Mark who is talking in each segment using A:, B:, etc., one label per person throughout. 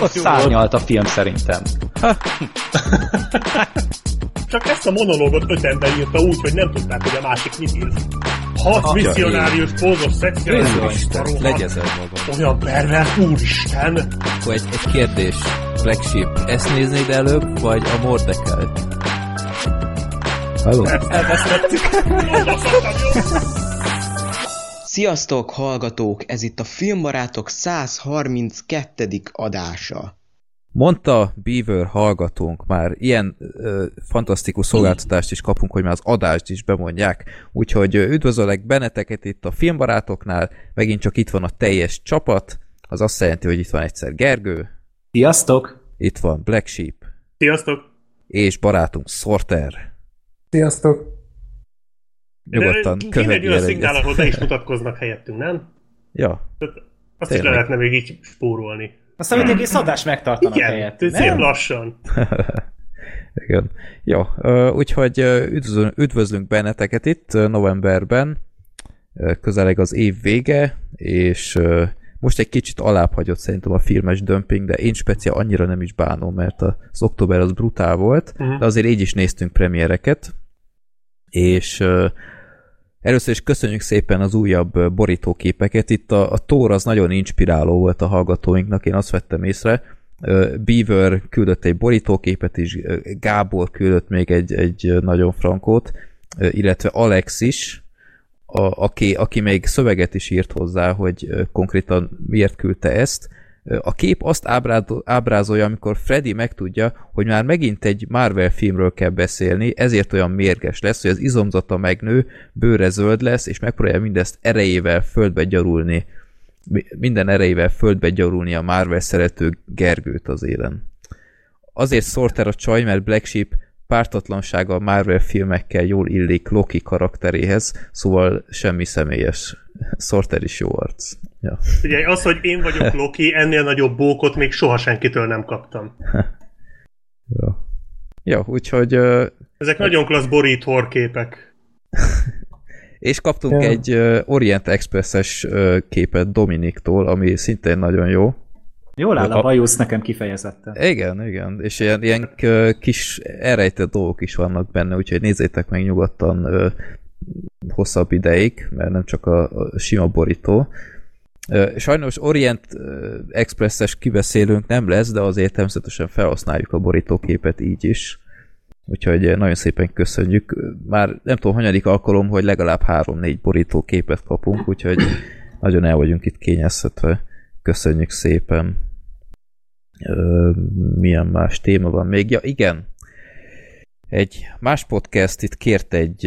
A: Ott szárnyalt a film szerintem.
B: Csak ezt a monológot öt ember írta úgy, hogy nem tudták, hogy a másik mit ír. Hat misszionárius, pózos, szexuális,
C: Legyezel magam.
B: olyan pervers, úristen!
C: Akkor egy, egy kérdés. Black Sheep, ezt néznéd előbb, vagy a Mordekelt?
D: Halló?
A: Elbeszéltük.
E: Sziasztok, hallgatók! Ez itt a Filmbarátok 132. adása.
C: Mondta Beaver hallgatónk már, ilyen ö, fantasztikus szolgáltatást is kapunk, hogy már az adást is bemondják, úgyhogy üdvözöllek benneteket itt a filmbarátoknál, megint csak itt van a teljes csapat, az azt jelenti, hogy itt van egyszer Gergő,
D: Sziasztok!
C: itt van Black Sheep,
B: Sziasztok!
C: és barátunk Sorter.
F: Sziasztok!
C: Nyugodtan
B: Kéne egy olyan szignál, ahol be is mutatkoznak helyettünk, nem?
C: Ja,
B: Tehát Azt
C: Tényleg.
B: is le lehetne még így spórolni.
F: Aztán egy egész adást megtartanak
B: Igen,
F: helyett.
B: szép
F: nem?
B: lassan.
C: igen. Jó, úgyhogy üdvözlünk, benneteket itt novemberben, közeleg az év vége, és most egy kicsit alább hagyott szerintem a filmes dömping, de én speciál annyira nem is bánom, mert az október az brutál volt,
B: Mhm.
C: de azért így is néztünk premiereket, és először is köszönjük szépen az újabb borítóképeket. Itt a, a Thor az nagyon inspiráló volt a hallgatóinknak, én azt vettem észre. Beaver küldött egy borítóképet is, Gábor küldött még egy, egy nagyon frankót, illetve Alex is, a, aki, aki még szöveget is írt hozzá, hogy konkrétan miért küldte ezt. A kép azt ábrázolja, amikor Freddy megtudja, hogy már megint egy Marvel filmről kell beszélni, ezért olyan mérges lesz, hogy az izomzata megnő, bőre zöld lesz, és megpróbálja mindezt erejével földbe gyarulni. Mi- Minden erejével földbe gyarulni a Marvel szerető Gergőt az élen. Azért Sorter a csaj, mert Black Sheep pártatlansága a Marvel filmekkel jól illik Loki karakteréhez, szóval semmi személyes. Sorter is jó arc. Ja.
B: Ugye az, hogy én vagyok Loki, ennél nagyobb bókot még soha senkitől nem kaptam.
C: Ja, ja úgyhogy ö,
B: Ezek nagyon klassz borító képek.
C: és kaptunk
F: Ja.
C: egy ö, Orient Express-es ö, képet Dominiktól, ami szintén nagyon jó.
F: Jól áll
C: A-
F: bajusz nekem kifejezetten.
C: Igen, igen, és ilyen, ilyen kis elrejtett dolgok is vannak benne, úgyhogy nézzétek meg nyugodtan ö, hosszabb ideig, mert nem csak a, a sima borító. Sajnos Orient Express-es kibeszélőnk nem lesz, de azért természetesen felhasználjuk a borítóképet így is. Úgyhogy nagyon szépen köszönjük. Már nem tudom, hanyadik alkalom, hogy legalább három-négy borítóképet kapunk, úgyhogy nagyon el vagyunk itt kényeztetve. Köszönjük szépen. Ö, milyen más téma van még? Ja, igen. Egy más podcast itt kért egy,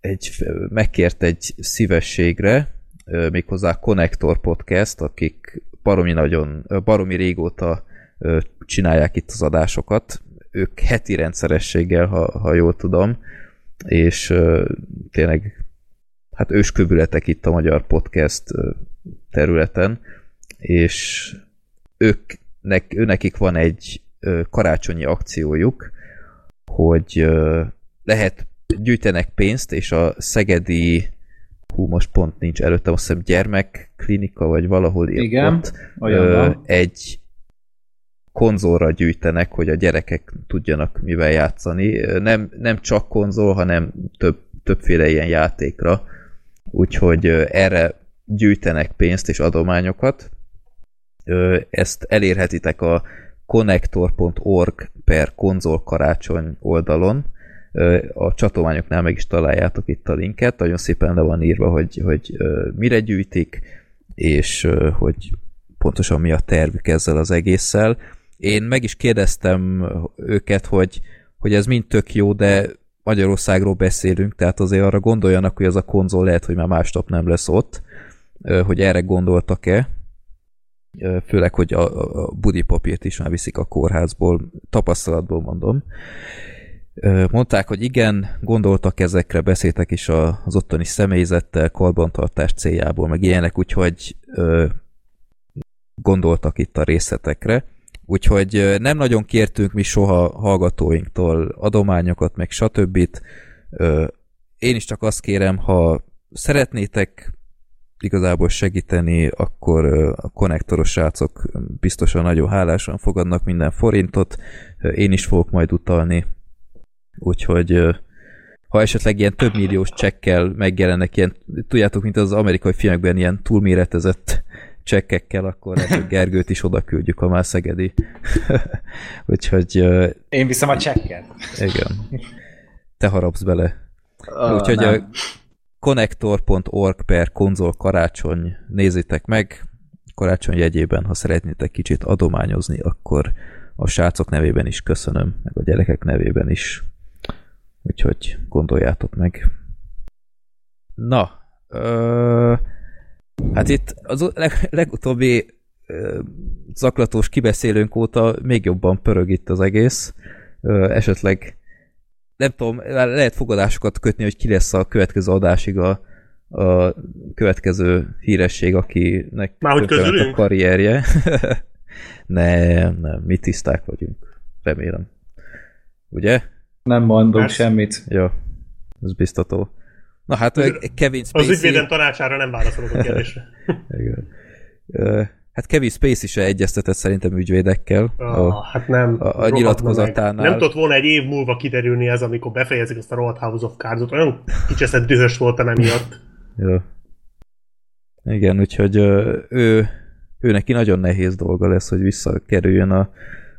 C: egy megkért egy szívességre, méghozzá Connector Podcast, akik baromi nagyon, baromi régóta csinálják itt az adásokat. Ők heti rendszerességgel, ha, ha jól tudom, és tényleg hát őskövületek itt a magyar podcast területen, és őknek, őnekik van egy karácsonyi akciójuk, hogy lehet gyűjtenek pénzt, és a szegedi hú, most pont nincs előttem, azt hiszem gyermekklinika, vagy valahol
F: Igen,
C: ott, ö, egy konzolra gyűjtenek, hogy a gyerekek tudjanak mivel játszani. Nem, nem csak konzol, hanem több, többféle ilyen játékra. Úgyhogy erre gyűjtenek pénzt és adományokat. Ezt elérhetitek a connector.org per konzolkarácsony oldalon. A csatományoknál meg is találjátok itt a linket. Nagyon szépen le van írva, hogy, hogy mire gyűjtik, és hogy pontosan mi a tervük ezzel az egésszel. Én meg is kérdeztem őket, hogy, hogy ez mind tök jó, de Magyarországról beszélünk, tehát azért arra gondoljanak, hogy az a konzol lehet, hogy már másnap nem lesz ott, hogy erre gondoltak-e, főleg, hogy a, a- a budi papírt is már viszik a kórházból, tapasztalatból mondom. Mondták, hogy igen, gondoltak ezekre, beszéltek is az ottani személyzettel, karbantartás céljából, meg ilyenek, úgyhogy gondoltak itt a részletekre. Úgyhogy nem nagyon kértünk mi soha hallgatóinktól adományokat, meg stb. Én is csak azt kérem, ha szeretnétek igazából segíteni, akkor a konnektoros srácok biztosan nagyon hálásan fogadnak minden forintot, én is fogok majd utalni, úgyhogy ha esetleg ilyen több milliós csekkel megjelennek ilyen, tudjátok, mint az amerikai filmekben ilyen túlméretezett csekkekkel, akkor lehet, Gergőt is oda küldjük, ha már Szegedi. Úgyhogy
F: Én viszem a csekket.
C: igen. Te harapsz bele.
F: Ah,
C: Úgyhogy
F: nem.
C: a connector.org per konzol karácsony nézzétek meg. Karácsony jegyében, ha szeretnétek kicsit adományozni, akkor a srácok nevében is köszönöm, meg a gyerekek nevében is. Úgyhogy gondoljátok meg. Na, ö, hát itt az leg, legutóbbi ö, zaklatós kibeszélőnk óta még jobban pörög itt az egész. Ö, esetleg nem tudom, lehet fogadásokat kötni, hogy ki lesz a következő adásig a, a következő híresség, akinek
B: Már hogy
C: a karrierje. nem, nem, mi tiszták vagyunk. Remélem. Ugye?
F: Nem mondok
B: Persze.
F: semmit.
C: Jó. Ez biztató. Na hát Kevin
B: Az
C: Spacey...
B: ügyvédem tanácsára nem válaszolok a kérdésre.
C: Igen. Hát Kevin Spacey se egyeztetett szerintem ügyvédekkel.
B: Ah,
C: A,
B: hát nem.
C: a- a nyilatkozatánál.
B: meg. Nem tudott volna egy év múlva kiderülni ez, amikor befejezik azt a rohadt House of Cards-ot. Olyan kicseszett dühös voltam emiatt.
C: Jó. Igen, úgyhogy ő, ő neki nagyon nehéz dolga lesz, hogy visszakerüljön a,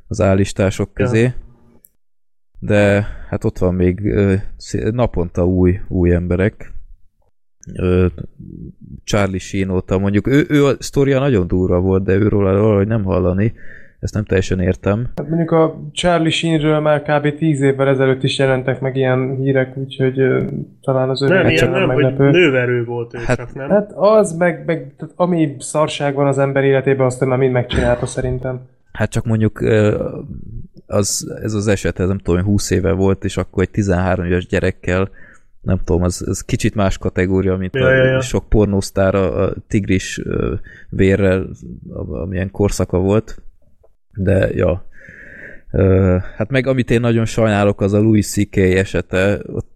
C: az állistások közé. De hát ott van még ö, naponta új, új emberek. Ö, Charlie Sheen óta mondjuk, ő, ő a sztoria nagyon durva volt, de őről valahogy nem hallani. Ezt nem teljesen értem.
G: Hát mondjuk a Charlie Sheenről már kb. 10 évvel ezelőtt is jelentek meg ilyen hírek, úgyhogy ö, talán az
B: Nem,
G: öreg
B: ilyen
G: csak
B: nem,
G: nem
B: hogy
G: meglepő.
B: nőverő volt ő
C: Hát-
B: csak, nem?
G: Hát az, meg, meg tehát ami szarság van az ember életében, azt ő már mind megcsinálta szerintem.
C: Hát csak mondjuk az, ez az eset, ez nem tudom, hogy 20 éve volt, és akkor egy 13 éves gyerekkel, nem tudom, az, az kicsit más kategória, mint
B: Ja,
C: a
B: ja, ja.
C: sok pornósztár a, a tigris vérrel, amilyen korszaka volt. De, ja. Hát meg amit én nagyon sajnálok, az a Louis C.K. esete. Ott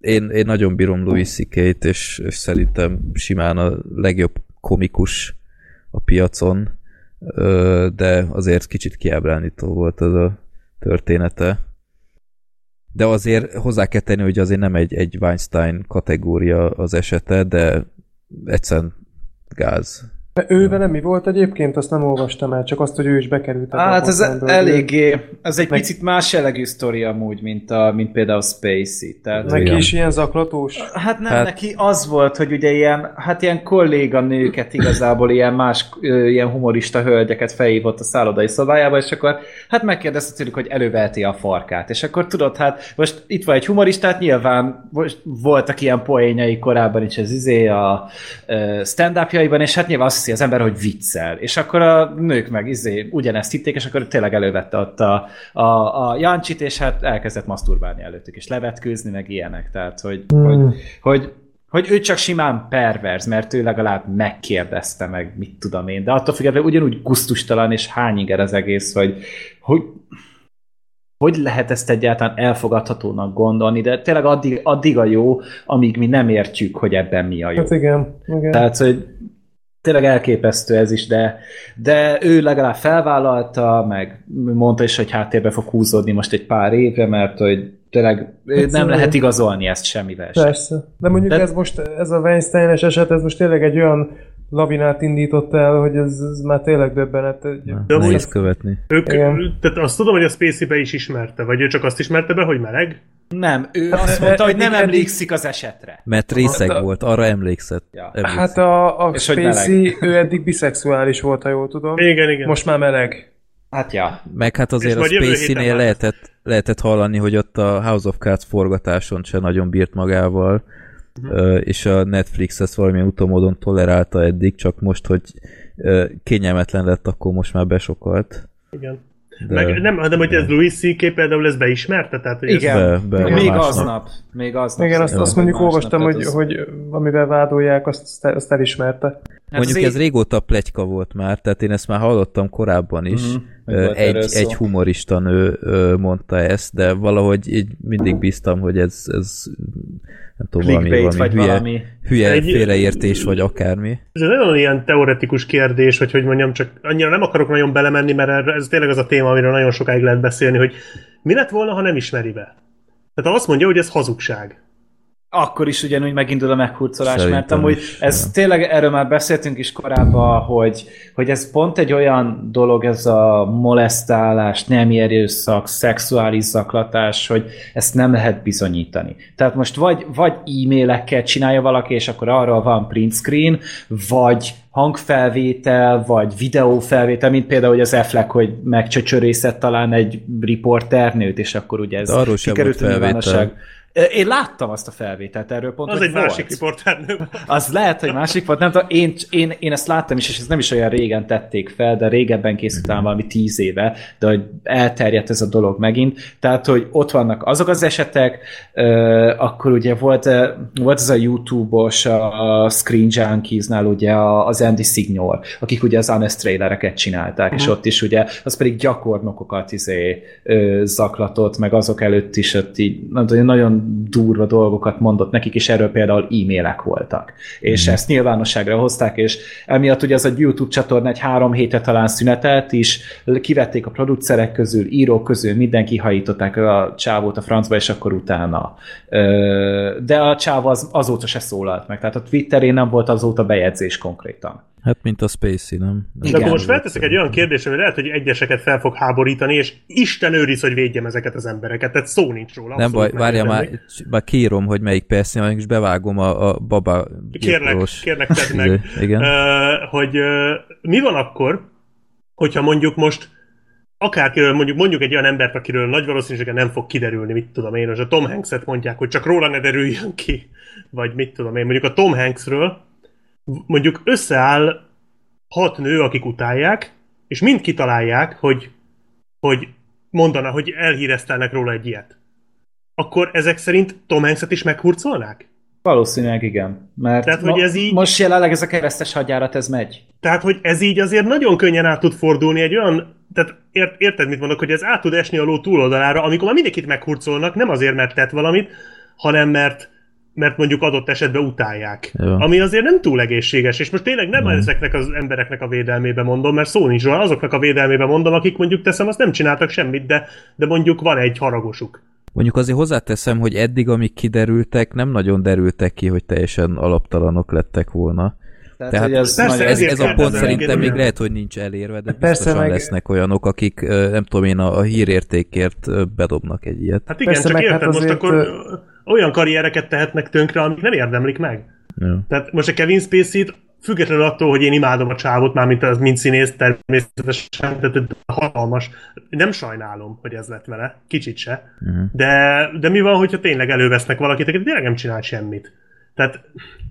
C: én, én nagyon bírom Louis C.K.-t, és, és szerintem simán a legjobb komikus a piacon, de azért kicsit kiábrándító volt az a története. De azért hozzá kell tenni, hogy azért nem egy, egy Weinstein kategória az esete, de egyszerűen gáz.
G: De ő vele mi volt egyébként? Azt nem olvastam el, csak azt, hogy ő is bekerült. a
F: Hát ez eléggé, ez egy
G: Meg-
F: picit más jellegű sztori amúgy, mint, a, mint például Spacey. Tehát,
G: Neki
C: Igen.
G: is ilyen zaklatós.
F: Hát nem,
C: Hát-
F: neki az volt, hogy ugye ilyen, hát ilyen kolléganőket igazából ilyen más, ilyen humorista hölgyeket felhívott a szállodai szobájába, és akkor hát megkérdezte tőlük, hogy előveheti a farkát. És akkor tudod, hát most itt van egy humoristát, nyilván most voltak ilyen poénjai korábban is az izé a stand-upjaiban, és hát nyilván azt hiszi az ember, hogy viccel. És akkor a nők meg izé ugyanezt hitték, és akkor tényleg elővette ott a, a, a Jancsit, és hát elkezdett maszturbálni előttük, és levetkőzni, meg ilyenek. Tehát, hogy,
G: Hmm.
F: hogy, hogy hogy ő csak simán perverz, mert ő legalább megkérdezte meg, mit tudom én, de attól függetlenül ugyanúgy guztustalan és hányiger az egész, hogy, hogy hogy lehet ezt egyáltalán elfogadhatónak gondolni, de tényleg addig, addig a jó, amíg mi nem értjük, hogy ebben mi a jó.
G: Hát igen, igen.
F: Tehát, hogy tényleg elképesztő ez is, de, de ő legalább felvállalta, meg mondta is, hogy háttérbe fog húzódni most egy pár évre, mert hogy tényleg ő nem lehet igazolni ezt semmivel sem.
G: Persze. De mondjuk
F: De-
G: ez most, ez a Weinstein-es eset, ez most tényleg egy olyan lavinát indított el, hogy ez, ez már tényleg döbbenet.
B: De amúgy-
C: követni.
B: Ők,
G: Igen.
B: tehát azt tudom, hogy a Spacey-be is ismerte, vagy ő csak azt ismerte be, hogy meleg?
F: Nem, ő
G: Hát,
F: azt mondta, hogy nem
G: eddig-
F: emlékszik az esetre.
C: Mert részeg
G: Hát a-
C: volt, arra emlékszett.
F: Ja.
C: emlékszik.
G: Hát a, a Spacey, ő eddig biszexuális volt, ha jól tudom.
B: Igen, igen.
G: Most már meleg.
F: Hát ja.
C: Meg hát azért
B: És
C: a Spacey-nél lehetett, lehetett hallani, hogy ott a House of Cards forgatáson se nagyon bírt magával, uh-huh. és a Netflix ezt valamilyen utómódon tolerálta eddig, csak most, hogy kényelmetlen lett, akkor most már besokalt.
B: igen.
C: De
B: Meg, nem, hanem hogy ez Louis C.K. például ez beismerte, tehát hogy
F: Igen.
C: be, be,
F: Még
C: másnap.
F: aznap. Még aznap.
G: Igen, azt, azt mondjuk olvastam, hogy,
F: az-
G: hogy amivel vádolják, azt, azt elismerte.
C: Mondjuk
F: ez
C: ez régóta pletyka volt már, tehát én ezt már hallottam korábban is.
F: Mhm, erről
C: Egy, egy humorista nő mondta ezt, de valahogy így mindig bíztam, hogy ez, ez nem tudom, valami, valami
F: vagy
C: hülye,
F: valami.
C: hülye
B: Egy-
C: félreértés, vagy akármi.
B: Ez egy nagyon ilyen teoretikus kérdés, vagy hogy mondjam, csak annyira nem akarok nagyon belemenni, mert ez tényleg az a téma, amiről nagyon sokáig lehet beszélni, hogy mi lett volna, ha nem ismeri be. Tehát azt mondja, hogy ez hazugság.
F: Akkor is ugyanúgy megindul a meghurcolás, mert
C: Szerintem
F: amúgy
C: is,
F: ez
C: ja.
F: tényleg, erről már beszéltünk is korábban, hogy, hogy ez pont egy olyan dolog, ez a molesztálás, nemi erőszak, szexuális zaklatás, hogy ezt nem lehet bizonyítani. Tehát most vagy, vagy e-mailekkel csinálja valaki, és akkor arról van print screen, vagy hangfelvétel, vagy videófelvétel, mint például hogy az Affleck, hogy megcsöcsörészett talán egy riporternőt, és akkor ugye ez
C: De arról
F: kikerült a nyilvánosság. Én láttam azt a felvételt erről pont,
B: Az egy
F: volt.
B: másik riporternő.
F: Az lehet, hogy másik volt, nem tudom, én, én, én ezt láttam is, és ez nem is olyan régen tették fel, de régebben készült talán valami tíz éve, de hogy elterjedt ez a dolog megint. Tehát, hogy ott vannak azok az esetek, akkor ugye volt, volt ez a YouTube-os, a Screen Junkies-nál ugye a- az Andy Signor, akik ugye az Honest trailereket csinálták, uh-huh. és ott is ugye, az pedig gyakornokokat izé, zaklatott, meg azok előtt is ott így, nem tudom, nagyon durva dolgokat mondott nekik, és erről például e-mailek voltak. És ezt nyilvánosságra hozták, és emiatt ugye az a YouTube csatorna egy három hétre talán szünetelt is, kivették a producerek közül, írók közül, mindenki hajították a csávót a francba, és akkor utána. De a csáv az, azóta se szólalt meg, tehát a Twitterén nem volt azóta bejegyzés konkrétan.
C: Hát, mint a Spacey, nem?
B: De
F: Igen.
B: akkor most felteszek egy olyan kérdést, ami lehet, hogy egyeseket fel fog háborítani, és Isten őriz, hogy védjem ezeket az embereket. Tehát szó nincs róla.
C: Nem baj, várja már, már kiírom, hogy melyik persze, és bevágom a, a baba
B: Kérlek,
C: gyilkolós-
B: kérlek tedd meg,
C: Igen.
B: Ö, hogy ö, mi van akkor, hogyha mondjuk most akár mondjuk, mondjuk egy olyan embert, akiről nagy valószínűséggel nem fog kiderülni, mit tudom én, és a Tom Hanks-et mondják, hogy csak róla ne derüljön ki, vagy mit tudom én, mondjuk a Tom Hanksről mondjuk összeáll hat nő, akik utálják, és mind kitalálják, hogy, hogy mondana, hogy elhíreztelnek róla egy ilyet. Akkor ezek szerint Tom Hanks-et is meghurcolnák?
F: Valószínűleg igen. Mert
B: Tehát, hogy ez így-
F: most jelenleg ez a keresztes hadjárat, ez megy.
B: Tehát, hogy ez így azért nagyon könnyen át tud fordulni egy olyan, tehát ért, érted, mit mondok, hogy ez át tud esni a ló túloldalára, amikor már mindenkit meghurcolnak, nem azért, mert tett valamit, hanem mert mert mondjuk adott esetben utálják.
C: Jó.
B: Ami azért nem túl egészséges, és most tényleg nem ezeknek az embereknek a védelmébe mondom, mert szó nincs róla, azoknak a védelmébe mondom, akik mondjuk teszem, azt nem csináltak semmit, de, de mondjuk van egy haragosuk.
C: Mondjuk azért hozzáteszem, hogy eddig, amik kiderültek, nem nagyon derültek ki, hogy teljesen alaptalanok lettek volna.
F: Tehát,
C: Tehát
F: ez
B: persze,
C: ez, ez a pont szerintem még lehet, hogy nincs elérve, de
G: Persze,
C: biztosan
G: meg-
C: lesznek olyanok, akik nem tudom én a, a hírértékért bedobnak egy ilyet.
B: Hát igen,
G: Persze,
B: csak
G: meg
B: érted,
G: hát
B: most
G: azért,
B: akkor
G: ö-
B: ö, olyan karriereket tehetnek tönkre, amik nem érdemlik meg.
C: Jó.
B: Tehát most a Kevin Spacey-t függetlenül attól, hogy én imádom a csávot, már mint az mint színész, természetesen, tehát hatalmas. Nem sajnálom, hogy ez lett vele, kicsit se.
C: Mhm.
B: De, de mi van, hogyha tényleg elővesznek valakit, aki tényleg nem csinált semmit? Tehát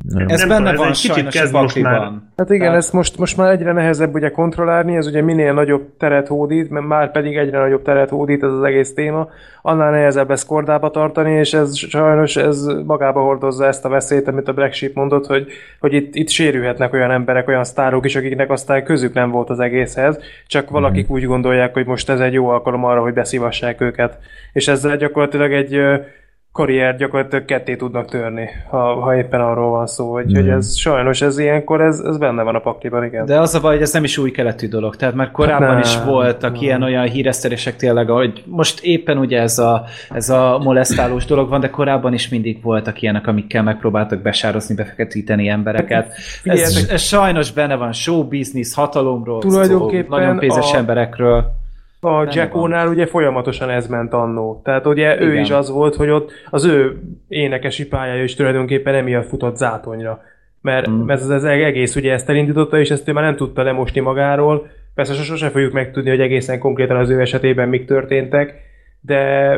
C: Jó.
F: Ez
B: nem
F: benne
B: tudom, ez
F: van
B: egy kicsit kezd most már-.
G: Hát igen,
F: Tehát-
G: ezt most, most már egyre nehezebb ugye kontrollálni, ez ugye minél nagyobb teret hódít, mert már pedig egyre nagyobb teret hódít ez az egész téma, annál nehezebb ezt kordába tartani, és ez sajnos ez magába hordozza ezt a veszélyt, amit a Black Sheep mondott, hogy, hogy itt, itt sérülhetnek olyan emberek, olyan sztárok is, akiknek aztán közük nem volt az egészhez, csak valakik úgy gondolják, hogy most ez egy jó alkalom arra, hogy beszívassák őket. És ezzel gyakorlatilag egy karrier gyakorlatilag ketté tudnak törni, ha, ha éppen arról van szó, hogy,
C: Mhm.
G: hogy ez sajnos ez ilyenkor, ez, ez benne van a pakliban, igen.
F: De az a baj, hogy ez nem is új keletű dolog. Tehát már korábban is voltak
G: nem.
F: ilyen-olyan híresztelések tényleg, hogy most éppen ugye ez a, ez a molesztálós dolog van, de korábban is mindig voltak ilyenek, amikkel megpróbáltak besározni, befeketíteni embereket. Ez, ez sajnos benne van show business, hatalomról, szó, nagyon pénzes
G: a-
F: emberekről.
G: A Jackónál ugye folyamatosan ez ment annó. Tehát ugye ő
F: Igen.
G: is az volt, hogy ott az ő énekesi pályája is tulajdonképpen emiatt futott zátonyra. Mert,
F: Mm.
G: ez az egész ugye ezt elindította, és ezt ő már nem tudta lemosni magáról. Persze sose, sose fogjuk megtudni, hogy egészen konkrétan az ő esetében mik történtek, de,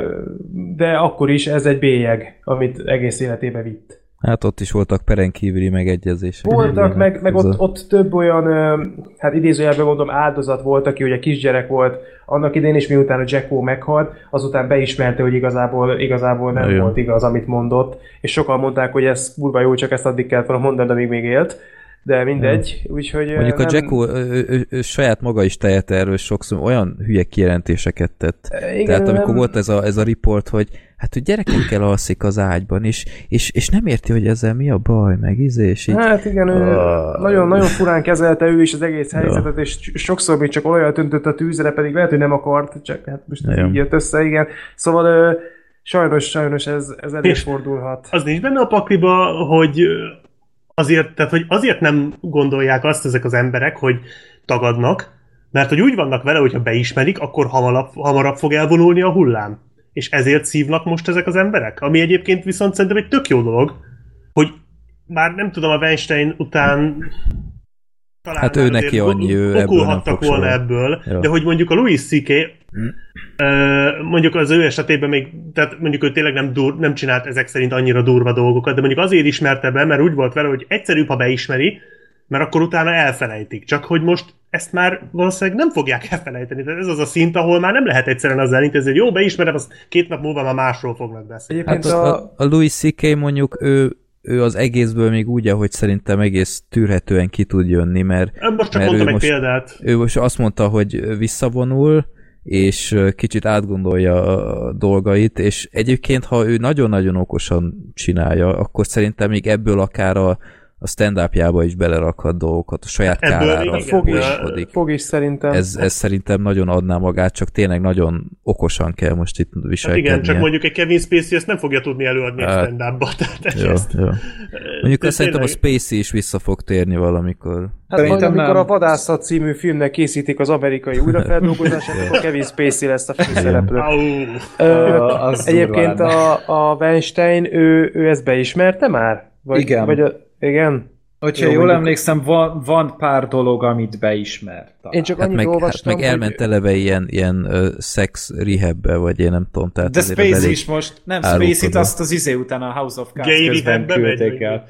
G: de akkor is ez egy bélyeg, amit egész életébe vitt.
C: Hát ott is voltak perenkívüli megegyezések.
G: Voltak, meg, meg
C: a-
G: ott, ott több olyan, hát idézőjelben mondom, áldozat volt, aki ugye kisgyerek volt, annak idén is miután a Jacko meghalt, azután beismerte, hogy igazából, igazából nem
C: Nagyon.
G: volt igaz, amit mondott, és sokan mondták, hogy ez kurva jó, csak ezt addig kellett volna mondani, amíg még élt. de mindegy, úgyhogy... ö,
C: Mondjuk a
G: nem-
C: Jacko ő, ő, ő, saját maga is tehet erről sokszor, olyan hülye kijelentéseket tett.
G: Igen,
C: Tehát amikor
G: nem-
C: volt ez a, ez a report, hogy hát hogy gyerekekkel alszik az ágyban, és, és, és nem érti, hogy ezzel mi a baj, meg izé, és így,
G: Hát igen, ő
C: Ah.
G: nagyon, nagyon furán kezelte ő is az egész helyzetet, és sokszor még csak olajat öntött a tűzre, pedig lehet, hogy nem akart, csak hát most így jött össze, igen. Szóval sajnos, sajnos ez, ez előfordulhat.
B: Az nincs benne a pakliba, hogy azért, tehát, hogy azért nem gondolják azt ezek az emberek, hogy tagadnak, mert hogy úgy vannak vele, hogyha beismerik, akkor hamarabb, hamarabb fog elvonulni a hullám. És ezért szívnak most ezek az emberek? Ami egyébként viszont szerintem egy tök jó dolog, hogy már nem tudom, a Weinstein után talán
C: Hát ő neki annyi, ő ebből nem fog
B: volna
C: soha.
B: ebből,
C: Ja.
B: de hogy mondjuk a Louis C.K. Mondjuk az ő esetében még, tehát mondjuk ő tényleg nem, dur, nem csinált ezek szerint annyira durva dolgokat, de mondjuk azért ismerte be, mert úgy volt vele, hogy egyszerűbb, ha beismeri, mert akkor utána elfelejtik. Csak hogy most ezt már valószínűleg nem fogják elfelejteni. Tehát ez az a szint, ahol már nem lehet egyszerűen azzal intézni, hogy jó, beismerem, azt két nap múlva már másról fognak beszélni.
G: Egyébként
C: Hát
G: a,
C: a, Louis C.K. mondjuk ő, ő az egészből még úgy, ahogy szerintem egész tűrhetően ki tud jönni, mert
B: Most csak
C: mert
B: mondtam
C: ő
B: egy
C: most-
B: példát.
C: ő most azt mondta, hogy visszavonul, és kicsit átgondolja a dolgait, és egyébként, ha ő nagyon-nagyon okosan csinálja, akkor szerintem még ebből akár a, a stand-upjába is belerakhat dolgokat, a saját
B: Ebből
C: kárára
G: fog is, fog is szerintem.
C: Ez, ez szerintem nagyon adná magát, csak tényleg nagyon okosan kell most itt
B: Hát
C: viselkednie.
B: igen, csak mondjuk egy Kevin Spacey ezt nem fogja tudni előadni a
C: Hát,
B: stand-upba. Tehát
C: Jó,
B: ezt,
C: jó. Mondjuk azt szerintem a Spacey is vissza fog térni valamikor.
G: Hát majd,
F: Szerintem
G: amikor
F: nem.
G: a Vadászat című filmnek készítik az amerikai újrafeldolgozását, akkor Kevin Spacey lesz a főszereplő. Egyébként a, a Weinstein, ő, ő ezt beismerte már? Vagy,
F: Igen.
G: Vagy a, igen?
F: Hogyha
G: Jó,
F: jól
G: mondjuk-
F: emlékszem, van, van pár dolog, amit beismert. talán.
G: Én csak
C: Hát
G: annyit
C: meg, hát
G: olvastam,
C: meg elment
G: hogy...
C: eleve ilyen, ilyen uh, sex rehabbe, vagy én nem tudom. Tehát
F: De
C: elég-
F: is most, nem. Spacey-t azt az izé után a House of Cards
B: Gay
F: közben küldték el.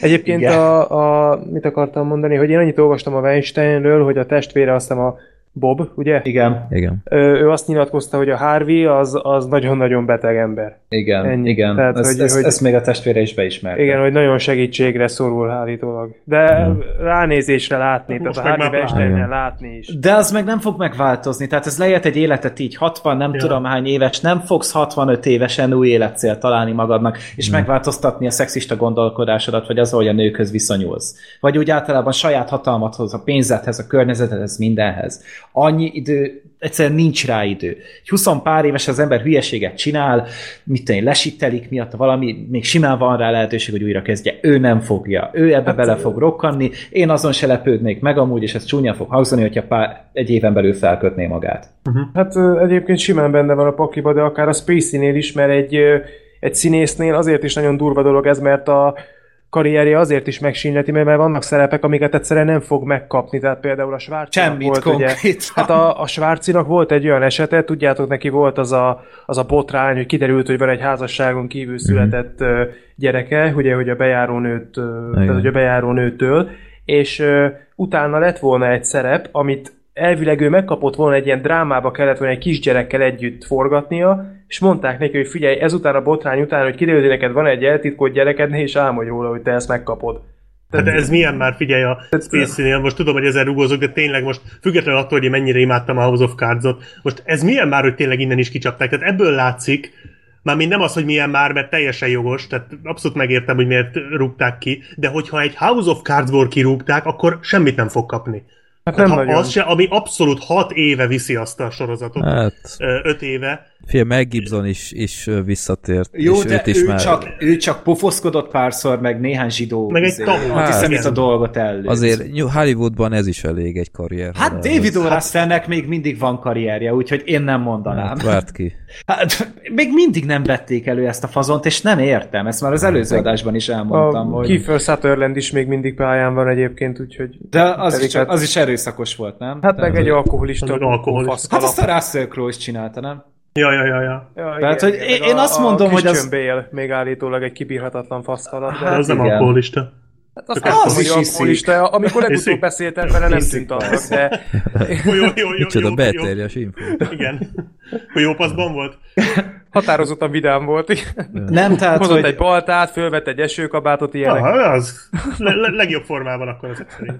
G: Egyébként
F: Igen.
G: a, a, mit akartam mondani, hogy én annyit olvastam a Weinsteinről, hogy a testvére azt hiszem a Bob, ugye?
F: Igen,
C: Igen.
G: Ö, ő azt nyilatkozta, hogy a Harvey az, az nagyon-nagyon beteg ember.
F: igen,
G: Ennyi.
F: igen.
G: Tehát,
F: ezt,
G: hogy-
F: ezt,
G: hogy-
F: ezt még a testvére is beismerte.
G: Igen, hogy nagyon segítségre szorul állítólag. De ránézésre látni, tehát
B: Most
G: a
B: meg
G: Harvey. Weinsteinnel látni is.
F: De az meg nem fog megváltozni, tehát ez lejött egy életet így 60, nem
B: Ja.
F: tudom hány éves, nem fogsz 65 évesen új életcél találni magadnak, és megváltoztatni a szexista gondolkodásodat, vagy az, hogy a nőkhöz viszonyulsz. Vagy úgy általában saját hatalmadhoz, a pénzedhez, a környezetedhez, mindenhez. Annyi idő, egyszerűen nincs rá idő. Egy 20 pár éves az ember hülyeséget csinál, mit én, lesittelik miatt valami, még simán van rá lehetőség, hogy újra kezdje. Ő nem fogja. Ő ebbe bele fog rokkanni. Én azon se lepődnék meg amúgy, és ez csúnyán fog hangzani, hogyha pár, egy éven belül felkötné magát.
G: Hát ö, egyébként simán benne van a pakliba, de akár a Spacey-nél is, mert egy, egy színésznél azért is nagyon durva dolog ez, mert a karrierje azért is megsínleti, mert vannak szerepek, amiket egyszerűen nem fog megkapni, tehát például a Schwarzinak
F: Semmit
G: volt, ugye,
F: konkrétan.
G: hát a, a Schwarzinak volt egy olyan esete, tudjátok, neki volt az a, az a botrány, hogy kiderült, hogy van egy házasságon kívül született ö, gyereke, ugye, hogy a bejárónőt, ö, tehát, hogy a bejárónőtől, és ö, utána lett volna egy szerep, amit elvileg ő megkapott volna egy ilyen drámába kellett volna egy kisgyerekkel együtt forgatnia, és mondták neki, hogy figyelj, ezután a botrány után, hogy kiderült, hogy neked van egy eltitkolt gyereked, is álmodj róla, hogy te ezt megkapod.
B: Tehát ez milyen már, figyelj a Spacey-nél, most tudom, hogy ezen rugózok, de tényleg most függetlenül attól, hogy én mennyire imádtam a House of Cards-ot, most ez milyen már, hogy tényleg innen is kicsapták, tehát ebből látszik, Mármint nem az, hogy milyen már, mert teljesen jogos, tehát abszolút megértem, hogy miért rúgták ki, de hogyha egy House of Cards-ból kirúgták, akkor semmit nem fog kapni.
G: Hát nem
B: ha az se, ami abszolút hat éve viszi azt a sorozatot,
C: Hát,
B: öt éve,
C: fél Mel Gibson is, is visszatért.
F: Jó,
C: és
F: de
C: őt is
F: ő,
C: már...
F: csak, ő csak pofoszkodott párszor, meg néhány zsidó
B: Meg egy
F: izé,
B: Hát,
F: dolgot elő.
C: Azért New Hollywoodban ez is elég egy karrier.
F: Hát David O. Russellnek még mindig van karrierje, úgyhogy én nem mondanám.
C: Hát, várt ki.
F: Hát, még mindig nem vették elő ezt a fazont, és nem értem. Ezt már az előző adásban is elmondtam.
G: A
F: hogy...
G: Kiefer Sutherland is még mindig pályán van egyébként, úgyhogy...
F: De az is,
G: hát-
F: az is erőszakos volt, nem?
G: Hát meg egy alkoholista.
B: Az meg alkoholista.
F: Hát azt a Russell Crowe is csinálta, nem?
B: Ja, ja, ja, ja.
G: Ja,
F: Tehát,
G: igen,
F: hogy
G: meg
F: én- én azt mondom, hogy az-
G: Bale még állítólag egy kibírhatatlan faszkalap.
B: De
G: De
B: az nem
F: igen.
B: alkoholista.
G: Hát azt nem
B: az
G: hogy
F: is iszik.
G: alkoholista, amikor legutóbb beszéltem vele, nem tűnt annak, de
B: Jó, jó, jó, jó,
C: Micsoda
B: jó, jó.
C: belterjes info.
B: Igen. Hogy jó paszban volt?
G: határozottan vidám volt.
F: Nem, tehát,
G: Hozott
F: hogy
G: egy baltát, fölvett egy esőkabátot, ilyenek.
B: Aha, az le, le, legjobb formában akkor ezek szerint.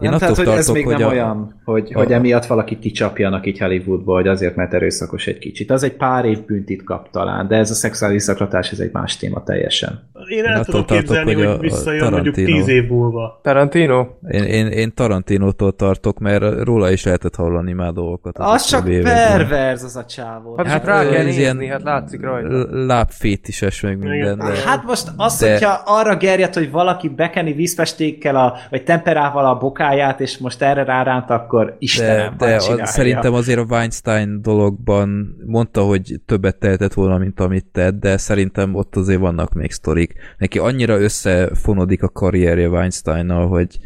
C: Én
F: nem, tehát, hogy ez
C: tartok,
F: még
C: hogy
F: nem
C: a-
F: olyan, hogy,
C: a-
F: hogy emiatt valakit kicsapjanak így Hollywoodba, hogy azért, mert erőszakos egy kicsit. Az egy pár év büntit kap talán, de ez a szexuális zaklatás, ez egy más téma teljesen.
B: Én el
C: attól
B: tudom
C: tartok,
B: képzelni,
C: hogy a-
B: hogy visszajön mondjuk
C: Tarantino-
B: tíz év múlva.
G: Tarantino?
C: Én, én, én Tarantinótól tartok, mert róla is lehetett hallani már dolgokat.
F: Az csak
C: utóbbi években.
F: perverz az a csávó.
G: Hát,
C: Hát,
G: csak rá kell
C: ez
G: nézni,
C: ilyen-
G: hát látszik rajta.
C: Lábfétises meg minden, de...
F: Hát most az,
C: De-
F: hogyha arra gerjed, hogy valaki bekeni vízfestékkel, a, vagy temperával a bokáját, és most erre ráránt, akkor
C: De,
F: Istenem,
C: de a,
F: csinálja.
C: szerintem azért a Weinstein dologban mondta, hogy többet tehetett volna, mint amit tett, de szerintem ott azért vannak még sztorik. Neki annyira összefonodik a karrierje Weinsteinnal, hogy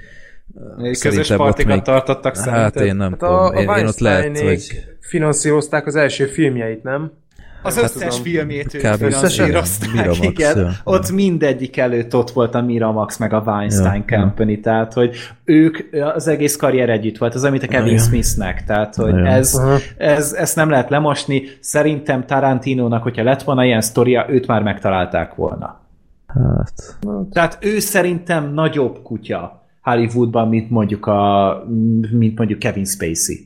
F: Közös
C: szerintem ott
F: partikat
C: még-
F: tartottak
C: hát
F: szerinted?
C: én nem
G: Hát
C: tudom,
G: a, a
C: én, én ott lehet, hogy
G: finanszírozták az első filmjeit, nem?
F: Az
G: Hát
F: összes
G: tudom.
F: filmjét ők finanszírozták, igen.
C: ja.
F: Ott mindegyik előtt ott volt a Miramax, meg a Weinstein
C: Ja,
F: Company, tehát hogy ők, az egész karrier együtt volt, az, amit a Kevin
C: Ja.
F: Smithnek, tehát hogy
C: Ja.
F: ez,
G: Aha.
F: ez, ezt nem lehet lemosni. Szerintem Tarantinónak, hogyha lett volna ilyen sztoria, őt már megtalálták volna.
C: hát,
F: Tehát ő szerintem nagyobb kutya Hollywoodban, mint mondjuk, a, mint mondjuk Kevin Spacey.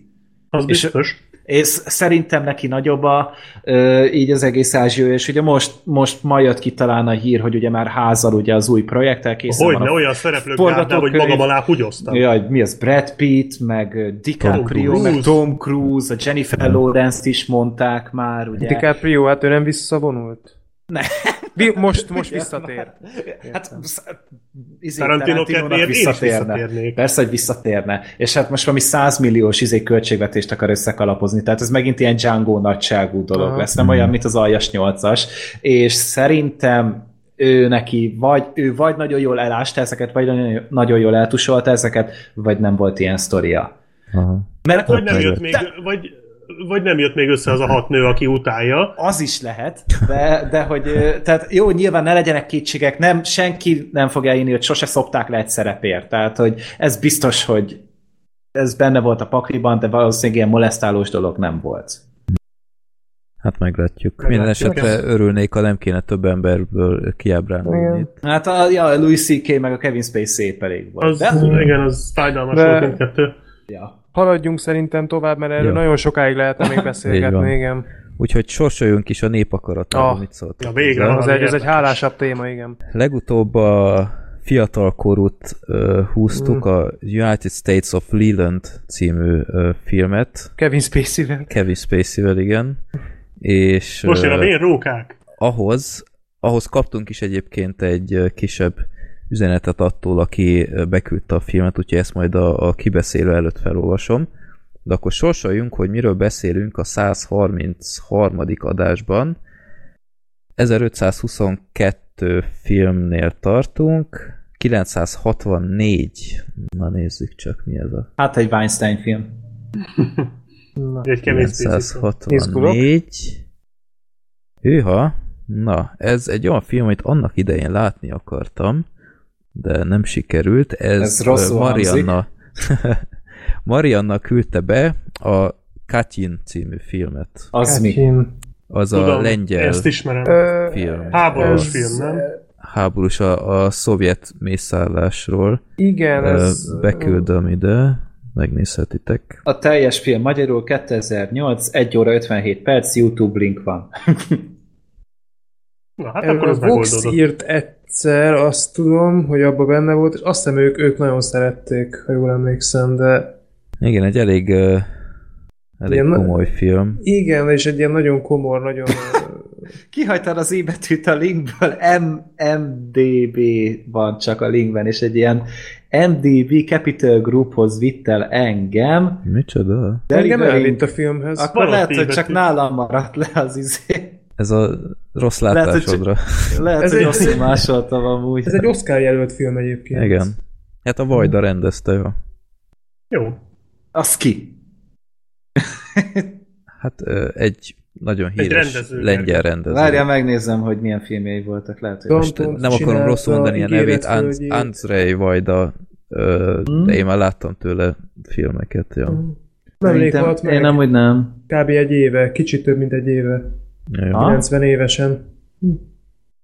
B: Az
F: És-
B: biztos.
F: És szerintem neki nagyobb a, ö, így az egész ázsió, és ugye most, most ma jött ki talán a hír, hogy ugye már házal ugye az új projekttel készen
B: Hogyne,
F: van. a-
B: olyan szereplők járnál, hogy magam alá húgyoztam.
F: Jaj, mi az? Brad Pitt, meg DiCaprio,
B: Tom
F: meg
B: Cruise.
F: Tom Cruise, a Jennifer Lawrence-t is mondták már, ugye?
G: DiCaprio, hát ő nem visszavonult?
F: Ne.
G: Vi- most, most visszatér.
F: Hát, sz- izé,
B: Tarantino kedvéért
F: visszatérne.
B: visszatérnék.
F: Persze, hogy visszatérne. És hát most valami 100 milliós izé költségvetést akar összekalapozni, tehát ez megint ilyen Django nagyságú dolog
G: Aha.
F: lesz, nem olyan, mint az Aljas 8-as. És szerintem ő neki, vagy ő vagy nagyon jól elásta ezeket, vagy nagyon, jól eltusolta ezeket, vagy nem volt ilyen sztoria.
C: aha.
F: Mert
B: Vagy nem
C: meg-
B: jött még, vagy, vagy nem jött még össze az a hat nő, aki utálja.
F: Az is lehet, de, de hogy, tehát jó, nyilván ne legyenek kétségek, nem, senki nem fog elhinni, hogy sose szopták le egy szerepért, tehát, hogy ez biztos, hogy ez benne volt a pakliban, de valószínűleg ilyen molesztálós dolog nem volt.
C: Hát meglátjuk.
B: Meglátjuk.
C: Minden esetre örülnék, ha nem kéne több emberből kiábrálni.
F: Hát a, ja, a Louis C.K. meg a Kevin Spacey szép elég volt.
B: Az,
F: de,
B: igen, az fájdalmas
G: De-
B: volt mindkettő.
F: ja.
G: Haladjunk szerintem tovább, mert erről
C: Jó.
G: nagyon sokáig lehetne még beszélgetni, igen.
C: Úgyhogy sorsoljunk is a népakaratába,
G: Ah.
C: mit szólt.
B: Ja, végre.
G: Az egy, ez egy hálásabb téma, igen.
C: Legutóbb a fiatalkorút uh, húztuk,
G: Mm.
C: a United States of Leland című uh, filmet,
G: Kevin Spacey-vel.
C: Kevin Spacey-vel, igen. És
B: Most jön a vérrókák.
C: ahhoz, ahhoz kaptunk is egyébként egy kisebb üzenetet attól, aki beküldte a filmet, úgyhogy ezt majd a, a kibeszélő előtt felolvasom. De akkor sorsoljunk, hogy miről beszélünk a 133. adásban. 1522 filmnél tartunk, 964. Na nézzük csak, mi ez a
F: Hát egy Weinstein film.
B: Egy kemény Spacey.
C: 964. Hűha. Na, ez egy olyan film, amit annak idején látni akartam, de nem sikerült. Ez,
F: Ez rosszul
C: Marianna, Marianna küldte be a Katyin című filmet.
F: Az mi?
G: Katyin.
C: Az a
B: Tudom,
C: lengyel
B: Ezt ismerem.
G: Ö,
C: film.
B: Háborús
G: ez-
B: film, nem?
C: Háborús a, a szovjet mészállásról.
G: Igen,
C: Ö,
G: ez...
C: Beküldöm ide, megnézhetitek.
F: A teljes film magyarul 2008, 1 óra 57 perc, YouTube link van.
B: Na, hát akkor az
G: a Vox írt egyszer, azt tudom, hogy abban benne volt, és azt hiszem ők, ők nagyon szerették, ha jól emlékszem, de
C: Igen, egy elég, ö, elég
G: Igen,
C: komoly film.
G: igen, és egy ilyen nagyon komor, nagyon...
F: Kihagytad az i íbetűt a linkből, M MDB van csak a linkben, és egy ilyen MDB Capital Grouphoz vitt el engem.
C: Micsoda?
G: de engem elvitt a filmhez.
F: Akkor lehet, hogy csak
B: íbetű.
F: nálam maradt le az izé.
C: Ez a rossz
F: Lehet, hogy
C: látásodra.
F: Lehet,
G: Ez
F: hogy
G: egy-
F: rosszul másoltam amúgy.
G: Ez egy Oscar jelölt film egyébként.
C: Igen. Hát a Vajda rendezte, jó.
B: Jó.
F: Az ki?
C: Hát egy nagyon
B: Egy
C: híres
B: rendező,
C: lengyel rendező.
F: Várjál, megnézem, hogy milyen filmjei voltak. Lehet, hogy most...
C: Nem akarom rosszul mondani a nevét. Andrzej Vajda, ö,
F: Hmm.
C: de én már láttam tőle filmeket. Ja.
G: Nemrég
F: Szerintem-
G: halt meg.
F: Én amúgy nem.
G: Kb. egy éve, kicsit több, mint egy éve.
F: Ha?
G: 90 évesen.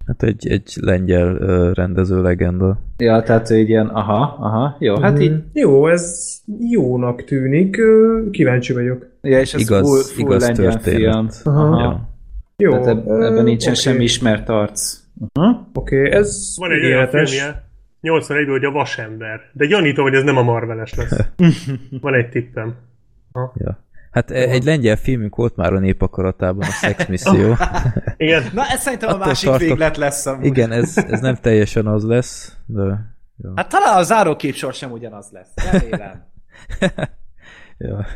C: Hát egy, egy lengyel rendező legenda.
F: Ja, tehát így ilyen, aha, aha, jó, hát
G: Mhm.
F: így,
G: Jó, ez jónak tűnik. Kíváncsi vagyok.
F: ja, és ez
C: Igaz-
F: full, full
C: igaz
F: lengyel
C: történet.
F: film.
G: Aha.
F: Aha.
C: Ja.
G: Jó.
F: Tehát eb- ebben nincsen
G: oké.
F: semmi ismert arc. Uh-huh.
G: Oké, okay, ez
B: Van egy olyan filmje, 81-ből, hogy a Vasember. De gyanítom, hogy ez nem a Marveles lesz. Van egy tippem.
C: Ja. Hát e- egy lengyel filmünk volt már a népakaratában, a Sex Misszió.
B: Igen,
F: Na, ez szerintem a
C: Attól
F: másik
C: tartok-
F: véglet lesz amúgy.
C: Igen, ez, ez nem teljesen az lesz, de... Jó.
F: Hát talán a zárókép sor sem ugyanaz lesz. Remélem.
C: Ja.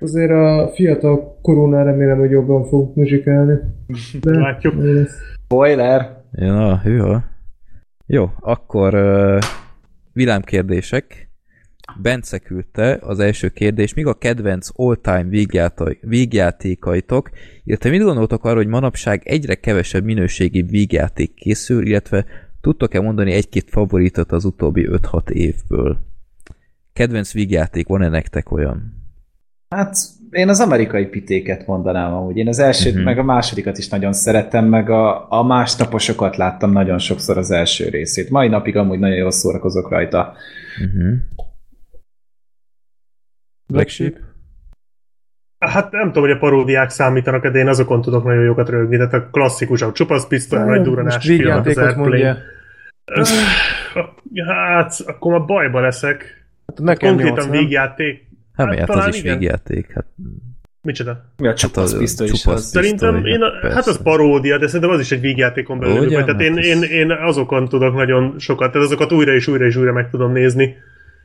G: Azért a fiatal koronál remélem, hogy jobban fog muzsikálni. De
B: Látjuk.
G: jó lesz.
F: Spoiler.
C: Ja, hűha. Jó, akkor uh, villámkérdések. Bence küldte az első kérdés, míg a kedvenc all-time vígjátékaitok, illetve mit gondoltok arra, hogy manapság egyre kevesebb minőségi vígjáték készül, illetve tudtok-e mondani egy-két favoritot az utóbbi 5-6 évből? Kedvenc vígjáték, van-e nektek olyan?
F: Hát én az amerikai pitéket mondanám amúgy. Én az elsőt,
C: Mhm.
F: uh-huh. meg a másodikat is nagyon szerettem, meg a, a másnaposokat láttam nagyon sokszor az első részét. Mai napig amúgy nagyon jól szórakozok rajta.
C: Uh-huh.
G: Black Sheep.
B: Hát nem tudom, hogy a paródiák számítanak, de én azokon tudok nagyon jókat rögni. Tehát a klasszikus, a csupasz pisztoly, nagy duranás
G: Most
B: film, az Airplane.
G: mondja.
B: Öff, Hát, akkor már bajba leszek.
G: Hát nekem
B: Konkrétan vígjáték.
C: Hát, hát az
B: talán
C: is
B: igen.
C: vígjáték. Hát,
B: Micsoda?
F: Mi a
C: Hát
F: csupasz
C: az-
F: pisztoly is az.
B: Szerintem
C: Pisztoly,
B: én,
C: hát
B: hát az
C: persze.
B: paródia, de szerintem az is egy vígjátékon belül.
C: Ugyan?
B: Tehát én,
C: Hát
B: én, én, azokon tudok nagyon sokat, tehát azokat újra és újra és újra meg tudom nézni.
C: hát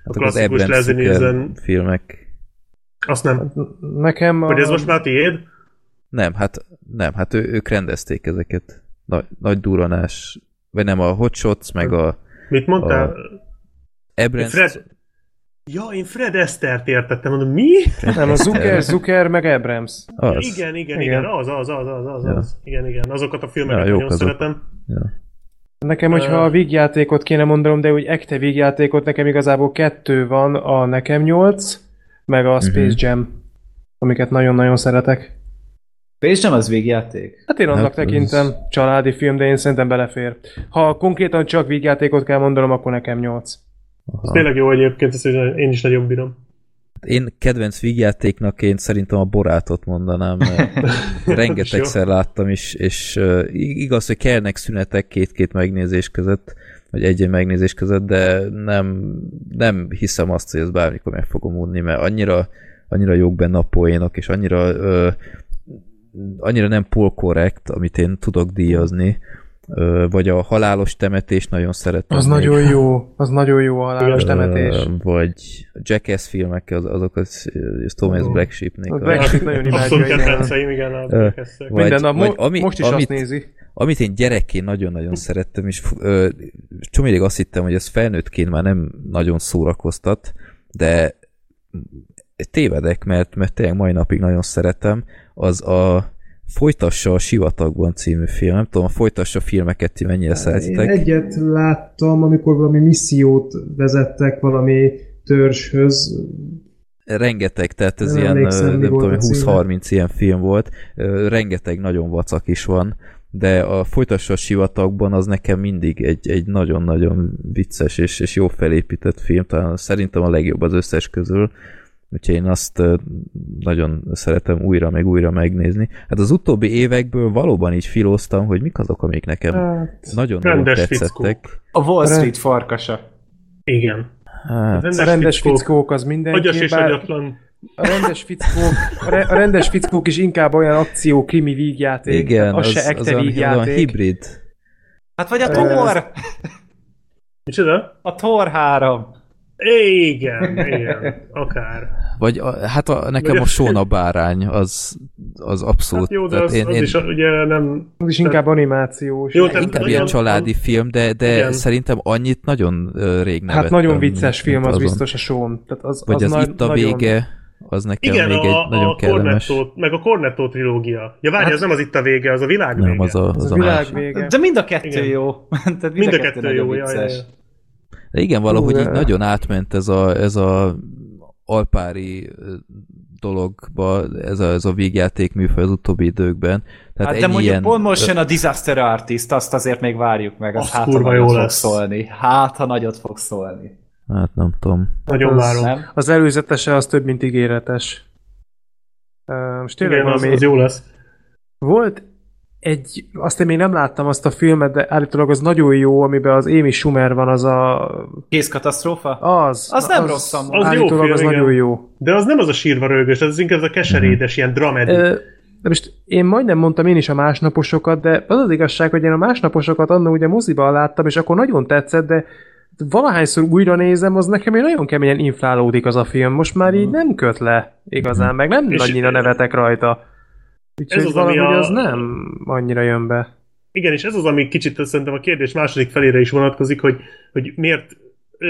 B: A
C: az
B: klasszikus
C: Abrams
B: Leslie
C: filmek.
B: Azt nem.
G: Nekem a...
B: Vagy ez most már tiéd?
C: Nem, hát nem, hát ő, ők rendezték ezeket. Nagy, nagy duranás, vagy nem, a Hot Shots, meg a
B: Mit mondtál?
C: A- Abrams...
B: Fred... Ja, én Fred Esztert értettem, mondom, mi?
G: Nem, a Zucker, Zucker, meg Abrams.
C: Az.
B: Igen, igen,
G: Igen.
B: igen, az, az, az, az, az,
C: Ja.
B: az. Igen, igen, azokat a filmeket
C: Ja,
B: nagyon
C: azok.
B: szeretem.
C: Ja.
G: Nekem, hogyha a vígjátékot kéne mondanom, de úgy ekte vígjátékot, nekem igazából kettő van, a Nekem 8, meg a Space
C: Mhm.
G: Jam, amiket nagyon-nagyon szeretek.
F: És nem az végjáték.
G: Hát én annak
C: Hát,
G: tekintem
C: az-
G: családi film, de én szerintem belefér. Ha konkrétan csak vígjátékot kell mondanom, akkor nekem 8.
B: Ez
C: Aha.
B: tényleg jó egyébként, ezt én is nagyon bírom.
C: Én kedvenc vígjátéknak én szerintem a borátot mondanám, mert rengetegszer láttam is, és igaz, hogy kellnek szünetek két-két megnézés között, vagy egy-egy megnézés között, de nem, nem hiszem azt, hogy ezt bármikor meg fogom unni, mert annyira, annyira jók benne a poénok, és annyira uh, annyira nem polkorrekt, amit én tudok díjazni, vagy a halálos temetés nagyon szeretem.
G: Az
C: még.
G: nagyon jó, az nagyon jó a halálos temetés.
C: Vagy Jackass filmek, az, azok az, az Thomas Black Sheepnek.
G: A Black Sheep nagyon imádja.
B: Abszolút
G: igen.
B: kedvenceim, igen, a Black
C: vagy-
G: Minden nap,
C: vagy ami-
G: most is
C: amit-
G: azt nézi.
C: Amit én gyerekként nagyon-nagyon szerettem, és ö, csomélig azt hittem, hogy ez felnőttként már nem nagyon szórakoztat, de tévedek, mert, mert tényleg mai napig nagyon szeretem, az a Folytassa a sivatagban című film. Nem tudom, a Folytassa filmeket ti mennyire
G: Én
C: szeretitek.
G: egyet láttam, amikor valami missziót vezettek valami törzshöz.
C: rengeteg, tehát ez
G: Nem
C: ilyen, nem tudom,
G: a címe.
C: 20-30 ilyen film volt, rengeteg nagyon vacak is van, de a Folytassa a sivatagban az nekem mindig egy, egy nagyon-nagyon vicces és, és jó felépített film, talán szerintem a legjobb az összes közül, úgyhogy én azt nagyon szeretem újra meg újra megnézni. Hát az utóbbi évekből valóban így filóztam, hogy mik azok, amik nekem
G: Hát,
C: nagyon-nagyon
B: rendes
C: tetszettek.
F: A Wall Street farkasa.
B: Igen.
C: Hát,
G: a rendes fickók az
B: Agyas
G: mindenki,
B: és
G: bár
B: agyatlan.
G: a rendes fickók, a, re, a rendes fickók is inkább olyan akció, krimi vígjáték.
C: igen,
G: az,
C: az,
G: se
C: az,
G: ekte
C: az olyan
G: vígjáték.
C: hibrid.
F: Hát vagy a
G: Ö,
F: Thor!
B: Micsoda?
F: A Thor 3.
B: Igen, igen, akár.
C: Vagy a, hát a, nekem
B: a-
C: a Sóna bárány az, az abszolút.
B: Hát jó, de az,
C: én,
B: az
C: én,
B: is ugye nem...
G: Az is inkább animációs.
B: Jó, tehát
C: inkább
B: nagyon-
C: ilyen családi film, de, de
B: Igen.
C: szerintem annyit nagyon rég nevettem.
G: hát nagyon vicces film, az
C: azon.
G: biztos a Sean. Tehát az,
C: Vagy az,
G: az
C: Itt a
G: nagyon-
C: vége, az nekem
B: Igen,
C: még
B: a,
C: egy nagyon
B: a
C: kellemes.
B: Cornetto, meg a Cornetto trilógia. Ja, várj,
F: Hát-
B: ez nem az itt a vége, az a világ vége.
C: Nem, az a,
G: Az
C: az
G: a
C: a
G: világ vége.
F: De mind a kettő
B: Igen.
F: jó. Tehát mind,
B: Mind
F: a
B: a
F: kettő,
B: jó, ja,
F: vicces.
B: ja, ja.
C: De igen, valahogy
G: Hú,
C: így nagyon átment ez a, ez a alpári dologba, ez a, ez a vígjáték műfaj az utóbbi időkben. Tehát
F: Hát de mondjuk
C: ilyen,
F: pont most jön a Disaster Artist, azt azért még várjuk meg, az
B: Az
F: hát,
B: kurva
F: nagyot
B: jó
F: fog
B: lesz.
F: szólni. Hát, ha nagyot fog szólni.
C: Hát nem tudom.
B: Nagyon
G: Az-
B: várom.
F: Nem?
G: Az előzetese az több, mint ígéretes. Uh, most tényleg
B: Igen, az,
G: valami...
B: az jó lesz.
G: Volt egy, azt én még nem láttam azt a filmet, de állítólag az nagyon jó, amiben az Amy Schumer van, az a...
F: Kész katasztrófa?
G: Az.
F: Az nem rossz amúgy.
B: Az jó film,
G: az
B: igen.
G: nagyon jó.
B: De az nem az a sírva rögös, az inkább az a keserédes, ilyen dramedy.
G: Ö, De most én majdnem mondtam én is a másnaposokat, de az az igazság, hogy én a másnaposokat annó ugye moziban láttam, és akkor nagyon tetszett, de valahányszor újra nézem, az nekem egy nagyon keményen inflálódik az a film. Most már így nem köt le igazán, meg nem
B: És-
G: annyira nevetek rajta. Úgyhogy
B: Ez az, ami
G: valahogy
B: a-
G: az nem annyira jön be.
B: Igen, és ez az, ami kicsit szerintem a kérdés második felére is vonatkozik, hogy, hogy miért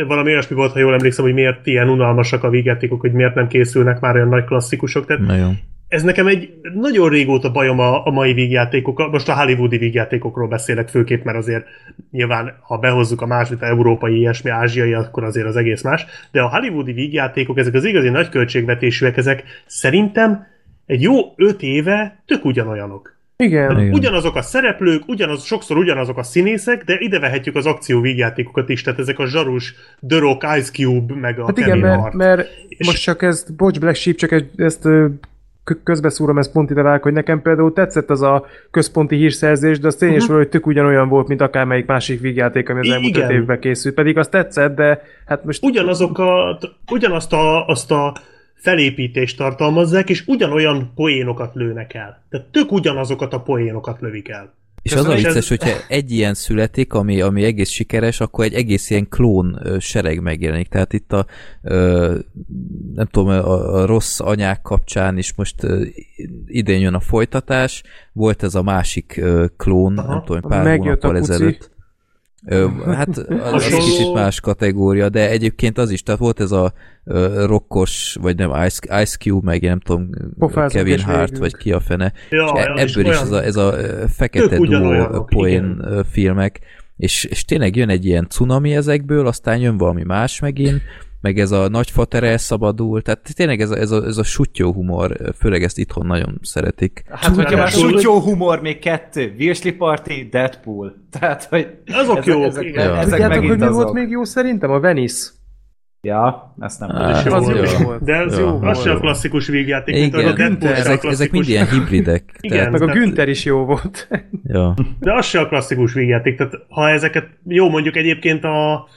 B: valami olyasmi volt, ha jól emlékszem, hogy miért ilyen unalmasak a vígjátékok, hogy miért nem készülnek már olyan nagy klasszikusok. Tehát
C: Nagyon.
B: ez nekem egy nagyon régóta bajom a, a mai vígjátékok, most a hollywoodi vígjátékokról beszélek főképp, mert azért nyilván, ha behozzuk a másik, a európai, ilyesmi, ázsiai, akkor azért az egész más, de a hollywoodi vígjátékok, ezek az igazi nagy költségvetésűek, ezek szerintem egy jó öt éve tök ugyanolyanok.
G: Igen.
C: Igen.
B: Ugyanazok a szereplők, ugyanaz, sokszor ugyanazok a színészek, de ide vehetjük az akció vígjátékokat is, tehát ezek a zsarus The Rock, Ice Cube, meg a
G: Hát igen,
B: Kevin
G: mert,
B: Hart.
G: mert
B: És-
G: most csak ezt, bocs Black Sheep, csak egy- ezt k- közbeszúrom, ezt pont ide vág, hogy nekem például tetszett az a központi hírszerzés, de az tényleg uh-huh. hogy tök ugyanolyan volt, mint akármelyik másik vígjáték, ami az
B: I-
G: elmúlt
B: igen.
G: öt évben készült. Pedig az tetszett, de hát most...
B: ugyanazok a, ugyanazt a, azt a felépítést tartalmazzák, és ugyanolyan poénokat lőnek el. Tehát tök ugyanazokat a poénokat lövik el.
C: És
B: Ez
C: az a vicces, hogyha egy ilyen születik, ami, ami egész sikeres, akkor egy egész ilyen klón sereg megjelenik. Tehát itt a, nem tudom, a, a rossz anyák kapcsán is most idén jön a folytatás. Volt ez a másik klón,
B: Aha.
C: nem tudom, pár
G: Megjött
C: hónappal ezelőtt. Ö, hát az, az kicsit más kategória, de egyébként az is, tehát volt ez a ö, rokkos, vagy nem, Ice, Ice Cube, meg én nem tudom,
G: Pofázunk
C: Kevin Hart,
G: végünk.
C: vagy ki a fene.
B: Ja,
C: És e- ebből is
B: olyan-
C: ez a, ez a fekete duó poén
B: igen.
C: filmek, és, és tényleg jön egy ilyen cunami ezekből, aztán jön valami más megint, meg ez a nagyfater elszabadul, tehát tényleg ez a, ez a, ez a sutyó humor, főleg ezt itthon nagyon szeretik.
F: Hát, hogyha már sutyó humor, még kettő. Virsli Party, Deadpool. Tehát, hogy
B: Azok
F: ezek,
B: jók,
F: ezek,
B: igen.
C: Ja.
F: ezek
G: Tudjátok,
F: megint
G: hogy mi
F: azok.
G: volt még jó szerintem? A Venice.
F: Ja, ezt nem
B: is jó
G: az jó
C: jó.
G: volt.
B: De az,
C: Ja,
B: jó, az
C: jó.
B: se a klasszikus vígjáték, mint
C: Igen,
B: a Deadpool
C: ezek, ezek
B: klasszikus.
C: mind ilyen hibridek.
B: Igen.
C: Tehát,
G: Meg a Günther is jó volt.
C: ja.
B: De az se a klasszikus vígjáték. Tehát ha ezeket, jó mondjuk egyébként a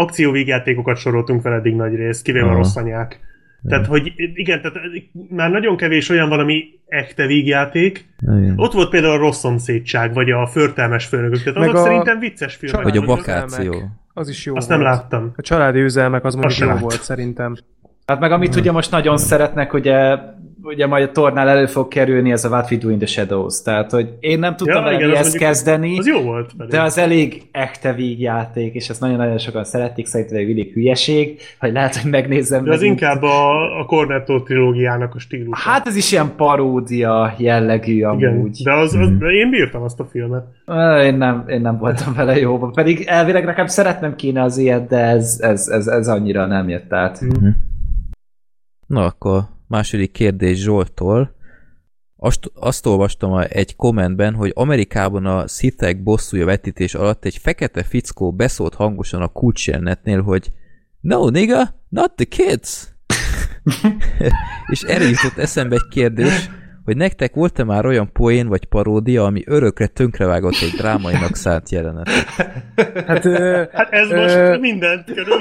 B: akcióvígjátékokat soroltunk fel eddig nagy részt, kivéve a
C: Aha.
B: rossz anyák. Tehát, hogy igen, tehát már nagyon kevés olyan valami echte vígjáték.
C: Igen.
B: Ott volt például a rossz szomszédság, vagy a förtelmes főnökök. Tehát
G: Meg
B: azok
G: a
B: szerintem vicces filmek.
C: Vagy a vakáció.
G: Az is jó
B: Azt
G: volt.
B: nem láttam.
G: A családi üzelmek az mondjuk jó
B: láttam.
G: volt szerintem.
F: Hát meg amit ugye most nagyon szeretnek, ugye, ugye majd a tornál elő fog kerülni ez a What We Do in the Shadows. Tehát, hogy én nem tudtam
B: Ja, igen, mondjuk-
F: kezdeni,
B: Az jó volt. Pedig.
F: de az elég echte vígjáték, és ezt nagyon-nagyon sokan szerették, szerintem egy vidék hülyeség, hogy lehet, hogy megnézem.
B: De az
F: megint.
B: inkább a, a Cornetto trilógiának a stílus.
F: Hát ez is ilyen paródia jellegű
B: igen,
F: amúgy.
B: de, az, az, de én bírtam azt a filmet.
F: Én nem, én nem voltam vele jóban. Pedig elvileg nekem szeretnem kéne az ilyet, de ez, ez, ez, ez annyira nem jött át.
C: Na akkor második kérdés Zsoltól. Azt, azt olvastam egy kommentben, hogy Amerikában a Sithek bosszúja vetítés alatt egy fekete fickó beszólt hangosan a kulcsjelnetnél, hogy No, nigga, not the kids! És erre jutott eszembe egy kérdés, hogy nektek volt-e már olyan poén vagy paródia, ami örökre tönkrevágott egy drámainak szánt jelenet?
G: Hát, ö,
B: Hát ez
G: Ö-
B: most mindent körül.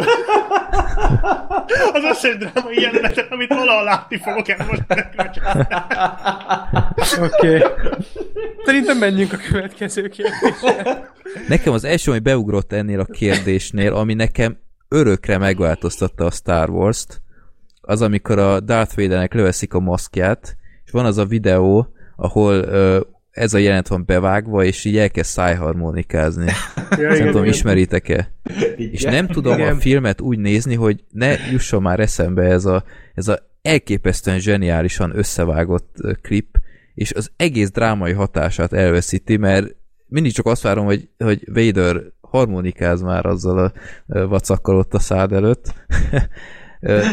B: Az összes drámai jelenetet, amit valaha látni fogok el most.
G: Oké. Okay. Szerintem menjünk a következő kérdésre.
C: Nekem az első, ami beugrott ennél a kérdésnél, ami nekem örökre megváltoztatta a Star Wars-t, az amikor a Darth Vadernek löveszik a maszkját, és van az a videó, ahol ö, ez a jelenet van bevágva, és így elkezd szájharmonikázni.
B: Ja,
C: Nem tudom, ismeritek-e?
F: Igen.
C: És nem tudom
G: Igen.
C: a filmet úgy nézni, hogy ne jusson már eszembe ez a, ez a elképesztően zseniálisan összevágott klip, és az egész drámai hatását elveszíti, mert mindig csak azt várom, hogy, hogy Vader harmonikáz már azzal a vacakkal ott a szád előtt.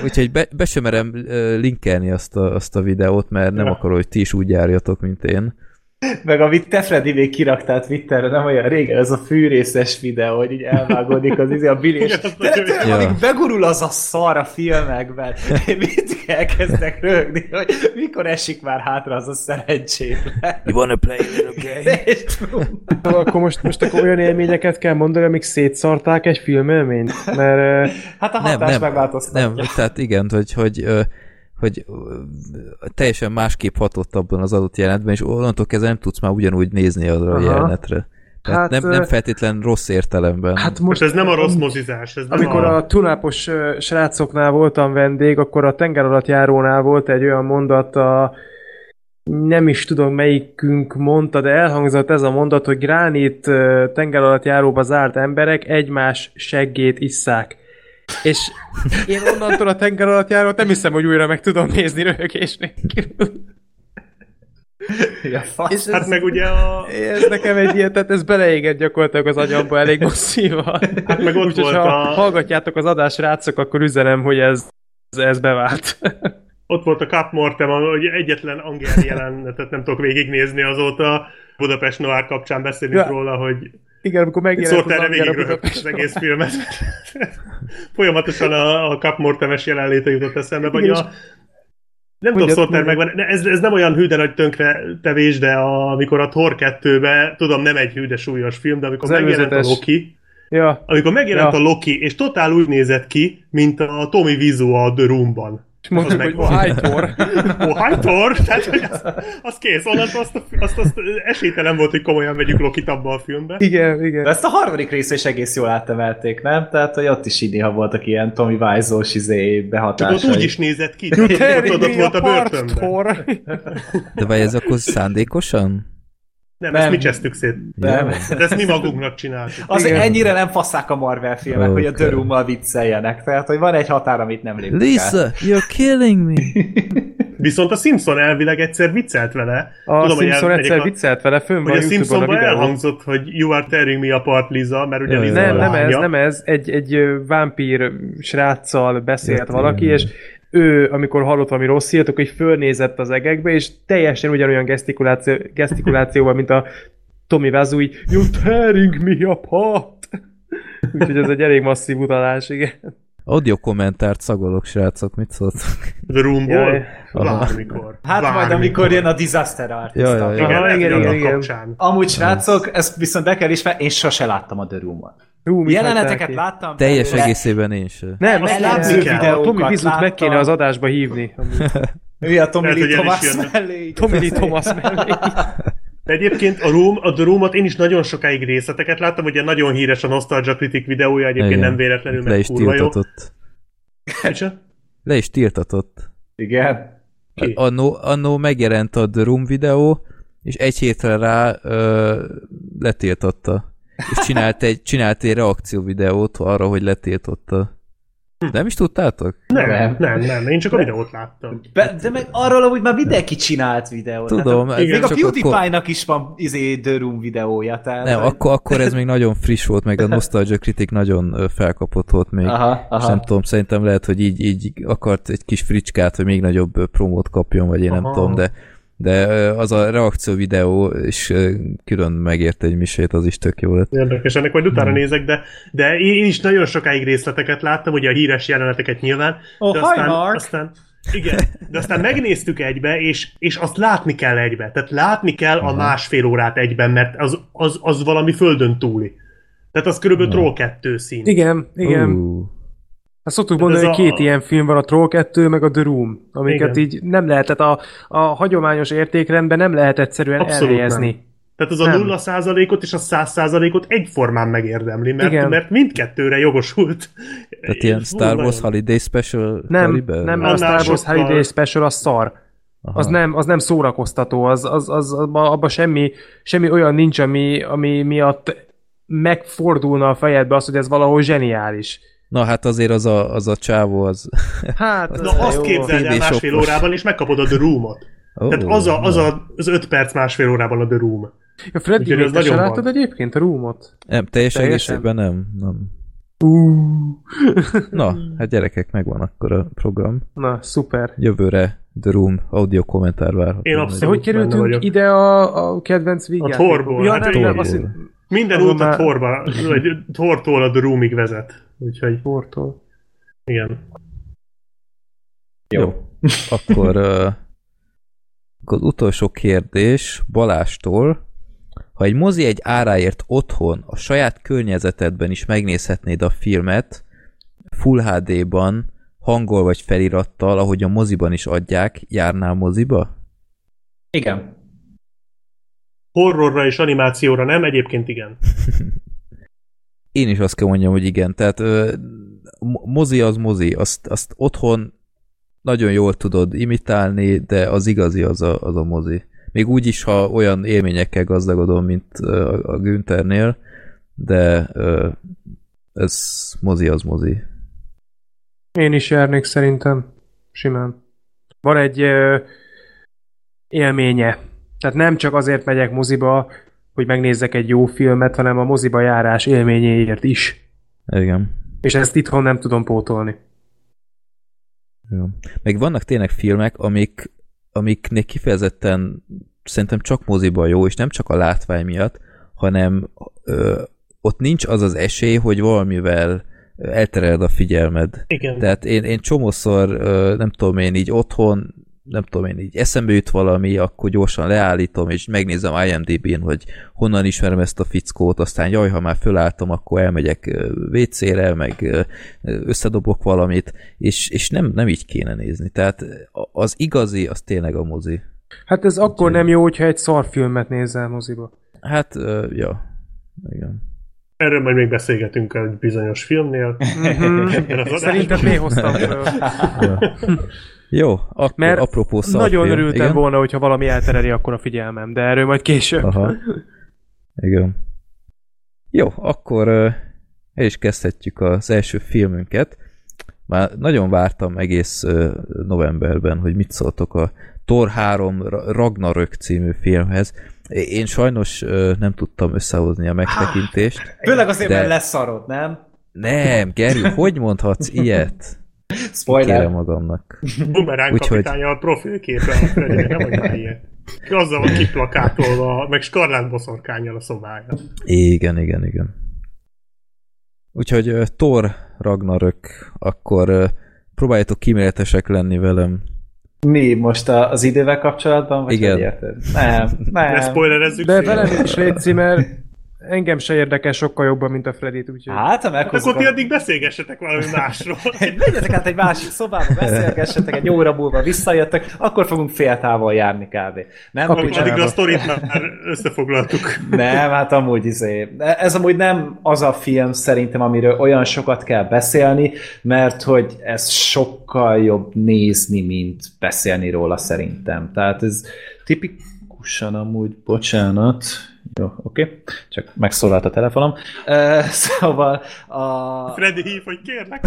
C: Úgyhogy be, be sem merem linkelni azt a, azt a videót, mert nem akarom, hogy ti is úgy járjatok, mint én.
F: Meg amit te Freddy még kiraktál Twitterre, nem olyan régen, ez a fűrészes videó, hogy így elvágódik az izé a Billy, és
B: Igen, azt
F: tényleg, amíg begurul az a szar a filmekben, én mindig elkezdek rögni, hogy mikor esik már hátra az a szerencsétlen.
C: You wanna play a little game?
G: Akkor most, most akkor olyan élményeket kell mondani, amik szétszarták egy filmélményt? Mert
F: hát a
C: nem,
F: hatás
C: nem,
F: megváltoztatja.
C: nem, tehát igen, hogy, hogy, hogy teljesen másképp hatott abban az adott jelenetben, és onnantól kezdve nem tudsz már ugyanúgy nézni arra a
G: Aha.
C: jelenetre. Tehát
G: Hát,
C: nem, nem feltétlen rossz értelemben.
G: hát
B: Most
G: most...
B: ez nem a rossz mozizás, ez nem
G: Amikor
B: a...
G: a tunápos srácoknál voltam vendég, akkor a tenger alatt járónál volt egy olyan mondat, a, nem is tudom melyikünk mondta, de elhangzott ez a mondat, hogy gránit tenger alatt járóba zárt emberek egymás seggét isszák. És én onnantól a tenger alatt járót nem hiszem, hogy újra meg tudom nézni röhögés nélkül.
F: Ja, fasz.
G: És
B: Hát
G: ez,
B: meg ugye a...
G: ez nekem egy ilyen, tehát ez beleégett gyakorlatilag az agyamba elég masszívan.
B: Hát meg ott
G: Úgyhogy
B: volt
G: ha
B: a...
G: hallgatjátok az adás rácok, akkor üzenem, hogy ez, ez bevált.
B: Ott volt a Cup Mortem, hogy egyetlen Angel jelenetet nem tudok végignézni azóta. Budapest Noir kapcsán beszélünk
G: Ja.
B: róla, hogy
G: Igen, amikor megjelent az
B: erre végig röhögtem az egész filmet. Folyamatosan a, a Cup Mortemes jelenléte jutott eszembe, vagy a... Nem tudom,
G: mondjad.
B: megvan, ez, ez nem olyan hű, de nagy tönkre tevés, de a, amikor a Thor 2-be, tudom, nem egy hű, de súlyos film, de amikor
G: Az
B: megjelent a
G: előzetes.
B: Loki,
G: Ja,
B: amikor megjelent
G: Ja.
B: a Loki, és totál úgy nézett ki, mint a Tommy Wiseau a The Room-ban.
G: És mondtuk,
B: Az
G: hogy oh, hi Thor!
B: Tehát, hogy az, az kész, onnantól azt, azt, azt esélytelen volt, hogy komolyan vegyük Lokit abba a filmbe.
G: Igen,
F: De
G: igen.
F: ezt a harmadik rész is egész jól átemelték, nem? Tehát, hogy ott is így néha voltak ilyen Tommy Wiseau-s izé
B: Csak ott
F: behatásai.
B: úgy is nézett ki, tudod, ott, volt a börtönben.
C: De vagy ez akkor szándékosan?
B: Nem,
F: Nem.
B: ezt mi csesztük szét.
F: Nem.
B: De ezt mi magunknak csináltuk.
F: Azért
G: Igen.
F: ennyire nem faszák a Marvel filmek, hogy a Room-mal vicceljenek. Tehát, hogy van egy határ, amit nem lépnek el.
C: Lisa, you're killing me!
B: Viszont a Simpson elvileg egyszer viccelt vele.
G: A
B: Tudom, hogy
G: Simpson
B: el-
G: egyszer
B: a-
G: viccelt vele, fönn
B: Hogy
G: van
B: a Simpsonban elhangzott, hogy you are tearing me apart, Liza, mert ugye Liza
G: Nem,
B: a
G: nem ez, nem ez. Egy, egy vámpír sráccal beszélt valaki, és ő, amikor hallott valami rossz hírt, akkor így fölnézett az egekbe, és teljesen ugyanolyan gesztikuláció, gesztikulációval, mint a Tommy Wiseau, így You're tearing me apart! Úgyhogy ez egy elég masszív utalás, igen.
C: Audio kommentárt szagolok, srácok, mit szóltok?
B: The Roomból?
G: Jaj.
B: Bármikor.
F: Hát majd,
B: Bármikor.
F: amikor jön a Disaster Artist.
C: Ja, ja, ja.
B: Igen,
G: igen, igen, igen.
F: Amúgy srácok, ezt viszont be kell ismerni, én sose láttam a The Room-ot.
G: Hú,
F: Jeleneteket láttam.
C: Teljes
F: belőle.
C: egészében én sem.
G: Nem,
B: Azt látni kell.
F: Videókat
G: Vizut meg kéne az adásba hívni.
F: Ő a
B: Lehet,
F: Lee
B: is
F: Thomas mellé.
G: Tommy Lee Thomas mellé.
B: De egyébként a, Room, a The Room-ot én is nagyon sokáig részleteket láttam, ugye nagyon híres a Nostalgia Critic videója, egyébként
C: Igen.
B: nem véletlenül,
C: Le
B: mert
C: is
B: kurva jó.
C: tiltatott. Le is tiltatott.
F: Igen.
B: Ki?
C: Annó, annó megjelent a The Room videó, és egy hétre rá ö, letiltotta. És csinált egy, csinált egy reakció videót arra, hogy letiltotta. Nem is tudtátok?
B: Nem,
F: Nem.
B: nem, nem, nem, én csak a videót láttam.
F: Be, de meg arról amúgy már mindenki csinált videót.
C: Tudom,
F: hát, még a PewDiePie-nak is van izé The Room videója. Tehát,
C: Nem,
F: hogy-
C: akkor, akkor ez még nagyon friss volt, meg a Nostalgia Critic nagyon felkapott volt még.
F: Aha,
C: És
F: aha.
C: nem tudom, szerintem lehet, hogy így, így akart egy kis fricskát, hogy még nagyobb promót kapjon, vagy én nem
B: Aha.
C: tudom, de, de az a reakció videó is külön megért egy misét, az is tök jó lett.
B: Érdekes, ennek majd utána nézek, de, de én is nagyon sokáig részleteket láttam, ugye a híres jeleneteket nyilván.
F: Oh,
B: de
F: hi,
B: aztán,
F: Mark!
B: aztán, igen, de aztán megnéztük egybe, és, és azt látni kell egybe. Tehát látni kell a másfél órát egyben, mert az, az, az valami földön túli. Tehát az körülbelül Troll 2 szín.
G: Igen, igen.
C: Uh,
G: Hát szoktuk mondani,
B: ez
G: hogy
B: a-
G: két ilyen film van, a Troll 2, meg a The Room, amiket
B: Igen.
G: így nem lehet, tehát a, a hagyományos értékrendben nem lehet egyszerűen
B: Abszolút
G: elhelyezni.
B: Tehát az a
G: Nem.
B: 0 százalékot és a 100 százalékot egyformán megérdemli, mert,
G: Igen.
B: mert mindkettőre jogosult.
C: tehát ilyen Star Wars Holiday Special
G: Nem,
C: kaliber?
G: nem, a Star Wars
B: sokkal-
G: Holiday Special az szar.
C: Aha.
G: Az nem, az nem szórakoztató, az, az, az abban abba semmi, semmi olyan nincs, ami, ami miatt megfordulna a fejedbe az, hogy ez valahol zseniális.
C: Na hát azért az a, az a csávó az...
G: Hát,
B: Na azt képzeld el másfél
C: shopos.
B: órában, és megkapod a The Room-ot.
C: Ó,
B: Tehát az, a, az, a, az öt perc másfél órában a The Room.
G: A Freddy,
B: Úgyhogy az
G: te se
B: nagyon
G: láttad
B: van.
G: egyébként a Roomot?
C: Nem, teljes
G: Teljesen?
C: egészében nem. nem.
G: Uh.
C: Na, hát gyerekek, megvan akkor a program.
G: Na, szuper.
C: Jövőre The Room audio kommentár várható.
B: Én
G: De
B: abszolút
G: hogy kerültünk ide a, a kedvenc vígjáték?
B: Thorból,
G: Ja,
B: hát
G: nem, nem, azt
B: Minden út a Thorba, vagy Thortól a The Roomig vezet. Úgyhogy
G: Thortól.
B: igen.
C: Jó. Akkor, uh, akkor az utolsó kérdés Balástól. Ha egy mozi egy áráért otthon, a saját környezetedben is megnézhetnéd a filmet, Full HD-ban, hangol vagy felirattal, ahogy a moziban is adják, járnál moziba?
F: Igen.
B: Horrorra és animációra nem, egyébként igen.
C: Én is azt kell mondjam, hogy igen. Tehát mozi az mozi, azt, azt otthon nagyon jól tudod imitálni, de az igazi az a, az a mozi. Még úgy is, ha olyan élményekkel gazdagodom, mint a, a Günthernél, de ö, ez mozi az mozi.
G: Én is járnék szerintem. Simán. Van egy ö, élménye. Tehát nem csak azért megyek moziba, hogy megnézzek egy jó filmet, hanem a moziba járás élményéért is.
C: Igen.
G: És ezt itthon nem tudom pótolni.
C: Jó. Meg vannak tényleg filmek, amik, amiknek kifejezetten szerintem csak moziban jó, és nem csak a látvány miatt, hanem ö, ott nincs az az esély, hogy valamivel eltereled a figyelmed.
B: Igen.
C: Tehát én, én csomószor, ö, nem tudom én így otthon, nem tudom én így eszembe jut valami, akkor gyorsan leállítom, és megnézem IMDb-n, hogy honnan ismerem ezt a fickót, aztán jaj, ha már fölálltam, akkor elmegyek WC-re, meg összedobok valamit, és, és nem, nem így kéne nézni. Tehát az igazi, az tényleg a mozi.
G: Hát ez akkor nem jó, hogyha egy szarfilmet nézel moziba.
C: Hát, ja. Igen.
B: Erről majd még beszélgetünk egy bizonyos filmnél.
G: Mhm.
B: Adásban.
G: miért hoztam föl?
C: Jó, akkor
G: Mert
C: apropó szarfilm.
G: Nagyon örültem
C: igen?
G: volna, hogyha valami eltereli akkor a figyelmem, de erről majd később.
C: Aha. Igen. Jó, akkor el is kezdhetjük az első filmünket. Már nagyon vártam egész novemberben, hogy mit szóltok a Thor 3 Ra- Ragnarök című filmhez. Én sajnos nem tudtam összehozni a megtekintést.
F: Főleg azért,
C: De-
F: mert leszarod, nem?
C: Nem, Gerű, hogy mondhatsz ilyet?
F: Spoiler.
C: Kérem magamnak.
B: Bumerang
C: Úgyhogy-
B: kapitánya a profilképe a Freddy, nem vagy már ilyet. Azzal van kiplakátolva, meg skarlát boszorkányjal a szobája.
C: Igen, igen, igen. Úgyhogy uh, Thor Ragnarök, akkor uh, próbáljátok kíméletesek lenni velem.
F: Mi most a- az idővel kapcsolatban? Vagy
C: Igen.
F: hogy érted? Nem,
B: Ne
F: nem.
B: spoilerezzük
G: De velem is légy mert engem se érdekel sokkal jobban, mint a Fredit, úgyhogy...
F: Hát, ha
B: Hát
F: meghozzuk
B: akkor ti
F: a...
B: addig beszélgessetek valami másról.
F: Menjetek át egy másik szobába, beszélgessetek, egy óra múlva visszajöttek, akkor fogunk féltávol járni kávé. Nem,
G: Akkor
B: Addigra a
F: nem,
B: sztorit már összefoglaltuk.
F: nem, hát amúgy izé. Ez amúgy nem az a film szerintem, amiről olyan sokat kell beszélni, mert hogy ez sokkal jobb nézni, mint beszélni róla szerintem. Tehát ez tipikusan amúgy, bocsánat, jó, oké, okay. csak megszólalt a telefonom. Uh, szóval a...
B: Freddy hív, hogy kérlek.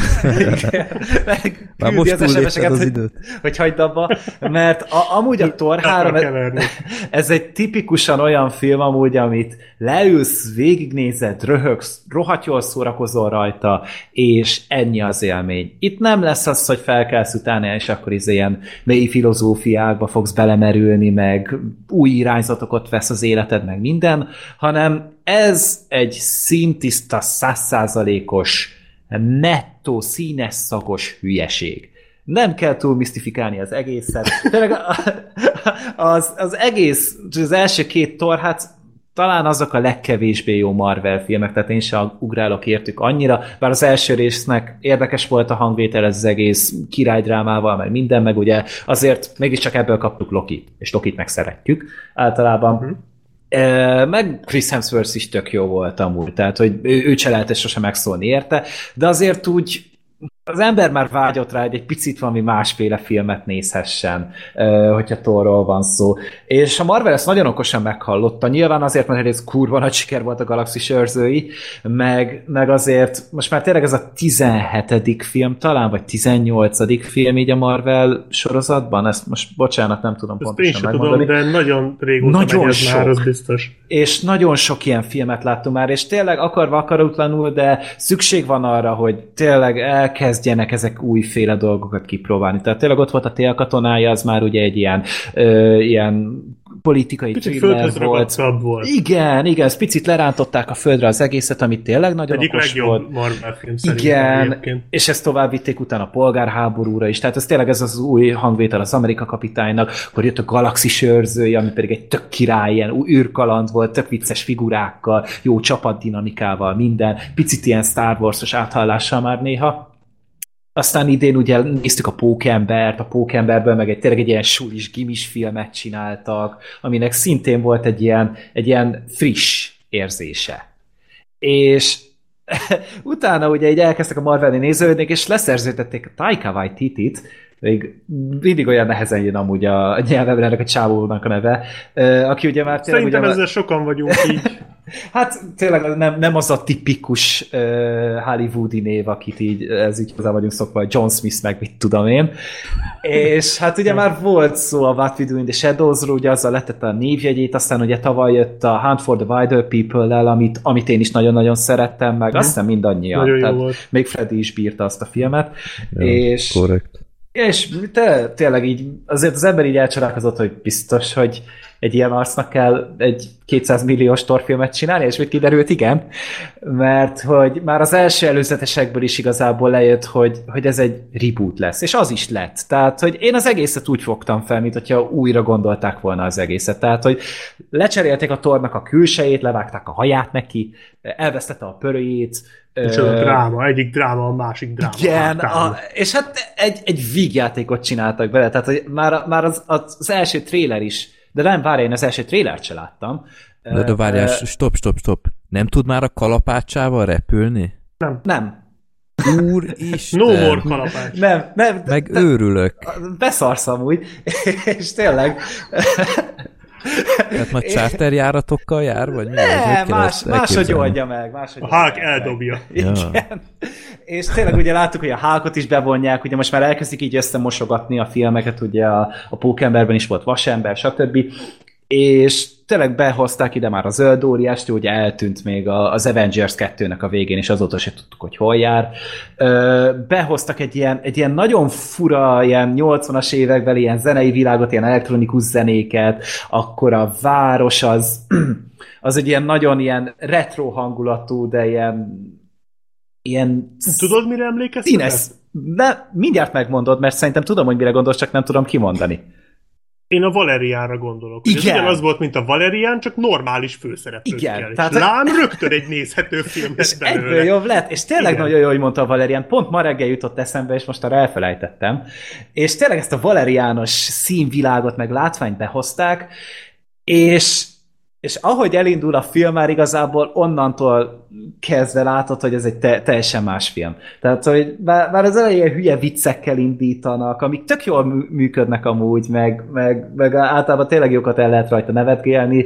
F: Meg
C: Már most
F: az
C: az
F: hogy,
C: időt.
F: hogy hagyd abba, mert a, amúgy a Thor 3,
B: Akar keverni.
F: ez egy tipikusan olyan film amúgy, amit leülsz, végignézed, röhögsz, rohadt jól szórakozol rajta, és ennyi az élmény. Itt nem lesz az, hogy felkelsz utána, és akkor is ilyen mély filozófiákba fogsz belemerülni, meg új irányzatokat vesz az életed, meg minden, hanem ez egy szintiszta, százszázalékos, nettó, színes, szagos hülyeség. Nem kell túl misztifikálni az egészet. Az, az egész, az első két tor, hát talán azok a legkevésbé jó Marvel filmek, tehát én sem ugrálok értük annyira, bár az első résznek érdekes volt a hangvétel, ez az egész királydrámával, meg minden, meg ugye azért mégiscsak ebből kaptuk Lokit, és Lokit meg szeretjük általában. E, meg Chris Hemsworth is tök jó volt amúgy, tehát hogy ő, őt se lehetett sose megszólni érte, de azért úgy az ember már vágyott rá, hogy egy picit valami másféle filmet nézhessen, hogyha Thorról van szó. És a Marvel ezt nagyon okosan meghallotta, nyilván azért, mert ez kurva nagy siker volt a Galaxis őrzői, meg, meg azért most már tényleg ez a 17. film talán, vagy 18. film így a Marvel sorozatban, ezt most bocsánat, nem tudom
B: Ezt én
F: pontosan
B: sem tudom,
F: megmondani.
B: de nagyon régóta
F: Nagyon
B: megy ez már,
F: sok.
B: az biztos.
F: És nagyon sok ilyen filmet láttunk már, és tényleg akarva akaratlanul, de szükség van arra, hogy tényleg elkezdjenek ezek újféle dolgokat kipróbálni. Tehát tényleg ott volt a Tél katonája, az már ugye egy ilyen, ö, ilyen politikai
B: földhöz
F: volt.
B: volt.
F: Igen, igen, ez picit lerántották a földre az egészet, ami tényleg nagyon
B: Egyik
F: okos
B: legjobb
F: volt.
B: Marvel film
F: Igen,
B: egyébként.
F: és ezt tovább vitték utána a polgárháborúra is, tehát ez tényleg ez az új hangvétel az Amerika kapitánynak, akkor jött a galaxis őrzői, ami pedig egy tök király, ilyen űrkaland volt, tök vicces figurákkal, jó csapatdinamikával, minden, picit ilyen Star Wars-os áthallással már néha. Aztán idén ugye néztük a Pókembert, a Pókemberből meg egy tényleg egy ilyen sulis, gimis filmet csináltak, aminek szintén volt egy ilyen, egy ilyen friss érzése. És utána ugye így elkezdtek a Marvelni néződni, és leszerződtették a Taika Waititi-t, még mindig olyan nehezen jön amúgy a nyelvemre ennek a csávónak a neve, aki ugye már tényleg
B: Szerintem
F: ugye,
B: ezzel sokan vagyunk így.
F: Hát tényleg nem, nem az a tipikus uh, hollywoodi név, akit így, ez így hozzá vagyunk szokva, John Smith meg mit tudom én. És hát ugye már volt szó a What We Do in the Shadows-ról, ugye azzal letette a névjegyét, aztán ugye tavaly jött a Hunt for the Wilder People-lel, amit, amit én is nagyon-nagyon szerettem, meg azt hiszem mindannyian.
B: Nagyon jó
F: Tehát
B: volt.
F: Még Freddy is bírta azt a filmet.
C: Ja,
F: és
C: Korrekt.
F: és te, tényleg így, azért az ember így elcsodálkozott, hogy biztos, hogy egy ilyen arcnak kell egy 200 milliós torfilmet csinálni, és mit kiderült, igen, mert hogy már az első előzetesekből is igazából lejött, hogy, hogy ez egy reboot lesz, és az is lett. Tehát, hogy én az egészet úgy fogtam fel, mint hogyha újra gondolták volna az egészet. Tehát, hogy lecserélték a tornak a külsejét, levágták a haját neki, elvesztette a pörőjét,
B: És
F: ö,
B: a dráma, egyik dráma, a másik dráma.
F: igen,
B: hátán.
F: a, és hát egy, egy vígjátékot csináltak bele, tehát hogy már, már az, az, az első tréler is, de nem, várj, én az első trélert se láttam.
C: De, de várjál,
F: Ö,
C: stop, stop, stop. Nem tud már a kalapácsával repülni?
F: Nem,
C: Úristen!
B: No more kalapács.
F: nem, nem,
C: Meg őrülök.
F: beszarsz amúgy, és tényleg,
C: Hát majd charterjáratokkal jár, vagy mi? Kell
F: más, máshogy oldja meg, máshogy
B: A Hulk eldobja.
C: Ja.
F: Igen. És tényleg ugye láttuk, hogy a Hulkot is bevonják, ugye most már elkezdik így összemosogatni a filmeket, ugye a, a Pókemberben is volt Vasember, stb. És tényleg behozták ide már a zöld óriást, ugye eltűnt még az Avengers 2-nek a végén, és azóta se tudtuk, hogy hol jár. Behoztak egy ilyen, egy ilyen nagyon fura, ilyen 80-as évekbeli ilyen zenei világot, ilyen elektronikus zenéket, akkor a város az, az egy ilyen nagyon ilyen retro hangulatú, de ilyen ilyen
B: Tudod, mire emlékeztetek?
F: színes. De mindjárt megmondod, mert szerintem tudom, hogy mire gondolsz, csak nem tudom kimondani.
B: Én a Valeriánra gondolok. hogy Ez
F: Igen.
B: ugyanaz volt, mint a Valerián, csak normális főszereplőkkel.
F: Igen, tehát-
B: lám rögtön egy nézhető film lett
F: egyből
B: belőle.
F: jobb lett, és tényleg
B: Igen.
F: nagyon jó, hogy mondta a Valerian. Pont ma reggel jutott eszembe, és most arra elfelejtettem. És tényleg ezt a valeriános színvilágot meg látványt behozták, és és ahogy elindul a film, már igazából onnantól kezdve látod, hogy ez egy te- teljesen más film. Tehát, hogy már, már az elején hülye viccekkel indítanak, amik tök jól mű- működnek amúgy, meg, meg, meg általában tényleg jókat el lehet rajta nevetgélni.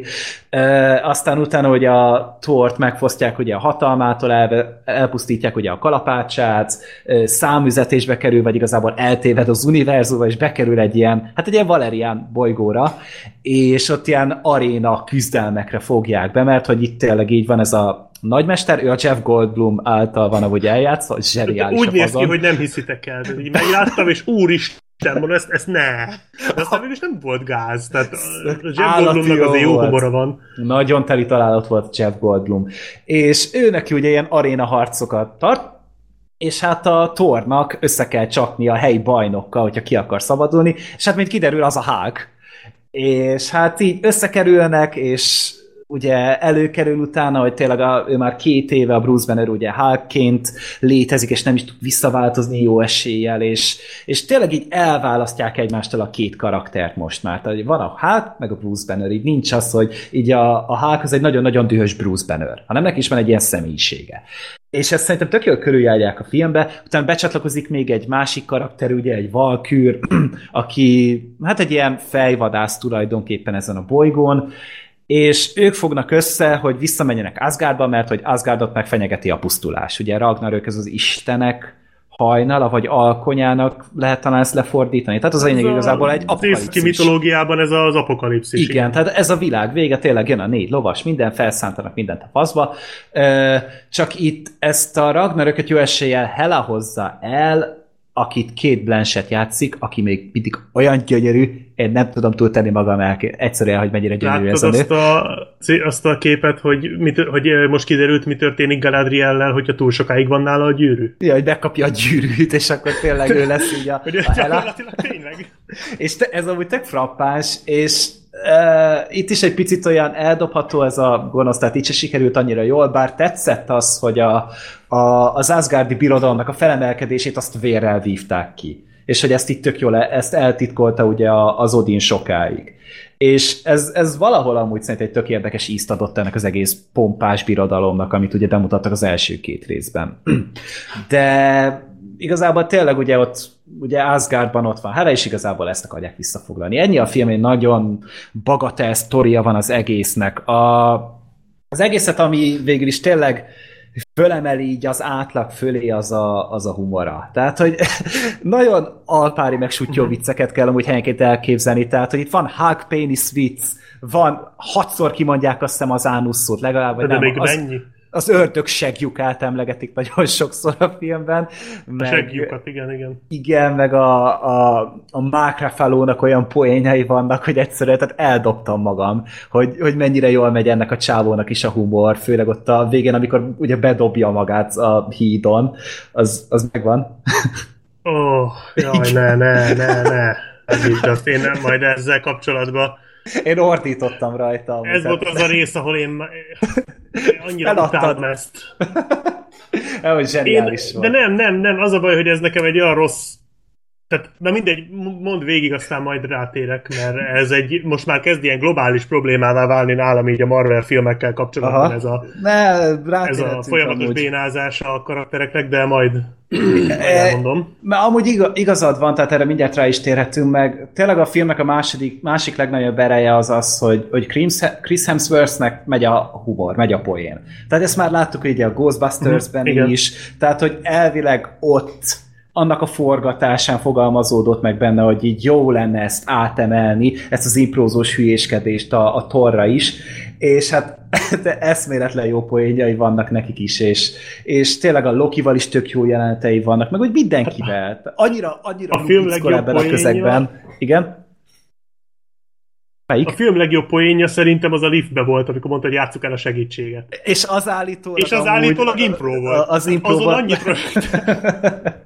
F: E, aztán utána, hogy a tort megfosztják ugye a hatalmától, el, elpusztítják ugye a kalapácsát, e, számüzetésbe kerül, vagy igazából eltéved az univerzumba, és bekerül egy ilyen, hát egy ilyen Valerian bolygóra, és ott ilyen aréna küzdelmekre fogják be, mert hogy itt tényleg így van ez a nagymester, ő a Jeff Goldblum által van, ahogy eljátszva, zseniális
B: Úgy néz ki, hogy nem hiszitek el. Így megláttam, és úristen, mondom, ezt, ezt ne. De aztán végül nem volt gáz. Tehát a Jeff Goldblumnak azért jó humora van.
F: Nagyon teli találat volt Jeff Goldblum. És ő neki ugye ilyen aréna harcokat tart, és hát a tornak össze kell csapni a helyi bajnokkal, hogyha ki akar szabadulni, és hát mint kiderül, az a Hulk. És hát így összekerülnek, és ugye előkerül utána, hogy tényleg a, ő már két éve a Bruce Banner ugye Hulkként létezik, és nem is tud visszaváltozni jó eséllyel, és, és tényleg így elválasztják egymástól a két karaktert most már. Tehát van a Hulk, meg a Bruce Banner, így nincs az, hogy így a, a Hulk az egy nagyon-nagyon dühös Bruce Banner, hanem neki is van egy ilyen személyisége. És ezt szerintem tök jól körüljárják a filmbe, utána becsatlakozik még egy másik karakter, ugye egy valkűr, aki hát egy ilyen fejvadász tulajdonképpen ezen a bolygón, és ők fognak össze, hogy visszamenjenek Asgardba, mert hogy Asgardot megfenyegeti a pusztulás. Ugye Ragnarök ez az istenek hajnala, vagy alkonyának lehet talán ezt lefordítani. Tehát az a lényeg igazából egy apokalipszis.
B: mitológiában ez az apokalipszis.
F: Igen, igen, tehát ez a világ vége, tényleg jön a négy lovas, minden felszántanak mindent a faszba. Csak itt ezt a Ragnarököt jó eséllyel Hela hozza el, akit két Blanchett játszik, aki még mindig olyan gyönyörű, én nem tudom túltenni magam el, egyszerűen, hogy mennyire gyönyörű
B: Láttad
F: ez a nő.
B: azt a, azt a képet, hogy, mit, hogy most kiderült, mi történik Galadriellel, hogyha túl sokáig van nála a gyűrű?
F: Ja, hogy bekapja a gyűrűt, és akkor tényleg ő lesz így a, a Hela.
B: tényleg.
F: És te, ez amúgy tök frappáns, és uh, itt is egy picit olyan eldobható ez a gonosz, tehát itt se sikerült annyira jól, bár tetszett az, hogy a, a, az Asgardi birodalomnak a felemelkedését azt vérrel vívták ki. És hogy ezt itt tök jól, ezt eltitkolta ugye az Odin sokáig. És ez, ez valahol amúgy szerintem egy tök érdekes ízt adott ennek az egész pompás birodalomnak, amit ugye bemutattak az első két részben. De igazából tényleg ugye ott ugye Asgardban ott van Hela, és igazából ezt akarják visszafoglalni. Ennyi a film, egy nagyon bagatel sztoria van az egésznek. A, az egészet, ami végül is tényleg fölemeli így az átlag fölé az a, az a humora. Tehát, hogy nagyon alpári meg sutyó vicceket kell amúgy helyenként elképzelni. Tehát, hogy itt van Hulk penis vicc, van, hatszor kimondják azt hiszem az ánusszót, legalább, vagy
B: De
F: nem,
B: még
F: az,
B: mennyi?
F: Az ördög segjukát emlegetik nagyon sokszor a filmben.
B: A
F: Meg,
B: segjukat, igen, igen.
F: igen, meg a, a, a Mark Ruffalo-nak olyan poénjai vannak, hogy egyszerűen tehát eldobtam magam, hogy, hogy mennyire jól megy ennek a csávónak is a humor, főleg ott a végén, amikor ugye bedobja magát a hídon, az, az megvan.
B: Ó, oh, jaj, ne, ne, ne, ne. Ez így azt én nem majd ezzel kapcsolatban.
F: Én ordítottam rajta. amúgy,
B: Ez volt az a rész, ahol én annyira
F: Feladtad.
B: utálom ezt. Én,
F: zseniális
B: de
F: volt.
B: nem, nem, nem, az a baj, hogy ez nekem egy olyan rossz tehát, na mindegy, m- mondd végig, aztán majd rátérek, mert ez egy, most már kezd ilyen globális problémává válni nálam így a Marvel filmekkel kapcsolatban
F: Aha.
B: ez a,
F: Ne,
B: ez a folyamatos
F: amúgy.
B: bénázása a karaktereknek, de majd,
F: Eh,
B: elmondom.
F: Mert amúgy iga, igazad van, tehát erre mindjárt rá is térhetünk meg. Tényleg a filmnek a második, másik legnagyobb ereje az az, hogy, hogy Chris- Hemsworthnek megy a humor, megy a poén. Tehát ezt már láttuk ugye a Ghostbusters-ben
B: Mhm,
F: is, tehát hogy elvileg ott annak a forgatásán fogalmazódott meg benne, hogy így jó lenne ezt átemelni, ezt az imprózós hülyéskedést a, a torra is, és hát de eszméletlen jó poénjai vannak nekik is, és, és tényleg a Lokival is tök jó jelenetei vannak, meg úgy mindenkivel. Annyira, annyira
B: A film legjobb
F: ebben a közegben. Igen? Melyik?
B: A film legjobb poénja szerintem az a liftbe volt, amikor mondta, hogy játsszuk el a segítséget.
F: És az állítólag
B: És az állítólag impro volt.
F: Az impro
B: Azon annyit.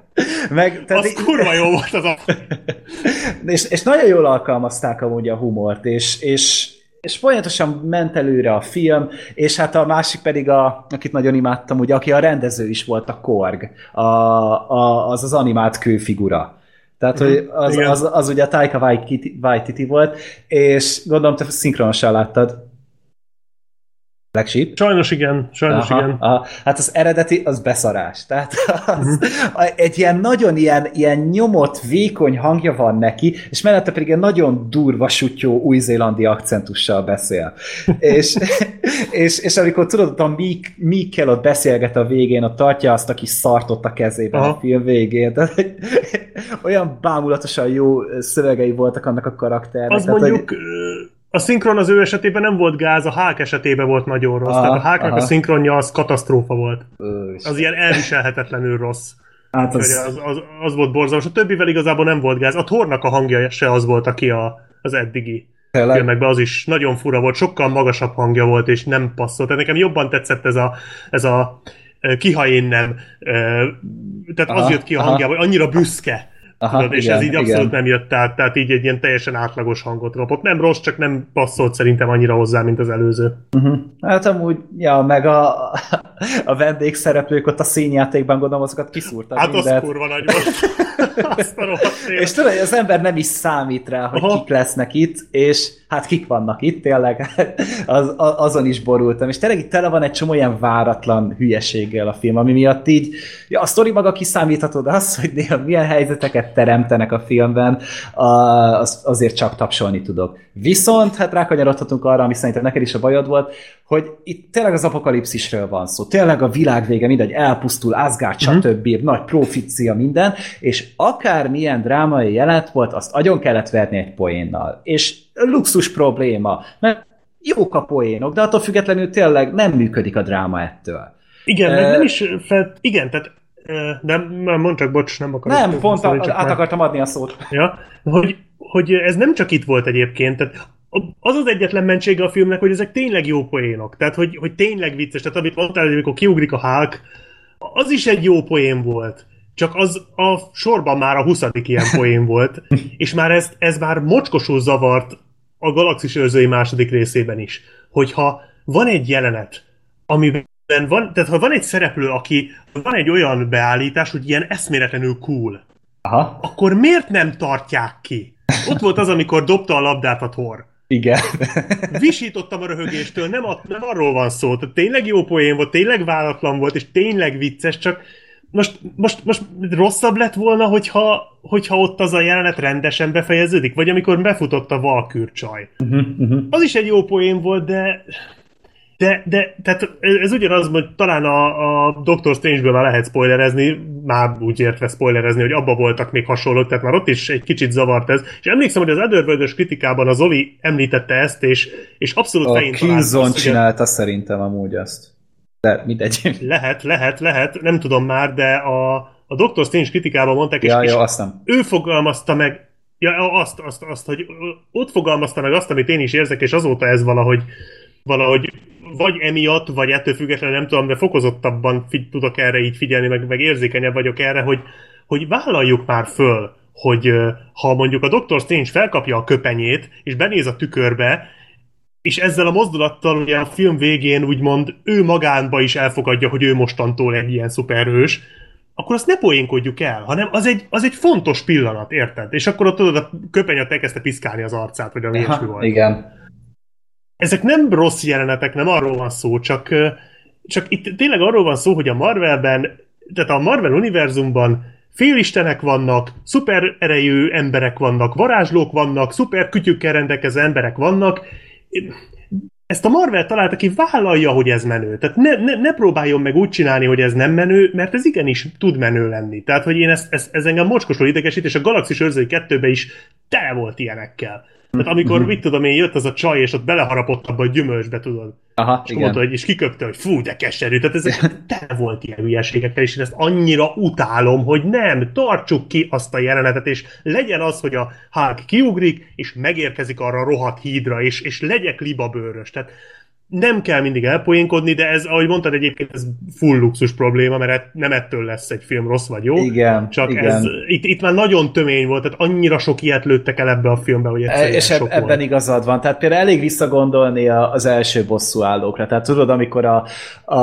F: Meg, tehát
B: Az kurva jó volt az a...
F: és, és nagyon jól alkalmazták amúgy a humort, és, és, és folyamatosan ment előre a film, és hát a másik pedig, a, akit nagyon imádtam, ugye, aki a rendező is volt, a Korg, a, a, az az animált kőfigura. Tehát, hogy az,
B: igen.
F: az, az ugye a Taika Waititi volt, és gondolom, te szinkronosan láttad. Black Sheep?
B: Sajnos igen, sajnos
F: Aha,
B: igen.
F: aha. Hát az eredeti, az beszarás. Tehát az, egy ilyen nagyon ilyen, ilyen nyomott, vékony hangja van neki, és mellette pedig egy nagyon durva, sutyó új-zélandi akcentussal beszél. és, és, és amikor tudod, a Meek, Meekkel ott beszélget a végén, ott tartja azt a kis szartot a kezében
B: Aha.
F: a film végén. Tehát, hogy olyan bámulatosan jó szövegei voltak annak a karakternek.
B: Az
F: Tehát, hogy-
B: mondjuk, ö, a szinkron az ő esetében nem volt gáz, a Hulk esetében volt nagyon rossz.
F: Aha,
B: Tehát a Hulknak a
F: aha.
B: szinkronja az katasztrófa volt.
F: És-
B: Az ilyen elviselhetetlenül rossz.
F: hát
B: Az,
F: az,
B: az, az, az volt borzalmas. A többivel igazából nem volt gáz. A Thornak a hangja se az volt, aki a, az eddigi
F: tényleg,
B: filmekben az is nagyon fura volt, sokkal magasabb hangja volt, és nem passzolt. Tehát nekem jobban tetszett ez a, ez a ö, kiha én nem. Ö, Tehát az
F: Aha,
B: jött ki a
F: aha.
B: hangjában, hogy annyira büszke
F: Aha,
B: tudod, és
F: igen,
B: ez így abszolút
F: igen.
B: nem jött át, tehát így egy ilyen teljesen átlagos hangot kapott. Nem rossz, csak nem passzolt szerintem annyira hozzá, mint az előző.
F: Uh-huh. Hát amúgy, ja, meg a, a vendégszereplők ott a színjátékban gondolom, azokat kiszúrtak
B: Hát az
F: mindent.
B: kurva nagy volt. Azt a.
F: És tudod, hogy az ember nem is számít rá, hogy
B: Aha.
F: kik lesznek itt, és hát kik vannak itt tényleg, az, azon is borultam. És tényleg itt tele van egy csomó ilyen váratlan hülyeséggel a film, ami miatt így, ja, a sztori maga kiszámítható, de az, hogy néha milyen helyzeteket teremtenek a filmben, az, azért csak tapsolni tudok. Viszont, hát rákanyarodhatunk arra, ami szerintem neked is a bajod volt, hogy itt tényleg az apokalipszisről van szó. Tényleg a világ vége, mindegy, elpusztul, Asgard, stb. nagy profícia, minden, és akármilyen drámai jelent volt, azt agyon kellett verni egy poénnal. És luxus probléma, mert jók a poénok, de attól függetlenül tényleg nem működik a dráma ettől.
B: Igen,
F: Ö,
B: nem is fel... Igen, tehát... Nem, nem, mondd csak, bocs, nem akarok.
F: Nem, pont
B: szóval
F: át akartam adni a szót.
B: Ja, hogy, hogy ez nem csak itt volt egyébként, tehát az az egyetlen mentsége a filmnek, hogy ezek tényleg jó poénok. Tehát, hogy, hogy tényleg vicces. Tehát, amit mondtál, hogy amikor kiugrik a Hulk, az is egy jó poén volt. Csak az a sorban már a 20. ilyen poén volt, és már ez, ez már mocskosul zavart a Galaxis őrzői második részében is. Hogyha van egy jelenet, amiben van, tehát ha van egy szereplő, aki van egy olyan beállítás, hogy ilyen eszméletlenül cool,
F: Aha,
B: akkor miért nem tartják ki? Ott volt az, amikor dobta a labdát a Thor.
F: Igen.
B: Visítottam a röhögéstől, nem, a, nem arról van szó. Tehát tényleg jó poén volt, tényleg váratlan volt, és tényleg vicces, csak most, most, most rosszabb lett volna, hogyha, hogyha ott az a jelenet rendesen befejeződik, vagy amikor befutott a Valkür csaj.
F: uh-huh, uh-huh.
B: Az is egy jó poén volt, de de, de tehát ez ugyanaz, hogy talán a, a Doctor Strange-ből már lehet spoilerezni, már úgy értve spoilerezni, hogy abba voltak még hasonlók, tehát már ott is egy kicsit zavart ez. És emlékszem, hogy az Otherworld-ös kritikában az Oli említette ezt, és, és abszolút
F: A
B: fején azt, hogy
F: csinálta szerintem amúgy azt. De mindegy.
B: Lehet, lehet, lehet, nem tudom már, de a, a Doctor Strange kritikában mondták, és,
F: Ja,
B: és
F: azt nem.
B: ő fogalmazta meg, ja, azt, azt, azt, hogy ott fogalmazta meg azt, amit én is érzek, és azóta ez valahogy, valahogy vagy emiatt, vagy ettől függetlenül nem tudom, de fokozottabban figy- tudok erre így figyelni, meg, meg érzékenyebb vagyok erre, hogy, hogy vállaljuk már föl, hogy ha mondjuk a Doctor Strange felkapja a köpenyét, és benéz a tükörbe, és ezzel a mozdulattal ugye a film végén úgymond ő magánba is elfogadja, hogy ő mostantól egy ilyen szuperhős, akkor azt ne poénkodjuk el, hanem az egy, az egy fontos pillanat, érted? És akkor ott tudod, a köpenyet elkezdte piszkálni az arcát, vagy ami ilyesmi volt.
F: igen.
B: Ezek nem rossz jelenetek, nem arról van szó, csak, csak itt tényleg arról van szó, hogy a Marvelben, tehát a Marvel univerzumban félistenek vannak, szuper erejű emberek vannak, varázslók vannak, szuper kütyükkel rendelkező emberek vannak. Ezt a Marvel találta ki, vállalja, hogy ez menő. Tehát ne, ne, ne próbáljon meg úgy csinálni, hogy ez nem menő, mert ez igenis tud menő lenni. Tehát, hogy én ezt, ez, ez engem mocskosról idegesít, és a Galaxis őrzői kettőbe is tele volt ilyenekkel. Tehát amikor, mit tudom én, jött az a csaj, és ott beleharapott abba a gyümölcsbe, tudod.
F: Aha,
B: És
F: igen.
B: mondta, hogy és kiköpte, hogy fú, de keserű. Tehát ezek tele volt ilyen hülyeségekkel, és én ezt annyira utálom, hogy nem, tartsuk ki azt a jelenetet, és legyen az, hogy a Hulk kiugrik, és megérkezik arra a rohadt hídra, és, és legyek libabőrös. Tehát nem kell mindig elpoénkodni, de ez, ahogy mondtad egyébként, ez full luxus probléma, mert nem ettől lesz egy film rossz vagy jó.
F: Igen,
B: Csak
F: igen.
B: ez, itt, itt már nagyon tömény volt, tehát annyira sok ilyet lőttek el ebbe a filmbe, hogy egyszerűen
F: És eb-
B: sok
F: ebben
B: volt.
F: igazad van. Tehát például elég visszagondolni az első bosszú állókra. Tehát tudod, amikor a, a,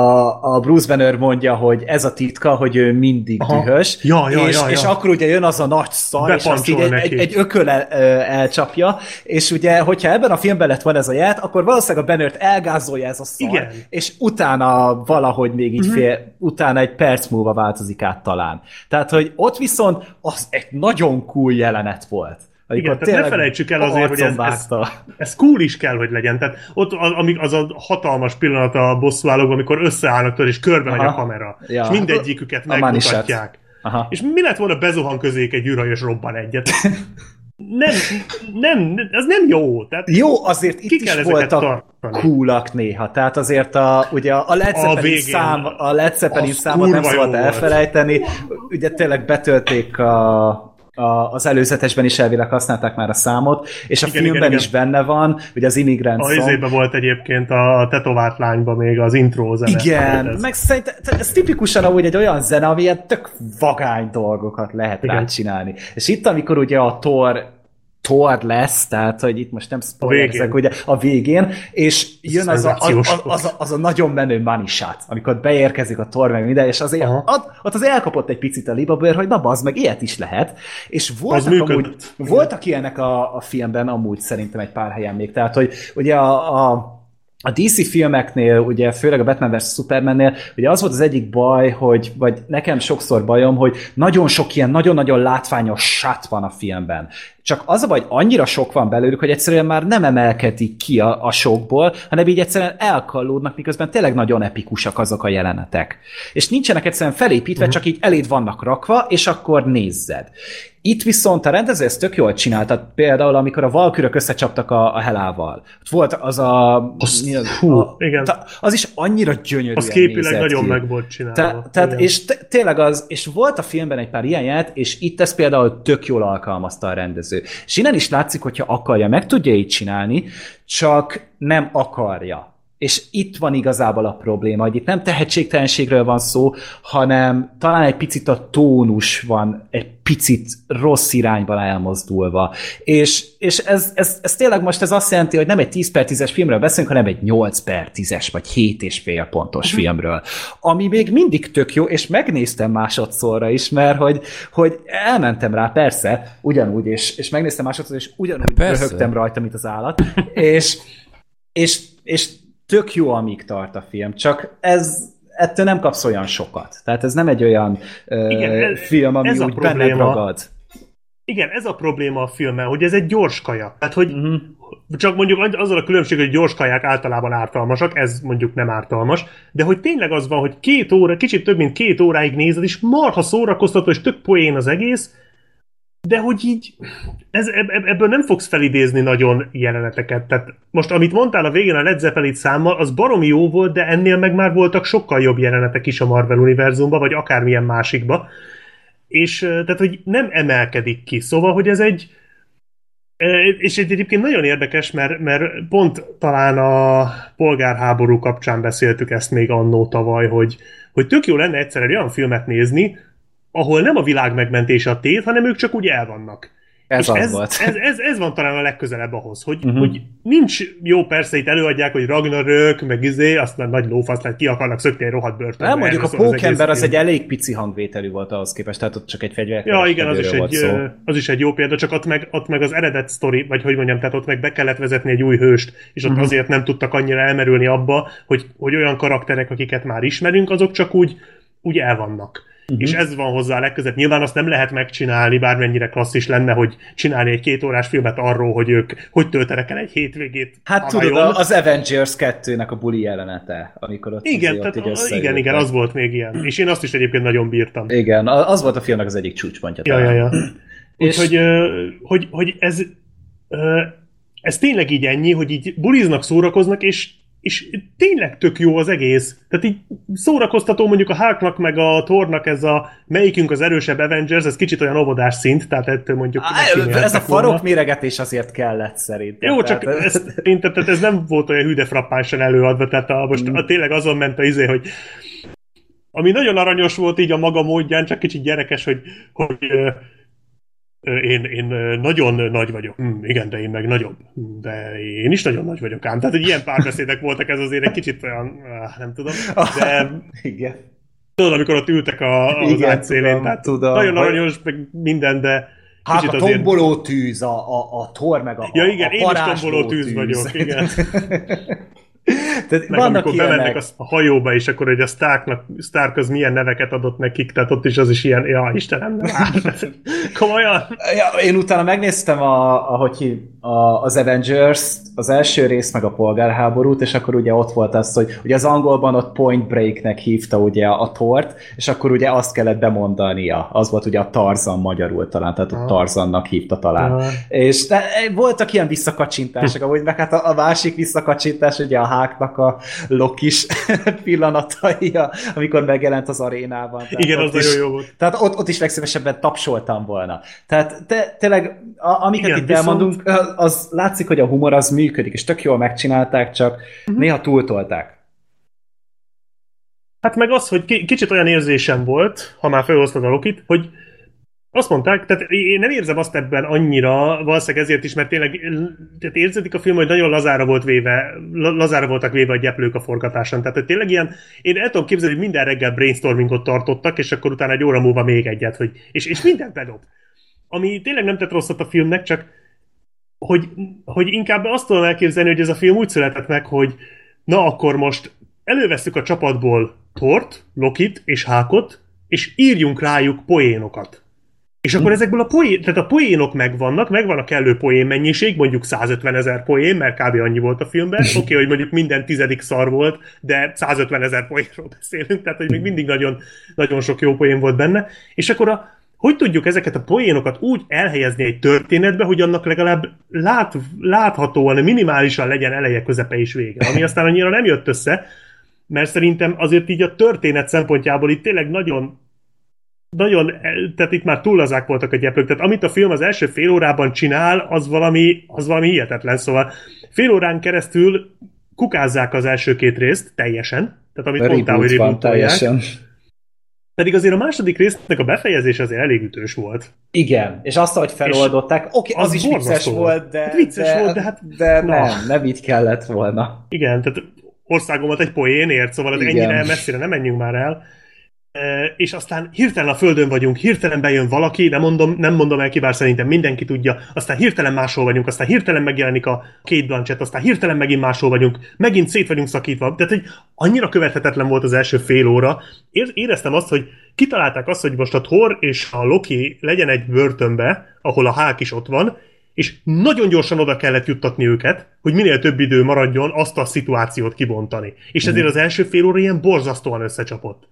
F: a Bruce Banner mondja, hogy ez a titka, hogy ő mindig
B: Aha.
F: dühös,
B: Ja, ja,
F: és,
B: ja, ja.
F: és akkor ugye jön az a nagy szar, és azt így egy, egy, egy ököl el, elcsapja, és ugye, hogyha ebben a filmben lett van ez a ját, akkor valószínűleg a Bannert elgázolja ez a szar,
B: Igen.
F: és utána valahogy még így fél, utána egy perc múlva változik át talán. Tehát, hogy ott viszont az egy nagyon cool jelenet volt.
B: Igen, tehát ne felejtsük el azért, hogy ez, ez, ez cool is kell, hogy legyen. Tehát ott az, az a hatalmas pillanat a bosszúállókban, amikor összeállnak tőle, és körbe megy a kamera.
F: Ja.
B: És mindegyiküket
F: A
B: megmutatják.
F: Aha.
B: És mi lett volna bezuhan közéjük egy űrhajó, és robban egyet? Nem, nem, ez nem jó. Tehát
F: Jó, azért itt
B: kell
F: is voltak
B: tartani.
F: Coolak néha. Tehát azért a, ugye a Led Zeppelin,
B: végén.
F: szám, a Led Zeppelin számot nem szabad elfelejteni. Ugye tényleg betölték a a, az előzetesben is elvileg használták már a számot, és a
B: Igen,
F: filmben
B: igen,
F: is
B: igen.
F: benne van, ugye az Immigrant
B: A izébe volt egyébként a tetovált lányba még az intro zene.
F: Igen,
B: Ez-
F: meg szerintem ez tipikusan amúgy egy olyan zene, ami ilyen tök vagány dolgokat lehet
B: Igen.
F: rácsinálni. És itt, amikor ugye a Thor Thor lesz, tehát, hogy itt most nem spoilerezek, ugye a végén, és jön az a, az,
B: szenzációs
F: az, a, az a nagyon menő shot, amikor beérkezik a Thor meg minden, és azért
B: Aha.
F: ott, ott az elkapott egy picit a libabőr, hogy na bazd meg, ilyet is lehet. És voltak amúgy, voltak ilyenek a, a filmben amúgy szerintem egy pár helyen még, tehát, hogy ugye a, a a DC filmeknél, ugye főleg a Batman vs. Supermannél, ugye az volt az egyik baj, hogy, vagy nekem sokszor bajom, hogy nagyon sok ilyen nagyon-nagyon látványos sat van a filmben. Csak az a baj, annyira sok van belőlük, hogy egyszerűen már nem emelkedik ki a, a sokból, hanem így egyszerűen elkallódnak, miközben tényleg nagyon epikusak azok a jelenetek. És nincsenek egyszerűen felépítve, csak így eléd vannak rakva, és akkor nézzed. Itt viszont a rendező ezt tök jól csinálta, például amikor a valkürök összecsaptak a, a Helával. Ott Volt az a...
B: Azt-
F: mi az,
B: hú,
F: a,
B: igen.
F: ta- az is annyira gyönyörű.
B: Az képileg nagyon meg volt csinálva.
F: Te, tehát,
B: Igen.
F: és te, tényleg az, és volt a filmben egy pár ilyen jelenet, és itt ezt például tök jól alkalmazta a rendező. És innen is látszik, hogyha akarja, meg tudja így csinálni, csak nem akarja. És itt van igazából a probléma, hogy itt nem tehetségtelenségről van szó, hanem talán egy picit a tónus van egy picit rossz irányba elmozdulva. És, és ez, ez, ez tényleg most ez azt jelenti, hogy nem egy 10 per 10-es filmről beszélünk, hanem egy 8 per 10-es vagy 7 és fél pontos uh-huh. filmről. Ami még mindig tök jó, és megnéztem másodszorra is, mert hogy, hogy elmentem rá, persze, ugyanúgy, és, és megnéztem másodszor, és ugyanúgy
C: Persze.
F: röhögtem rajta, mint az állat. és, és, és tök jó, amíg tart a film, csak ez ettől nem kapsz olyan sokat. Tehát ez nem egy olyan ö,
B: Igen, ez-
F: film, ami
B: ez
F: úgy benned
B: probléma.
F: ragad.
B: Igen, ez a probléma a filmmel, hogy ez egy gyors kaja. Tehát, hogy
F: Mhm.
B: csak mondjuk azzal a különbség, hogy gyors kaják általában ártalmasak, ez mondjuk nem ártalmas, de hogy tényleg az van, hogy két óra, kicsit több mint két óráig nézed, és marha szórakoztató, és tök poén az egész, de hogy így ez, eb- eb- ebből nem fogsz felidézni nagyon jeleneteket. Tehát most, amit mondtál a végén a Led Zeppelin számmal, az baromi jó volt, de ennél meg már voltak sokkal jobb jelenetek is a Marvel univerzumban, vagy akármilyen másikba. És tehát, hogy nem emelkedik ki. Szóval, hogy ez egy és egy- egyébként nagyon érdekes, mert, mert pont talán a polgárháború kapcsán beszéltük ezt még annó tavaly, hogy, hogy tök jó lenne egyszer egy olyan filmet nézni, ahol nem a világ megmentése a tét, hanem ők csak úgy el vannak.
F: Ez
B: És
F: az
B: ez,
F: volt.
B: Ez, ez, ez van talán a legközelebb ahhoz, hogy, uh-huh. hogy nincs jó, persze itt előadják, hogy Ragnarök, meg izé, azt már nagy lófasz lett, ki akarnak szökni egy rohadt börtönbe.
F: Nem, mondjuk a Pókember az
B: egész
F: egy elég pici hangvételű volt ahhoz képest, tehát ott csak egy fegyver.
B: Ja, igen, az is, egy,
F: szó.
B: az is egy jó példa, csak ott meg, ott meg az eredet sztori, vagy hogy mondjam, tehát ott meg be kellett vezetni egy új hőst, és ott uh-huh. azért nem tudtak annyira elmerülni abba, hogy, hogy olyan karakterek, akiket már ismerünk, azok csak úgy, úgy elvannak. Uh-huh. És ez van hozzá a legközebb. Nyilván azt nem lehet megcsinálni, bármennyire klasszis lenne, hogy csinálni egy két órás filmet arról, hogy ők hogy töltenek el egy hétvégét.
F: Hát tudod, az Avengers 2-nek a buli jelenete, amikor ott
B: Igen,
F: izé ott
B: tehát,
F: összeültek.
B: igen, igen, az volt még ilyen. És én azt is egyébként nagyon bírtam.
F: Igen, az volt a filmnek az egyik csúcspontja.
B: Ja, ja, ja.
F: És-
B: Úgyhogy, ö, hogy, hogy ez, ö, ez tényleg így ennyi, hogy így buliznak, szórakoznak, és, és tényleg tök jó az egész. Tehát így szórakoztató mondjuk a Hulknak meg a Thornak ez a melyikünk az erősebb Avengers, ez kicsit olyan óvodás szint, tehát ettől mondjuk
F: Á, Ez a
B: volna.
F: farok méregetés azért kellett szerintem.
B: Jó, csak
F: Tehát-
B: ez, én, tehát ez nem volt olyan hűde frappánsan előadva, tehát a, most
F: Mm.
B: a, tényleg azon ment a izé, hogy ami nagyon aranyos volt így a maga módján, csak kicsit gyerekes, hogy, hogy én, én nagyon nagy vagyok. Hm, igen, de én meg nagyobb. Hm, De én is nagyon nagy vagyok ám. Tehát, hogy ilyen párbeszédek voltak, ez azért egy kicsit olyan, nem tudom. De
F: Igen.
B: tudod, amikor ott ültek a, az
F: Igen,
B: átszélén,
F: tudom,
B: tehát
F: tudom.
B: nagyon aranyos, meg minden, de
F: Hát a
B: azért...
F: tomboló tűz, a, a, a tor, meg a,
B: Ja, igen,
F: a
B: én is tomboló tűz vagyok, igen.
F: Tehát
B: Meg
F: vannak
B: amikor bemennek
F: ilyenek.
B: a, a hajóba, és akkor hogy a Starknak, Stark az milyen neveket adott nekik, tehát ott is az is ilyen, ja, Istenem, nem áll. Komolyan?
F: Ja, én utána megnéztem, a, ahogy a, az Avengers, az első rész meg a polgárháborút, és akkor ugye ott volt az, hogy ugye az angolban ott Point Breaknek hívta ugye a tort, és akkor ugye azt kellett bemondania. Az volt ugye a Tarzan magyarul talán, tehát a Tarzannak hívta talán.
B: Aha.
F: És de, voltak ilyen visszakacsintások, ahogy meg hát a, a másik visszakacsintás, ugye a háknak a lokis pillanatai, amikor megjelent az arénában. Tehát
B: Igen, az
F: is-
B: nagyon jó volt.
F: tehát ott, ott is legszívesebben tapsoltam volna. Tehát te, tényleg, a, amiket
B: Igen,
F: itt
B: viszont-
F: elmondunk, az látszik, hogy a humor az működik, és tök jól megcsinálták, csak uh-huh. néha túltolták.
B: Hát meg az, hogy ki- kicsit olyan érzésem volt, ha már felhoztad a Lokit, hogy azt mondták, tehát én nem érzem azt ebben annyira, valószínűleg ezért is, mert tényleg tehát érződik a film, hogy nagyon lazára volt véve, la- lazára voltak véve a gyeplők a forgatáson. Tehát hogy tényleg ilyen, én el tudom képzelni, hogy minden reggel brainstormingot tartottak, és akkor utána egy óra múlva még egyet, hogy, és, és mindent bedob. Ami tényleg nem tett rosszat a filmnek, csak hogy, hogy inkább azt tudom elképzelni, hogy ez a film úgy született meg, hogy na akkor most elővesszük a csapatból Tort, Lokit és Hákot, és írjunk rájuk poénokat. És akkor ezekből a poén, tehát a poénok megvannak, megvan a kellő poén mennyiség, mondjuk 150 ezer poén, mert kb. annyi volt a filmben. Oké, okay, hogy mondjuk minden tizedik szar volt, de 150 ezer poénról beszélünk, tehát hogy még mindig nagyon, nagyon sok jó poén volt benne. És akkor a, hogy tudjuk ezeket a poénokat úgy elhelyezni egy történetbe, hogy annak legalább lát, láthatóan, minimálisan legyen eleje, közepe és vége. Ami aztán annyira nem jött össze, mert szerintem azért így a történet szempontjából itt tényleg nagyon nagyon, tehát itt már túllazák voltak a gyeplők, tehát amit a film az első fél órában csinál, az valami, az valami hihetetlen, szóval fél órán keresztül kukázzák az első két részt teljesen, tehát amit mondtál, hogy
F: teljesen.
B: Pedig azért a második résznek a befejezés azért elég ütős volt.
F: Igen, és azt, hogy feloldották, oké, okay,
B: az
F: az, is vicces volt, de,
B: Hát vicces
F: de,
B: volt, de hát-
F: de
B: na.
F: nem, nem így kellett volna.
B: Igen, tehát országomat egy poénért, szóval
F: Igen.
B: ennyire messzire nem menjünk már el. És aztán hirtelen a földön vagyunk, hirtelen bejön valaki, nem mondom, nem mondom el ki, bár szerintem mindenki tudja, aztán hirtelen máshol vagyunk, aztán hirtelen megjelenik a Kate Blanchett, aztán hirtelen megint máshol vagyunk, megint szét vagyunk szakítva. Tehát, hogy annyira követhetetlen volt az első fél óra. Ér- éreztem azt, hogy kitalálták azt, hogy most a Thor és a Loki legyen egy börtönbe, ahol a Hulk is ott van, és nagyon gyorsan oda kellett juttatni őket, hogy minél több idő maradjon azt a szituációt kibontani. És ezért az első fél óra ilyen borzasztóan összecsapott.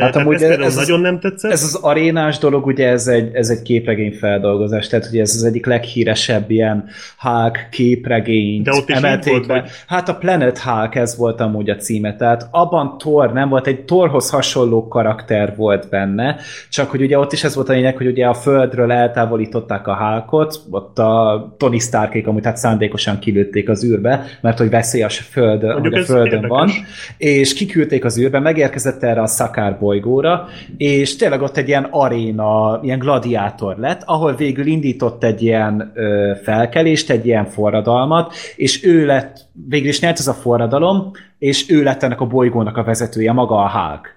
F: Hát amúgy
B: ez, ez nagyon nem tetszett.
F: Ez az arénás dolog, ugye ez egy, ez egy képregény feldolgozás, tehát ugye ez az egyik leghíresebb ilyen Hulk képregényt
B: De ott is volt, hogy-
F: Hát a Planet Hulk, ez volt amúgy a címe, tehát abban Thor nem volt, egy Thorhoz hasonló karakter volt benne, csak hogy ugye ott is ez volt a lényeg, hogy ugye a Földről eltávolították a Hulkot, ott a Tony Starkék amúgy hát szándékosan kilőtték az űrbe, mert hogy veszélyes föld, hogy a Földön
B: érdekes.
F: van, és kiküldték az űrbe, megérkezett erre a Szakár bolygóra, és tényleg ott egy ilyen aréna, ilyen gladiátor lett, ahol végül indított egy ilyen ö, felkelést, egy ilyen forradalmat, és ő lett, végül is nyert ez a forradalom, és ő lett ennek a bolygónak a vezetője, maga a Hulk.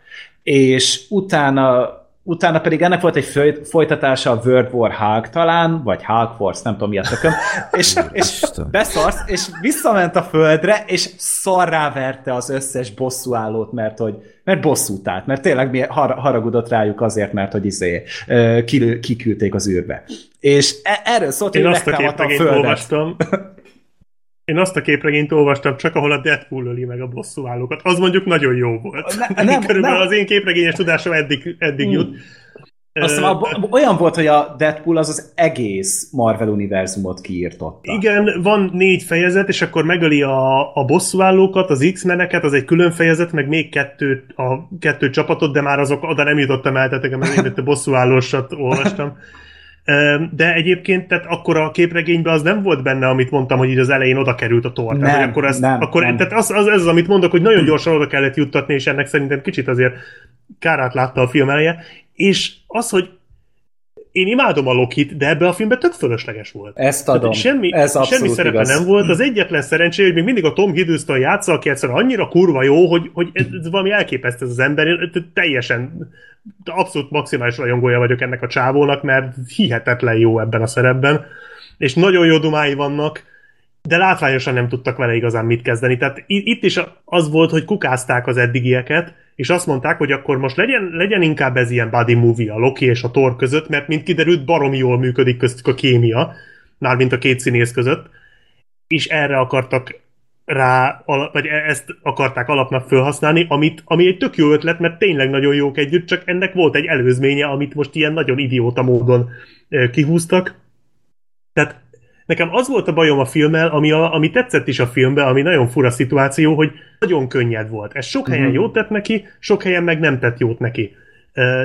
F: És utána Utána pedig ennek volt egy folytatása a World War Hulk talán, vagy Hulk Force, nem tudom mi a tököm, és, és beszarsz, és visszament a földre, és szarrá verte az összes bosszúállót, mert hogy mert bosszút állt, mert tényleg mi har- haragudott rájuk azért, mert hogy izé, kilő, kiküldték az űrbe. És e- erről szólt, hogy
B: Én azt a
F: a földet.
B: olvastam. Én azt a képregényt olvastam, csak ahol a Deadpool öli meg a bosszúállókat. Az mondjuk nagyon jó volt.
F: Ne- nem,
B: Körülbelül
F: nem.
B: az én képregényes tudásom eddig, eddig jut.
F: Azt hiszem, olyan volt, hogy a Deadpool az az egész Marvel univerzumot kiírtotta.
B: Igen, van négy fejezet, és akkor megöli a, a bosszúállókat, az X-meneket, az egy külön fejezet, meg még kettő, a kettő csapatot, de már azok oda nem jutottam el, tehát itt a bosszúállósat olvastam. De egyébként, tehát akkor a képregényben az nem volt benne, amit mondtam, hogy így az elején oda került a tor.
F: Nem,
B: akkor ez,
F: nem,
B: akkor,
F: nem.
B: Tehát az, az, ez az, amit mondok, hogy nagyon gyorsan oda kellett juttatni, és ennek szerintem kicsit azért kárát látta a film eleje. És az, hogy én imádom a Lokit, de ebbe a filmben tök fölösleges volt.
F: Ezt adom.
B: Tehát semmi,
F: Ez
B: semmi szerepe
F: igaz.
B: nem volt. Az egyetlen szerencsé, hogy még mindig a Tom Hiddleston játsza, aki egyszerűen annyira kurva jó, hogy, hogy ez, valami elképesztő az ember. Teljesen, abszolút maximális rajongója vagyok ennek a csávónak, mert hihetetlen jó ebben a szerepben. És nagyon jó dumái vannak, de látványosan nem tudtak vele igazán mit kezdeni. Tehát itt is az volt, hogy kukázták az eddigieket, és azt mondták, hogy akkor most legyen, legyen inkább ez ilyen buddy movie a Loki és a Thor között, mert mint kiderült, baromi jól működik köztük a kémia, mármint a két színész között, és erre akartak rá, vagy e- ezt akarták alapnak felhasználni, amit, ami egy tök jó ötlet, mert tényleg nagyon jók együtt, csak ennek volt egy előzménye, amit most ilyen nagyon idióta módon kihúztak. Tehát nekem az volt a bajom a filmmel, ami, a, ami tetszett is a filmben, ami nagyon fura szituáció, hogy nagyon könnyed volt. Ez sok helyen jót tett neki, sok helyen meg nem tett jót neki.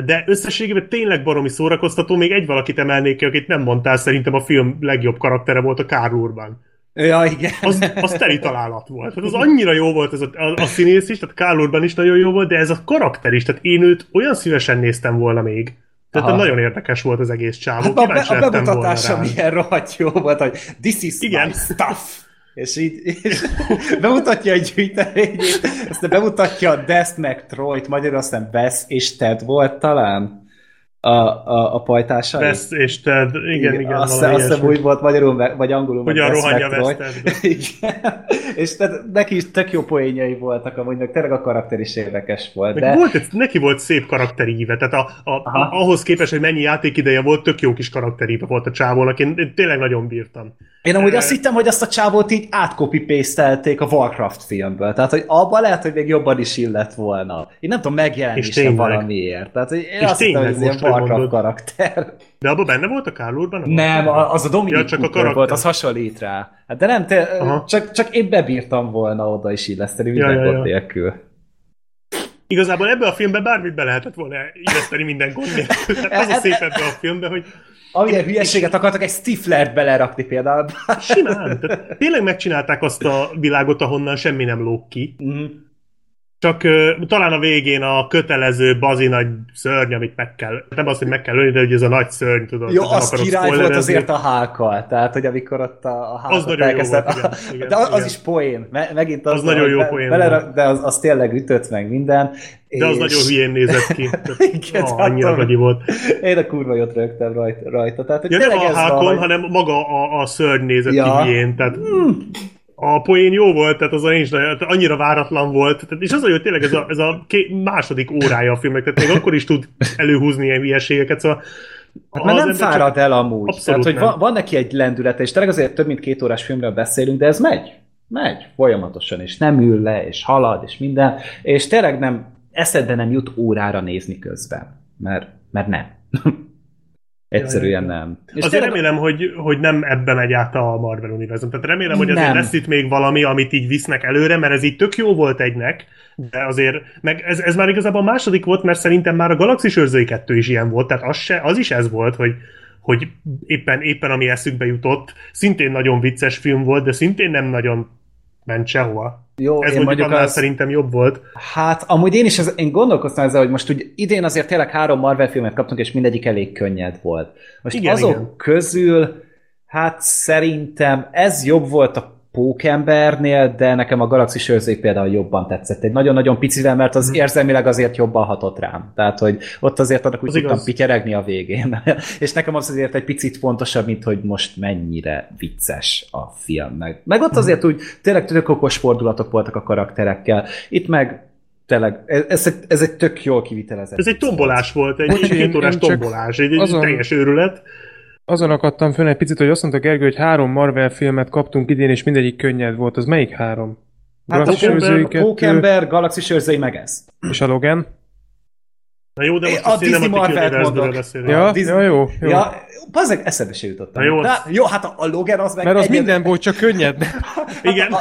B: De összességében tényleg baromi szórakoztató, még egy valakit emelnék ki, akit nem mondtál, szerintem a film legjobb karaktere volt a Karl Urban
F: Ja, igen.
B: az, az teli találat volt. Tehát az annyira jó volt ez a, a, a színész is, tehát Karl Urban is nagyon jó volt, de ez a karakter is, tehát én őt olyan szívesen néztem volna még. Tehát
F: Aha.
B: nagyon érdekes volt az egész csávó.
F: Hát a, be, a bemutatása milyen rohadt jó volt, hogy this is
B: Igen.
F: my stuff. És így és bemutatja egy gyűjteményét, aztán bemutatja a Dest meg Troyt, magyarul aztán Bess és Ted volt talán a, a, a pajtásai.
B: Best és Ted, igen, igen,
F: azt,
B: valami
F: azt hiszem úgy volt magyarul, vagy angolul.
B: Hogyan
F: Bess
B: rohanja.
F: Igen. És tehát neki is tök jó poénjai voltak, amúgy meg tényleg a karakter is érdekes volt. De
B: volt, neki volt szép karakteríve, tehát a, a, a, ahhoz képest, hogy mennyi játékideje volt, tök jó kis karakteríve volt a csávónak, én, én tényleg nagyon bírtam.
F: Én amúgy azt hittem, hogy azt a csávót így átkopi a Warcraft filmből. Tehát, hogy abban lehet, hogy még jobban is illett volna. Én nem tudom megjelenni
B: És
F: is sem
B: tényleg.
F: valamiért. Tehát, hogy én
B: És
F: azt hittem, hogy ez ilyen
B: hogy
F: Warcraft karakter.
B: De abban benne volt a Karl Urban?
F: Nem, a- az a Dominic
B: Ja, csak a karakter.
F: volt, az hasonlít rá. Hát de nem, te,
B: Aha.
F: csak, csak én bebírtam volna oda is illeszteni,
B: Ja,
F: minden
B: ja,
F: gond
B: ja.
F: nélkül.
B: Igazából ebbe a filmbe bármit be lehetett volna illeszteni minden gond nélkül. Tehát az a szép ebbe a filmben, hogy
F: Amilyen hülyeséget akartak egy Stiflert belerakni például.
B: simán. Tehát tényleg megcsinálták azt a világot, ahonnan semmi nem lóg ki.
F: Mhm.
B: Csak uh, talán a végén a kötelező bazi nagy szörny, amit meg kell, nem az, hogy meg kell ölni, de hogy ez a nagy szörny, tudod.
F: Jó, az király volt azért a hákkal, tehát, hogy amikor ott a, a
B: nagyon jó
F: elkezdett,
B: volt, igen, igen,
F: de az, az
B: igen.
F: is poén, Me, megint az,
B: Az nagyon jó
F: be-
B: poén.
F: De az, az tényleg ütött meg minden.
B: De az
F: és-
B: nagyon hülyén nézett ki.
F: Igen,
B: ah, annyira gagyi volt.
F: Én a kurva jót rögtem rajta. rajta. Tehát, hogy
B: Ja, nem a hákon,
F: hogy-
B: hanem maga a, a szörny nézett
F: Ja.
B: ki hülyén. Tehát a poén jó volt, tehát az nincs nagyon, annyira váratlan volt. Tehát, és az hogy tényleg ez a, ez a ké, második órája a filmnek, tehát még akkor is tud előhúzni ilyen hülyeségeket, szóval
F: Hát mert nem fárad el amúgy.
B: Abszolút
F: Tehát, hogy van, van neki egy lendülete, és tényleg azért több mint két órás filmről beszélünk, de ez megy. Megy folyamatosan, és nem ül le, és halad, és minden. És tényleg nem, eszedbe nem jut órára nézni közben. Mert, mert nem. Egyszerűen nem. És
B: Azért
F: tényleg-
B: remélem, hogy, hogy nem ebben megy át a Marvel univerzum. Tehát remélem, hogy azért
F: Nem.
B: lesz itt még valami, amit így visznek előre, mert ez így tök jó volt egynek, de azért, meg ez, ez már igazából a második volt, mert szerintem már a Galaxis őrzői 2 is ilyen volt, tehát az, se, az is ez volt, hogy hogy éppen, éppen ami eszükbe jutott, szintén nagyon vicces film volt, de szintén nem nagyon ment sehova.
F: Jó,
B: Ez
F: én
B: mondjuk annál
F: az,
B: szerintem jobb volt.
F: Hát, amúgy én is ez, én gondolkoztam ezzel, hogy most úgy idén azért tényleg három Marvel filmet kaptunk, és mindegyik elég könnyed volt. Most
B: Igen,
F: azok
B: igen.
F: közül, hát szerintem ez jobb volt a Pókembernél, de nekem a Galaxis őrzői például jobban tetszett. Egy nagyon-nagyon picivel, mert az érzelmileg azért jobban hatott rám. Tehát, hogy ott azért annak úgy
B: Az
F: tudtam
B: igaz.
F: pityeregni a végén. és nekem az azért egy picit fontosabb, mint hogy most mennyire vicces a film. Meg, meg ott azért úgy tényleg tök okos fordulatok voltak a karakterekkel. Itt meg tényleg, ez, ez, egy, ez egy tök jól kivitelezett.
B: Ez egy tombolás volt, egy két órás tombolás, egy, egy
G: azon-
B: teljes őrület.
G: Azon akadtam fönn egy picit, hogy azt mondta Gergő, hogy három Marvel filmet kaptunk idén, és mindegyik könnyed volt. Az melyik három?
F: Hát a
G: Galaxis kettő
F: Pókember, Galaxis őrzői meg ez.
G: és a Logan.
B: Na jó, de most
F: a Disney
B: a
F: Marvelt
B: Universe-ből
F: mondok.
G: Ja,
F: Disney-
G: ja, jó, jó.
F: Ja, bazzeg, eszembe se jutottam.
B: Na jó,
F: De,
B: az-
F: jó, hát a, a Logan az meg...
G: Mert az
F: egyed-
G: minden volt, csak könnyed.
B: Igen.
F: A,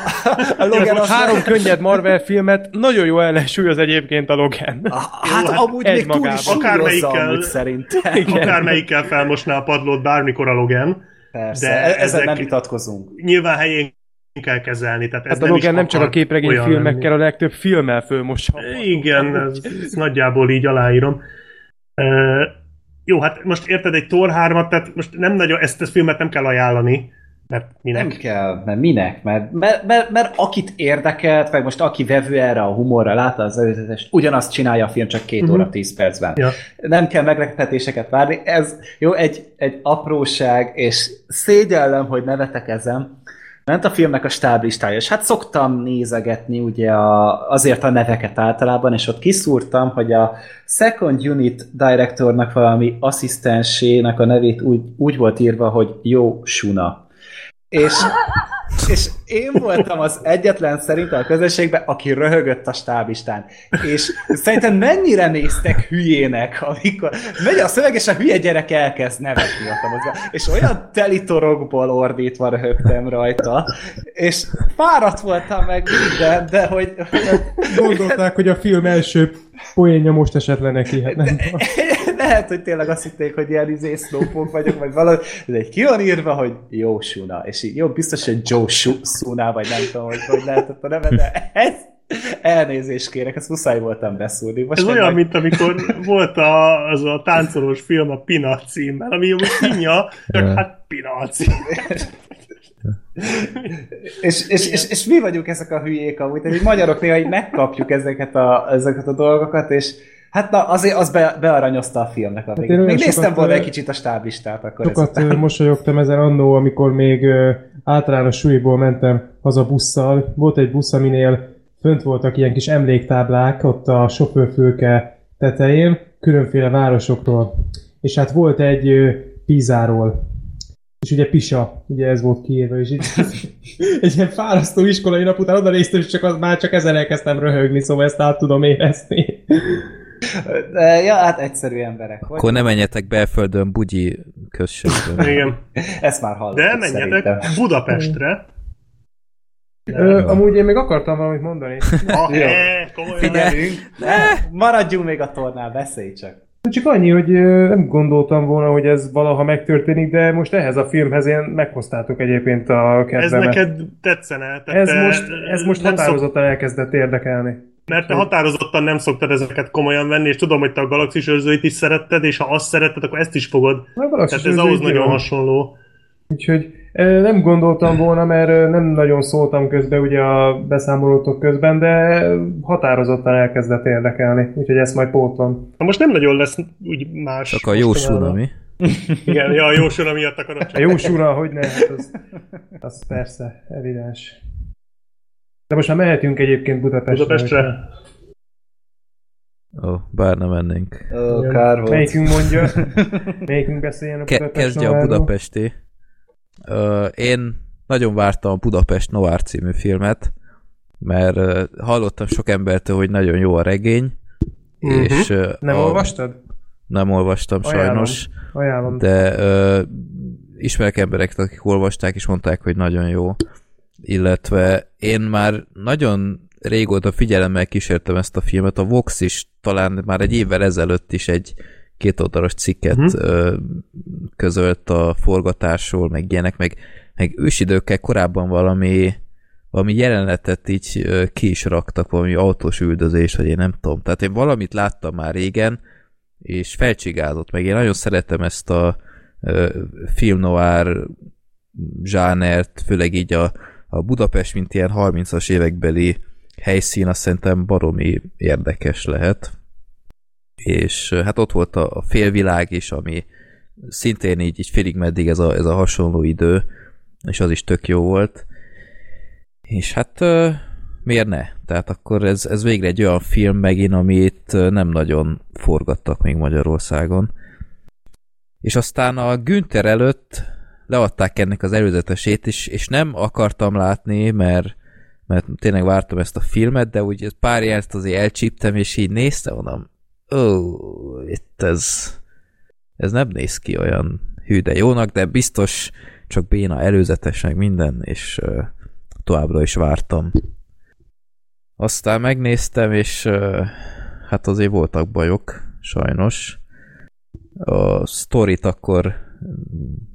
F: a Logan az
G: Három könnyed Marvel filmet nagyon jó ellensúlyoz egyébként a Logan.
F: Hát,
B: hát
F: amúgy
G: egy
F: még túl is
G: magában.
B: Akármelyikkel-
F: amúgy szerintem.
B: Akármelyikkel felmosná a padlót bármikor a Logan,
F: Persze,
B: De
F: de ezzel
B: ezek-
F: nem vitatkozunk.
B: nyilván helyén kell kezelni. Tehát ez
G: Hát a
B: nem is
G: Logan nem csak a képregény
B: olyan
G: filmekkel,
B: lenni.
G: a legtöbb filmmel fölmossa.
B: Igen, ez, ez nagyjából így aláírom. Uh, jó, hát most érted egy Thor 3 tehát most nem nagyon, ezt a filmet nem kell ajánlani, mert minek?
F: Nem kell, mert minek? Mert, mert, mert, mert akit érdekelt, meg most aki vevő erre a humorra, látta az előzetest, ugyanazt csinálja a film csak két
B: Mhm.
F: óra, tíz percben.
B: Ja.
F: Nem kell meglepetéseket várni. Ez jó, egy, egy apróság, és szégyellem, hogy nevetek ezen. Ment a filmnek a stáblistája, és hát szoktam nézegetni ugye a, azért a neveket általában, és ott kiszúrtam, hogy a Second Unit Directornak valami asszisztensének a nevét úgy, úgy volt írva, hogy Jó Suna. És, és én voltam az egyetlen szerintem a közösségben, aki röhögött a stábistán. És szerintem mennyire néztek hülyének, amikor megy a szöveg, és a hülye gyerek elkezd nevetni a. És olyan telitorokból ordítva röhögtem rajta, és fáradt voltam meg minden, de hogy...
G: Gondolták, hogy a film első poénja most esett le neki. Hát nem tudom.
F: Lehet, hogy tényleg azt hitték, hogy ilyen izé Slowpoke vagyok, vagy valahogy, de egy ki van írva, hogy jó Suna, és így jó, biztos, hogy Joe Suna, vagy nem tudom, hogy, hogy lehetett a neve, de ez elnézést kérek, ezt muszáj voltam beszúrni. Most
B: Ez olyan,
F: meg-
B: mint amikor volt a, az a táncolós film a Pina címmel, ami úgy pinja, csak hát Pina cím.
F: és, és, és, és, mi vagyunk ezek a hülyék amúgy, tehát magyarok néha így megkapjuk ezeket a, ezeket a dolgokat, és hát na, azért az be, bearanyozta a filmnek a végét.
G: én olyan
F: Még néztem
G: sokat,
F: volna egy kicsit a stáblistát, akkor
G: Sokat
F: ezután.
G: mosolyogtam ezen annó, amikor még általános suliból mentem haza busszal. Volt egy busz, aminél fönt voltak ilyen kis emléktáblák ott a sofőrfülke tetején, különféle városokról. És hát volt egy ö, Pizáról. És ugye Pisa, ugye ez volt kiírva, és így egy ilyen fárasztó iskolai nap után oda néztem, és csak az, már csak ezen elkezdtem röhögni, szóval ezt át tudom érezni.
F: Ja, hát egyszerű emberek. Vagy?
C: Akkor ne menjetek belföldön Bugyi községbe.
B: Igen.
F: Ezt már hallottuk
B: De menjetek
F: szerintem.
B: Budapestre.
G: Ö, amúgy én még akartam valamit mondani.
B: Ah,
F: Jó.
B: eh,
F: ne, maradjunk még a tornál, beszélj csak.
G: Csak annyi, hogy nem gondoltam volna, hogy ez valaha megtörténik, de most ehhez a filmhez ilyen meghoztátok egyébként a
B: Ez
G: kedvemet.
B: neked tetszene. Tehát
G: ez
B: te
G: most, ez most
B: nem szok-
G: határozottan elkezdett érdekelni.
B: Mert te határozottan nem szoktad ezeket komolyan venni, és tudom, hogy te a galaxis őrzőit is szeretted, és ha azt szeretted, akkor ezt is fogod.
G: Na, Galaxis
B: Tehát ez ahhoz nagyon
G: jó.
B: hasonló.
G: Úgyhogy nem gondoltam volna, mert nem nagyon szóltam közbe ugye a beszámolótok közben, de határozottan elkezdett érdekelni. Úgyhogy ezt majd pótlom.
B: Na most nem nagyon lesz úgy más.
C: Csak a jó mi?
B: Igen, ja, a jó suna miatt akarod
G: A
B: csak.
G: jó sura, hogy ne, hát az, az persze, evidens. De most már mehetünk egyébként Budapestre.
B: Budapestre.
C: Ó, bár nem mennénk.
F: Ó,
G: Igen.
F: kár volt.
G: Melyikünk mondja? Melyikünk beszéljen a
C: Ke- kezdje a budapesti. Ö, én nagyon vártam a Budapest Noir című filmet, mert hallottam sok embertől, hogy nagyon jó a regény,
B: Mhm.
C: és
G: Nem
C: a,
G: olvastad?
C: nem olvastam
G: Ajánlom.
C: sajnos,
G: Ajánlom.
C: de ö, ismerek embereket, akik olvasták, és mondták, hogy nagyon jó. Illetve én már nagyon régóta figyelemmel kísértem ezt a filmet. A Vox is talán már egy évvel ezelőtt is egy kétoldalas cikket ö, közölt a forgatásról, meg ilyenek, meg, meg ősidőkkel korábban valami valami jelenetet így ki is raktak, valami autós üldözés, vagy én nem tudom. Tehát én valamit láttam már régen, és felcsigázott meg. Én nagyon szeretem ezt a film noir zsánert, főleg így a, a Budapest, mint ilyen 30-as évekbeli helyszín, azt szerintem baromi érdekes lehet. És ö, hát ott volt a, félvilág is, ami szintén így, így félig meddig ez a, ez a hasonló idő, és az is tök jó volt. És hát ö, miért ne? Tehát akkor ez, ez végre egy olyan film megint, amit ö, nem nagyon forgattak még Magyarországon. És aztán a Günther előtt leadták ennek az előzetesét is, és nem akartam látni, mert, mert tényleg vártam ezt a filmet, de úgy pár jelent azért elcsíptem, és így néztem, mondom, ó, itt ez, ez nem néz ki olyan hű de jónak, de biztos csak béna előzetes, meg minden, és ö, továbbra is vártam. Aztán megnéztem, és ö, hát azért voltak bajok, sajnos. A sztorit akkor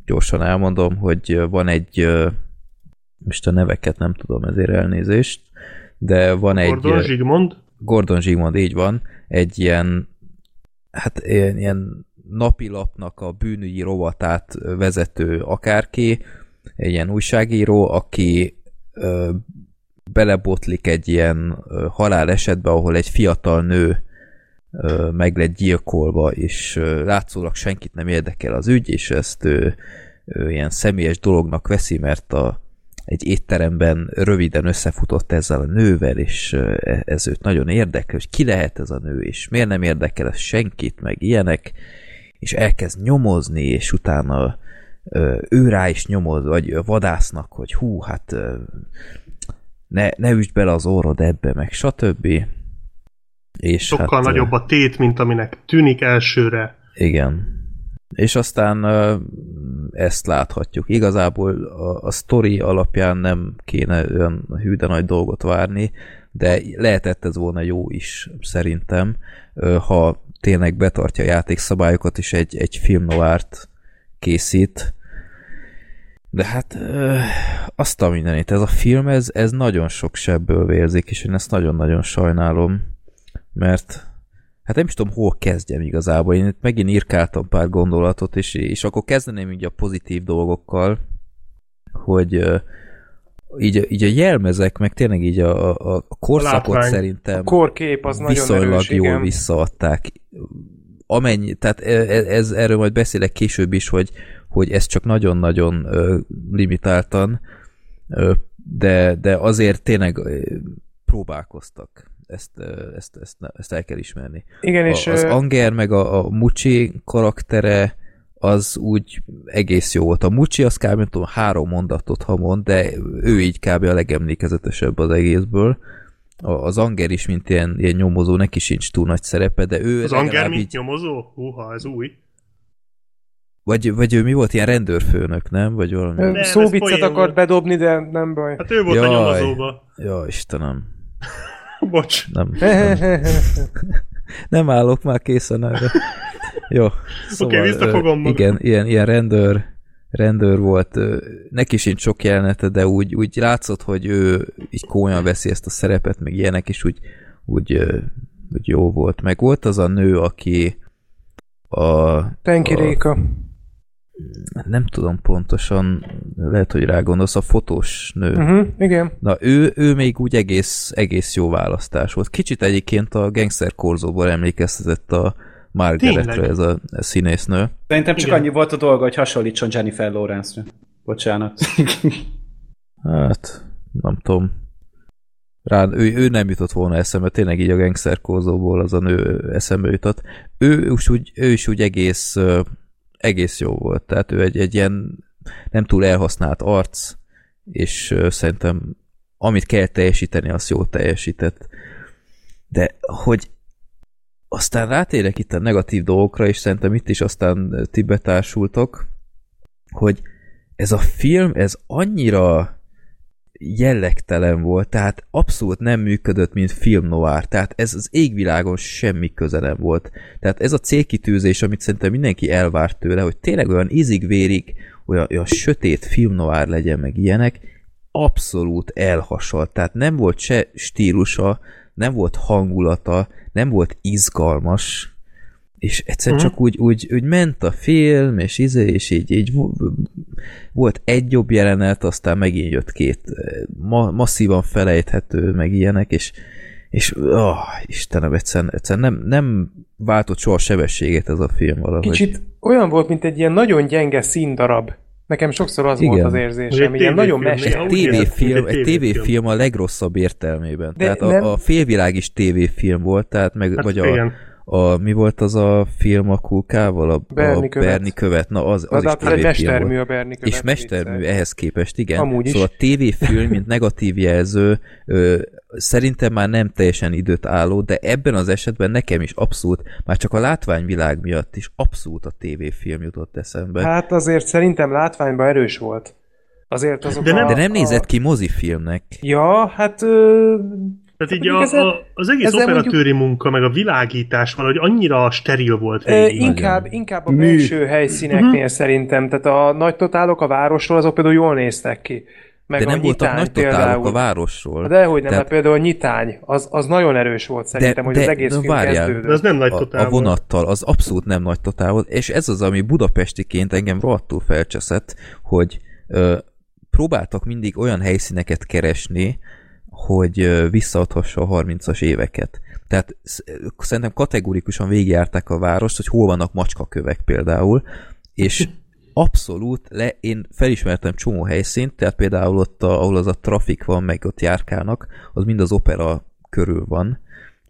C: gyorsan elmondom, hogy van egy, most a neveket nem tudom, ezért elnézést, de van egy...
B: Gordon Zsigmond.
C: Gordon Zsigmond, így van, egy ilyen, hát ilyen, ilyen napilapnak a bűnügyi rovatát vezető akárki, egy ilyen újságíró, aki ö, belebotlik egy ilyen halálesetbe, ahol egy fiatal nő meg lett gyilkolva, és látszólag senkit nem érdekel az ügy, és ezt ő, ő ilyen személyes dolognak veszi, mert a, egy étteremben röviden összefutott ezzel a nővel, és ö, ez őt nagyon érdekel, hogy ki lehet ez a nő, és miért nem érdekel ez senkit, meg ilyenek, és elkezd nyomozni, és utána ő rá is nyomoz, vagy vadásznak, hogy hú, hát ne, ne üsd bele az orrod ebbe, meg stb. És
B: Sokkal
C: hát,
B: nagyobb a tét, mint aminek tűnik elsőre.
C: igen. És aztán ezt láthatjuk. Igazából a, a sztori alapján nem kéne olyan hű de nagy dolgot várni, de lehetett ez volna jó is, szerintem, ha tényleg betartja a játékszabályokat, és egy, egy film noárt készít. De hát ö, azt a mindenit, ez a film, ez, ez nagyon sok sebből vérzik, és én ezt nagyon-nagyon sajnálom, mert hát nem is tudom, hol kezdjem igazából. Én itt megint írkáltam pár gondolatot, és, és akkor kezdeném így a pozitív dolgokkal, hogy így, a- így a jelmezek, meg tényleg így a, a, a korszakot
B: látvány.
C: szerintem
G: A korkép az nagyon
C: viszonylag
G: erős,
C: jól
G: igen.
C: visszaadták. Amennyi, tehát e- ez, erről majd beszélek később is, hogy, hogy ez csak nagyon-nagyon limitáltan, de, de azért tényleg próbálkoztak. Ezt, ezt, ezt, ezt el kell ismerni.
G: Igen, és
C: A, az
G: ö,
C: Anger meg a, a Mucsi karaktere az úgy egész jó volt. A Mucsi az kb. nem tudom, három mondatot, ha mond, de ő így kb. a legemlékezetesebb az egészből. A- Az Anger is, mint ilyen, ilyen nyomozó, neki sincs túl nagy szerepe, de ő
B: Az Anger mint
C: így,
B: nyomozó? Húha, ez új.
C: vagy, vagy ő mi volt, ilyen rendőrfőnök, nem? Vagy valami.
B: Nem,
G: szóviccet akart
B: volt.
G: bedobni, de nem baj.
B: Hát ő volt a
C: Jaj.
B: nyomozóba.
C: Ja, Istenem.
B: Bocs.
C: Nem, nem, nem állok már készen erre. Jó. Szóval,
B: visszafogom
C: ö,
B: magam.
C: Igen, ilyen, ilyen rendőr, rendőr volt. Neki sincs sok jelenete, de úgy, úgy látszott, hogy ő így komolyan veszi ezt a szerepet, meg ilyenek, és úgy, úgy, úgy jó volt. Meg volt az a nő, aki a,
G: Tenki
C: a
G: Réka.
C: Nem tudom pontosan, lehet, hogy rá gondolsz, a fotós nő.
G: Uh-huh, igen.
C: Na, ő, ő még úgy egész, egész jó választás volt. Kicsit egyébként a Gangster Korzóból emlékeztetett a Margaretre ez a színésznő.
F: Szerintem csak
B: Igen.
F: annyi volt a dolga, hogy hasonlítson Jennifer Lawrence-re. Bocsánat.
C: Hát, nem tudom. Rá, ő, ő nem jutott volna eszembe, tényleg így a Gangster Korzóból az a nő eszembe jutott. Ő is úgy, ő is úgy egész, egész jó volt. Tehát ő egy, egy ilyen nem túl elhasznált arc, és szerintem amit kell teljesíteni, azt jól teljesített. De hogy aztán rátérek itt a negatív dolgokra, és szerintem itt is aztán ti betársultok, hogy ez a film, ez annyira jellegtelen volt, tehát abszolút nem működött, mint film noir, tehát ez az égvilágon semmi köze nem volt. Tehát ez a célkitűzés, amit szerintem mindenki elvárt tőle, hogy tényleg olyan ízig-vérig, olyan, olyan sötét film noir legyen, meg ilyenek, abszolút elhasalt. Tehát nem volt se stílusa, nem volt hangulata, nem volt izgalmas, és egyszerűen
B: Mhm.
C: csak úgy, úgy, úgy ment a film, és izé, és így, így vo- volt egy jobb jelenet, aztán megint jött két eh, ma, masszívan felejthető, meg ilyenek, és, és oh, Istenem, egyszerűen, egyszerűen nem, nem váltott soha sebességet ez a film valahogy.
G: Kicsit olyan volt, mint egy ilyen nagyon gyenge színdarab. Nekem sokszor az
C: Igen.
G: volt az érzésem,
B: egy
G: ilyen nagyon
B: úgy érzed,
C: tévéfilm, egy
B: egy tévéfilm.
C: a legrosszabb értelmében.
G: De
C: tehát
G: nem-
C: a, a félvilág is tévéfilm volt, tehát meg,
B: Hát
C: vagy a,
B: igen.
C: a, mi volt az a film a kulkával? A,
G: Berni
C: a
G: követ.
C: Berni követ. Na, az, az
G: Az,
C: is
G: az egy
C: tévéfilm
G: mestermű a Berni
C: És mestermű ehhez képest, igen.
G: Amúgy is.
C: Szóval a tévéfilm, mint negatív jelző, ö, szerintem már nem teljesen időt álló, de ebben az esetben nekem is abszolút, már csak a látványvilág miatt is abszolút a tévéfilm jutott eszembe.
G: Hát azért szerintem látványban erős volt. Azért azok
B: De nem-
G: a,
C: de nem
G: a...
C: nézett ki mozifilmnek.
G: Ja, hát... Ö...
B: Tehát így
G: Mondjuk
B: a,
G: ezzel-
B: a, az egész operatőri munka, meg a világítás valahogy annyira steril volt
G: Ö, inkább, inkább a
F: Mű.
G: belső helyszíneknél szerintem. Tehát a nagy totálok a városról, azok például jól néztek ki. Meg
C: de
G: a
C: nem voltak
G: nyitány
C: nagy totálok
G: például.
C: a városról.
G: De hogy nem,
C: Tehát-
G: mert például a nyitány, az, az nagyon erős volt szerintem, hogy az egész
C: de
G: film
C: várjál,
G: kezdődött.
B: De az nem nagy
C: a,
B: totál
C: a
B: volt.
C: vonattal, az abszolút nem nagy totál volt, és ez az, ami budapestiként engem rohadtul felcseszett, hogy ö, próbáltak mindig olyan helyszíneket keresni, hogy ö, visszaadhassa a 30-as éveket. Tehát sz- szerintem kategorikusan végigjárták a várost, hogy hol vannak macskakövek például, és abszolút le, én felismertem csomó helyszínt, tehát például ott, a, ahol az a trafik van, meg ott járkálnak, az mind az opera körül van,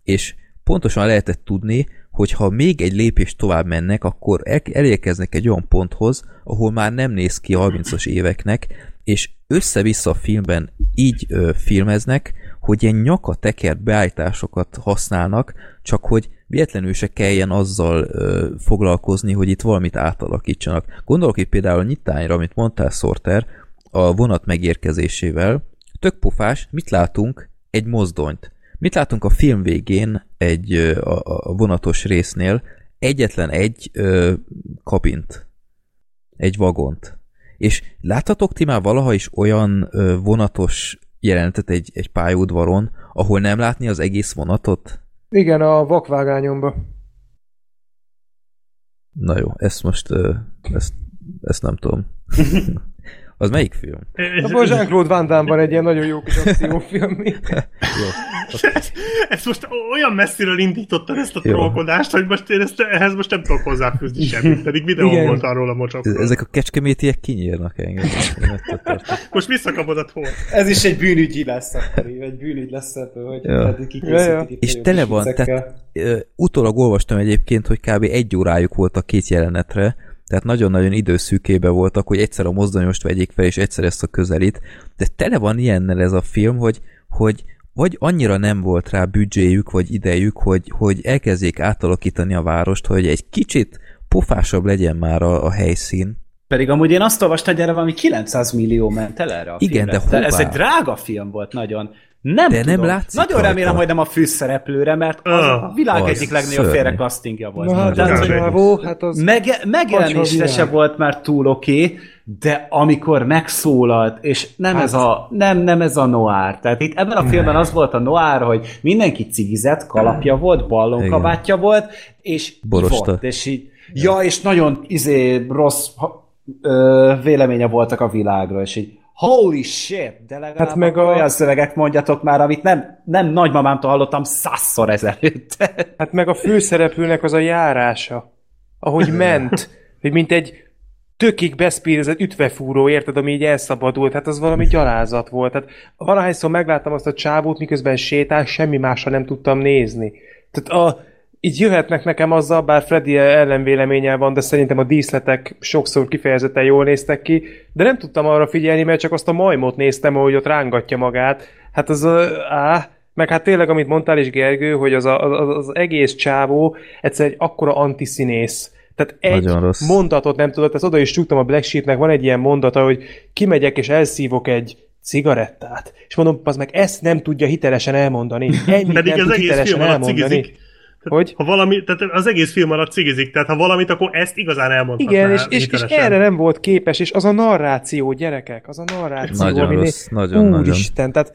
C: és pontosan lehetett tudni, hogy ha még egy lépést tovább mennek, akkor el, elérkeznek egy olyan ponthoz, ahol már nem néz ki 30-as éveknek, és össze-vissza a filmben így ö, filmeznek, hogy ilyen nyakatekert beállításokat használnak, csak hogy véletlenül se kelljen azzal ö, foglalkozni, hogy itt valamit átalakítsanak. Gondolok itt például a nyitányra, amit mondtál, Sorter, a vonat megérkezésével. Tök pofás, mit látunk? Egy mozdonyt. Mit látunk a film végén egy a, a vonatos résznél? Egyetlen egy ö, kabint. Egy vagont. És láthatok ti már valaha is olyan ö, vonatos jelenetet egy, egy pályaudvaron, ahol nem látni az egész vonatot?
G: Igen, a vakvágányomba.
C: Na jó, ezt most, ö, ezt, ezt nem tudom. az melyik film?
G: A Jean-Claude Van Damme van egy ilyen nagyon jó kis akciófilm.
C: Jó.
B: ezt most olyan messziről indítottad ezt a trollkodást, hogy most én ezt, ehhez most nem tudok hozzáfűzni semmit, pedig videó
G: Igen.
B: volt arról a mocsokról.
C: Ezek a kecskemétiek kinyírnak engem.
B: Most visszakapod a hol.
F: Ez is egy bűnügyi lesz akkor, egy bűnügy lesz ebből, hogy
C: Ja.
F: itt
C: És tele van, tehát utólag olvastam egyébként, hogy kb. egy órájuk volt a két jelenetre, tehát nagyon-nagyon időszűkébe voltak, hogy egyszer a mozdonyost vegyék fel, és egyszer ezt a közelít. De tele van ilyennel ez a film, hogy, hogy vagy annyira nem volt rá büdzséjük, vagy idejük, hogy, hogy elkezdjék átalakítani a várost, hogy egy kicsit pofásabb legyen már a, a helyszín.
F: Pedig amúgy én azt olvastam, hogy erre valami 900 millió ment el erre a
C: Igen,
F: filmre.
C: de
F: Tehát ez
C: hová?
F: egy drága film volt nagyon. Nem
C: De nem
F: tudom.
C: látszik
F: Nagyon
C: rajta.
F: remélem, hogy nem a főszereplőre, mert az
B: Ah,
F: a világ
C: az
F: egyik legnagyobb
C: szörnyű.
F: félre castingja volt.
G: Na hát
F: Tehát,
G: ez a
F: hogy
B: hogy-
G: csávó, hát az...
F: Mege- megjelenésre se volt már túl oké, okay, de amikor megszólalt, és nem,
G: Hát-
F: ez a, nem, nem ez a noir. Tehát itt ebben a filmben az volt a noir, hogy mindenki cigizett, kalapja volt, ballonkabátja volt, és
C: Borosta.
F: volt, és így, ja, és nagyon izé rossz ö, véleménye voltak a világról, és így holy shit, de legalább
G: Hát
F: hát
G: meg a-
F: olyan szöveget mondjatok már, amit nem, nem nagymamámtól hallottam százszor ezelőtt.
G: Hát meg a főszereplőnek az a járása, ahogy ment, hogy mint egy tökig beszpírezett ütvefúró, érted, ami így elszabadult, hát az valami gyalázat volt. Tehát valahányszor megláttam azt a csávót, miközben sétál, semmi másra nem tudtam nézni. Tehát a, így jöhetnek nekem azzal, bár Freddy ellenvéleménye van, de szerintem a díszletek sokszor kifejezetten jól néztek ki, de nem tudtam arra figyelni, mert csak azt a majmot néztem, ahogy ott rángatja magát. Hát az a, á, meg hát tényleg, amit mondtál is, Gergő, hogy az, a, az, az egész csávó egyszer egy akkora antiszínész. Tehát egy
C: Nagyon rossz.
G: mondatot nem tudott, ezt oda is csuktam a Black Sheepnek, van egy ilyen mondata, hogy kimegyek és elszívok egy cigarettát. És mondom, az meg ezt nem tudja hitelesen elmondani. Ennyit
B: Pedig
G: nem
B: az
G: tud
B: egész
G: hitelesen elmondani.
B: cigizik.
G: Hogy?
B: Ha valami, tehát az egész film alatt cigizik, tehát ha valamit, akkor ezt igazán elmondhatná
G: Igen, és, és, és erre nem volt képes, és az a narráció, gyerekek, az a narráció,
C: Nagyon
G: ami
C: rossz, nagyon, nagyon.
G: Úristen, tehát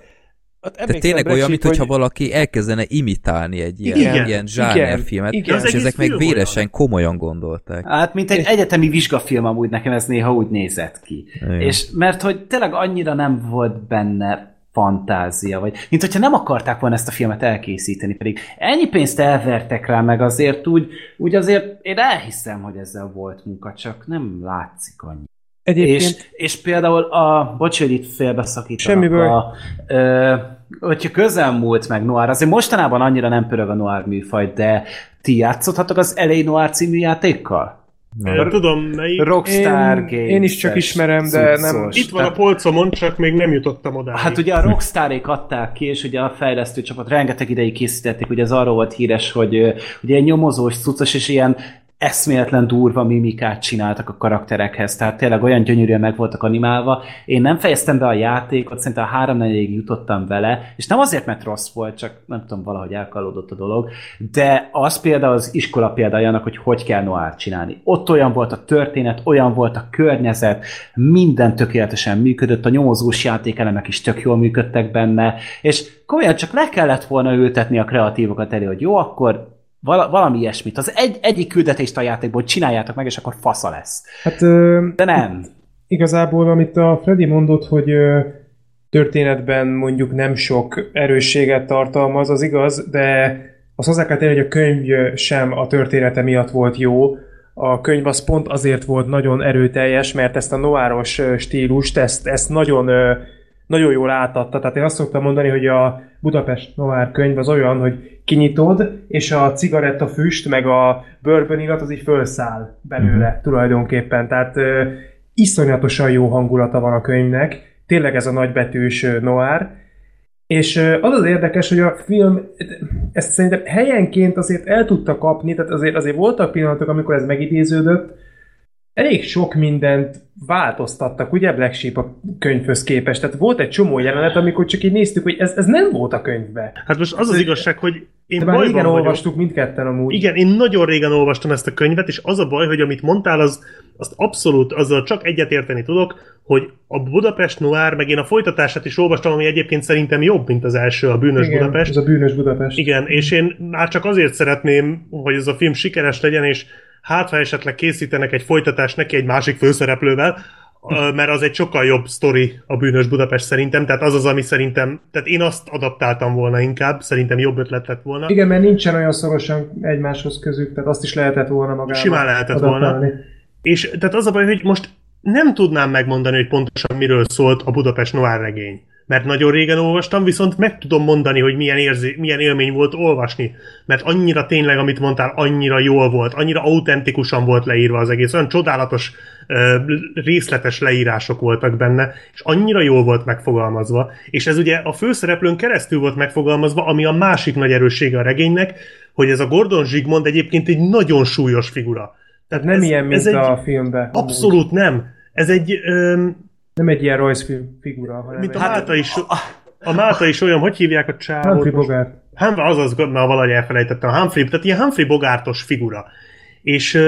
G: ott
C: De
G: emlékszem,
C: tényleg
G: Black
C: olyan, mintha
G: hogy-
C: valaki elkezdene imitálni egy ilyen,
G: Igen,
C: ilyen
G: igen,
C: zsánerfilmet,
G: igen.
C: és
B: Az egész
C: ezek meg véresen komolyan gondolták.
F: Hát, mint egy egyetemi vizsgafilm amúgy nekem ez néha úgy nézett ki.
C: Igen.
F: És mert hogy tényleg annyira nem volt benne fantázia, vagy mint hogyha nem akarták volna ezt a filmet elkészíteni, pedig ennyi pénzt elvertek rá, meg azért úgy, úgy azért én elhiszem, hogy ezzel volt munka, csak nem látszik annyi.
G: Egyébként
F: És, és például a, bocs, hogy itt félbeszakítanak,
G: Semmi baj.
F: a, ö, hogyha közelmúlt meg noir, azért mostanában annyira nem pörög a noir műfaj, de ti játszothatok az LA Noir című játékkal?
B: Ö, Tudom, melyik.
F: Rockstar
G: Én-
F: Games.
G: én is csak ismerem, de nem-
B: Itt van a polcomon, csak még nem jutottam oda.
F: Hát ugye a Rockstarék adták ki, és ugye a fejlesztő csapat rengeteg ideig készítették, ugye az arról volt híres, hogy ugye egy nyomozós, cuccos, és ilyen eszméletlen durva mimikát csináltak a karakterekhez, tehát tényleg olyan gyönyörűen meg voltak animálva. Én nem fejeztem be a játékot, szerintem a három jutottam vele, és nem azért, mert rossz volt, csak nem tudom, valahogy elkalódott a dolog, de az például az iskola példája hogy hogy kell noir csinálni. Ott olyan volt a történet, olyan volt a környezet, minden tökéletesen működött, a nyomozós játékelemek is tök jól működtek benne, és komolyan csak le kellett volna ültetni a kreatívokat elé, hogy jó, akkor vala, valami ilyesmit. Az egy, egyik küldetést a játékból csináljátok meg, és akkor fasza lesz.
G: hát ö,
F: De nem.
G: igazából, amit a Freddy mondott, hogy ö, történetben mondjuk nem sok erősséget tartalmaz, az igaz, de azt hozzá kell tenni, hogy a könyv sem a története miatt volt jó. a könyv az pont azért volt nagyon erőteljes, mert ezt a noáros stílust, ezt, ezt nagyon, nagyon jól átadta. Tehát én azt szoktam mondani, hogy a Budapest Noir könyv az olyan, hogy kinyitod, és a cigaretta füst, meg a bourbon illat az így fölszáll belőle uh-huh. tulajdonképpen. Tehát ö, iszonyatosan jó hangulata van a könyvnek, tényleg ez a nagybetűs noir, és az az érdekes, hogy a film ezt szerintem helyenként azért el tudta kapni, tehát azért, azért voltak pillanatok, amikor ez megidéződött, elég sok mindent változtattak, ugye Black Sheep a könyvhöz képest. Tehát volt egy csomó jelenet, amikor csak így néztük, hogy ez, ez nem volt a könyvbe.
B: Hát most az az igazság, hogy én
G: De már igen
B: vagyok.
G: olvastuk mindketten amúgy.
B: Igen, én nagyon régen olvastam ezt a könyvet, és az a baj, hogy amit mondtál, az, azt abszolút, azzal csak egyetérteni tudok, hogy a Budapest Noir, meg én a folytatását is olvastam, ami egyébként szerintem jobb, mint az első, a Bűnös
G: igen,
B: Budapest.
G: Ez a bűnös Budapest.
B: Igen, és én már csak azért szeretném, hogy ez a film sikeres legyen, és hát ha esetleg készítenek egy folytatást neki egy másik főszereplővel, mert az egy sokkal jobb sztori a bűnös Budapest szerintem, tehát az az, ami szerintem, tehát én azt adaptáltam volna inkább, szerintem jobb ötlet lett volna.
G: Igen, mert nincsen olyan szorosan egymáshoz közük, tehát azt is lehetett volna magába
B: Simán lehetett
G: adaptálni.
B: volna. És tehát az a baj, hogy most nem tudnám megmondani, hogy pontosan miről szólt a Budapest Noir regény. Mert nagyon régen olvastam, viszont meg tudom mondani, hogy milyen, érzi, milyen élmény volt olvasni. Mert annyira tényleg, amit mondtál, annyira jól volt, annyira autentikusan volt leírva az egész, olyan csodálatos, részletes leírások voltak benne, és annyira jól volt megfogalmazva. És ez ugye a főszereplőn keresztül volt megfogalmazva, ami a másik nagy erőssége a regénynek, hogy ez a Gordon Zsigmond egyébként egy nagyon súlyos figura.
G: Tehát nem
B: ez,
G: ilyen, mint
B: ez egy,
G: a filmben.
B: Abszolút nem. Ez egy, öm,
G: Nem egy ilyen rajzfilm figura, hanem
B: mint a
G: egy...
B: Málta is, a Málta is olyan, hogy hívják a csávót?
G: Humphrey? Bogart.
B: Humphrey, azaz, már valahogy elfelejtettem. Humphrey, tehát ilyen Humphrey Bogartos figura. És,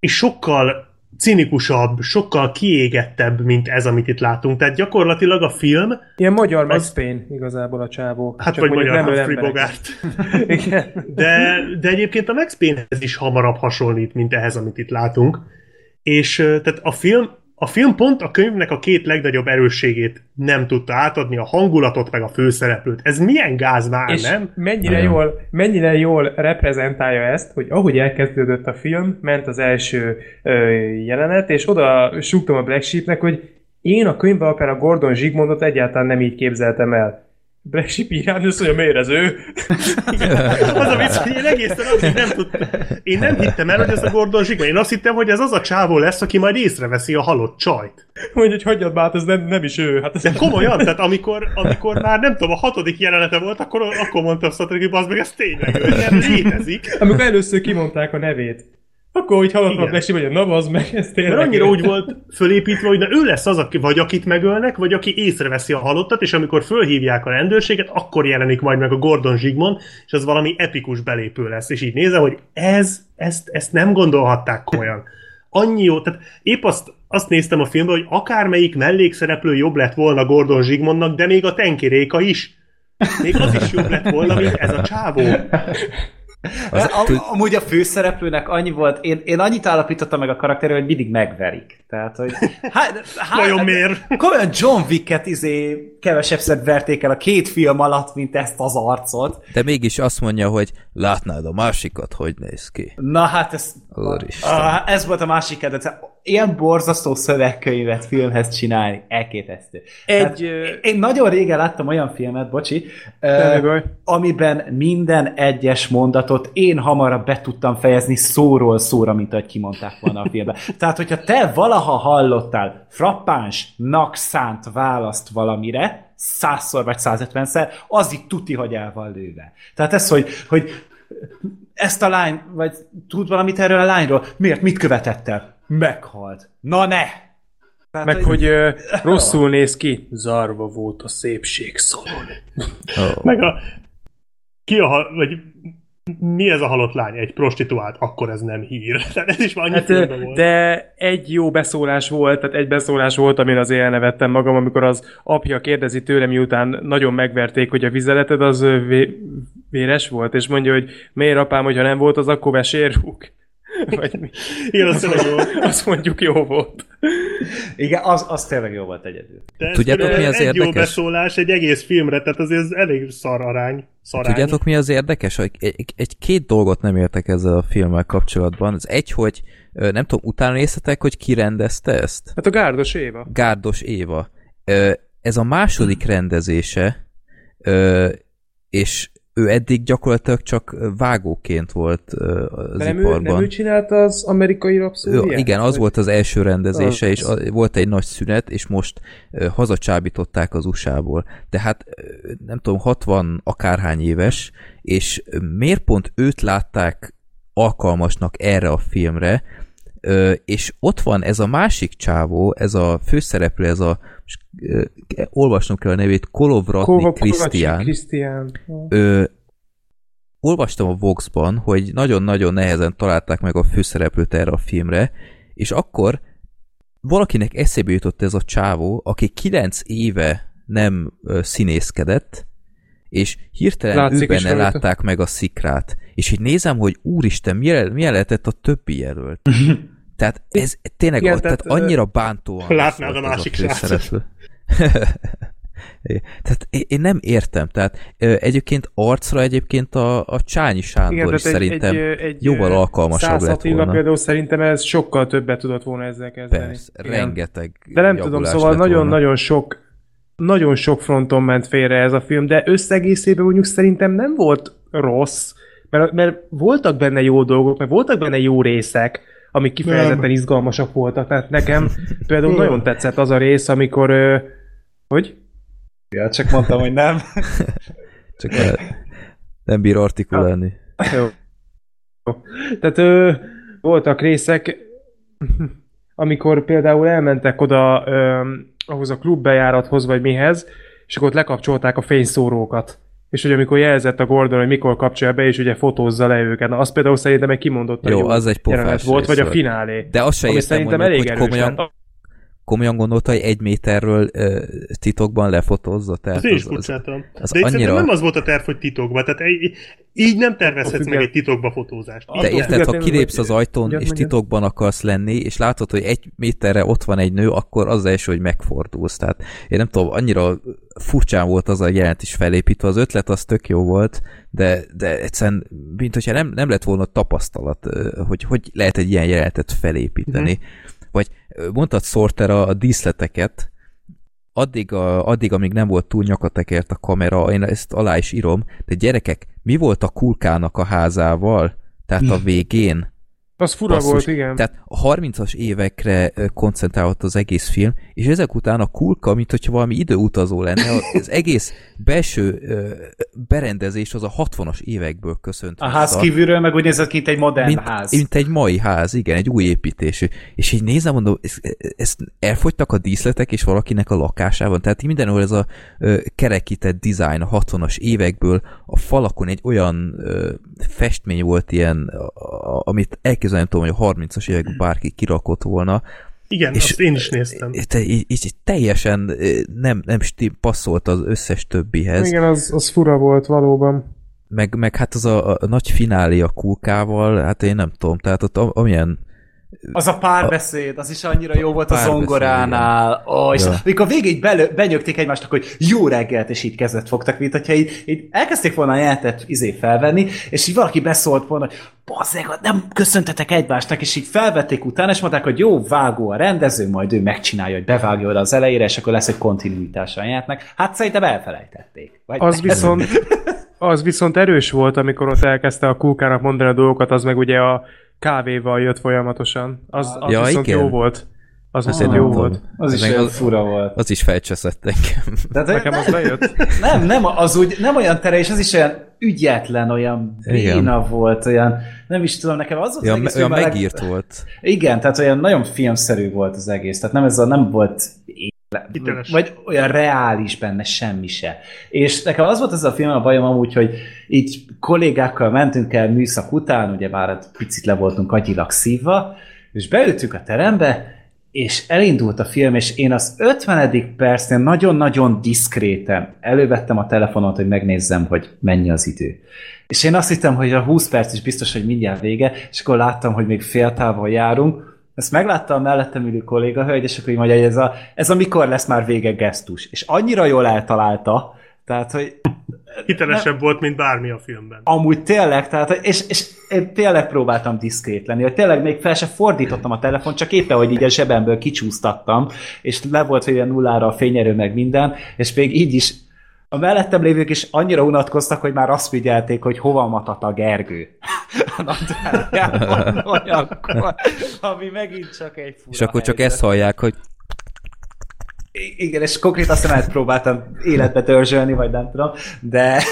B: és sokkal cinikusabb, sokkal kiégettebb, mint ez, amit itt látunk. Tehát gyakorlatilag a film,
G: Ilyen magyar Max
B: Az-
G: Payne igazából a csávó.
B: hát
G: Csak
B: vagy magyar
G: nem
B: Humphrey. Bogart,
G: Igen.
B: de, de egyébként a Max Payne-hez is hamarabb hasonlít, mint ehhez, amit itt látunk. És tehát a film, a film pont a könyvnek a két legnagyobb erősségét nem tudta átadni, a hangulatot meg a főszereplőt. Ez milyen gáz már,
G: És
B: nem?
G: mennyire
C: Igen.
G: jól, mennyire jól reprezentálja ezt, hogy ahogy elkezdődött a film, ment az első ö, jelenet, és oda súgtam a Black Sheepnek, hogy én a könyv alapján a Gordon Zsigmondot egyáltalán nem így képzeltem el. Black Sheep írán, azt mondja, miért ez ő?
B: Az a vicc, hogy én egészen addig nem tudtam. Én nem hittem el, hogy ez a Gordon Zsigmond. Én azt hittem, hogy ez az a csávó lesz, aki majd észreveszi a halott csajt.
G: Mondja, hogy hagyjad már, hát ez nem, nem is ő. Hát ez
B: De komolyan, tehát amikor, amikor már nem tudom, a hatodik jelenete volt, akkor, akkor mondta a Szatrik, hogy bazd meg, ez tényleg ő, nem létezik.
G: Amikor először kimondták a nevét. Akkor, hogy hallottam a Sheep, hogy na, az meg, ez tényleg
B: Mert annyira úgy volt fölépítve, hogy na, ő lesz az, aki, vagy akit megölnek, vagy aki észreveszi a halottat, és amikor fölhívják a rendőrséget, akkor jelenik majd meg a Gordon Zsigmond, és az valami epikus belépő lesz. És így nézem, hogy ez, ezt, ezt nem gondolhatták komolyan. Annyi jó, tehát épp azt, azt néztem a filmben, hogy akármelyik mellékszereplő jobb lett volna Gordon Zsigmondnak, de még a tenkiréka is. Még az is jobb lett volna, mint ez a csávó.
C: Az, tud,
F: amúgy a főszereplőnek annyi volt, én, én annyit állapítottam meg a karakterről, hogy mindig megverik. Tehát, hogy... Hát, hát,
B: Vajon miért?
F: Komolyan John Wicket izé kevesebbszer verték el a két film alatt, mint ezt az arcot.
C: de mégis azt mondja, hogy látnád a másikat, hogy néz ki.
F: Na hát ez...
C: Úristen.
F: Ah, ez volt a másik kedvenc. Ilyen borzasztó szövegkönyvet filmhez csinálni, elképesztő.
G: Egy,
F: Tehát
G: ö,
F: én nagyon régen láttam olyan filmet, bocsi, ö, amiben minden egyes mondatot én hamarabb be tudtam fejezni szóról szóra, mint ahogy kimondták volna a filmben. Tehát, hogyha te valaha hallottál frappánsnak szánt választ valamire, százszor vagy százötvenszer, az itt tuti, hogy el van lőve. Tehát ez, hogy, hogy ezt a lány, vagy tud valamit erről a lányról? Miért? Mit követett el? Meghalt. Na ne! Tehát,
G: Meg, hogy ö, rosszul néz ki. Zarva volt a szépség szalon.
C: Oh.
B: Meg a... Ki a... Vagy mi ez a halott lány? Egy prostituált? Akkor ez nem hír. Tehát ez is már annyi
G: Hát,
B: volt.
G: de egy jó beszólás volt, tehát egy beszólás volt, amin azért elnevettem magam, amikor az apja kérdezi tőlem, miután nagyon megverték, hogy a vizeleted az vé- véres volt, és mondja, hogy miért apám, hogyha nem volt, az akkor vesérrúg. Vagy mi?
B: Igen, az tényleg jó.
G: Azt mondjuk jó volt.
F: Igen, az, az tényleg jó volt egyedül.
B: De
C: Tudjátok, mi az
B: egy jó
C: érdekes?
B: beszólás egy egész filmre, tehát azért ez elég szar arány. Szarány.
C: Tudjátok, mi az érdekes? Hogy egy, egy két dolgot nem értek ezzel a filmmel kapcsolatban. Az egy, hogy nem tudom, utána néztetek, hogy ki rendezte ezt?
G: Hát a Gárdos Éva.
C: Gárdos Éva. Ez a második rendezése, és ő eddig gyakorlatilag csak vágóként volt az
G: De nem ő,
C: iparban.
G: nem ő csinálta az amerikai
C: Ő,
G: rapszódiát?
C: igen, az volt az első rendezése,
G: Az.
C: és a, volt egy nagy szünet, és most hazacsábították az USA-ból. De hát ö, nem tudom, 60 akárhány éves, és miért pont őt látták alkalmasnak erre a filmre, ö, és ott van ez a másik csávó, ez a főszereplő, ez a ö, olvasnom kell a nevét, Kolovratni Krisztián
G: Krisztián.
C: olvastam a Vox-ban, hogy nagyon-nagyon nehezen találták meg a főszereplőt erre a filmre, és akkor valakinek eszébe jutott ez a csávó, aki kilenc éve nem színészkedett, és hirtelen
G: Látszik
C: ő benne látták meg a szikrát. És így nézem, hogy úristen, milyen, milyen lehetett a többi jelölt. Tehát ez tényleg
G: Igen,
C: Igen, tehát,
G: tehát,
C: annyira bántóan
B: Látnád a másik
C: főszereplő. Tehát én nem értem. Tehát egyébként arcra egyébként a, a Csányi Sándor
G: Igen,
C: is
G: egy,
C: szerintem
G: egy, egy,
C: jóval alkalmasabb lett volna.
G: például szerintem ez sokkal többet tudott volna ezzel kezdeni.
C: Persze,
G: Igen.
C: rengeteg
G: De nem tudom, szóval nagyon-nagyon sok nagyon sok fronton ment félre ez a film, de összegészében mondjuk szerintem nem volt rossz, mert, mert voltak benne jó dolgok, mert voltak benne jó részek, amik kifejezetten
B: Nem.
G: izgalmasak voltak. Tehát nekem például nagyon tetszett az a rész, amikor... Ö, hogy?
F: Ja, csak mondtam, hogy nem.
C: Csak el, nem bír artikulálni.
G: Jó. Tehát ö, voltak részek, amikor például elmentek oda ö, ahhoz a klubbejárathoz, vagy mihez, és akkor ott lekapcsolták a fényszórókat. És hogy amikor jelzett a Gordon, hogy mikor kapcsolja be, és ugye fotózza le őket. Na, az például szerintem egy kimondottan
C: Jó,
G: jó
C: az egy
G: volt, vagy a finálé.
C: De azt se értem,
G: szerintem
C: hogy,
G: elég
C: hogy komolyan. Komolyan gondolta, hogy egy méterről ö, titokban lefotózza. Tehát
B: Az én is
C: az, az,
B: furcsáltam.
C: az
B: De
C: annyira-
B: nem az volt a terv, hogy titokba. Tehát egy, így nem tervezhetsz
G: Attól
B: meg egy titokba fotózást.
C: De
G: Attól
C: érted, ha kilépsz az ajtón, és titokban akarsz lenni, és látod, hogy egy méterre ott van egy nő, akkor az első, hogy megfordulsz. Tehát én nem tudom, annyira furcsán volt az a jelent is felépítve. Az ötlet az tök jó volt, de, de egyszerűen, mint hogyha nem, nem lett volna tapasztalat, hogy hogy lehet egy ilyen jelenetet felépíteni. Ö, mondtad Sorter a, a díszleteket, addig, a, addig, amíg nem volt túl nyakatekert a kamera, én ezt alá is írom, de gyerekek, mi volt a kulkának a házával? Tehát a végén?
G: Az fura
C: Basszus.
G: volt, igen.
C: Tehát a 30-as évekre koncentrálott az egész film, és ezek után a kulka, mint hogyha valami időutazó lenne, az egész belső berendezés az a 60-as évekből köszönt
F: A ház kívülről meg úgy nézett ki, mint egy modern
C: mint,
F: ház.
C: mint egy mai ház, igen, egy új építésű. És így nézem, mondom, ezt, ezt elfogytak a díszletek, és valakinek a lakásában. Tehát mindenhol ez a kerekített design a 60-as évekből, a falakon egy olyan festmény volt ilyen, amit elképzelni nem tudom, hogy a 30-as években bárki kirakott volna.
B: Igen,
C: És-
B: azt én is néztem.
C: Te, így, így teljesen ö, nem, nem passzolt az összes többihez.
G: Igen, az, az fura volt valóban.
C: Meg, meg hát az a, a nagy finálé a kulkával, hát én nem tudom, tehát ott a- amilyen
F: Az a párbeszéd, az is annyira jó volt a zongoránál. Ó, és
C: Ja.
F: amikor végig belő, benyögték egymástnak, hogy jó reggelt, és így kezet fogtak, mint hogyha így, így elkezdték volna a jelentet izé felvenni, és így valaki beszólt volna, hogy bazzeg, nem köszöntetek egymásnak, és így felvették utána, és mondták, hogy jó, vágó a rendező, majd ő megcsinálja, hogy bevágja oda az elejére, és akkor lesz egy kontinuitás a jelenetnek. Hát szerintem elfelejtették. Vagy
G: Az viszont, az viszont erős volt, amikor ott elkezdte a kúkának mondani a dolgokat, az meg ugye a kávéval jött folyamatosan. Az, az
C: Ja,
G: viszont
C: igen.
G: jó volt. Az viszont
C: én
G: jó volt.
C: tudom.
F: Az is
C: az-
F: fura volt.
C: Az is felcseszett engem.
F: Tehát,
G: Nekem
F: nem,
G: az bejött.
F: nem, nem, az úgy, nem olyan tere, és az is olyan ügyetlen, olyan béna volt, olyan, nem is tudom, nekem az volt az
C: Olyan,
F: egész
C: olyan
F: a leg-
C: megírt volt.
F: Igen, tehát olyan nagyon filmszerű volt az egész, tehát nem ez a, nem volt
B: Hiteles.
F: vagy olyan reális benne semmi se. És nekem az volt ez a film a bajom amúgy, hogy így kollégákkal mentünk el műszak után, ugye már egy picit le voltunk agyilag szívva, és beültünk a terembe, és elindult a film, és én az 50. percnél nagyon-nagyon diszkréten elővettem a telefonot, hogy megnézzem, hogy mennyi az idő. És én azt hittem, hogy a 20 perc is biztos, hogy mindjárt vége, és akkor láttam, hogy még fél távol járunk, ezt meglátta a mellettem ülő kollégahölgy, és akkor így mondja, hogy ez a, ez a mikor lesz már vége gesztus. És annyira jól eltalálta, tehát, hogy
B: Hitelesebb volt, mint bármi a filmben.
F: amúgy tényleg, tehát, és, és én tényleg próbáltam diszkrét lenni, hogy tényleg még fel se fordítottam a telefon, csak éppen, hogy így a zsebemből kicsúsztattam, és le volt olyan nullára a fényerő meg minden, és még így is a mellettem lévők is annyira unatkoztak, hogy már azt figyelték, hogy hova matat a Gergő. A olyankor, ami megint csak egy fura
C: És akkor csak
F: helyzet.
C: ezt hallják, hogy
F: Igen, és konkrétan azt hiszem, próbáltam életbe törzsölni, vagy nem tudom, de,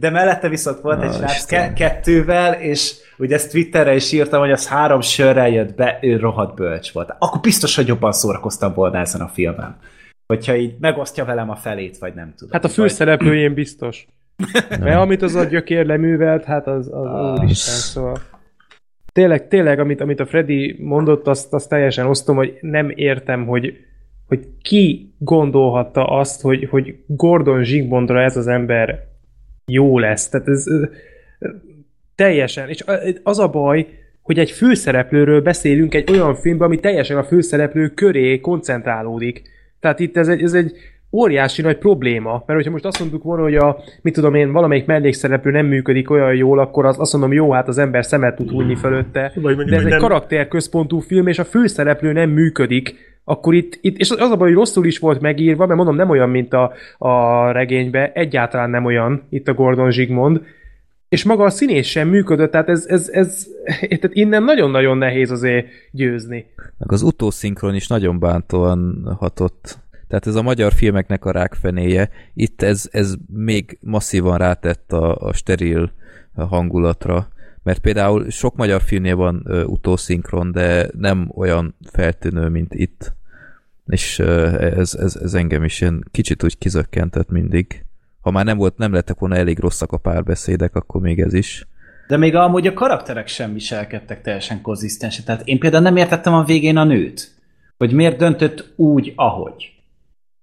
F: de mellette viszont volt egy
C: Na,
F: srác
C: Istenem.
F: ke- kettővel, és ugye ezt Twitterre is írtam, hogy az három sörrel jött be, ő rohadt bölcs volt. Akkor biztos, hogy jobban szórakoztam volna ezen a filmen. Hogyha így megosztja velem a felét, vagy nem tudom.
G: Hát a főszereplőjén biztos. Mert amit az a gyökér leművelt, hát az, az
F: Ah.
G: úristen, szóval... Tényleg, tényleg, amit, amit a Freddy mondott, azt, azt teljesen osztom, hogy nem értem, hogy, hogy ki gondolhatta azt, hogy, hogy Gordon Zsigmondra ez az ember jó lesz. Tehát ez, ez teljesen. És az a baj, hogy egy főszereplőről beszélünk egy olyan filmben, ami teljesen a főszereplő köré koncentrálódik. Tehát itt ez egy, ez egy óriási nagy probléma, mert hogyha most azt mondtuk volna, hogy a, mit tudom én, valamelyik mellékszereplő nem működik olyan jól, akkor az, azt mondom, jó, hát az ember szemet tud hújni fölötte,
B: Vagy mondjuk,
G: de ez egy
B: nem-
G: karakterközpontú film, és a főszereplő nem működik, akkor itt, itt és az a baj, hogy rosszul is volt megírva, mert mondom, nem olyan, mint a, a regénybe, egyáltalán nem olyan itt a Gordon Zsigmond, és maga a színész sem működött, tehát ez, ez, ez tehát innen nagyon-nagyon nehéz azért győzni.
C: meg az utószinkron is nagyon bántóan hatott. Tehát ez a magyar filmeknek a rákfenéje. Itt ez, ez még masszívan rátett a, a steril hangulatra. Mert például sok magyar filmnél van ö, utószinkron, de nem olyan feltűnő, mint itt. És ö, ez, ez, ez engem is ilyen kicsit úgy kizökkentett mindig. Ha már nem volt, nem lettek volna elég rosszak a párbeszédek, akkor még ez is.
F: De még amúgy a karakterek sem viselkedtek teljesen konzisztensen. Tehát én például nem értettem a végén a nőt. Hogy miért döntött úgy, ahogy.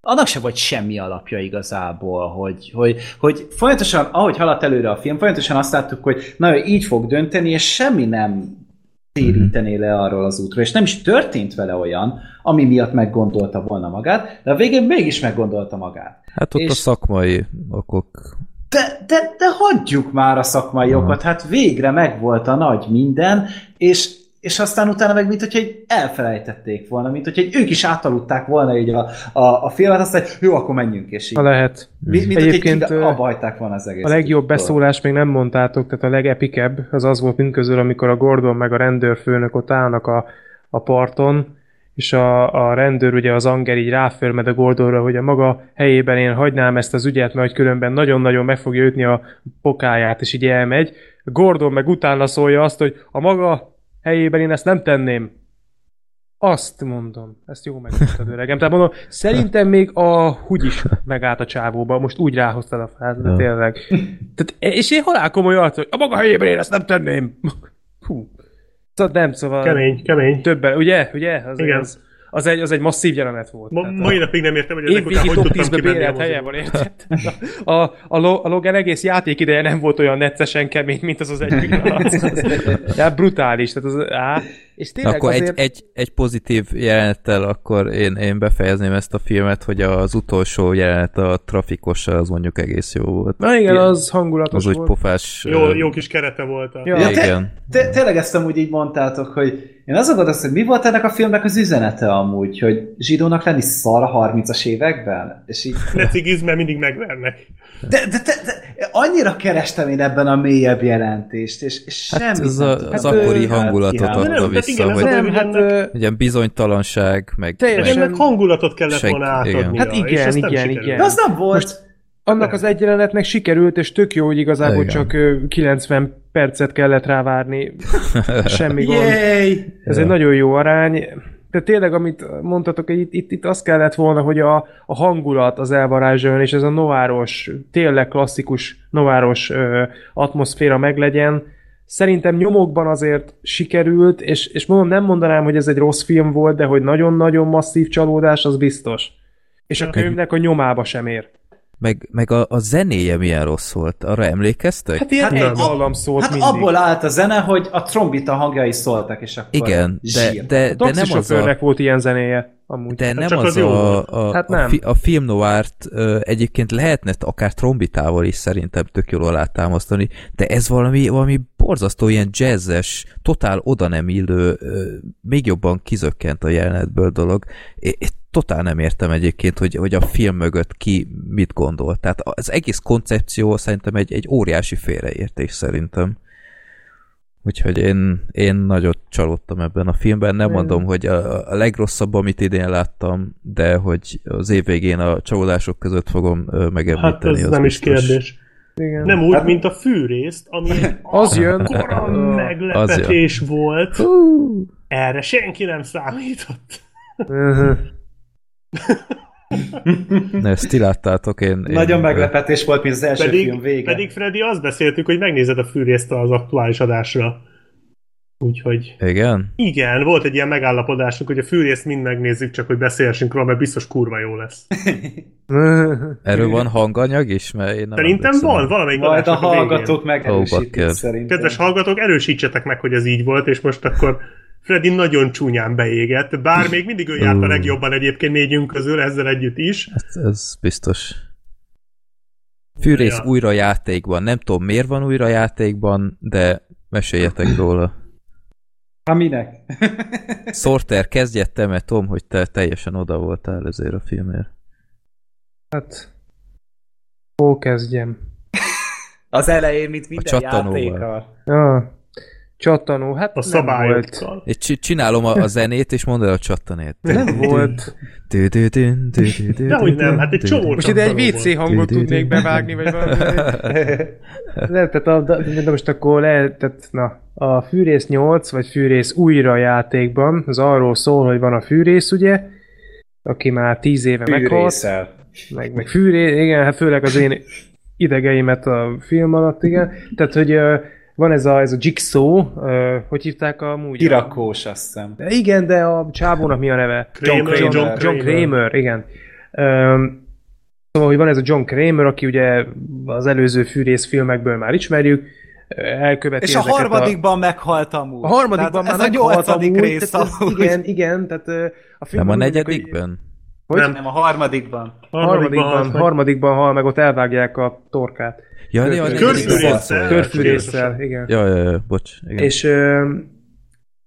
F: Annak se volt semmi alapja igazából, hogy, hogy, hogy folyamatosan, ahogy haladt előre a film, folyamatosan azt láttuk, hogy na, ő így fog dönteni, és semmi nem térítené le arról az útról, és nem is történt vele olyan, ami miatt meggondolta volna magát, de a végén mégis meggondolta magát.
C: Hát ott
F: És-
C: a szakmai okok
F: De, de, de hagyjuk már a szakmai
C: Aha.
F: okot, hát végre megvolt a nagy minden, és, és aztán utána meg, mint hogyha egy elfelejtették volna, mint hogyha egy ők is átaludták volna így a, a, a filmet, aztán, hogy jó, akkor menjünk, és így.
G: Ha lehet.
F: Mi- mint
G: Egyébként,
F: hogy hagyták volna az egész.
G: A legjobb beszólás még nem mondtátok, tehát a legepikebb az az volt mindközül, amikor a Gordon meg a rendőrfőnök ott állnak a, a parton, és a, a rendőr, ugye az Anger így ráförmed a Gordonra, hogy a maga helyében én hagynám ezt az ügyet, mert hogy különben nagyon-nagyon meg fogja ütni a pokáját, és így elmegy. Gordon meg utána szólja azt, hogy a maga helyében én ezt nem tenném. Azt mondom. Ezt jó megmondtad, öregem. Tehát mondom, szerintem még a húgy is megállt a csávóba. Most úgy ráhoztad a frázat, de
C: Ja.
G: tényleg. Tehát, és én halál komoly arc, hogy a maga helyében én ezt nem tenném. Hú. Szóval nem, szóval...
B: Kemény, kemény.
G: Többen, ugye? Ugye? Az,
B: Igen.
G: Az, az, egy, az egy masszív jelenet volt.
B: Ma, mai napig nem értem, hogy ezek után hogy tudtam
G: 10-be
B: kimenni a
G: bérelt helye van, érted? A, a, a, Lo- a Logan egész játék ideje nem volt olyan neccesen kemény, mint az az egy pillanat. Tehát brutális. Tehát az, á, és tényleg
C: Akkor
G: azért...
C: egy, egy, egy pozitív jelenettel akkor én, én befejezném ezt a filmet, hogy az utolsó jelenet a trafikossal az mondjuk egész jó volt.
G: Na igen, az hangulatos
C: Az úgy
G: volt.
C: pofás.
B: Jó, jó kis kerete volt.
G: Ja.
F: Ja, te,
C: Igen.
F: te, tényleg ezt amúgy így mondtátok, hogy én azon gondoltam, hogy mi volt ennek a filmnek az üzenete amúgy, hogy zsidónak lenni szar a 30-as években? És így,
B: Ne cigizd, mert mindig megvernek.
F: De, de, de, de, annyira kerestem én ebben a mélyebb jelentést, és, és
C: Hát
F: semmit
C: ez a- az
F: Hát,
C: akkori hangulatot
F: hát,
C: adta
B: nem,
C: vissza,
B: igen,
C: hogy-
G: Nem, hát...
C: Egy ilyen bizonytalanság, meg,
G: Teljesen-
C: meg
B: hangulatot kellett
C: Senki-
B: volna
C: igen.
B: átadnia.
G: Hát
B: és
G: igen, igen, igen.
F: De az nem volt.
G: Annak az egy jelenetnek sikerült, és tök jó, hogy igazából
C: Igen.
G: csak ö, 90 percet kellett rávárni. Semmi gond.
F: Yay!
G: Ez
C: Ja.
G: egy nagyon jó arány. De tényleg, amit mondtatok, itt, itt, itt az kellett volna, hogy a, a hangulat az elvarázsoljon, és ez a nováros, tényleg klasszikus nováros ö, atmoszféra meglegyen. szerintem nyomokban azért sikerült, és, és mondom, nem mondanám, hogy ez egy rossz film volt, de hogy nagyon-nagyon masszív csalódás, az biztos. És a könyvnek a nyomába sem ér.
C: Meg, meg a, a zenéje milyen rossz volt, arra emlékeztek?
G: Hát ilyen
F: Hát
G: hát
F: egy-
G: dallam szólt
F: Hát
G: mindig.
F: abból állt a zene, hogy a trombita hangjai szóltak, és akkor
C: Igen, de, de,
G: a
C: de nem az a...
G: volt ilyen zenéje, amúgy.
C: De nem
B: csak
C: az
B: az jó
C: a, a,
G: Hát
C: a,
G: nem.
C: fi, a film noirt ö, egyébként lehetne akár trombitával is szerintem tök jól alátámasztani, de ez valami, valami borzasztó ilyen jazzes, totál oda nem illő, ö, még jobban kizökkent a jelenetből dolog. É, totál nem értem egyébként, hogy, hogy a film mögött ki mit gondol. Tehát az egész koncepció szerintem egy, egy óriási félreértés szerintem. Úgyhogy én, én nagyot csalódtam ebben a filmben. Nem mondom, hogy a, a legrosszabb, amit idén láttam, de hogy az év végén a csalódások között fogom megemlíteni.
B: Hát ez
C: az
B: nem is
C: biztos.
B: kérdés.
G: Igen.
B: Nem úgy,
F: Hát-
B: mint a fűrészt, ami
G: Az jön.
B: akkora
G: Ö,
B: meglepetés volt. Erre senki nem számított.
C: Ne, ezt ti láttátok, én... én
F: Nagyon meglepetés volt, mint az első
B: Pedig,
F: film vége.
B: pedig Freddy, azt beszéltük, hogy megnézed a fűrészt az aktuális adásra. Úgyhogy
C: Igen?
B: igen, volt egy ilyen megállapodásunk, hogy a fűrészt mind megnézzük, csak hogy beszélhessünk róla, mert biztos kurva jó lesz.
C: Erről van hanganyag is? Mert én nem
B: Szerintem van, valamelyik
F: Majd a hallgatók megerősítik
C: bakker.
F: szerintem.
B: Kedves hallgatók, erősítsetek meg, hogy ez így volt, és most akkor Freddy nagyon csúnyán beégett, bár még mindig ő járt a legjobban egyébként négyünk közül, ezzel együtt is.
C: Hát ez biztos. Fűrész
B: Ja.
C: újra játékban. Nem tudom, miért van újra játékban, de meséljetek róla.
F: Ha minek?
C: Sorter, kezdjed te, mert tudom, hogy te teljesen oda voltál ezért a filmért.
G: Hát, hol kezdjem?
F: Az elején, mint minden
C: csattanóval.
F: játékkal.
G: Ja, csattanó, hát
B: A
G: nem volt.
C: csinálom a, a zenét, és mondd el a csattanét.
G: Nem volt.
B: Dehogy nem, hát egy csomó
G: Most ide egy WC hangot tudnék bevágni, vagy valami. Nem, tehát a, de, most akkor le, tehát, na, a Fűrész 8, vagy Fűrész újra játékban, az arról szól, hogy van a Fűrész, ugye, aki már 10 éve meghalt, meg, meg Fűrész, igen, hát főleg az én idegeimet a film alatt, igen. Tehát, hogy van ez a, ez a Jigsaw, ö, hogy hívták a múlja?
F: Irakós, azt hiszem.
G: De Igen, de a csábónak mi a neve?
B: Kramer,
F: John
B: John,
F: Kramer.
G: John Kramer, igen. Szóval, hogy van ez a John Kramer, aki ugye az előző fűrész filmekből már ismerjük, elköveti
F: És a harmadikban meghalt amúgy.
G: A, a harmadikban
F: Tehát
G: már
F: ez a nyolcadik rész
G: tehát ez-
F: amúgy.
G: Igen, igen, tehát a
C: Nem
G: filmben
C: a negyedikben?
G: Hogy?
B: Nem.
F: Nem, a harmadikban.
B: Harmadikban
G: Harmadikban, harmadikban hal meg, ott elvágják a torkát.
C: Ja, ja.
B: Körfűrésszel,
G: igen.
C: Ja, ja, ja, bocs. Igen.
G: És ö,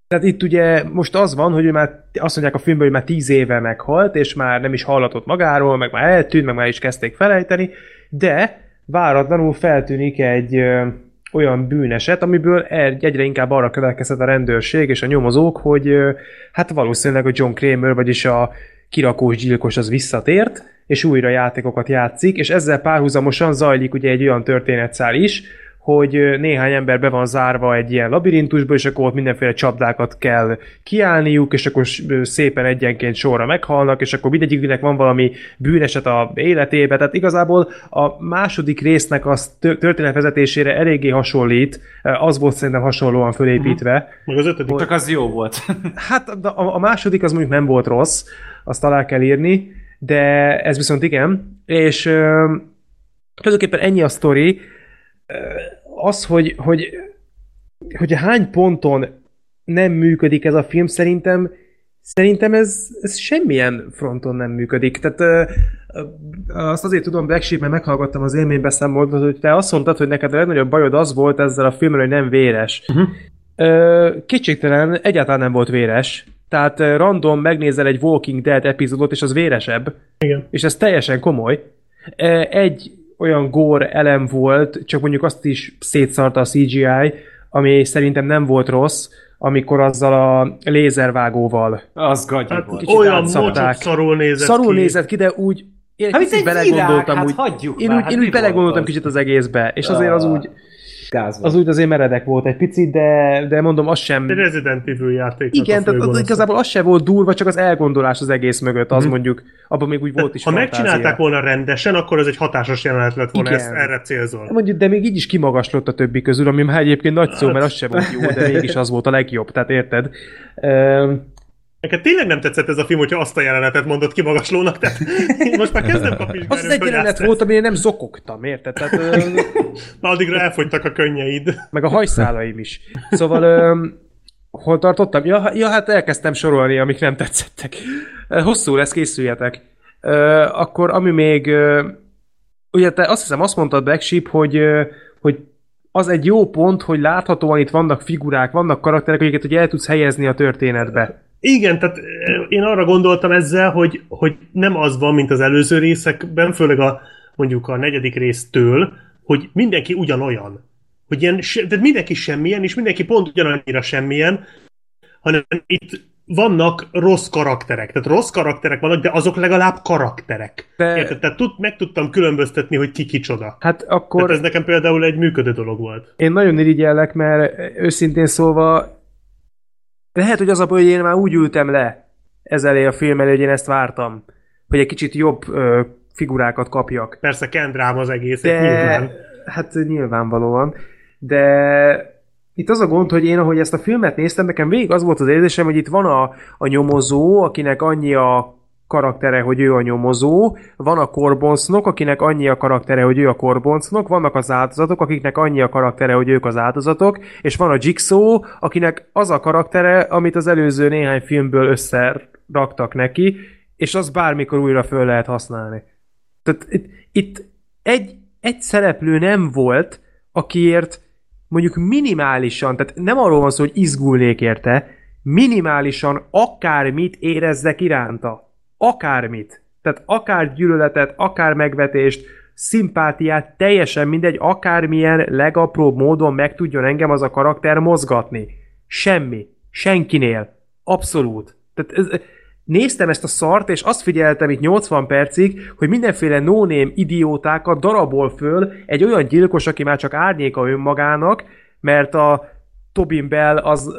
G: tehát itt ugye most az van, hogy ő már azt mondják a filmben, hogy már tíz éve meghalt, és már nem is hallatott magáról, meg már eltűnt, meg már is kezdték felejteni, de váratlanul feltűnik egy ö, olyan bűneset, amiből egy, egyre inkább arra következett a rendőrség és a nyomozók, hogy ö, hát valószínűleg a John Kramer, vagyis a kirakós gyilkos az visszatért, és újra játékokat játszik, és ezzel párhuzamosan zajlik ugye egy olyan történetszál is, hogy néhány ember be van zárva egy ilyen labirintusba, és akkor ott mindenféle csapdákat kell kiállniuk, és akkor szépen egyenként sorra meghalnak, és akkor mindegyiknek van valami bűneset a életébe. Tehát igazából a második résznek az tö- történetvezetésére eléggé hasonlít, az volt szerintem hasonlóan fölépítve.
B: Meg az ötödik.
F: Csak az jó volt.
G: Hát a, a második az mondjuk nem volt rossz, azt alá kell írni, de ez viszont igen, és ö, tulajdonképpen ennyi a sztori. Az, hogy, hogy, hogy hány ponton nem működik ez a film, szerintem Szerintem ez, ez semmilyen fronton nem működik. Tehát ö, ö, azt azért tudom, Black Sheep, mert meghallgattam az élménybeszámolót, hogy te azt mondtad, hogy neked a legnagyobb bajod az volt ezzel a filmmel, hogy nem véres. Uh-huh. Ö, kétségtelen egyáltalán nem volt véres. Tehát random megnézel egy Walking Dead epizódot, és az véresebb.
B: Igen.
G: És ez teljesen komoly. Egy olyan gore elem volt, csak mondjuk azt is szétszarta a CGI, ami szerintem nem volt rossz, amikor azzal a lézervágóval
F: Az gagyi
B: Hát
F: volt.
G: kicsit
B: olyan mocsok szarul nézett
G: Szarul
B: ki.
G: nézett ki, de úgy én
F: Hát,
G: kicsit
F: egy
G: belegondoltam
F: hát
G: úgy.
F: hagyjuk
G: én
F: már,
G: úgy,
F: hát
G: én úgy belegondoltam
F: az?
G: kicsit az egészbe, és azért az
F: Ah.
G: úgy
F: gáz volt.
G: Az úgy azért meredek volt egy picit, de, de mondom, az sem...
B: Egy Resident Evil játék.
G: Igen, tehát az, igazából az se volt durva, csak az elgondolás az egész mögött, az mondjuk, abban még úgy volt is
B: Ha
G: fantázia.
B: megcsinálták volna rendesen, akkor ez egy hatásos jelenet lett volna,
G: Igen.
B: ezt erre célzol.
G: Mondjuk, de még így is kimagaslott a többi közül, ami már egyébként nagy szó, mert az se volt jó, de mégis az volt a legjobb, tehát érted? Üm,
B: Neked tényleg nem tetszett ez a film, hogyha azt a jelenetet mondott ki magaslónak, tehát most már kezdem kapizsgálni,
G: az az egy jelenet volt, amire nem zokogtam, érted? Tehát, öm,
B: Na, addigra elfogytak a könnyeid.
G: meg a hajszálaim is. Szóval, öm, hol tartottam? Ja, ja, hát elkezdtem sorolni, amik nem tetszettek. Ö, Hosszú lesz, készüljetek. Ö, akkor ami még, ö, ugye te azt hiszem azt mondtad Black Sheep, hogy, ö, hogy az egy jó pont, hogy láthatóan itt vannak figurák, vannak karakterek, akiket hogy el tudsz helyezni a történetbe.
B: Igen, tehát eh, én arra gondoltam ezzel, hogy, hogy nem az van, mint az előző részekben, főleg a mondjuk a negyedik résztől, hogy mindenki ugyanolyan. Hogy ilyen, tehát mindenki semmilyen, és mindenki pont ugyanannyira semmilyen, hanem itt vannak rossz karakterek. Tehát rossz karakterek vannak, de azok legalább karakterek.
G: De-
B: Érted? Tehát tud, meg tudtam különböztetni, hogy ki kicsoda.
G: Hát
B: Akkor...
G: akkor...
B: Tehát ez nekem például egy működő dolog volt.
G: Én nagyon irigyellek, mert őszintén szólva lehet, hogy az a baj, hogy én már úgy ültem le ez elé a film elé, hogy én ezt vártam, hogy egy kicsit jobb ö, figurákat kapjak.
B: Persze kendrám az egész,
G: De,
B: nyilván.
G: hát nyilvánvalóan, de itt az a gond, hogy én, ahogy ezt a filmet néztem, nekem végig az volt az érzésem, hogy itt van a, a nyomozó, akinek annyi a karaktere, hogy ő a nyomozó, van a korboncnok, akinek annyi a karaktere, hogy ő a korboncnok, vannak az áldozatok, akiknek annyi a karaktere, hogy ők az áldozatok, és van a Jigsaw, akinek az a karaktere, amit az előző néhány filmből összeraktak neki, és az bármikor újra föl lehet használni. Tehát itt, itt egy, egy szereplő nem volt, akiért mondjuk minimálisan, tehát nem arról van szó, hogy izgulnék érte, minimálisan akármit érezzek iránta. Akármit. Tehát akár gyűlöletet, akár megvetést, szimpátiát, teljesen mindegy, akármilyen legapróbb módon meg tudjon engem az a karakter mozgatni. Semmi. Senkinél. Abszolút. Tehát ez, néztem ezt a szart, és azt figyeltem itt 80 percig, hogy mindenféle no idiótákat darabol föl egy olyan gyilkos, aki már csak árnyéka önmagának, mert a Tobin Bell az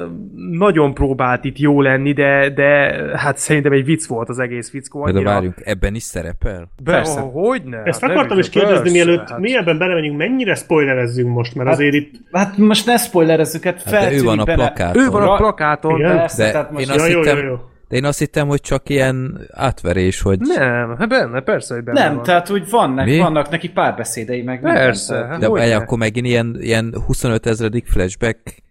G: nagyon próbált itt jó lenni, de, de hát szerintem egy vicc volt az egész fickó.
C: De
G: annyira-
C: várjunk, ebben is szerepel?
G: Be,
F: Persze.
G: hogy ne?
B: Ezt
G: Hát
B: akartam is kérdezni,
G: persze,
B: mielőtt
G: hát.
B: mélyebben belemegyünk, mennyire spoilerezzünk most, mert
F: Hát-
B: azért itt...
F: Hát most ne spoilerezzük, hát
C: Hát de ő van a plakáton.
G: Ő van a plakáton.
B: Igen?
F: Persze,
C: De
F: tehát most
C: én azt
B: Ja, jó,
C: hittem,
B: jó, jó.
C: de én azt hittem, hogy csak ilyen átverés, hogy
G: Nem, hát benne, persze, hogy benne
F: nem,
G: van.
F: tehát úgy vannak,
C: Mi?
F: vannak neki párbeszédei, meg
G: Persze, hát
C: de
G: hogyne.
C: egy, akkor megint ilyen, ilyen 25 ezredik flashback.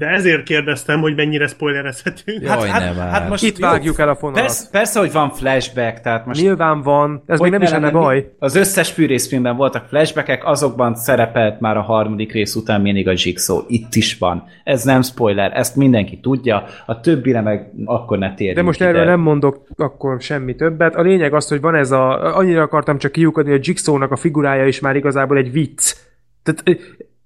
B: De ezért kérdeztem, hogy mennyire spoilerezhetünk.
C: Jaj, nem már.
F: most
G: Itt
F: jó,
G: vágjuk el a fonalat.
F: Persze, persze, hogy van flashback, tehát most
G: Nyilván van, ez még nem is
F: ne
G: lenne baj.
F: Az összes fűrészfilmben voltak flashbackek, azokban szerepelt már a harmadik rész után mindig a Jigsaw. Itt is van. Ez nem spoiler, ezt mindenki tudja, a többire meg akkor ne térjünk
G: De most
F: ide.
G: erről nem mondok akkor semmi többet. A lényeg az, hogy van ez a... Annyira akartam csak kiukadni, hogy a Jigsaw-nak a figurája is már igazából egy vicc. Tehát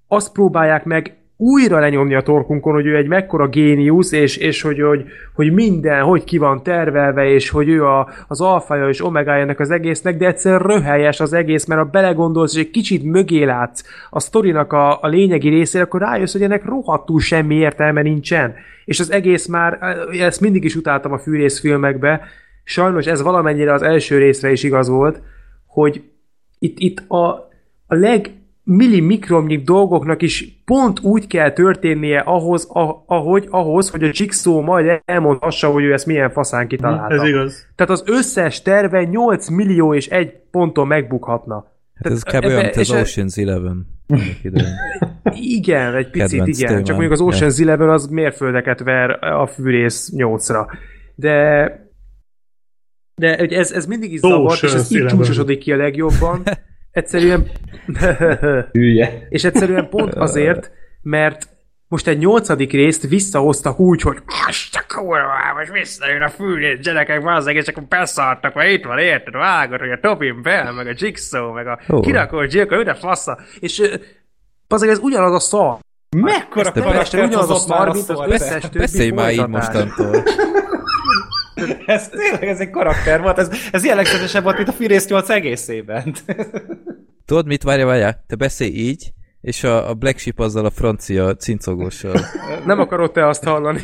G: azt próbálják meg újra lenyomni a torkunkon, hogy ő egy mekkora géniusz, és, és hogy, hogy, hogy minden, hogy ki van tervelve, és hogy ő a, az alfája és omegája ennek az egésznek, de egyszerűen röhelyes az egész, mert ha belegondolsz, és egy kicsit mögé látsz a sztorinak a, a lényegi részére, akkor rájössz, hogy ennek rohadtul semmi értelme nincsen. És az egész már, ezt mindig is utáltam a fűrészfilmekbe, sajnos ez valamennyire az első részre is igaz volt, hogy itt, itt a, a leg millimikromnyik dolgoknak is pont úgy kell történnie ahhoz, a, ahogy, ahhoz, hogy a Jigsaw majd elmondhassa, hogy ő ezt milyen faszán kitalálta.
B: Ez igaz.
G: Tehát az összes terve 8 millió és egy ponton megbukhatna.
C: Hát ez kb. olyan, mint az Ocean's Eleven.
G: Igen, egy picit
C: Kedvenc
G: igen.
C: témám.
G: Csak mondjuk az Ocean's Eleven az mérföldeket ver a fűrész 8-ra. De de hogy ez, ez mindig is zavart, és ez így csúcsosodik ki a legjobban. Egyszerűen
F: Hülye.
G: És egyszerűen pont azért, mert most egy nyolcadik részt visszahoztak úgy, hogy azt a kurva, most visszajön a fűrét, gyerekek, vázzeg, és akkor beszartak, mert itt van, érted, vágod, hogy a Tobin Bell, meg a Jigsaw, meg a
C: Ó.
G: kirakolt gyilkol, ide fassa, és azért ez ugyanaz a szar.
F: Mekkora karaktert
G: ugyanaz a szar,
F: a
G: mint az összes többi
C: Beszélj már így mostantól.
F: Ez tényleg ez egy karakter volt, ez, ez jellegzetesebb volt, mint a Fűrész 8 egészében.
C: Tudod mit, várja, várja, te beszélj így, És a, a Black Sheep azzal a francia cincogóssal.
G: Nem akarod te azt hallani.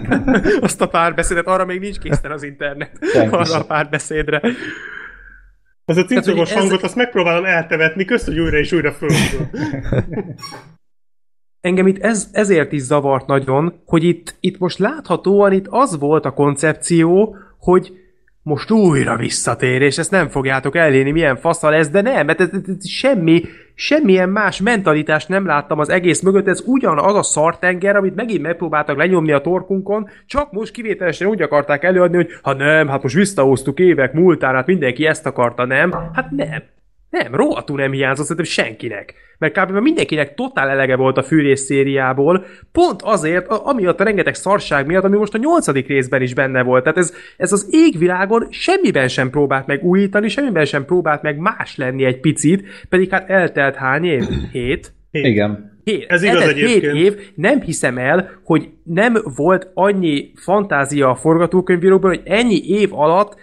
G: azt a párbeszédet, arra még nincs készen az internet.
F: Senki
G: arra a párbeszédre.
B: Az a cincogos
G: hogy ez-
B: hangot, azt megpróbálom eltevetni, kösz, hogy újra és újra fölhúzom.
G: Engem itt ez, ezért is zavart nagyon, hogy itt, itt most láthatóan itt az volt a koncepció, hogy most újra visszatér, és ezt nem fogjátok elérni, milyen faszal ez, de nem, mert ez, ez, ez semmi, semmilyen más mentalitást nem láttam az egész mögött, ez ugyanaz a szartenger, amit megint megpróbáltak lenyomni a torkunkon, csak most kivételesen úgy akarták előadni, hogy ha nem, hát most visszahoztuk évek múltán, hát mindenki ezt akarta, nem? Hát nem. Nem, rohadtul nem hiányzott szerintem senkinek. Mert kb. mindenkinek totál elege volt a fűrész szériából, pont azért, a- amiatt a rengeteg szarság miatt, ami most a nyolcadik részben is benne volt. Tehát ez, ez az égvilágon semmiben sem próbált meg újítani, semmiben sem próbált meg más lenni egy picit, pedig hát eltelt hány év? Hét?
F: Igen.
G: Hét.
B: Ez igaz
G: Eltelt hét
B: egyébként.
G: év, nem hiszem el, hogy nem volt annyi fantázia a forgatókönyvírókban, hogy ennyi év alatt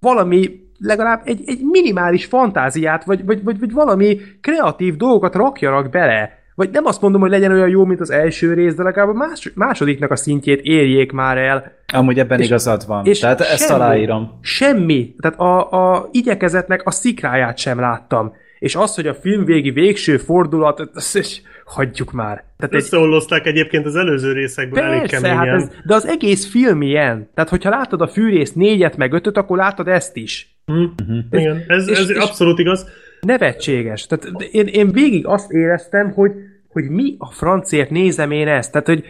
G: valami legalább egy, egy minimális fantáziát, vagy, vagy, vagy, vagy valami kreatív dolgokat rakjanak bele. Vagy nem azt mondom, hogy legyen olyan jó, mint az első rész, de legalább a más, másodiknak a szintjét érjék már el.
F: Amúgy ebben
G: És-
F: igazad van.
G: és
F: Tehát ezt
G: semmi.
F: aláírom.
G: Semmi. Tehát a, a igyekezetnek a szikráját sem láttam. És az, hogy a film végi végső fordulat, azt is hagyjuk már. Tehát egy,
B: Összeollozták egyébként az előző részekből elég
G: Persze,
B: keményen.
G: hát ez, de az egész film ilyen. Tehát, hogyha látod a fűrész négyet meg ötöt, akkor látod ezt is.
B: Hm? Igen, ez,
G: és-
B: ez
G: és-
B: abszolút igaz.
G: Nevetséges. Tehát én, én végig azt éreztem, hogy, hogy mi a francért nézem én ezt. Tehát, hogy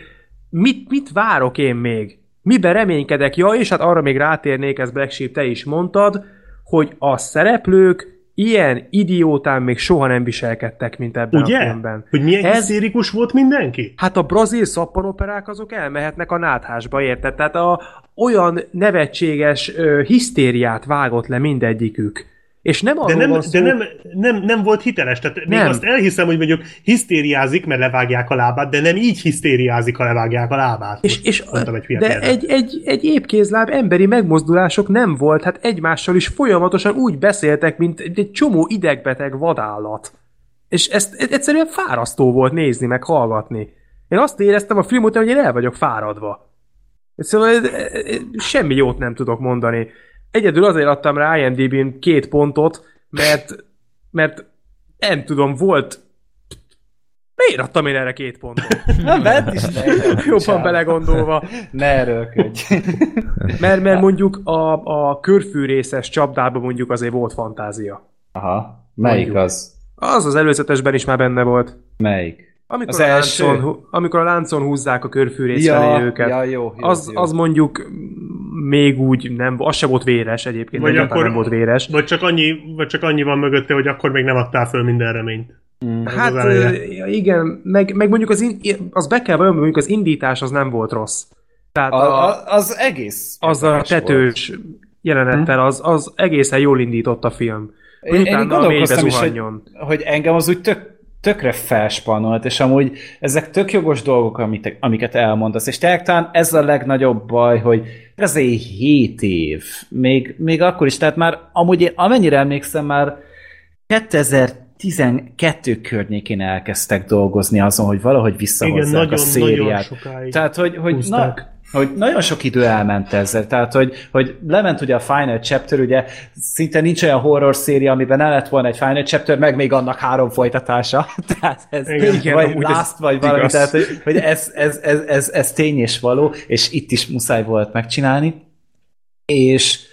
G: mit, mit várok én még? Miben reménykedek? Ja, és hát arra még rátérnék, ezt Black Sheep te is mondtad, hogy a szereplők ilyen idiótán még soha nem viselkedtek, mint ebben a
B: Ugye?
G: filmben.
B: Hogy milyen
G: Ez-
B: hiszérikus volt mindenki?
G: Hát a brazil szappanoperák azok elmehetnek a náthásba, érted? Tehát a, olyan nevetséges ö, hisztériát vágott le mindegyikük. És nem
B: De, nem,
G: van
B: de
G: szó,
B: nem, nem, nem volt hiteles. Tehát még
G: Nem.
B: azt elhiszem, hogy mondjuk hisztériázik, mert levágják a lábát, de nem így hisztériázik, ha levágják a lábát.
G: és,
B: Most
G: és,
B: mondtam egy
G: de egy, egy, egy épkézláb emberi megmozdulások nem volt, hát egymással is folyamatosan úgy beszéltek, mint egy, egy csomó idegbeteg vadállat. És ezt ez egyszerűen fárasztó volt nézni, meg hallgatni. Én azt éreztem a film után, hogy én el vagyok fáradva. Szóval ez- ez- semmi jót nem tudok mondani. Egyedül azért adtam rá IMDb-n két pontot, mert, mert nem tudom, volt... Miért adtam én erre két pontot?
F: Nem, vedd is ne,
G: Jobban belegondolva.
F: Ne erőlködj.
G: Mert, mert mondjuk a, a körfűrészes csapdában mondjuk azért volt fantázia.
F: Aha. Melyik
G: Mondjuk.
F: az?
G: Az az előzetesben is már benne volt.
F: Melyik?
G: Amikor,
F: Az
G: a,
F: első?
G: láncon, amikor a láncon húzzák a körfűrész
F: Ja,
G: felé őket.
F: ja, jó, jó,
G: az,
F: jó.
G: az mondjuk még úgy nem, az se volt véres egyébként,
B: Vagy akkor-
G: nem volt véres.
B: Vagy csak, annyi, vagy csak annyi van mögötte, hogy akkor még nem adtál föl minden reményt.
F: Mm.
G: Hát
B: az
G: igen, meg, meg mondjuk az, in, az be kell vajon, mondjuk az indítás az nem volt rossz. Tehát
F: A,
G: a,
F: az egész
G: az a tetős jelenettel, az, az egészen jól indított a film. Hogy
F: Én, én gondolkoztam is, hogy, hogy engem az úgy tök, tökre felspannolt, és amúgy ezek tök jogos dolgok, amit, amiket elmondasz, és tényleg talán ez a legnagyobb baj, hogy azért 7 év, még, még akkor is, tehát már amúgy én amennyire emlékszem, már 2012 környékén elkezdtek dolgozni azon, hogy valahogy
B: Igen,
F: visszahozzák a
B: nagyon, nagyon
F: szériát.
B: sokáig.
F: Tehát, hogy, hogy, na. Hogy nagyon sok idő elment ezzel, tehát, hogy, hogy lement ugye a Final Chapter, ugye szinte nincs olyan horror széria, amiben ne lett volna egy Final Chapter, meg még annak három folytatása, tehát ez,
B: Igen,
F: vagy Last, vagy valami,
G: igaz.
F: tehát, hogy, hogy ez, ez, ez, ez, ez tény és való, és itt is muszáj volt megcsinálni, és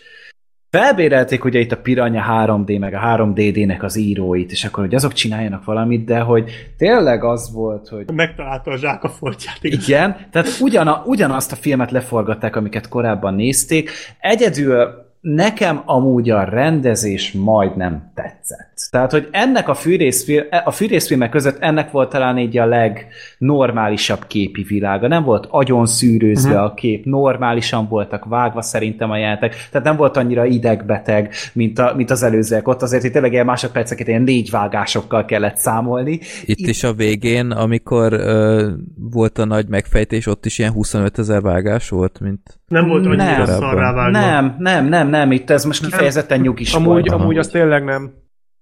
F: felbérelték ugye itt a Piranha 3D, meg a 3DD-nek az íróit, és akkor, hogy azok csináljanak valamit, de hogy tényleg az volt, hogy
B: Megtalálta a zsák a foltját. Igen.
F: igen, tehát ugyana, ugyanazt a filmet leforgatták, amiket korábban nézték. Egyedül nekem amúgy a rendezés majdnem tetszett. Tehát, hogy ennek a, fűrészfilm, a fűrészfilmek között ennek volt talán így a legnormálisabb képi világa. Nem volt agyon szűrőzve uh-huh. a kép, normálisan voltak vágva szerintem a jelentek, tehát nem volt annyira idegbeteg, mint, a, mint az előzőek. Ott azért itt tényleg ilyen másodperceket ilyen négy vágásokkal kellett számolni.
C: Itt is a végén, amikor ö, volt a nagy megfejtés, ott is ilyen 25 ezer vágás volt, mint...
B: Nem volt annyira
F: Nem.
B: szarrá vágva.
F: Nem, nem, nem, nem, itt ez most kifejezetten nyugis
G: Amúgy,
F: volt.
G: amúgy az tényleg nem.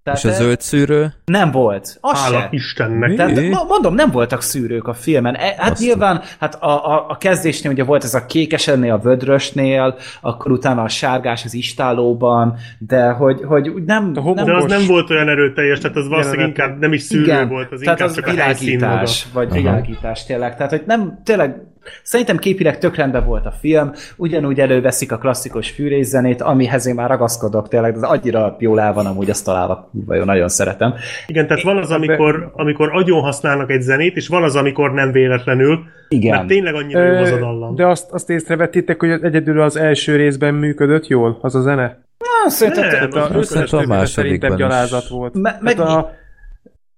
F: Tehát
C: És a zöld szűrő?
F: Nem volt. Az
B: Hála
F: se.
B: Istennek.
F: Tehát mondom, nem voltak szűrők a filmen. E, hát
C: Basszus.
F: nyilván, hát a, a, a kezdésnél ugye volt ez a kékesennél, a vödrösnél, akkor utána a sárgás az istálóban, de hogy, hogy nem,
G: A
F: nem
B: De az
G: Most-
B: nem volt olyan erőteljes, tehát az valószínűleg inkább nem is szűrő
F: igen,
B: volt, az
F: tehát
B: inkább
F: az
B: csak a
F: világítás, vagy
C: Aha.
F: világítás tényleg. Tehát, hogy nem, tényleg Szerintem képileg tök rendben volt a film, ugyanúgy előveszik a klasszikus fűrészzenét, amihez én már ragaszkodok tényleg, de az annyira jól el van amúgy azt találva, jó, nagyon szeretem.
B: Igen, tehát van az, amikor, amikor agyon használnak egy zenét, és van az, amikor nem véletlenül,
F: Igen.
B: mert tényleg annyira jó az a dallam.
G: De azt, azt észrevettétek, hogy egyedül az első részben működött jól az a zene?
F: Ah, szerintem
B: Nem, az
G: az összes
C: a másodikban
G: szerintem gyalázat volt.
F: Me- meg-
G: Tehát a,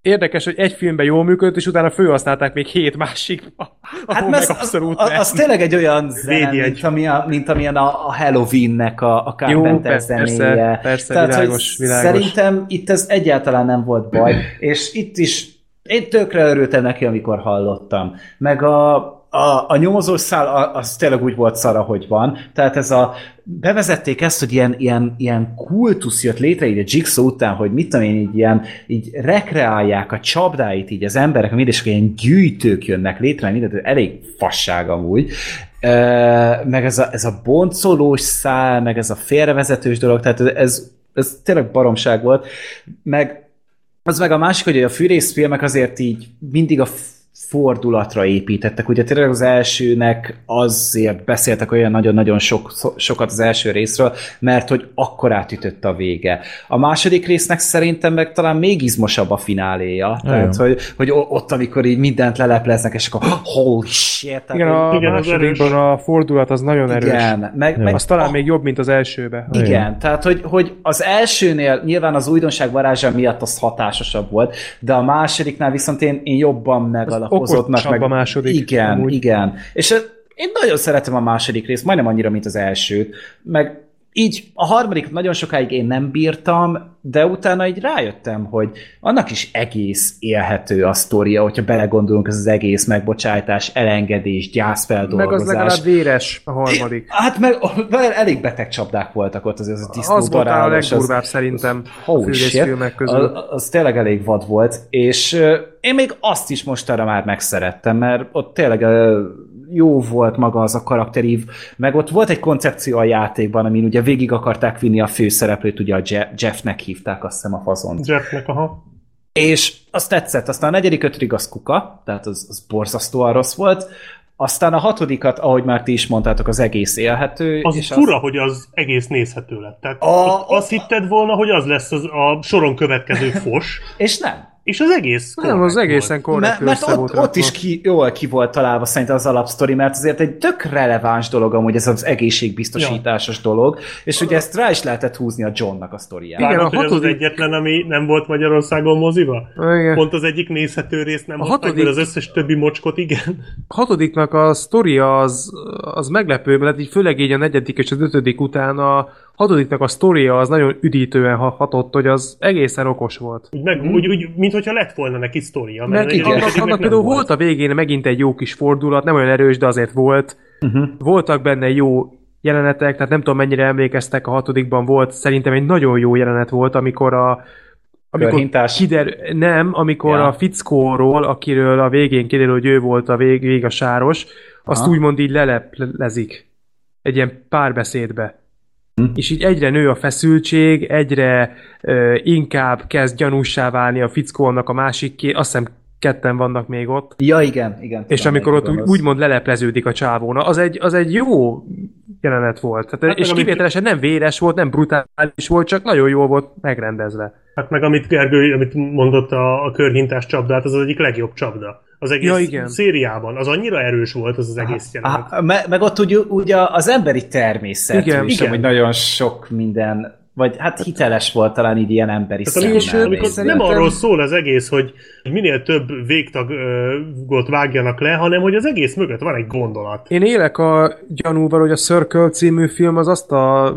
G: Érdekes, hogy egy filmben jól működött, és utána főhasználták még hét másik, ahol
F: Hát
G: meg
F: az,
G: abszolút
F: az, az tényleg egy olyan zene, mint, ami a, mint amilyen a, a Halloween-nek a, a
G: Jó,
F: Carpenter
G: persze,
F: zenéje.
G: persze,
F: Tehát,
G: világos, világos.
F: Szerintem itt ez egyáltalán nem volt baj, és itt is én tökre örültem neki, amikor hallottam. Meg a, a, a nyomozós szál, az tényleg úgy volt szara, hogy van. Tehát ez a, bevezették ezt, hogy ilyen, ilyen, ilyen kultusz jött létre így a Jigsaw után, hogy mit tudom én, így ilyen, így rekreálják a csapdáit így az emberek, mindig és ilyen gyűjtők jönnek létre, mindent, elég fasság amúgy. Ö, meg ez a, ez a boncolós szál, meg ez a félrevezetős dolog, tehát ez, ez tényleg baromság volt. Meg az meg a másik, hogy a fűrészfilmek azért így mindig a fordulatra építettek. Ugye tényleg az elsőnek azért beszéltek olyan nagyon-nagyon sok, sokat az első részről, mert hogy akkor átütött a vége. A második résznek szerintem meg talán még izmosabb a fináléja. Tehát, hogy, hogy ott, amikor így mindent lelepleznek, és akkor holy shit. Tehát,
G: Igen, a
B: Igen,
G: másodikban a fordulat az nagyon erős.
F: igen, meg, meg
G: Az talán még jobb, mint az elsőbe.
F: igen, tehát hogy, hogy az elsőnél nyilván az újdonság varázsa miatt az hatásosabb volt, de a másodiknál viszont én, én jobban megalapozottnak.
G: Okosabb a második,
F: Igen,
G: amúgy.
F: igen. És én nagyon szeretem a második részt, majdnem annyira, mint az elsőt. Meg így a harmadik nagyon sokáig én nem bírtam, de utána így rájöttem, hogy annak is egész élhető a sztoria, hogyha belegondolunk, ez az egész megbocsájtás, elengedés,
G: Meg
F: gyászfeldolgozás.
G: az legalább véres a harmadik.
F: Hát meg meg elég beteg csapdák voltak ott, azért az a disznó
G: Az volt a
F: az-
G: legdurvább szerintem a
F: Holy shit.
G: fűrészfilmek közül.
F: Az, az tényleg elég vad volt, és én még azt is mostanra már megszerettem, mert ott tényleg jó volt maga az a karakterív, meg ott volt egy koncepció a játékban, amin ugye végig akarták vinni a főszereplőt, ugye a Je- Jeffnek hívták azt hiszem a fazont.
B: Jeffnek, aha.
F: És azt tetszett, aztán a negyedik, ötödik az kuka, tehát az, az borzasztóan rossz volt, aztán a hatodikat, ahogy már ti is mondtátok, az egész élhető.
B: Az
F: és
B: fura, hogy az egész nézhető lett. Tehát
F: A-
B: azt hitted volna, hogy az lesz az, a soron következő fos,
F: És nem.
B: És az egész
G: Nem, az
B: korrekt
G: egészen
B: volt.
G: korrekt
F: Mert, mert ott, ott is ki, jól ki volt találva szerintem az alapsztori, mert azért egy tök releváns dolog amúgy ez az egészségbiztosításos dolog, és ugye ezt rá is lehetett húzni a Johnnak a sztoriára.
G: Igen,
B: Igen,
G: a
B: hogy az az
G: hatodik-
B: egyetlen, ami nem volt Magyarországon moziba?
G: Igen.
B: Pont az egyik nézhető részt nem
G: A hatodik-
B: az összes többi mocskot igen.
G: A hatodiknak a sztoria az, az meglepő, mert így főleg így a negyedik és az ötödik után a hatodiknak a sztoria az nagyon üdítően ha- hatott, hogy az egészen okos volt.
B: Úgy, meg, úgy, úgy, mint hogyha lett volna neki sztoria. mert
G: Mert
B: egy-
G: annak, annak például volt a végén megint egy jó kis fordulat, nem olyan erős, de azért volt.
F: Uh-huh.
G: Voltak benne jó jelenetek, tehát nem tudom mennyire emlékeztek, a hatodikban volt, szerintem egy nagyon jó jelenet volt, amikor a amikor
F: Körhintás?
G: kider, nem, amikor
F: Ja.
G: a fickóról, akiről a végén kiderül, hogy ő volt a vég, vég a sáros, azt
F: Aha.
G: úgymond így leleplezik egy ilyen párbeszédbe.
F: Hm.
G: És így egyre nő a feszültség, egyre ö, inkább kezd gyanúsá válni a fickó annak a másik, ké- azt hiszem ketten vannak még ott,
F: Ja, igen, igen.
G: és
F: tudom,
G: amikor ott úgy, úgymond lelepleződik a csávóna, az egy, az egy jó jelenet volt. Tehát,
B: Hát
G: és
B: meg amit-
G: kivételesen nem véres volt, nem brutális volt, csak nagyon jól volt megrendezve.
B: Hát meg amit Gergő, amit mondott a, a körhintás csapdát, az az egyik legjobb csapda. Az egész
G: Ja, igen.
B: szériában. Az annyira erős volt az az egész jelenet.
F: Á, me, meg ott úgy, úgy a- az emberi természet
G: Igen.
F: is,
B: Igen.
F: amúgy nagyon sok minden, vagy hát hiteles volt talán így ilyen emberi
B: Tehát amikor, nem arról szól az egész, hogy minél több végtagot vágjanak le, hanem hogy az egész mögött van egy gondolat.
G: Én élek a gyanúval, hogy a Circle című film az azt a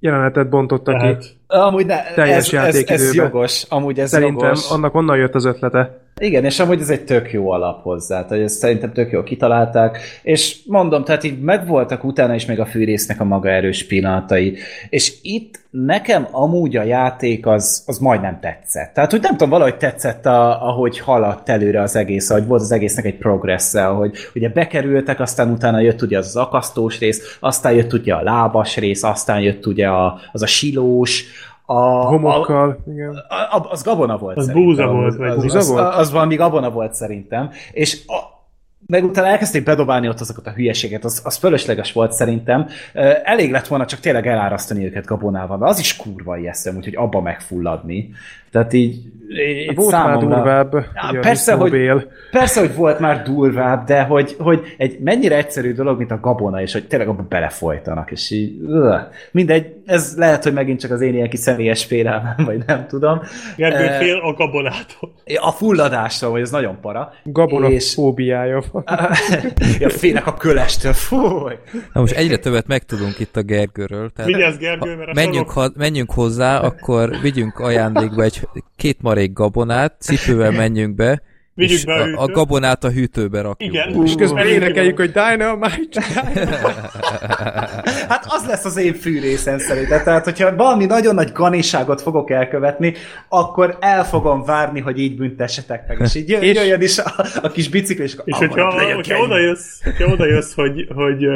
G: jelenetet bontotta ki.
B: Tehát
F: Amúgy ne,
G: Teljes
F: ez, ez, ez jogos, amúgy ez
G: Szerintem
F: jogos.
G: annak onnan jött az ötlete.
F: Igen, és amúgy ez egy tök jó alap hozzá, tehát ezt szerintem tök jól kitalálták, és mondom, tehát így megvoltak utána is még a fűrésznek a maga erős pillanatai, és itt nekem amúgy a játék az, az majdnem tetszett. Tehát, hogy nem tudom, valahogy tetszett, a, ahogy haladt előre az egész, ahogy volt az egésznek egy progressze, ahogy ugye bekerültek, aztán utána jött ugye az, az akasztós rész, aztán jött ugye a lábas rész, aztán jött ugye a, az a silós, a,
G: Homokkal, igen.
F: a, a, az gabona volt
B: Az
F: szerintem.
B: búza volt, vagy
F: az,
G: búza
F: az,
G: volt?
F: Az, az valami gabona volt szerintem. És a, meg utána elkezdték bedobálni ott azokat a hülyeséget, az, az fölösleges volt szerintem. Elég lett volna csak tényleg elárasztani őket gabonával, mert az is kurva ijesztő, úgyhogy abba megfulladni. Tehát így, így
G: Volt már durvább.
F: Ja, persze, hogy, persze, hogy volt már durvább, de hogy, hogy egy mennyire egyszerű dolog, mint a gabona, és hogy tényleg abba belefolytanak, és így, ugh. mindegy, ez lehet, hogy megint csak az én ilyen kis személyes félelmem, vagy nem tudom.
B: Gergő
F: Eh,
B: fél a gabonától.
F: A fulladástól, hogy ez nagyon para.
G: Gabona
F: és-
G: fóbiája van.
F: ja, félek a kölestől, fúj!
C: Na most egyre többet megtudunk itt a Gergőről. Tehát
B: Vigyázz, Gergő, mert a
C: menjünk,
B: sorok-
C: ha, menjünk hozzá, akkor vigyünk ajándékba egy két marék gabonát, cipővel menjünk be,
B: Vigyük
C: és
B: be a
C: a, a gabonát a hűtőbe rakjuk.
B: Igen.
G: És közben énekeljük, hogy Dynamite, Dynamite.
F: Hát az lesz az én fűrészen szerintem. Tehát, hogyha valami nagyon nagy ganiságot fogok elkövetni, akkor el fogom várni, hogy így büntessetek meg. És így jö-
G: És-
F: jöjjön is a, a kis bicikli, és,
B: És hogyha, hogyha oda jössz, hogyha oda jössz hogy, hogy uh,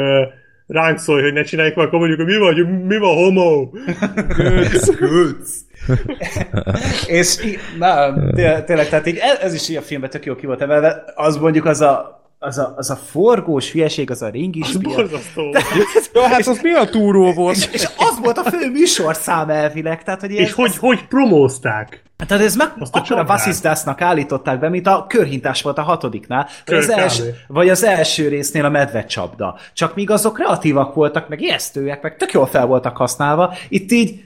B: ránk szólj, hogy ne csináljuk meg, akkor mondjuk, hogy mi vagy, mi van homo?
F: Good. és na, té- tényleg, tehát így ez, ez is így a filmben tök jó ki volt emelve. Az mondjuk az a, az a, az a forgós hülyeség, az a
B: Az borzasztó.
G: Ja, hát az mi a túró volt?
F: és, és az volt a fő műsorszám elvileg, tehát hogy
B: És hogy, hogy promózták?
F: Tehát ez meg
B: Azt a
F: akkor a
B: csapdát.
F: Vassziszdásznak állították be, mint a körhintás volt a hatodiknál, vagy az, els, vagy az első résznél a medvecsapda. Csak míg azok kreatívak voltak, meg ijesztőek, meg tök jól fel voltak használva, itt így,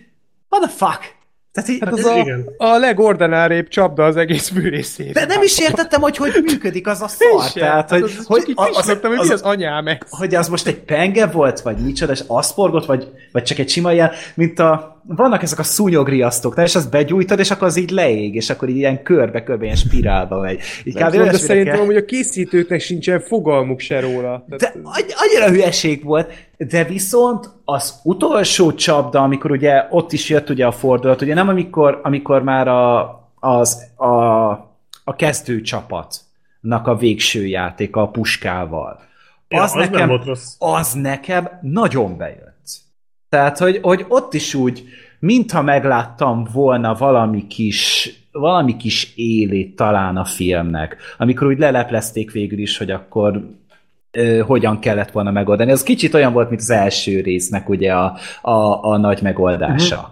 F: what the fuck? Tehát így,
G: Hát az
B: Ez
G: a,
B: igen.
G: a legordinárébb csapda az egész műrészében.
F: de nem is értettem, hogy hogy működik az a szar.
G: sem.
F: Tehát,
G: Hát
F: hogy,
G: az,
F: hogy, az, az,
G: pislogtam, hogy
F: az,
G: mi az anyám ez?
F: hogy az most egy penge volt, vagy micsoda, és azt forgott, vagy, vagy csak egy sima ilyen, mint a, vannak ezek a szúnyogriasztók, és azt begyújtad, és akkor az így leég, és akkor így ilyen körbe-körbe, ilyen spirálba megy. Így
G: Nem
F: kb.
G: tudom, de szerintem
F: kell-
G: amúgy a készítőknek sincsen fogalmuk se róla.
F: De annyira hülyeség volt, de viszont az utolsó csapda, amikor ugye ott is jött ugye a fordulat, ugye nem amikor, amikor már a, az, a, a kezdő csapatnak a végső játéka a puskával.
B: Ja, az nem volt rossz.
F: az nekem nagyon bejött. Tehát, hogy, hogy ott is úgy, mintha megláttam volna valami kis, valami kis élét talán a filmnek, amikor úgy leleplezték végül is, hogy akkor ö, hogyan kellett volna megoldani. Az kicsit olyan volt, mint az első résznek ugye a, a, a nagy megoldása. Uh-huh.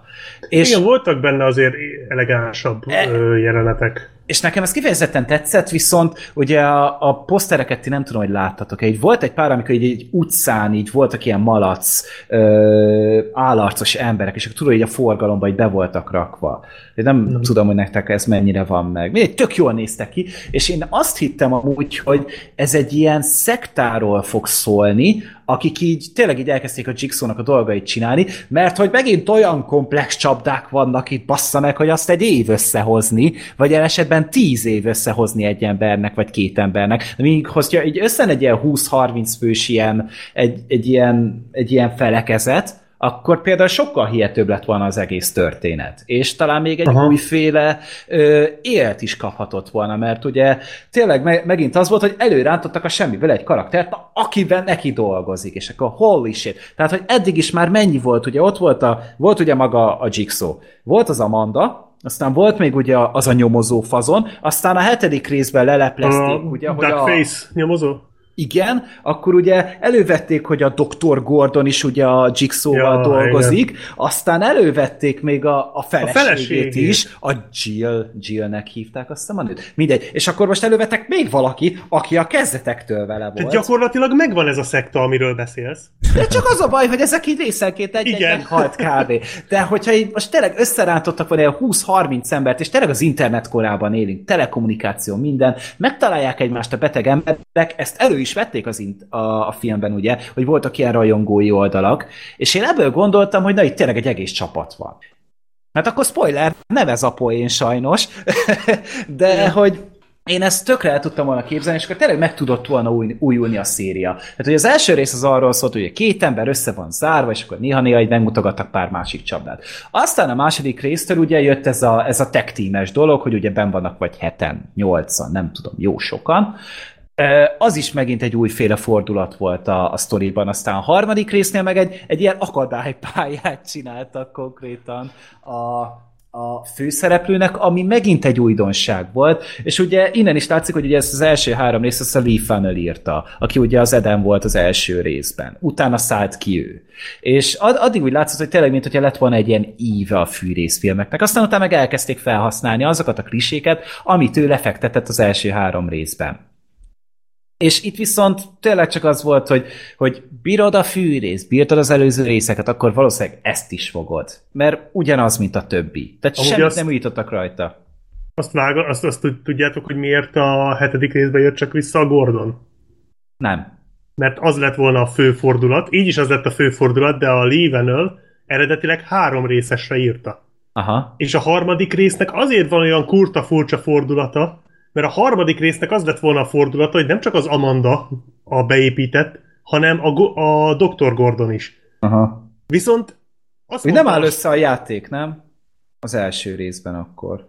F: És,
B: Igen, voltak benne azért elegánsabb
F: E-
B: jelenetek.
F: és nekem ez kifejezetten tetszett, viszont ugye a, a posztereket ti nem tudom, hogy láttatok így volt egy pár, amikor így, egy utcán így voltak ilyen malac, ö, állarcos emberek, és akkor tudod, hogy a forgalomba így be voltak rakva. Én nem, nem tudom, hogy nektek ez mennyire van meg. Mindegy, tök jól néztek ki, és én azt hittem amúgy, hogy ez egy ilyen szektáról fog szólni, akik így tényleg így elkezdték a Jigsaw-nak a dolgait csinálni, mert hogy megint olyan komplex csapdák vannak itt, bassza meg, hogy azt egy év összehozni, vagy el esetben tíz év összehozni egy embernek, vagy két embernek. Míg hogyha így összen egy ilyen 20-30 fős ilyen, egy, egy, ilyen, egy ilyen felekezet, akkor például sokkal hihetőbb lett volna az egész történet. És talán még egy Aha. Újféle ö, élt is kaphatott volna, mert ugye tényleg me- megint az volt, hogy előrántottak a semmiből egy karaktert, akivel neki dolgozik, és akkor holy shit. Tehát, hogy eddig is már mennyi volt, ugye ott volt, a, volt ugye maga a Jigsaw, volt az Amanda, aztán volt még ugye az a nyomozó fazon, aztán a hetedik részben leleplezték,
B: A
F: ugye, hogy a...
B: Duckface nyomozó?
F: Igen, akkor ugye elővették, hogy a Dr. Gordon is ugye a Jigsaw-val
B: Ja,
F: dolgozik, aztán elővették még a, a feleségét,
B: feleségét.
F: is, a Jill, Jillnek hívták azt hiszem a nőt. Mindegy. És akkor most elővettek még valaki, aki a kezdetektől vele
B: Tehát
F: volt.
B: gyakorlatilag megvan ez a szekta, amiről beszélsz.
F: De csak az a baj, hogy ezek így részenként egy
B: Igen.
F: meghalt kb. De hogyha így most tényleg összerántottak volna ilyen 20-30 embert, és tényleg az internet korában élünk, telekommunikáció, minden, megtalálják egymást a beteg emberek, ezt elő is vették az int- a, a filmben, ugye, hogy voltak ilyen rajongói oldalak, és én ebből gondoltam, hogy na itt tényleg egy egész csapat van. Hát akkor spoiler, nem ez a poén sajnos, de hogy én ezt tökre el tudtam volna képzelni, és akkor tényleg meg tudott volna új, újulni a széria. Tehát, hogy az első rész az arról szólt, hogy két ember össze van zárva, és akkor néha-néha így megmutogattak pár másik csapdát. Aztán a második résztől ugye jött ez a, ez a tech dolog, hogy ugye ben vannak vagy heten, nyolcan, nem tudom, jó sokan, az is megint egy újféle fordulat volt a, a sztoriban. Aztán a harmadik résznél meg egy, egy ilyen akadálypályát csináltak konkrétan a, a főszereplőnek, ami megint egy újdonság volt, és ugye innen is látszik, hogy ugye ezt az első három részt ezt a Lee Funnel írta, aki ugye az Eden volt az első részben. Utána szállt ki ő. És ad, addig úgy látszott, hogy tényleg, mint hogyha lett volna egy ilyen íve a fűrészfilmeknek. Aztán utána meg elkezdték felhasználni azokat a kliséket, amit ő lefektetett az első három részben. És itt viszont tényleg csak az volt, hogy, hogy bírod a fűrész, bírtad az előző részeket, akkor valószínűleg ezt is fogod. Mert ugyanaz, mint a többi. Tehát
B: Amúgy
F: semmit
B: azt-
F: nem újítottak rajta.
B: Azt, vág, azt, azt tud- tudjátok, hogy miért a hetedik részben jött csak vissza a Gordon?
F: Nem.
B: Mert az lett volna a fő fordulat, így is az lett a fő fordulat, de a Lee Venel eredetileg három részesre írta.
F: Aha.
B: És a harmadik résznek azért van olyan kurta furcsa fordulata, mert a harmadik résznek az lett volna a fordulata, hogy nem csak az Amanda a beépített, hanem a, Go- a Dr. Gordon is.
F: Aha.
B: Viszont azt
F: Hogy nem
B: mondta-
F: áll össze a játék, nem? Az első részben akkor.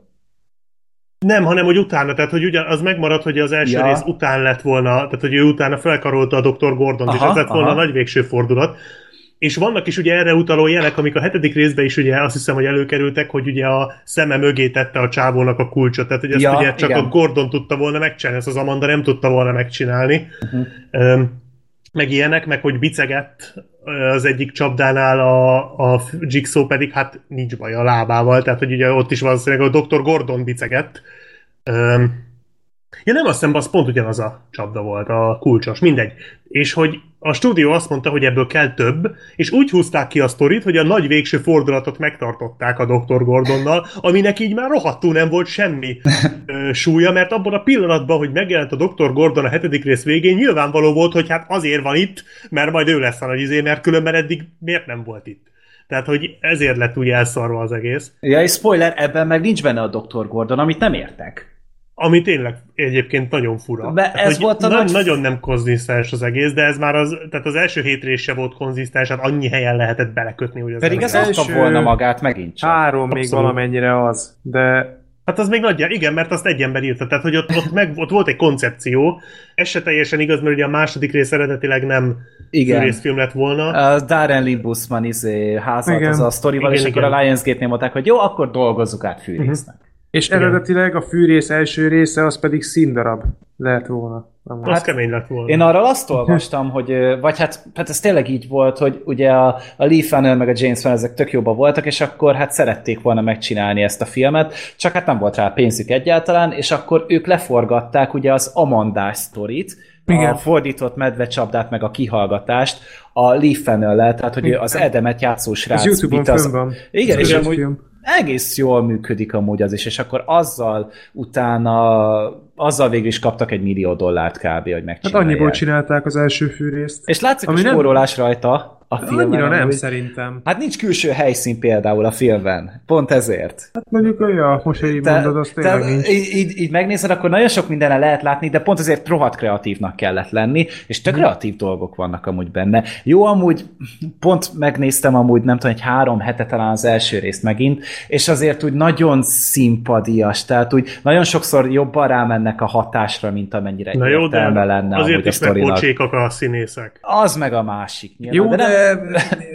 B: Nem, hanem hogy utána, tehát hogy ugyan, az megmaradt, hogy az első
F: Ja.
B: rész után lett volna, tehát hogy ő utána felkarolta a Dr. Gordon, és ez lett volna
F: aha.
B: a nagy végső fordulat. És vannak is ugye erre utaló jelek, amik a hetedik részben is ugye azt hiszem, hogy előkerültek, hogy ugye a szeme mögé tette a csávónak a kulcsot, tehát hogy ezt
F: Ja,
B: ugye csak
F: igen.
B: a Gordon tudta volna megcsinálni, ezt az Amanda nem tudta volna megcsinálni.
F: Uh-huh.
B: Meg ilyenek, meg hogy bicegett az egyik csapdánál a, a Jigsaw pedig hát nincs baj a lábával, tehát hogy ugye ott is valószínűleg a Dr. Gordon bicegett. Öm, ja nem, azt hiszem, az pont ugyanaz a csapda volt, a kulcsos, mindegy. És hogy a stúdió azt mondta, hogy ebből kell több, és úgy húzták ki a sztorit, hogy a nagy végső fordulatot megtartották a Dr. Gordonnal, aminek így már rohadtul nem volt semmi ö, súlya, mert abban a pillanatban, hogy megjelent a Dr. Gordon a hetedik rész végén, nyilvánvaló volt, hogy hát azért van itt, mert majd ő lesz a nagy izé, mert különben eddig miért nem volt itt. Tehát, hogy ezért lett úgy elszarva az egész.
F: Ja, és spoiler, ebben meg nincs benne a Dr. Gordon, amit nem értek.
B: Ami tényleg egyébként nagyon fura.
F: De
B: Tehát,
F: ez volt a
B: na-
F: nagy-
B: Nagyon nem konzisztens az egész, de ez már az, tehát az első hét rész se volt konzisztens, hát annyi helyen lehetett belekötni, hogy az
F: Pedig ez
G: első-
F: volna magát megint csak.
G: Három még
B: Abszolút.
G: valamennyire az, de
B: Hát az még nagyjából, igen, mert azt egy ember írta, tehát hogy ott, ott, meg, ott volt egy koncepció, ez se teljesen igaz, mert ugye a második rész eredetileg nem
F: Igen.
B: részfilm lett volna.
F: A Darren Lee Busman izé, házalt
G: Igen.
F: az a sztorival,
B: Igen,
F: és akkor
B: igen.
F: a Lionsgate-nél mondták, hogy jó, akkor dolgozzuk át fűrésznek.
G: És
B: Igen.
G: eredetileg a fűrész első része az pedig színdarab lett volna. Amúgy.
B: az
F: hát-
B: kemény lett volna.
F: Én arról azt olvastam, hogy, vagy hát, hát ez tényleg így volt, hogy ugye a, a Lee Funnel meg a James Funnel ezek tök jobban voltak, és akkor hát szerették volna megcsinálni ezt a filmet, csak hát nem volt rá pénzük egyáltalán, és akkor ők leforgatták ugye az Amandás sztorit, a
G: Igen.
F: fordított medvecsapdát, meg a kihallgatást a Lee Funnel-lel, tehát hogy
G: Igen.
F: az Edemet játszó srác.
G: Ez Youtube-on
F: az-
G: van.
F: Igen,
G: Ez
F: és amúgy
G: film.
F: Egész jól működik amúgy az is, és akkor azzal utána, azzal végül is kaptak egy millió dollárt kb. hogy
G: Hát
F: megcsinálják.
G: annyiból csinálták az első fűrészt.
F: És látszik
G: Ami
F: a
G: nem-
F: spórolás rajta a filmben.
G: Annyira nem
F: amúgy.
G: szerintem.
F: Hát nincs külső helyszín például a filmben. Pont ezért.
G: Hát mondjuk olyan, most így mondod, az tényleg nincs.
F: így, így, így megnézed, akkor nagyon sok mindenre lehet látni, de pont ezért rohadt kreatívnak kellett lenni, és tök kreatív dolgok vannak amúgy benne. Jó, amúgy pont megnéztem amúgy, nem tudom, egy három hete talán az első részt megint, és azért úgy nagyon szimpadias, tehát úgy nagyon sokszor jobban rámennek a hatásra, mint amennyire
B: Na jó, de
F: lenne
B: azért
F: amúgy a
B: is
F: sztorinak.
B: megpocsékak a színészek.
F: Az meg a másik. nyilván,
G: Jó, de,
F: nem-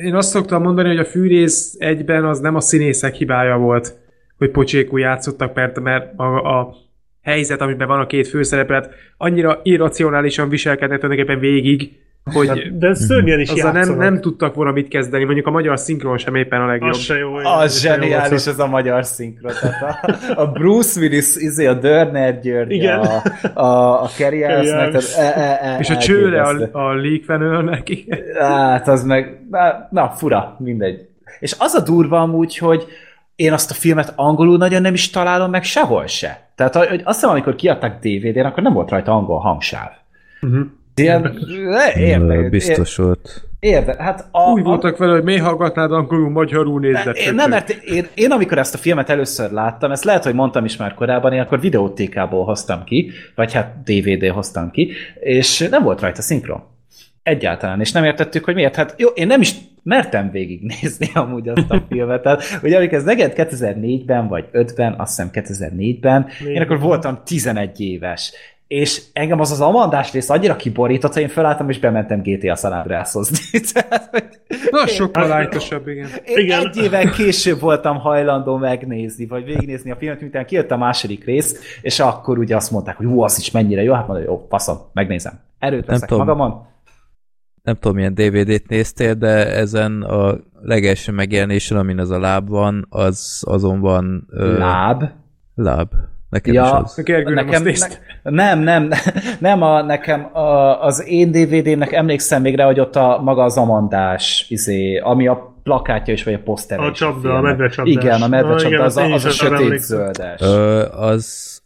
G: én azt szoktam mondani, hogy a fűrész egyben az nem a színészek hibája volt, hogy pocsékul játszottak, mert, mert a, a helyzet, amiben van a két főszerepet, annyira irracionálisan viselkednek tulajdonképpen végig, hogy
B: De szörnyen is
G: azzal nem,
B: játszanak.
G: nem tudtak volna mit kezdeni. Mondjuk a magyar szinkron sem éppen a legjobb.
B: Az se jó.
F: Az
B: se jó
F: zseniális ez a magyar szinkron. Tehát a, a Bruce Willis, izé, a Dörner György,
B: Igen.
F: a, a, a Kerry e, e, e,
G: És a csőre a, a League Fennelnek.
F: Hát az meg, na, na, fura, mindegy. És az a durva amúgy, hogy én azt a filmet angolul nagyon nem is találom meg sehol se. Tehát hogy azt hiszem, amikor kiadták DVD-n, akkor nem volt rajta angol hangsáv.
B: Mhm.
F: Ilyen, érted,
C: Biztos volt.
F: Érde, hát a,
G: Úgy voltak vele, hogy miért hallgatnád angolul, magyarul nézzet.
F: én, nem, mert én, én, amikor ezt a filmet először láttam, ezt lehet, hogy mondtam is már korábban, én akkor videótékából hoztam ki, vagy hát DVD hoztam ki, és nem volt rajta szinkron. Egyáltalán, és nem értettük, hogy miért. Hát jó, én nem is mertem végignézni amúgy azt a filmet. Tehát, ugye amikor ez megjelent 2004-ben, vagy 5-ben, azt hiszem 2004-ben, én akkor voltam 11 éves. És engem az az amandás rész annyira kiborított, hogy én felálltam és bementem GTA San hogy
G: Na, sokkal lájtosabb, igen.
F: én
B: Igen.
F: egy évvel később voltam hajlandó megnézni, vagy végignézni a filmet, miután kijött a második rész, és akkor ugye azt mondták, hogy hú, az is mennyire jó, hát mondom, jó, faszom, megnézem. Erőt veszek
C: tudom.
F: magamon.
C: Nem tudom, milyen DVD-t néztél, de ezen a legelső megjelenésen, amin az a láb van, az azon van... Ö,
F: Láb.
C: Nekem
F: Ja.
C: is az.
G: Gergő nem azt nézte.
F: nem, nem, nem a, nekem a, az én DVD-mnek emlékszem még rá, hogy ott a maga az amandás, izé, ami a plakátja is, vagy a poszter.
B: A csapda, a medvecsapdás.
F: Igen, a medvecsapda, az,
B: azt
F: a,
B: én
F: az a sötét
B: emlékszem.
F: zöldes.
C: Ö, az...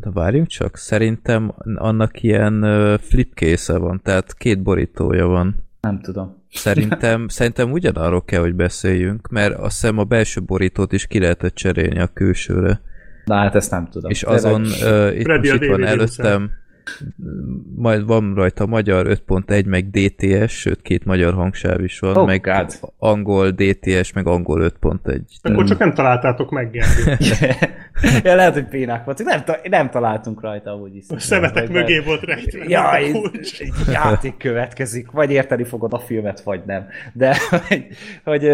C: De várjunk csak, szerintem annak ilyen flipkésze van, tehát két borítója van.
F: Nem tudom.
C: Szerintem, szerintem ugyanarról kell, hogy beszéljünk, mert azt hiszem a belső borítót is ki lehetett cserélni a külsőre.
F: Na hát ezt nem tudom.
C: És azon uh, itt, most itt van előttem, majd van rajta magyar 5.1, meg DTS, sőt két magyar hangsáv is van,
F: Oh,
C: meg
F: God.
C: angol DTS, meg angol 5.1.
B: Akkor csak nem találtátok meg, Gergő.
F: ja, lehet, hogy bénák voltunk. Nem, nem találtunk rajta amúgy is.
B: A szemetek
F: Vagy-
B: mögé volt rejtve.
F: Ja,
B: a
F: egy, játék következik, vagy érteni fogod a filmet, vagy nem. De hogy, hogy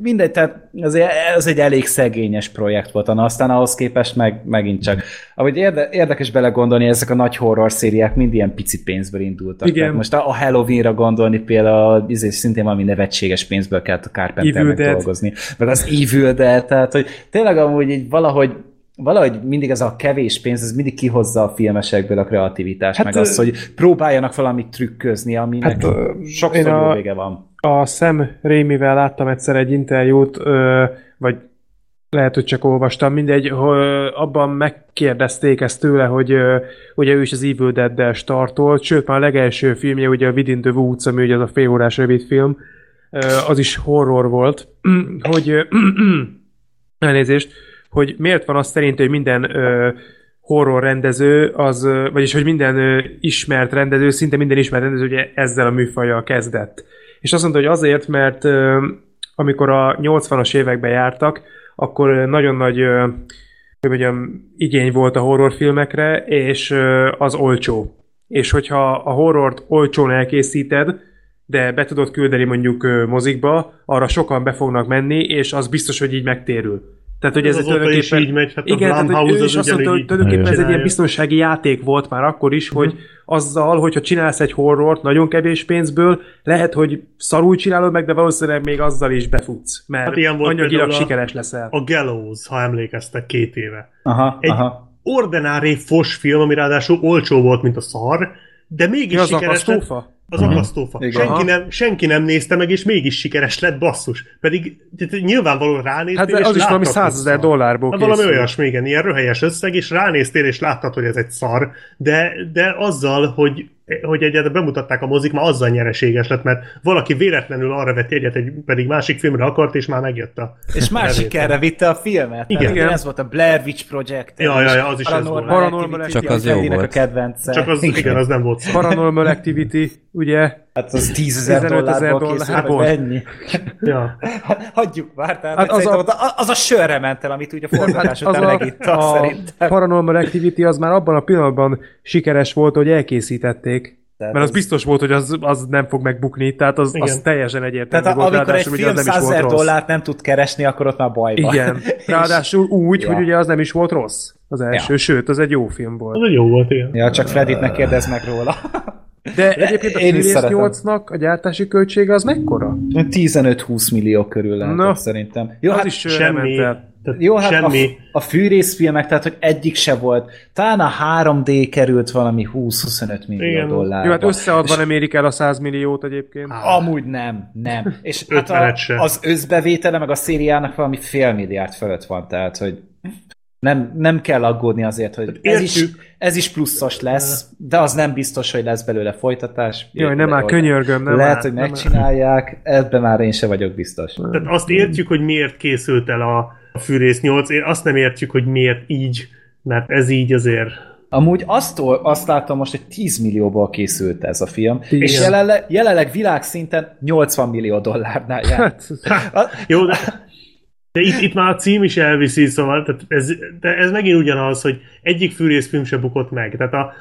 F: mindegy, tehát azért ez egy elég szegényes projekt volt, na, aztán ahhoz képest meg, megint csak. Ahogy érde, érdekes belegondolni, ezek a nagy horror szériák mind ilyen pici pénzből indultak.
G: Igen.
F: Tehát most a Halloweenra gondolni például, izé, szintén valami nevetséges pénzből kellett a Carpenternek dolgozni. Meg az Evil Dead, tehát hogy tényleg amúgy így valahogy valahogy mindig ez a kevés pénz, ez mindig kihozza a filmesekből a kreativitást, hát, meg azt,
G: ö-
F: hogy próbáljanak valamit trükközni, aminek
G: Hát,
F: sokszor jó vége van.
G: A Sam Raimivel láttam egyszer egy interjút, vagy lehet, hogy csak olvastam, mindegy, abban megkérdezték ezt tőle, hogy ugye ő is az Evil Dead-del startolt, sőt már a legelső filmje, ugye a Within the Woods, ami ugye az a félórás rövid film, az is horror volt, hogy elnézést, hogy miért van az szerint, hogy minden ö, horror rendező, az, vagyis hogy minden ö, ismert rendező, szinte minden ismert rendező ugye ezzel a műfajjal kezdett. És azt mondta, hogy azért, mert ö, amikor a 80-as években jártak, akkor nagyon nagy ö, hogy mondjam, igény volt a horrorfilmekre, és ö, az olcsó. És hogyha a horrort olcsón elkészíted, de be tudod küldeni mondjuk mozikba, arra sokan be fognak menni, és az biztos, hogy így megtérül. Tehát, hogy
B: Ez
G: ez,
B: is így megy, hát a
G: igen, tehát, hogy ő is
B: az
G: azt mondta, hogy tulajdonképpen ez egy ilyen biztonsági játék volt már akkor is, hogy azzal, hogyha csinálsz egy horrort nagyon kevés pénzből, lehet, hogy szarul csinálod meg, de valószínűleg még azzal is befutsz, mert
B: Hát ilyen volt
G: anyagilag
B: a-
G: sikeres leszel.
B: A Gallows, ha emlékeztek, két éve.
F: Aha,
B: Egy
F: aha.
B: ordinári fos film, ami ráadásul olcsó volt, mint a szar, de mégis
G: Mi az
B: sikeres
G: akasztófa?
B: Az akasztófa.
F: Igen.
B: Senki nem, senki nem nézte meg, és mégis sikeres lett, basszus. Pedig nyilvánvalóan ránéztél,
G: Hát de
B: és
G: az is valami
B: láttad, hogy
G: 100 ezer
B: szar.
G: dollárból
B: Hát valami olyasmi, igen, ilyen röhelyes összeg, és ránéztél, és láttad, hogy ez egy szar, de, de azzal, hogy hogy egyáltalán bemutatták a mozik, már azzal nyereséges lett, mert valaki véletlenül arra vett egyet, egy pedig másik filmre akart, és már megjött a
F: És már sikerre vitte a filmet.
B: Igen.
G: Igen.
F: Ez volt a Blair Witch Project.
B: Ja, ja, ja, az is ez volt.
G: Paranormal
F: Activity,
C: Csak az jó volt.
F: a kedvence.
B: Csak az, igen, az nem volt szar.
G: Paranormal Activity, ugye?
F: Hát az 10 ezer
G: 15 ezer
F: dollárból
G: dollárból.
F: vagy ennyi.
B: Ja.
F: Hagyjuk már, tehát
G: Hát
F: hát
G: az a-
F: az a sörre ment el, amit úgy a forgatás
G: az
F: után
G: a,
F: megittak
G: a
F: szerintem.
G: Paranormal Activity az már abban a pillanatban sikeres volt, hogy elkészítették.
F: Tehát
G: Mert az
F: az-
G: biztos volt, hogy az, az nem fog megbukni, tehát az, az teljesen egyértelmű
F: Tehát
G: volt.
F: amikor egy
G: ráadásul ugye
F: film
G: az nem is
F: 100
G: volt
F: ezer
G: rossz.
F: dollárt nem tud keresni, akkor ott már baj van.
G: Igen. Ráadásul úgy,
F: Ja.
G: hogy ugye az nem is volt rossz az első,
F: Ja.
G: sőt, az egy jó film volt.
B: Az egy jó volt, igen.
F: Ja, csak Fredit ne kérdezz meg róla.
G: De egyébként a Furious
F: szeretem.
G: 8-nak a gyártási költsége az mekkora?
F: 15-20 millió körül lehetett
G: Na,
F: szerintem. Jó,
G: az
F: hát,
G: is
B: Semmi. Tehát
F: jó, hát
B: semmi.
F: a, a fűrész filmek, tehát hogy egyik se volt. Talán a 3D került valami 20-25 millió
B: Igen.
F: dollárba.
G: Jó, hát összeadva nem érik el a 100 milliót egyébként.
F: Amúgy nem, nem. És hát a,
B: 50-et se.
F: az összbevétele meg a szériának valami fél milliárd fölött van, tehát hogy Nem, nem kell aggódni azért, hogy ez is, ez is pluszos lesz, de az nem biztos, hogy lesz belőle folytatás.
G: Jaj, nem már könyörgöm, nem
F: Lehet, hogy megcsinálják, ebben már én se vagyok biztos.
B: Tehát azt értjük, hogy miért készült el a, Fűrész 8, én azt nem értjük, hogy miért így, mert ez így azért...
F: Amúgy azt, azt láttam most, hogy 10 millióból készült ez a film,
G: Igen.
F: és jelenleg, jelenleg világszinten 80 millió dollárnál jár.
G: Hát,
B: Jó, de, de itt, itt már a cím is elviszi, szóval tehát ez, de ez megint ugyanaz, hogy egyik fűrészfilm se bukott meg. Tehát a,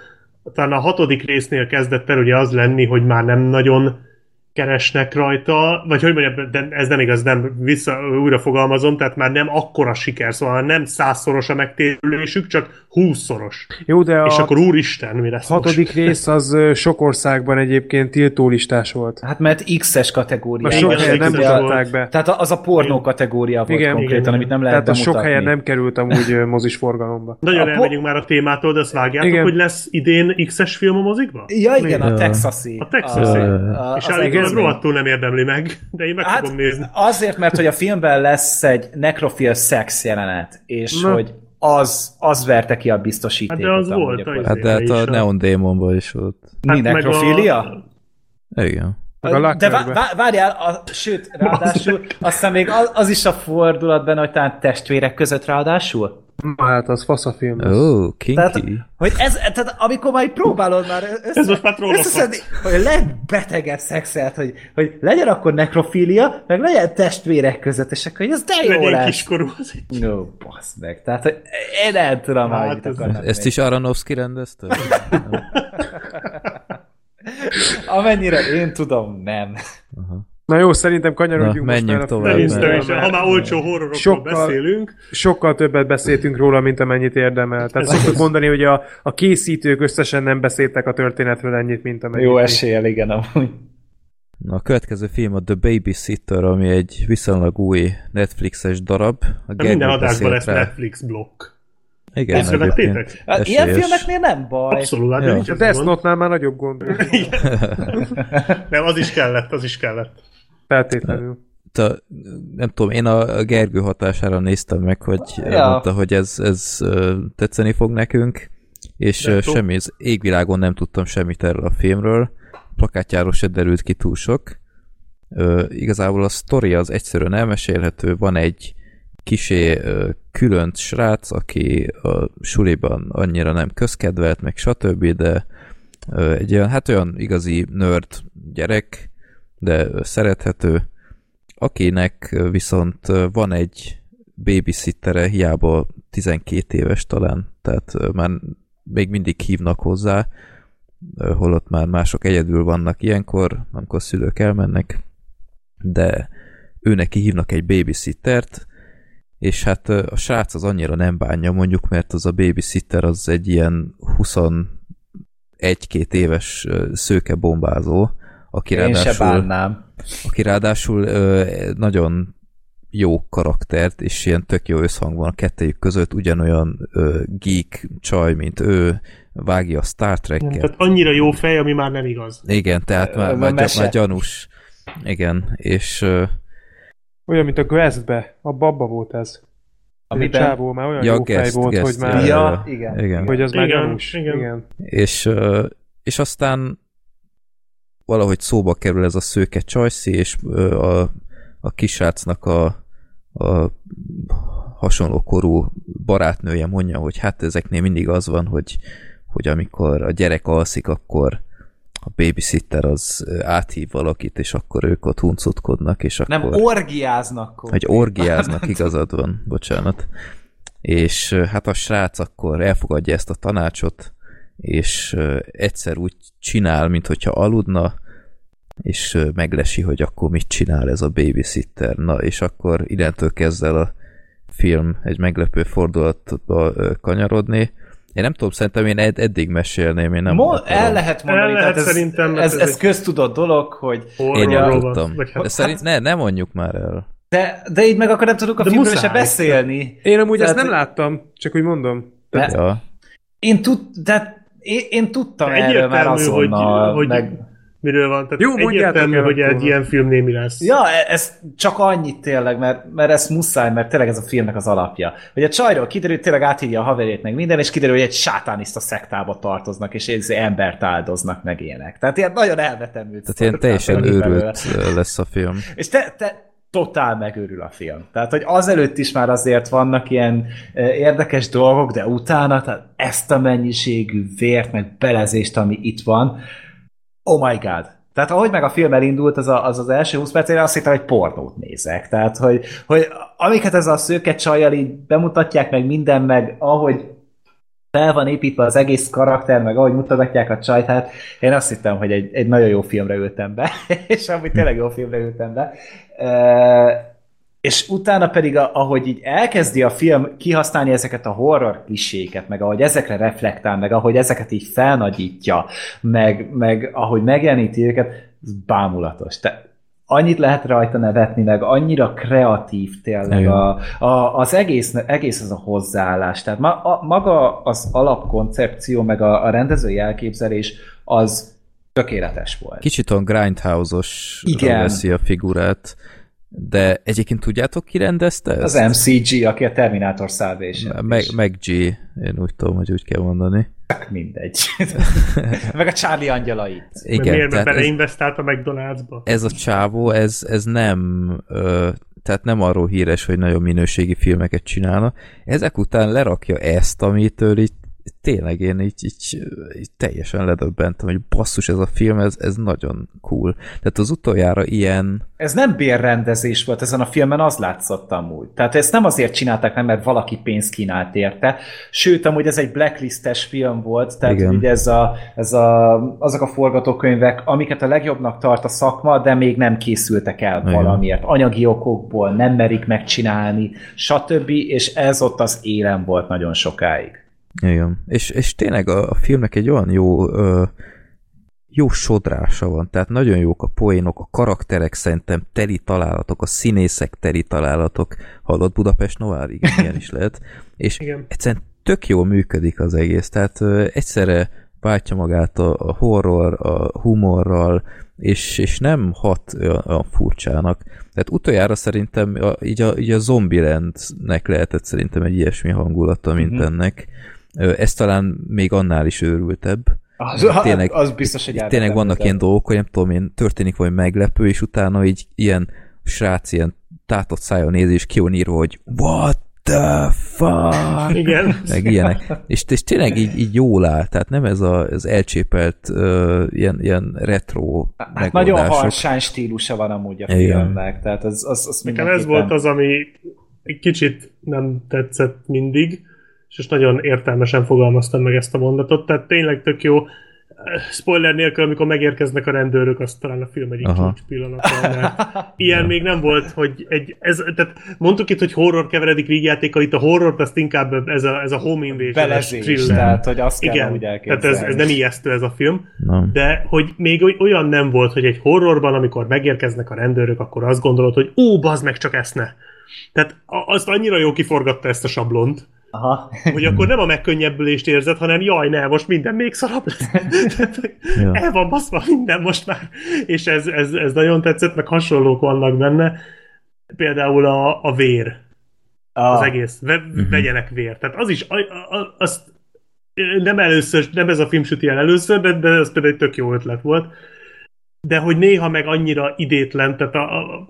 B: talán a hatodik résznél kezdett el ugye az lenni, hogy már nem nagyon keresnek rajta, vagy hogy mondjam, de ez nem igaz, nem vissza, újra fogalmazom, tehát már nem akkora siker, szóval nem százszoros a megtérülésük, csak húszszoros.
G: jó, de a
B: És akkor úristen, mi lesz
G: hatodik
B: most?
G: rész az sok országban egyébként tiltólistás volt.
F: Hát mert X-es kategória.
G: A sok helyen nem mutatták be.
F: Tehát az a pornó kategória volt
G: Igen,
F: konkrétan,
B: igen,
F: amit nem lehet
G: Tehát a sok helyen nem került amúgy mozis forgalomba.
B: Nagyon
F: A po-
B: elmegyünk már a témától, de azt vágjátok,
G: Igen.
B: hogy lesz idén X-es film a mozikban?
F: Ja, igen, a. Texasi.
B: A Texasi. És állítólag rohadtul nem érdemli meg, de én meg
F: Hát
B: fogom nézni.
F: azért, mert hogy a filmben lesz egy necrofil szex jelenet, és hogy az, az verte ki a biztosítékot.
B: Hát de az
F: amúgy
B: volt
F: a
B: a
F: kor-
C: Hát de hát a Neon Demonban is volt.
F: Mi,
B: Hát meg
F: nekrofilia?
B: a-
C: Igen.
G: A
F: De vá- várjál, a, sőt, ráadásul aztán még az, az is a fordulat benne, hogy talán testvérek között ráadásul.
G: Na hát az fasz a film.
C: Ó, oh,
F: Tehát,
C: kinky.
F: hogy ez, tehát amikor így próbálod már össze,
B: Ez most már
F: összeszedni, hogy a legbetegebb szexelt, hogy, hogy legyen akkor nekrofilia, meg legyen testvérek között, és akkor hogy ez de jó
B: Legyen
F: lesz.
B: kiskorú. az egy-
F: No, bassz meg. Tehát, hogy én nem tudom,
B: Hát
F: hogy mit
B: ez-
F: akarnak
C: Ezt
F: még.
C: is Aronofsky rendezte?
F: Amennyire én tudom, nem.
G: Na jó, szerintem
C: Na,
G: kanyarodjunk most
C: menjünk
G: már a
C: tovább,
B: Szerintem
C: mert-
B: is, ha már olcsó horrorokról
G: Sokkal-
B: beszélünk,
G: Sokkal többet beszéltünk róla, mint amennyit érdemel. Tehát
B: Ez
G: szoktuk mondani, hogy a, a készítők összesen nem beszéltek a történetről ennyit, mint amennyit.
F: Jó eséllyel, igen, amúgy.
C: Na, a következő film a The Babysitter, ami egy viszonylag új Netflixes darab. A
B: de
C: Gergő
B: minden adásban lesz
C: rá.
B: Netflix blokk.
C: Igen,
B: Észrevettétek?
C: egyébként.
F: Hát ilyen filmeknél nem baj.
B: Abszolút, hát
C: Ja.
B: de nincs
G: A
B: ez
G: Death. Note-nál már nagyobb gond.
B: Nem, az is kellett, az is kellett.
G: Feltétlenül.
C: a, nem tudom, én a Gergő hatására néztem meg, hogy
F: Ja.
C: mondta, hogy ez, ez tetszeni fog nekünk, és
B: De
C: semmi, az égvilágon nem tudtam semmit erről a filmről, plakátjáról se derült ki túl sok. Ö, igazából a sztori az egyszerűen elmesélhető, van egy kisé ö, különt srác, aki a suliban annyira nem közkedvelt, meg stb., de egy olyan, hát olyan igazi nerd gyerek, de szerethető, akinek viszont van egy babysittere, hiába 12 éves talán, tehát már még mindig hívnak hozzá, holott már mások egyedül vannak ilyenkor, amikor szülők elmennek, de ő neki hívnak egy babysittert, és hát a srác az annyira nem bánja mondjuk, mert az a babysitter az egy ilyen 21-2 éves szőke bombázó, aki
F: Én se
C: ráadásul,
F: bánnám.
C: aki ráadásul ö, nagyon jó karaktert, és ilyen tök jó összhang van a kettejük között, ugyanolyan ö, geek csaj, mint ő, vágja a Star Trek-et.
B: Tehát annyira jó fej, ami már nem igaz.
C: Igen, tehát már,
F: Ö,
C: már,
F: mese.
C: már gyanús. Igen, és ö,
G: Olyan, mint a Guestbe. A babba volt ez. A
F: Amiben-
G: csávó már olyan
C: Ja,
G: jó fej
C: Guest,
G: volt,
C: Guest,
G: hogy már...
C: ja,
F: igen.
C: igen.
G: Hogy az már
B: Igen,
G: gyanús.
B: igen.
G: igen.
C: És, ö, és aztán valahogy szóba kerül ez a szőke csajszi, és a, a kisrácnak a, a hasonló korú barátnője mondja, hogy hát ezeknél mindig az van, hogy, hogy amikor a gyerek alszik, akkor a babysitter az áthív valakit, és akkor ők ott huncutkodnak, és
F: Nem
C: akkor...
F: orgiáznak.
C: hogy orgiáznak, igazad van, bocsánat. És hát a srác akkor elfogadja ezt a tanácsot, és egyszer úgy csinál, mintha aludna, és meglesi, hogy akkor mit csinál ez a babysitter. Na, és akkor innentől kezd el a film egy meglepő fordulatba kanyarodni. Én nem tudom, szerintem én ed- eddig mesélném, én nem
F: Mo-
C: akarom.
F: el lehet mondani,
B: El lehet
F: tehát ez,
B: szerintem,
F: ez,
B: ez
F: ez, köztudott dolog, hogy
C: Én nem
B: van,
C: tudtam.
B: hát-
C: De szerint ne, ne mondjuk már el.
F: de, de így meg akkor nem tudunk a
B: De
F: filmről se
B: muszáj.
F: beszélni.
G: Én amúgy
F: Tehát-
G: ezt nem láttam, csak úgy mondom.
F: De,
C: Ja.
F: én, tud, de én, én tudtam
B: De
F: erről már
B: egyértelmű, hogy-
F: azonnal,
B: hogy-
F: meg
B: miről van. Tehát
G: Jó, mondjátok
B: egyértelmű,
G: el
B: hogy
G: akkor.
B: egy ilyen film némi lesz.
F: Ja, e- ez csak annyit tényleg, mert, mert ez muszáj, mert tényleg ez a filmnek az alapja. Hogy a csajról kiderül, tényleg áthívja a haverét meg minden, és kiderül, hogy egy sátániszta szektába tartoznak, és egy embert áldoznak meg ilyenek. Tehát ilyen nagyon elvetemült.
C: Tehát ilyen teljesen őrült lesz a film.
F: És te, te totál megőrül a film. Tehát, hogy azelőtt is már azért vannak ilyen eh, érdekes dolgok, de utána, tehát ezt a mennyiségű vért, meg belezést, ami itt van, oh my god. Tehát ahogy meg a film elindult, az a, az, az első 20 percére azt hittem, hogy pornót nézek. Tehát, hogy, hogy amiket ez a szőke csajjal így bemutatják, meg minden, meg ahogy fel van építve az egész karakter, meg ahogy mutogatják a csajt, hát én azt hittem, hogy egy, egy nagyon jó filmre ültem be, és amúgy tényleg jó filmre ültem be. E, és utána pedig, a- ahogy így elkezdi a film kihasználni ezeket a horror kliséket, meg ahogy ezekre reflektál, meg ahogy ezeket így felnagyítja, meg, meg ahogy megjeleníti őket, ez bámulatos. Te, annyit lehet rajta nevetni, meg annyira kreatív tényleg a, a, az egész, egész az a hozzáállás. Tehát ma, a, maga az alapkoncepció, meg a, a rendezői elképzelés az tökéletes volt.
C: Kicsit olyan Grindhouse-os
F: Igen.
C: veszi a figurát, de egyébként tudjátok, ki rendezte ezt?
F: Az MCG, aki a Terminator Salvation.
C: meg, meg G, én úgy tudom, hogy úgy kell mondani.
F: Tök mindegy. meg a Charlie angyalait.
B: Igen,
C: Igen,
B: miért, mert
C: tehát ez,
B: beleinvestált a McDonald'sba?
C: ez a csávó, ez, ez nem ö, tehát nem arról híres, hogy nagyon minőségi filmeket csinálna. Ezek után lerakja ezt, amitől így tényleg én így, így, így teljesen ledöbbentem, hogy basszus, ez a film, ez, ez nagyon cool. Tehát az utoljára ilyen
F: Ez nem bérrendezés volt ezen a filmen, az látszott amúgy. Tehát ezt nem azért csinálták meg, mert valaki pénzt kínált érte. Sőt, amúgy ez egy blacklistes film volt, tehát
C: Igen.
F: ugye ez a, ez a, azok a forgatókönyvek, amiket a legjobbnak tart a szakma, de még nem készültek el
C: Igen.
F: valamiért. Anyagi okokból nem merik megcsinálni, stb. És ez ott az élem volt nagyon sokáig.
C: Igen. És, és tényleg a, a filmnek egy olyan jó ö, jó sodrása van, tehát nagyon jók a poénok, a karakterek szerintem teli találatok, a színészek teli találatok, hallott Budapest Novár? Igen, ilyen is lehet. És
B: Igen.
C: egyszerűen tök jól működik az egész, tehát ö, egyszerre váltja magát a, a horror, a humorral, és, és nem hat olyan, furcsának. Tehát utoljára szerintem a, így, a, így a Zombielandnek lehetett szerintem egy ilyesmi hangulata, mint
F: Mhm.
C: mm-hmm. ennek. Ez talán még annál is őrültebb.
F: Az,
C: Tényleg-
F: az biztos, hogy
C: Tényleg vannak ilyen dolgok, hogy nem tudom én, történik valami meglepő, és utána így ilyen srác ilyen tátott szájon néz, és ki van írva, hogy what the fuck?
B: Igen.
C: meg ilyenek. És, és tényleg így, így jól áll, tehát nem ez a, az elcsépelt uh, ilyen, ilyen retro
F: Hát nagyon harsány stílusa van amúgy a
C: Igen.
F: filmnek, tehát az, az, az
B: Nekem ez volt az, ami egy kicsit nem tetszett mindig, és most nagyon értelmesen fogalmaztam meg ezt a mondatot, tehát tényleg tök jó. Spoiler nélkül, amikor megérkeznek a rendőrök, az talán a film egyik
C: Aha.
B: csúcs pillanata, mert ilyen még nem volt, hogy egy, ez, tehát mondtuk itt, hogy horror keveredik vígjátéka, itt a horrort azt inkább ez a, ez a home invasion
F: belezés, tehát hogy azt kell
B: Igen,
F: úgy
B: tehát
F: elképzelni.
B: ez, ez nem ijesztő ez a film,
C: Nem.
B: de hogy még oly- olyan nem volt, hogy egy horrorban, amikor megérkeznek a rendőrök, akkor azt gondolod, hogy ó, bazd meg, csak ezt ne. Tehát azt annyira jó kiforgatta ezt a sablont,
F: Aha.
B: hogy akkor nem a megkönnyebbülést érzed, hanem jaj, ne, most minden még szarabb lesz. El van baszva minden most már. És ez, ez, ez nagyon tetszett, meg hasonlók vannak benne. Például a, a vér az
F: Ah,
B: egész. Ve, Vegyenek vért. Tehát az is, a, a, azt nem először, nem ez a film süti el először, de, de ez például egy tök jó ötlet volt. De hogy néha meg annyira idétlen, tehát a, a,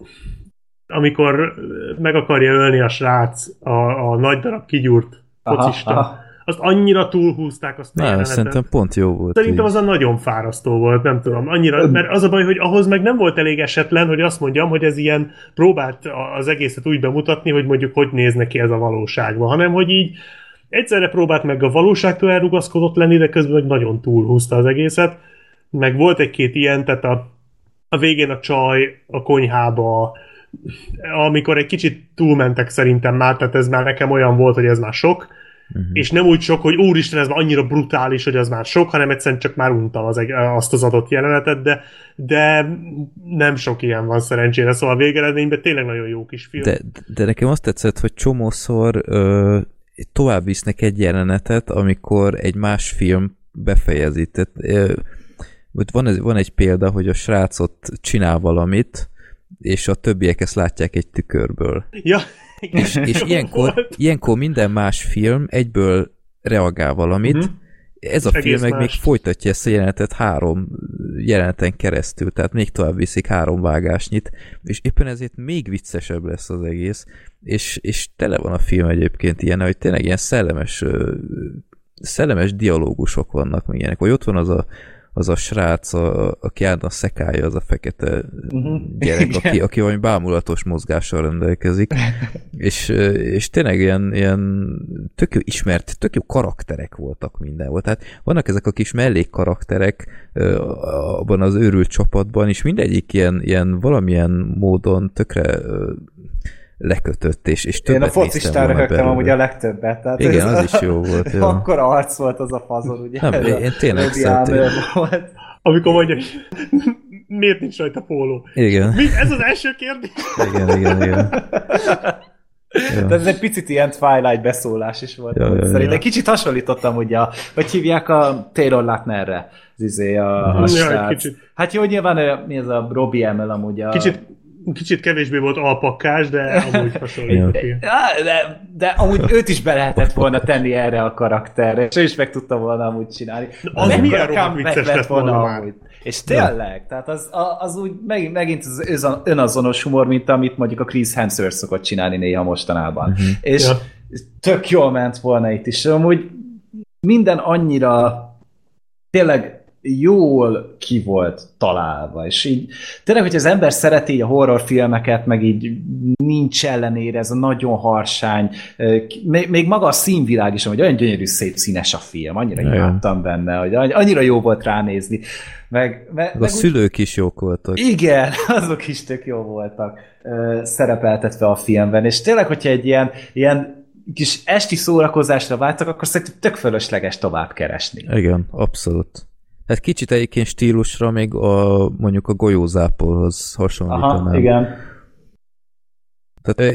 B: amikor meg akarja ölni a srác a, a nagy darab kigyúrt
F: aha,
B: focista,
F: aha.
B: azt annyira túlhúzták azt a
C: Na,
B: jelenetet.
C: szerintem pont jó volt.
B: Szerintem
C: így.
B: az a nagyon fárasztó volt, nem tudom, annyira, mert az a baj, hogy ahhoz meg nem volt elég esetlen, hogy azt mondjam, hogy ez ilyen próbált az egészet úgy bemutatni, hogy mondjuk hogy néz neki ez a valóságban, hanem hogy így egyszerre próbált meg a valóságtól elrugaszkodott lenni, de közben meg nagyon túlhúzta az egészet, meg volt egy-két ilyen, tehát a, a végén a csaj a konyhába, amikor egy kicsit túlmentek szerintem már, tehát ez már nekem olyan volt, hogy ez már sok, uh-huh. és nem úgy sok, hogy úristen, ez már annyira brutális, hogy az már sok, hanem egyszerűen csak már untam az, azt az adott jelenetet, de, de nem sok ilyen van szerencsére, szóval a végeredményben tényleg nagyon jó kis film.
C: De, de nekem azt tetszett, hogy csomószor ö, tovább visznek egy jelenetet, amikor egy más film befejezi. Tehát, ö, van, ez- van egy példa, hogy a srác ott csinál valamit, és a többiek ezt látják egy tükörből.
B: Ja,
C: És, és
B: Jó
C: ilyenkor,
B: volt.
C: ilyenkor minden más film egyből reagál valamit,
B: Mhm.
C: ez a film meg még folytatja ezt a jelenetet három jeleneten keresztül, tehát még tovább viszik három vágásnyit, és éppen ezért még viccesebb lesz az egész, és, és tele van a film egyébként ilyen, hogy tényleg ilyen szellemes, szellemes dialógusok vannak még ilyenek, hogy ott van az a, az a srác, a, aki állandóan szekálja, az a fekete
F: Mhm.
C: gyerek, aki, aki valami bámulatos mozgással rendelkezik, és, és tényleg ilyen, ilyen tök jó ismert, tök jó karakterek voltak mindenhol. Tehát vannak ezek a kis mellékkarakterek abban az őrült csapatban, és mindegyik ilyen, ilyen valamilyen módon tökre lekötött, és, és
F: Én
C: többet
F: a focistára
C: volna
F: rögtem
C: belőle.
F: amúgy a legtöbbet. Tehát
C: Igen,
F: ez-
C: az is jó volt, jó.
F: Akkor arc volt az a fazon, ugye?
C: Nem,
F: ez a
C: én tényleg szeretem.
F: Volt.
B: amikor mondja, miért nincs rajta póló.
C: Igen,
B: Mi? Ez az első kérdés?
C: igen, igen, igen.
F: Tehát ez egy picit ilyen Twilight beszólás is volt.
C: Ja,
F: Ja,
C: ja, ja.
F: Szerintem kicsit hasonlítottam ugye, a, hogy hívják a Taylor Lautnerre, az izé a, a
B: Ja, kicsit.
F: Hát jó, nyilván mi ez a Robbie Amell amúgy a...
B: Kicsit, kicsit kevésbé volt alpakkás, de amúgy hasonlít.
C: Ja.
F: De, de amúgy őt is be lehetett volna tenni erre a karakterre, és ő is meg tudta volna amúgy csinálni.
B: az
F: Mekkora
B: milyen rohadt vicces lett volna már.
F: amúgy. És tényleg, tehát az, az úgy megint, megint az önazonos humor, mint amit mondjuk a Chris Hemsworth szokott csinálni néha mostanában.
C: Mhm.
F: És
B: Ja.
F: tök jól ment volna itt is. Amúgy minden annyira tényleg jól ki volt találva, és így tényleg, hogy az ember szereti a horrorfilmeket, meg így nincs ellenére ez a nagyon harsány, még, még maga a színvilág is, hogy olyan gyönyörű, szép színes a film, annyira
C: Igen.
F: imádtam benne, hogy anny- annyira jó volt ránézni, meg, meg,
C: Meg
F: meg
C: a szülők is jók voltak.
F: igen, azok is tök jó voltak szerepeltetve a filmben, és tényleg, hogyha egy ilyen, ilyen kis esti szórakozásra vágytak, akkor szerintem tök fölösleges tovább keresni.
C: Igen, abszolút. Hát kicsit egyébként stílusra még a, mondjuk a golyózápolhoz hasonlítanám.
F: Aha, igen.
C: Tehát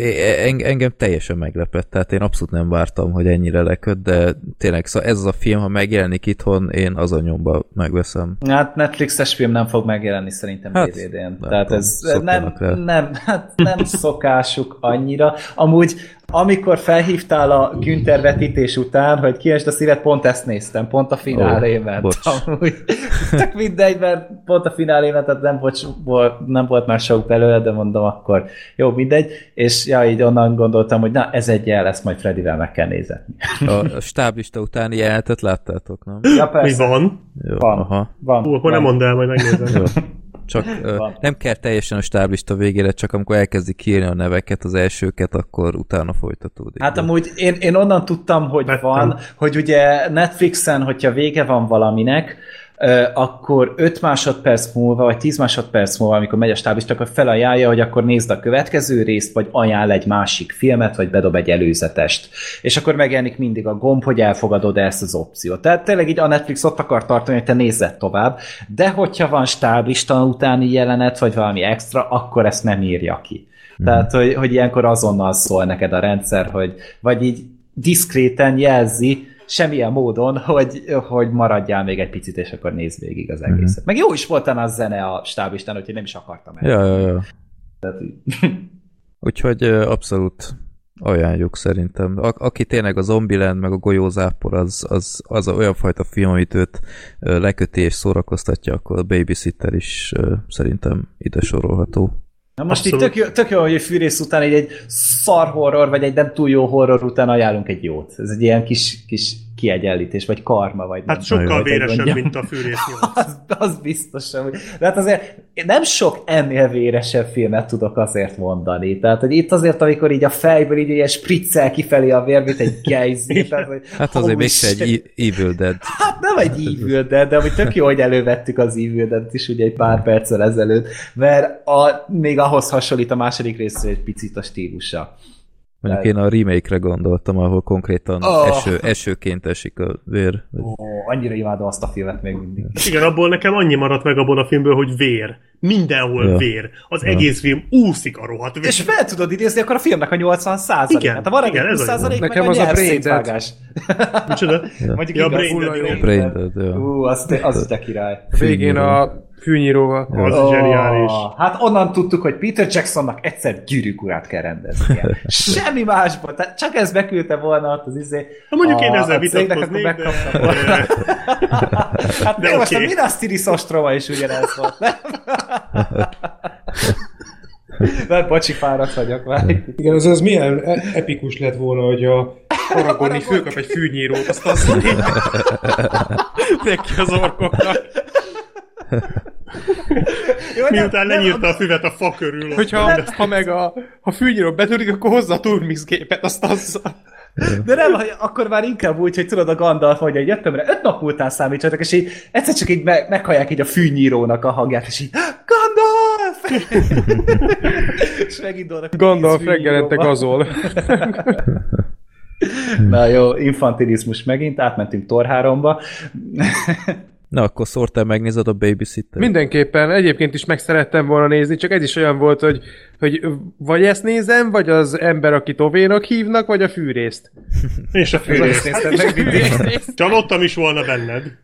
C: engem teljesen meglepett, tehát én abszolút nem vártam, hogy ennyire leköt, de tényleg, szóval ez a film, ha megjelenik itthon, én az a nyomba megveszem.
F: Hát Netflixes film nem fog megjelenni szerintem
C: Hát,
F: DVD-n. Tehát
C: tudom,
F: ez nem, nem, hát nem szokásuk annyira. Amúgy, amikor felhívtál a Günther vetítés után, hogy kiesd a szívet, pont ezt néztem, pont a finálé
C: Ó,
F: ment. Amúgy, tök mindegy, mert pont a finálé ment, tehát nem volt, nem volt már sok belőle, de mondom akkor, jó, mindegy. És ja, így onnan gondoltam, hogy na, ez egy jel, ezt majd Fredivel meg kell nézetni.
C: A, a stáblista utáni jelenetet láttátok, nem?
F: Ja,
B: Mi
F: persze.
B: van?
C: Jó,
F: Van.
C: aha.
F: Van.
B: Hú, akkor nem
F: van.
B: mondd el, majd megnézem.
C: Jó. Csak ö,
F: Van.
C: nem kell teljesen a stáblista végére, csak amikor elkezdik kiírni a neveket, az elsőket, akkor utána folytatódik.
F: Hát amúgy én, én onnan tudtam, hogy
B: Vettem.
F: van, hogy ugye Netflixen, hogyha vége van valaminek, akkor 5 másodperc múlva, vagy 10 másodperc múlva, amikor megy a stáblista, akkor felajánlja, hogy akkor nézd a következő részt, vagy ajánl egy másik filmet, vagy bedob egy előzetest. És akkor megjelenik mindig a gomb, hogy elfogadod ezt az opciót. Tehát tényleg így a Netflix ott akar tartani, hogy te nézzed tovább, de hogyha van stáblista utáni jelenet, vagy valami extra, akkor ezt nem írja ki. Tehát, hogy, hogy ilyenkor azonnal szól neked a rendszer, hogy vagy így diszkréten jelzi, semmilyen módon, hogy, hogy maradjál még egy picit, és akkor nézd végig az egészet. Meg jó is volt a zene a stáblistán, úgyhogy nem is akartam el.
C: Ja, ja, ja.
F: Tehát,
C: Úgyhogy abszolút ajánljuk szerintem. A- aki tényleg a Zombieland meg a golyózápor, az, az, az olyan fajta film, amit őt leköti és szórakoztatja, akkor a Babysitter is szerintem ide sorolható.
F: Na most
B: Abszolút.
F: itt tök jó, tök jó, hogy egy fűrész után egy, egy szar horror, vagy egy nem túl jó horror után ajánlunk egy jót. Ez egy ilyen kis, kis kiegyenlítés, vagy karma, vagy nem
B: Hát sokkal
F: tudom, hogy
B: véresebb, mint a fűrész nyolc.
F: az, az biztos, hogy... De hát azért nem sok ennél véresebb filmet tudok azért mondani. Tehát, hogy itt azért, amikor így a fejből így ilyen spriccel kifelé a vér, mint egy hogy
C: Hát azért mégse egy Evil Dead.
F: Hát nem egy Evil Dead, de ami tök jó, hogy elővettük az Evil Dead-t is ugye egy pár perccel ezelőtt, mert a, még ahhoz hasonlít a második részre egy picit a stílusa.
C: Mondjuk én a remake-re gondoltam, ahol konkrétan
F: Oh.
C: eső, esőként esik a vér.
F: Ó, annyira imádom azt a filmet még mindig.
B: Igen, abból nekem annyi maradt meg abból a filmből, hogy vér. Mindenhol
C: Ja.
B: vér. Az egész film úszik a rohadt vér.
F: És fel tudod idézni akkor a filmnek a 80 százalékát.
B: Igen,
F: Hát a
B: igen, ez
F: 20
B: a jó.
F: százalék meg
G: Nekem
F: a
G: az a Brain Dead.
B: Micsoda?
F: Mondjuk
B: Ja,
F: igaz,
B: Brain Dead.
C: Brain Dead, ja.
F: Ú, az, az de király.
G: Végén a fűnyíróval.
B: Az
F: Ó,
B: zseniális.
F: Hát onnan tudtuk, hogy Peter Jacksonnak egyszer gyűrűk urát kell rendeznie. Semmi másból, tehát csak ez beküldte volna ott az izé.
B: Ha mondjuk én ezzel
F: a cégnek, akkor
B: vitatkoznék, de...
F: volna. Hát
B: De
F: de most
B: oké.
F: a Minas Tirith ostroma is ugyanez volt, nem? Nem, bocsi, fáradt vagyok már.
G: Igen, az, az milyen e- epikus lett volna, hogy a Aragorni főkap egy fűnyírót, azt azt neki az orkoknak.
F: Jó, nem-
B: Miután
F: nem-
B: lenyírta a füvet a fa körül.
G: Hogyha ha meg a, ha fűnyíró betörik, akkor hozza a Turmix gépet, azt azzal.
F: De nem, akkor már inkább úgy, hogy tudod, a Gandalf hogy jöttem rá, öt nap múltán számítsatok, és így egyszer csak így me- meghallják így a fűnyírónak a hangját, és így Gandalf! és megindulnak.
G: Gandalf
F: tíz
G: reggelente
F: fűnyíróba.
G: gazol.
F: Na jó, infantilizmus megint, átmentünk Thor 3-ba.
C: Na, akkor szórtál megnézed a babysitter.
G: Mindenképpen, egyébként is meg szerettem volna nézni, csak ez is olyan volt, hogy, hogy vagy ezt nézem, vagy az ember, aki Tovénak hívnak, vagy a fűrészt.
B: És a
F: Fűrészt
B: fűrész.
F: néztem meg mindig.
B: Csalódtam is volna benned.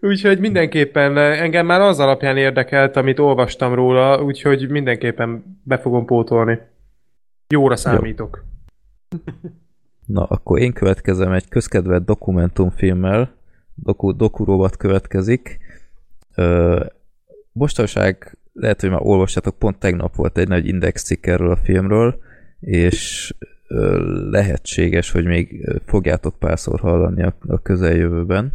G: Úgyhogy mindenképpen engem már az alapján érdekelt, amit olvastam róla, úgyhogy mindenképpen be fogom pótolni. Jóra számítok.
C: Na, akkor én következem egy közkedvelt dokumentumfilmmel, doku, dokurovat következik. Ö, mostanság lehet, hogy már olvassátok, pont tegnap volt egy nagy index cikk erről a filmről, és lehetséges, hogy még fogjátok párszor hallani a, a közeljövőben.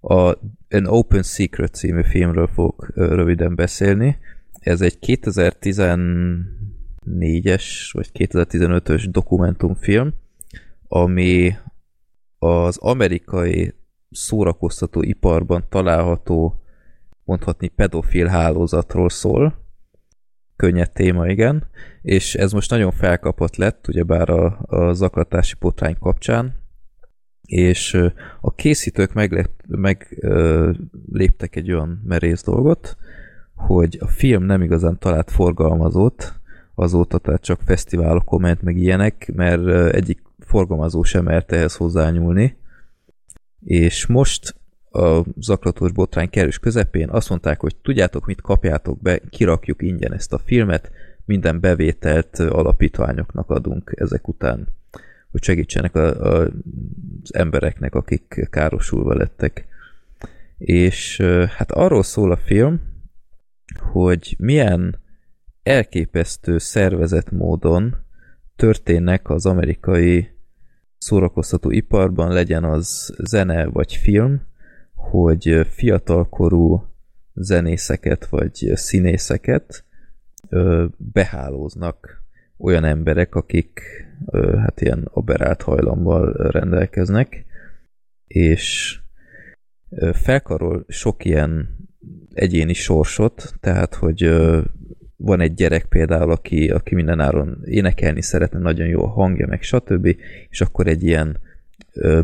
C: A An Open Secret című filmről fogok röviden beszélni. Ez egy 2014-es vagy 2015-ös dokumentumfilm, ami az amerikai szórakoztató iparban található, mondhatni pedofil hálózatról szól. Könnyed téma, igen. És ez most nagyon felkapott lett, ugyebár a, a zaklatási potrány kapcsán, és a készítők meglép, meg, léptek egy olyan merész dolgot, hogy a film nem igazán talált forgalmazót, azóta tehát csak fesztiválokon ment meg ilyenek, mert egyik forgalmazó sem merte ehhez hozzányúlni, és most a zaklatós botrány kerülés közepén azt mondták, hogy tudjátok mit, kapjátok be, kirakjuk ingyen ezt a filmet, minden bevételt alapítványoknak adunk ezek után, hogy segítsenek a, a, az embereknek, akik károsulva lettek. És hát arról szól a film, hogy milyen elképesztő szervezett módon történnek az amerikai szórakoztató iparban, legyen az zene vagy film, hogy fiatalkorú zenészeket vagy színészeket behálóznak olyan emberek, akik hát ilyen aberált hajlammal rendelkeznek, és felkarol sok ilyen egyéni sorsot, tehát, hogy van egy gyerek például, aki, aki mindenáron énekelni szeretne, nagyon jó a hangja, meg stb., és akkor egy ilyen ö,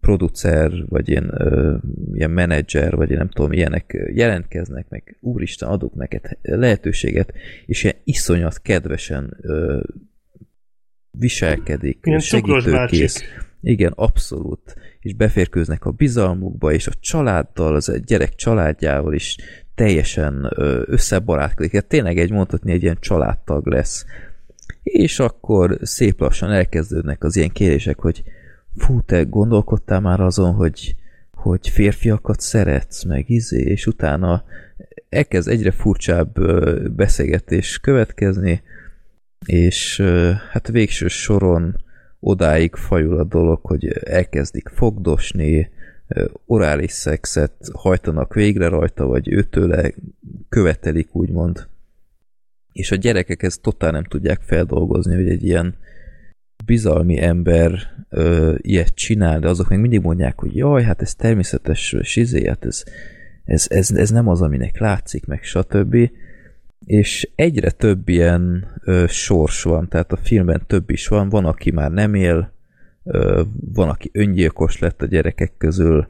C: producer, vagy ilyen, ö, ilyen menedzser, vagy én nem tudom, ilyenek jelentkeznek, meg úristen, adok neked lehetőséget, és ilyen iszonyat kedvesen ö, viselkedik,
B: Ilyen
C: segítőkész. Igen, abszolút. És beférkőznek a bizalmukba, és a családdal, az a gyerek családjával is teljesen ö, összebarátkozik. Hát tényleg egy mondhatni egy ilyen családtag lesz. És akkor szép lassan elkezdődnek az ilyen kérések, hogy fú, te gondolkodtál már azon, hogy, hogy férfiakat szeretsz, meg izé, és utána elkezd egyre furcsább beszélgetés következni, és hát végső soron odáig fajul a dolog, hogy elkezdik fogdosni, orális szexet hajtanak végre rajta, vagy őtőle követelik, úgymond. És a gyerekek ezt totál nem tudják feldolgozni, hogy egy ilyen bizalmi ember ö, ilyet csinál, de azok meg mindig mondják, hogy jaj, hát ez természetes, és izé, hát ez, ez, ez, ez nem az, aminek látszik, meg stb. és egyre több ilyen ö, sors van, tehát a filmben több is van, van, aki már nem él, van, aki öngyilkos lett a gyerekek közül,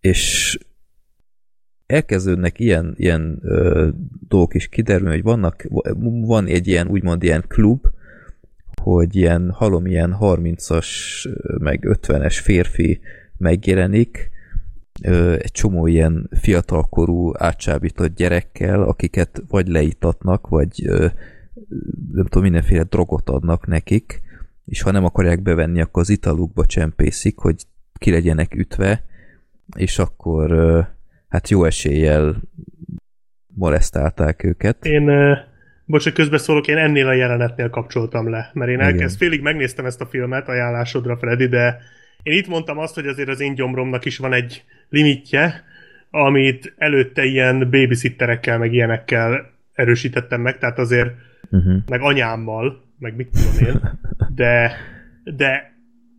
C: és elkezdődnek ilyen, ilyen ö, dolgok is kiderülni, hogy vannak, van egy ilyen úgymond ilyen klub, hogy ilyen halom ilyen 30-as meg 50-es férfi megjelenik, egy csomó ilyen fiatalkorú átsábított gyerekkel, akiket vagy leítatnak, vagy nem tudom, mindenféle drogot adnak nekik, és ha nem akarják bevenni, akkor az italukba csempészik, hogy ki legyenek ütve, és akkor hát jó eséllyel molesztálták őket.
B: Én, bocs, hogy közbeszólok, én ennél a jelenetnél kapcsoltam le, mert én elkezd, félig megnéztem ezt a filmet ajánlásodra, Freddy, de én itt mondtam azt, hogy azért az én gyomromnak is van egy limitje, amit előtte ilyen babysitterekkel, meg ilyenekkel erősítettem meg, tehát azért
C: Uh-huh.
B: meg anyámmal, meg mit tudom én, de, de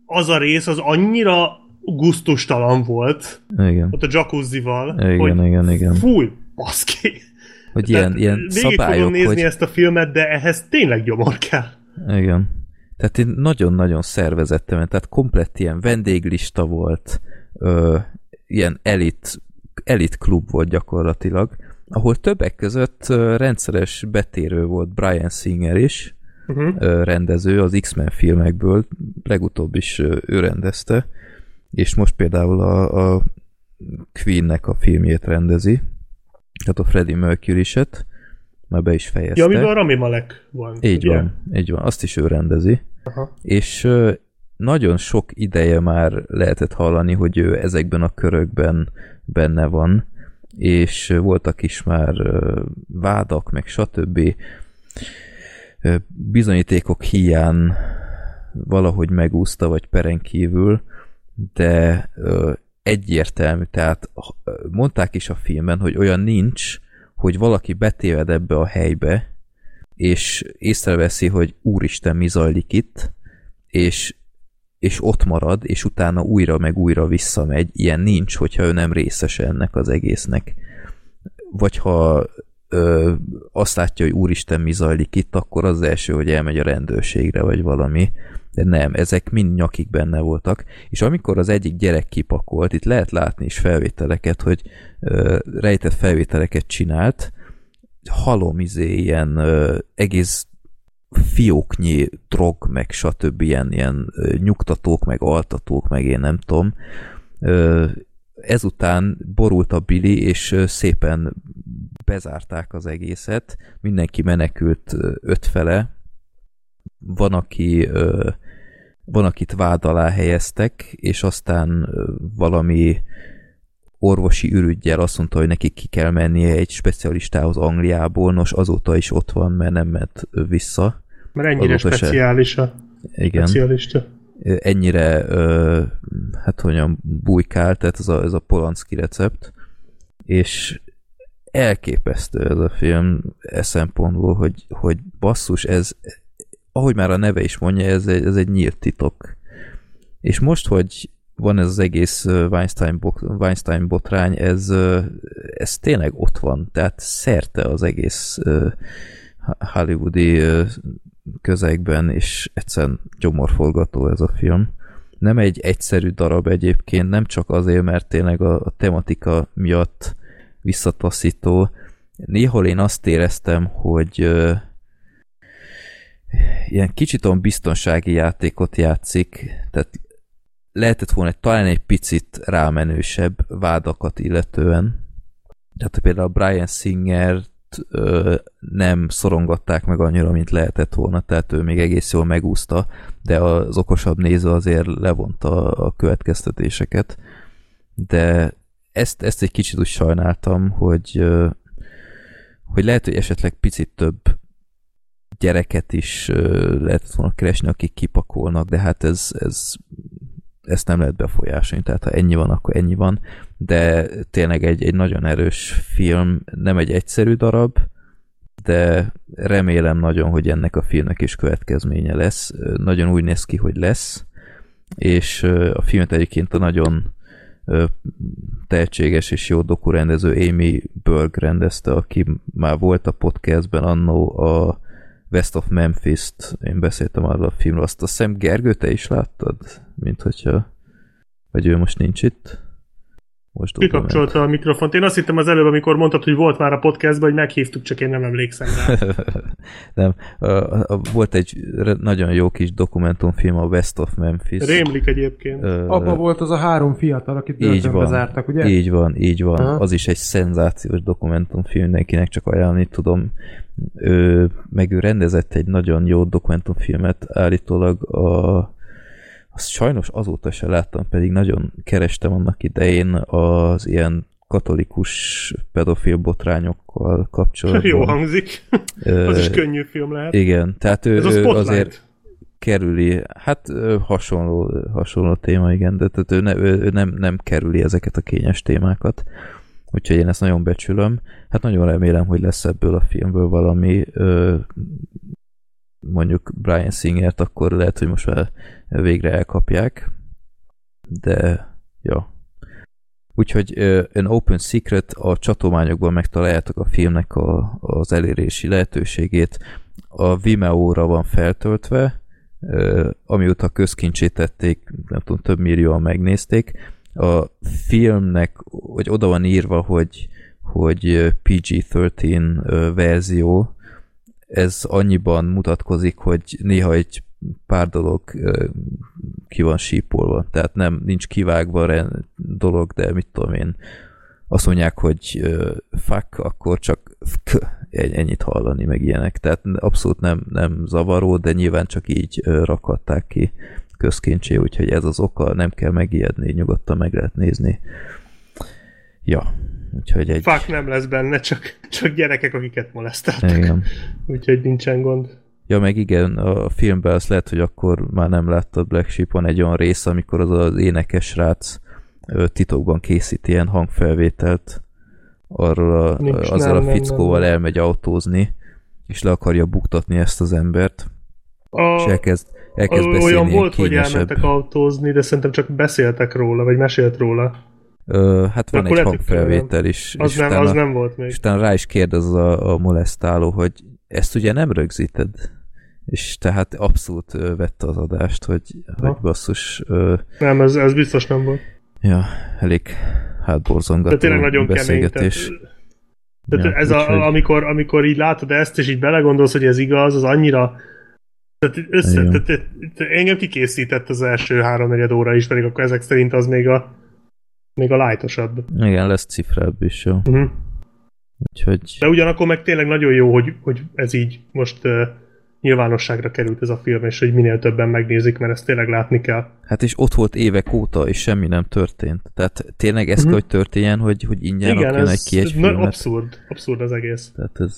B: az a rész az annyira guztustalan volt,
C: Igen.
B: ott a jacuzzival,
C: Igen,
B: hogy
C: igen, igen.
B: fúj, baszki.
C: Hogy ilyen, ilyen
B: végig
C: szabályok,
B: fogom nézni
C: hogy...
B: ezt a filmet, de ehhez tényleg gyomor kell.
C: Igen. Tehát én nagyon-nagyon szervezettem, tehát komplett ilyen vendéglista volt, ö, ilyen elit, elit klub volt gyakorlatilag, ahol többek között rendszeres betérő volt Brian Singer is,
B: Uh-huh.
C: rendező az X-Men filmekből, legutóbb is ő rendezte, és most például a, a Queen-nek a filmjét rendezi, tehát a Freddie Mercury-set, már be is fejezte.
B: Ja, amiben a Rami Malek van.
C: Így
B: ugye?
C: van, így van, azt is ő rendezi.
B: Aha.
C: És nagyon sok ideje már lehetett hallani, hogy ő ezekben a körökben benne van, és voltak is már vádak, meg stb. Bizonyítékok hiány valahogy megúszta, vagy peren kívül, de egyértelmű, tehát mondták is a filmben, hogy olyan nincs, hogy valaki betéved ebbe a helybe, és észreveszi, hogy úristen, mi zajlik itt, és, és ott marad, és utána újra meg újra visszamegy. Ilyen nincs, hogyha ő nem részes ennek az egésznek. Vagy ha ö, azt látja, hogy úristen, mi zajlik itt, akkor az első, hogy elmegy a rendőrségre, vagy valami. De nem, ezek mind nyakig benne voltak. És amikor az egyik gyerek kipakolt, itt lehet látni is felvételeket, hogy ö, rejtett felvételeket csinált, halom izé, ilyen ö, egész fióknyi drog, meg stb. ilyen, ilyen nyugtatók, meg altatók, meg én nem tudom. Ö, ezután borult a Billy, és szépen bezárták az egészet, mindenki menekült ötfele, van, aki van, akit vád alá helyeztek, és aztán valami orvosi ürügyjel azt mondta, hogy neki ki kell mennie egy specialistához Angliából, nos azóta is ott van, mert nem ment vissza.
B: Mert ennyire
C: Azóta se.
B: speciális a
C: Igen.
B: specialista.
C: Ennyire, hát hogyan bujkál, tehát ez a, ez a Polanski recept, és elképesztő ez a film e szempontból, hogy, hogy basszus, ez, ahogy már a neve is mondja, ez egy, ez egy nyílt titok. És most, hogy van ez az egész Weinstein, bok, Weinstein botrány, ez, ez tényleg ott van, tehát szerte az egész hollywoodi ö, közegben, és egyszerűen gyomorfolgató ez a film. Nem egy egyszerű darab egyébként, nem csak azért, mert tényleg a, a tematika miatt visszataszító. Néhol én azt éreztem, hogy ö, ilyen kicsit olyan biztonsági játékot játszik, tehát lehetett volna egy, talán egy picit rámenősebb vádakat illetően. Tehát például Brian Singer ö, nem szorongatták meg annyira, mint lehetett volna, tehát ő még egész jól megúszta, de az okosabb néző azért levonta a következtetéseket. De ezt, ezt egy kicsit úgy sajnáltam, hogy, ö, hogy lehet, hogy esetleg picit több gyereket is ö, lehetett volna keresni, akik kipakolnak, de hát ez, ez ezt nem lehet befolyásolni, tehát ha ennyi van, akkor ennyi van, de tényleg egy, egy nagyon erős film, nem egy egyszerű darab, de remélem nagyon, hogy ennek a filmnek is következménye lesz. Nagyon úgy néz ki, hogy lesz, és a filmet egyébként a nagyon tehetséges és jó dokurendező Amy Berg rendezte, aki már volt a podcastben annó a West of Memphis-t, én beszéltem arról a filmről, azt a szem Gergő, te is láttad? Mint hogyha, vagy ő most nincs itt? Most.
B: Kikapcsolta a mikrofont. Én azt hittem az előbb, amikor mondtad, hogy volt már a podcastban, hogy meghívtuk, csak én nem emlékszem rá.
C: nem, volt egy nagyon jó kis dokumentumfilm a West of Memphis.
B: Rémlik egyébként.
C: Ö,
G: Abba volt az a három fiatal, akit
C: így
G: börtönbe
C: van,
G: zártak, ugye?
C: így van, így van.
G: Aha.
C: Az is egy szenzációs dokumentumfilm, mindenkinek csak ajánlani tudom. Ő, meg ő rendezett egy nagyon jó dokumentumfilmet, állítólag a azt sajnos azóta se láttam, pedig nagyon kerestem annak idején az ilyen katolikus pedofil botrányokkal kapcsolatban.
B: Jó hangzik. Az is könnyű film lehet.
C: Igen, tehát ő,
B: Ez
C: ő azért kerüli, hát hasonló, hasonló téma, igen, de tehát ő, ne, ő nem, nem kerüli ezeket a kényes témákat. Úgyhogy én ezt nagyon becsülöm. Hát nagyon remélem, hogy lesz ebből a filmből valami ö, mondjuk Brian Singert, akkor lehet, hogy most már végre elkapják. De, ja. Úgyhogy An Open Secret a csatolmányokban megtaláljátok a filmnek a, az elérési lehetőségét. A Vimeo-ra van feltöltve, amióta közkincsítették, nem tudom, több millióan megnézték. A filmnek, vagy oda van írva, hogy, hogy ö, PG-13 ö, verzió, ez annyiban mutatkozik, hogy néha egy pár dolog ki van sípolva, tehát nem, nincs kivágva ren- dolog, de mit tudom én, azt mondják, hogy fuck, akkor csak ennyit hallani, meg ilyenek, tehát abszolút nem, nem zavaró, de nyilván csak így rakadták ki közkincsé, úgyhogy ez az oka, nem kell megijedni, nyugodtan meg lehet nézni. Ja, úgyhogy egy...
B: Fák nem lesz benne, csak, csak gyerekek, akiket moleszteltek.
C: Igen.
B: Úgyhogy nincsen gond.
C: Ja, meg igen, a filmben azt lehet, hogy akkor már nem láttad Black Sheep, egy olyan rész, amikor az az énekes srác ö, titokban készít ilyen hangfelvételt arról a,
B: Nincs,
C: azzal
B: nem,
C: a
B: nem,
C: fickóval
B: nem.
C: elmegy autózni, és le akarja buktatni ezt az embert, és
B: A,
C: elkezd, elkezd
B: a,
C: beszélni
B: olyan volt, hogy
C: kényesebb.
B: elmentek autózni, de szerintem csak beszéltek róla, vagy mesélt róla.
C: Ö, hát van
B: Akkor
C: egy hangfelvétel is.
B: Az,
C: és
B: nem,
C: utána,
B: az nem volt még.
C: És utána rá is kérdez a, a molesztáló, hogy ezt ugye nem rögzíted? És tehát abszolút vette az adást, hogy, hogy basszus, ö,
B: Nem, ez, ez biztos nem volt.
C: ja, elég hátborzongató
B: De tényleg nagyon kemény. Tehát,
C: beszélgetés.
B: tehát
C: Ja,
B: ez a, amikor, amikor így látod ezt, és így belegondolsz, hogy ez igaz, az annyira tehát össze, tehát, tehát, engem kikészített az első három óra is, pedig akkor ezek szerint az még a még a lightosabb.
C: Igen, lesz cifrább is, jó.
B: Uh-huh.
C: Úgyhogy
B: De ugyanakkor meg tényleg nagyon jó, hogy, hogy ez így most uh, nyilvánosságra került ez a film, és hogy minél többen megnézik, mert ezt tényleg látni kell.
C: hát és ott volt évek óta, és semmi nem történt. Tehát tényleg ez kell, hogy történjen, hogy, hogy ingyen
B: Igen,
C: rakjon
B: ez
C: egy ki egy
B: na,
C: filmet.
B: abszurd, abszurd az egész.
C: Tehát ez,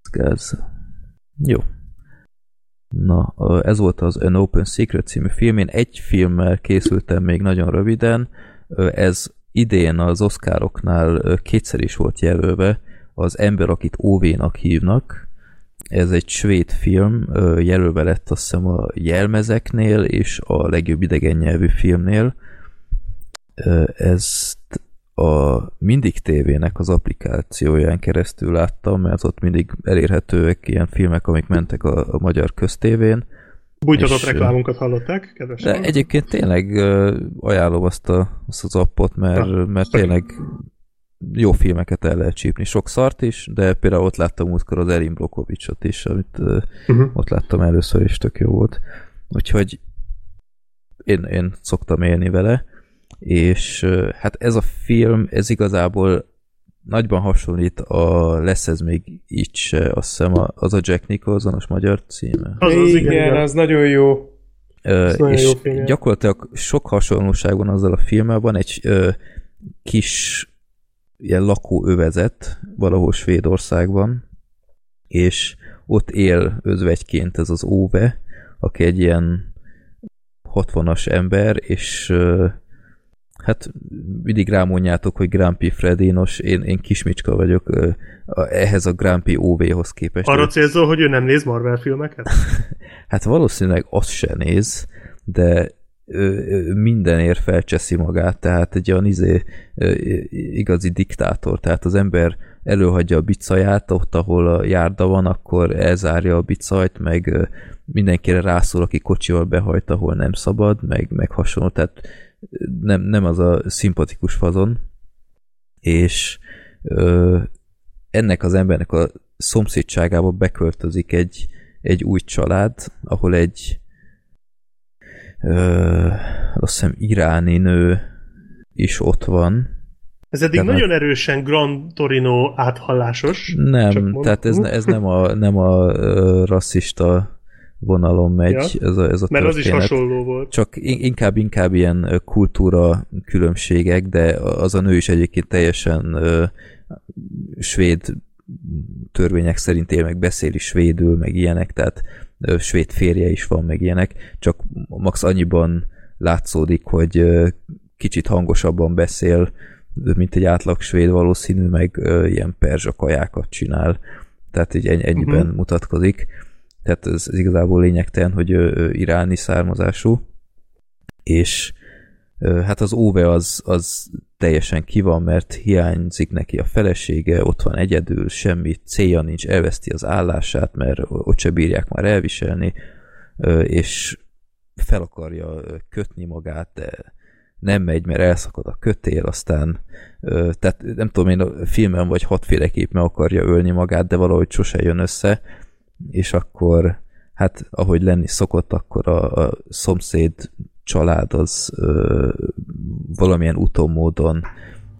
C: ez gáz. Jó. Na, ez volt az An Open Secret című film. Én egy filmmel készültem még nagyon röviden. Ez idén az Oscaroknál kétszer is volt jelölve. Az ember, akit Óvénak hívnak. Ez egy svéd film, jelölve lett azt hiszem a jelmezeknél és a legjobb idegen nyelvű filmnél. Ezt a Mindig TV-nek az applikációján keresztül láttam, mert ott mindig elérhetőek ilyen filmek, amik mentek a, a magyar köztévén.
B: Bújtatott reklámunkat hallották, kedves?
C: De egyébként tényleg ajánlom azt, a, azt az appot, mert,
B: Na,
C: mert tényleg jó filmeket el lehet csípni. Sok szart is, de például ott láttam múltkor az Erin Brokovicsot is, amit
B: Uh-huh.
C: ott láttam először, és tök jó volt. Úgyhogy én, én szoktam élni vele, és hát ez a film, ez igazából nagyban hasonlít a Lesz ez még így se, azt hiszem a- az a Jack Nicholsonos magyar címe.
B: Az az, igen, igen.
G: az nagyon jó.
C: Ö,
B: nagyon
C: és
B: jó film,
C: gyakorlatilag sok hasonlóság van azzal a filmmel, van egy ö, kis ilyen lakóövezet valahol Svédországban, és ott él özvegyként ez az Óve, aki egy ilyen 60-as ember, és ö, hát mindig rámondjátok, hogy Grumpy Freddy, nos, én, én kismicska vagyok ehhez a Grumpy OV-hoz képest.
B: Arra célzol, hogy ő nem néz Marvel filmeket?
C: Hát valószínűleg azt se néz, de mindenért felcseszi magát, tehát egy olyan izé, igazi diktátor, tehát az ember előhagyja a bicaját, ott, ahol a járda van, akkor elzárja a bicajt, meg mindenkire rászól, aki kocsival behajt, ahol nem szabad, meg, meg hasonló, tehát nem, nem az a szimpatikus fazon, és ö, ennek az embernek a szomszédságába beköltözik egy, egy új család, ahol egy ö, azt hiszem iráni nő is ott van.
B: Ez eddig
C: Tehát-
B: nagyon erősen Gran Torino áthallásos.
C: Nem, tehát ez, ez nem a, nem a rasszista vonalon megy,
B: Ja,
C: ez a, ez a
B: Mert az is
C: történet.
B: hasonló volt.
C: Csak in- inkább, inkább ilyen kultúra különbségek, de az a nő is egyébként teljesen ö, svéd törvények szerint él, meg beszéli svédül, meg ilyenek, tehát ö, svéd férje is van, meg ilyenek, csak max annyiban látszódik, hogy ö, kicsit hangosabban beszél, mint egy átlag svéd valószínű, meg ö, ilyen perzsa kajákat csinál, tehát így ennyi, ennyiben uh-huh. mutatkozik. Tehát ez, ez igazából lényegtelen, hogy ö, iráni származású, és hát az óve az, az teljesen ki van, mert hiányzik neki a felesége, ott van egyedül, semmi célja nincs, elveszti az állását, mert ott se bírják már elviselni, és fel akarja kötni magát, de nem megy, mert elszakad a kötél, aztán tehát nem tudom én a filmen vagy hatféleképp meg akarja ölni magát, de valahogy sose jön össze, és akkor hát ahogy lenni szokott, akkor a, a szomszéd család az ö, valamilyen úton módon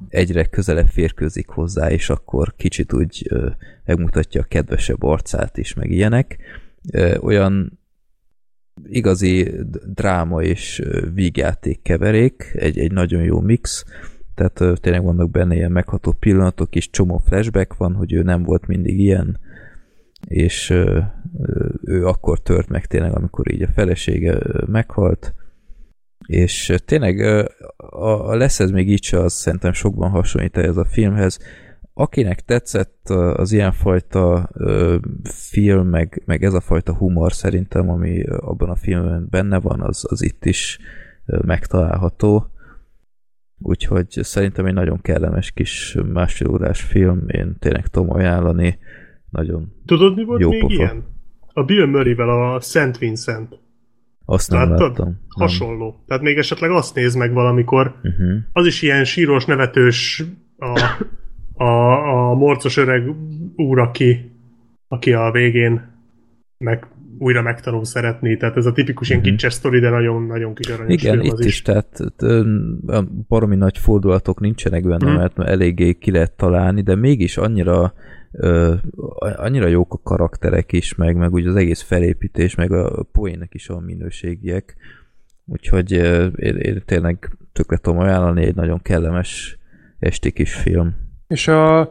C: egyre közelebb férkőzik hozzá, és akkor kicsit úgy ö, megmutatja a kedvesebb arcát is, meg ilyenek. Ö, olyan igazi dráma és vígjáték keverék, egy, egy nagyon jó mix, tehát ö, tényleg vannak benne ilyen megható pillanatok is, csomó flashback van, hogy ő nem volt mindig ilyen, és ő akkor tört meg tényleg, amikor így a felesége meghalt, és tényleg a, lesz ez még így se, az szerintem sokban hasonlít ez a filmhez. Akinek tetszett az ilyenfajta film, meg, meg ez a fajta humor szerintem, ami abban a filmben benne van, az, az itt is megtalálható. Úgyhogy szerintem egy nagyon kellemes kis másfél órás film, én tényleg tudom ajánlani, nagyon
B: Tudod, mi volt
C: Jó
B: még
C: pofa.
B: ilyen? A Bill Murray-vel a Szent Vincent.
C: azt nem
B: Láttad?
C: láttam. Nem.
B: Hasonló. Tehát még esetleg azt néz meg valamikor.
C: Uh-huh.
B: Az is ilyen síros, nevetős a, a, a morcos öreg úr, aki, aki a végén meg, újra megtanul szeretni. Tehát ez a tipikus ilyen
C: Mhm.
B: kicses sztori, de nagyon-nagyon kis aranyos
C: Igen,
B: film
C: itt
B: az
C: is,
B: is.
C: tehát baromi nagy fordulatok nincsenek benne,
B: Mhm.
C: mert eléggé ki lehet találni, de mégis annyira ö, annyira jók a karakterek is, meg, meg úgy az egész felépítés, meg a poének is a minőségiek. Úgyhogy ö, én, én tényleg tökre tudom ajánlani, egy nagyon kellemes esti kis film.
G: És a,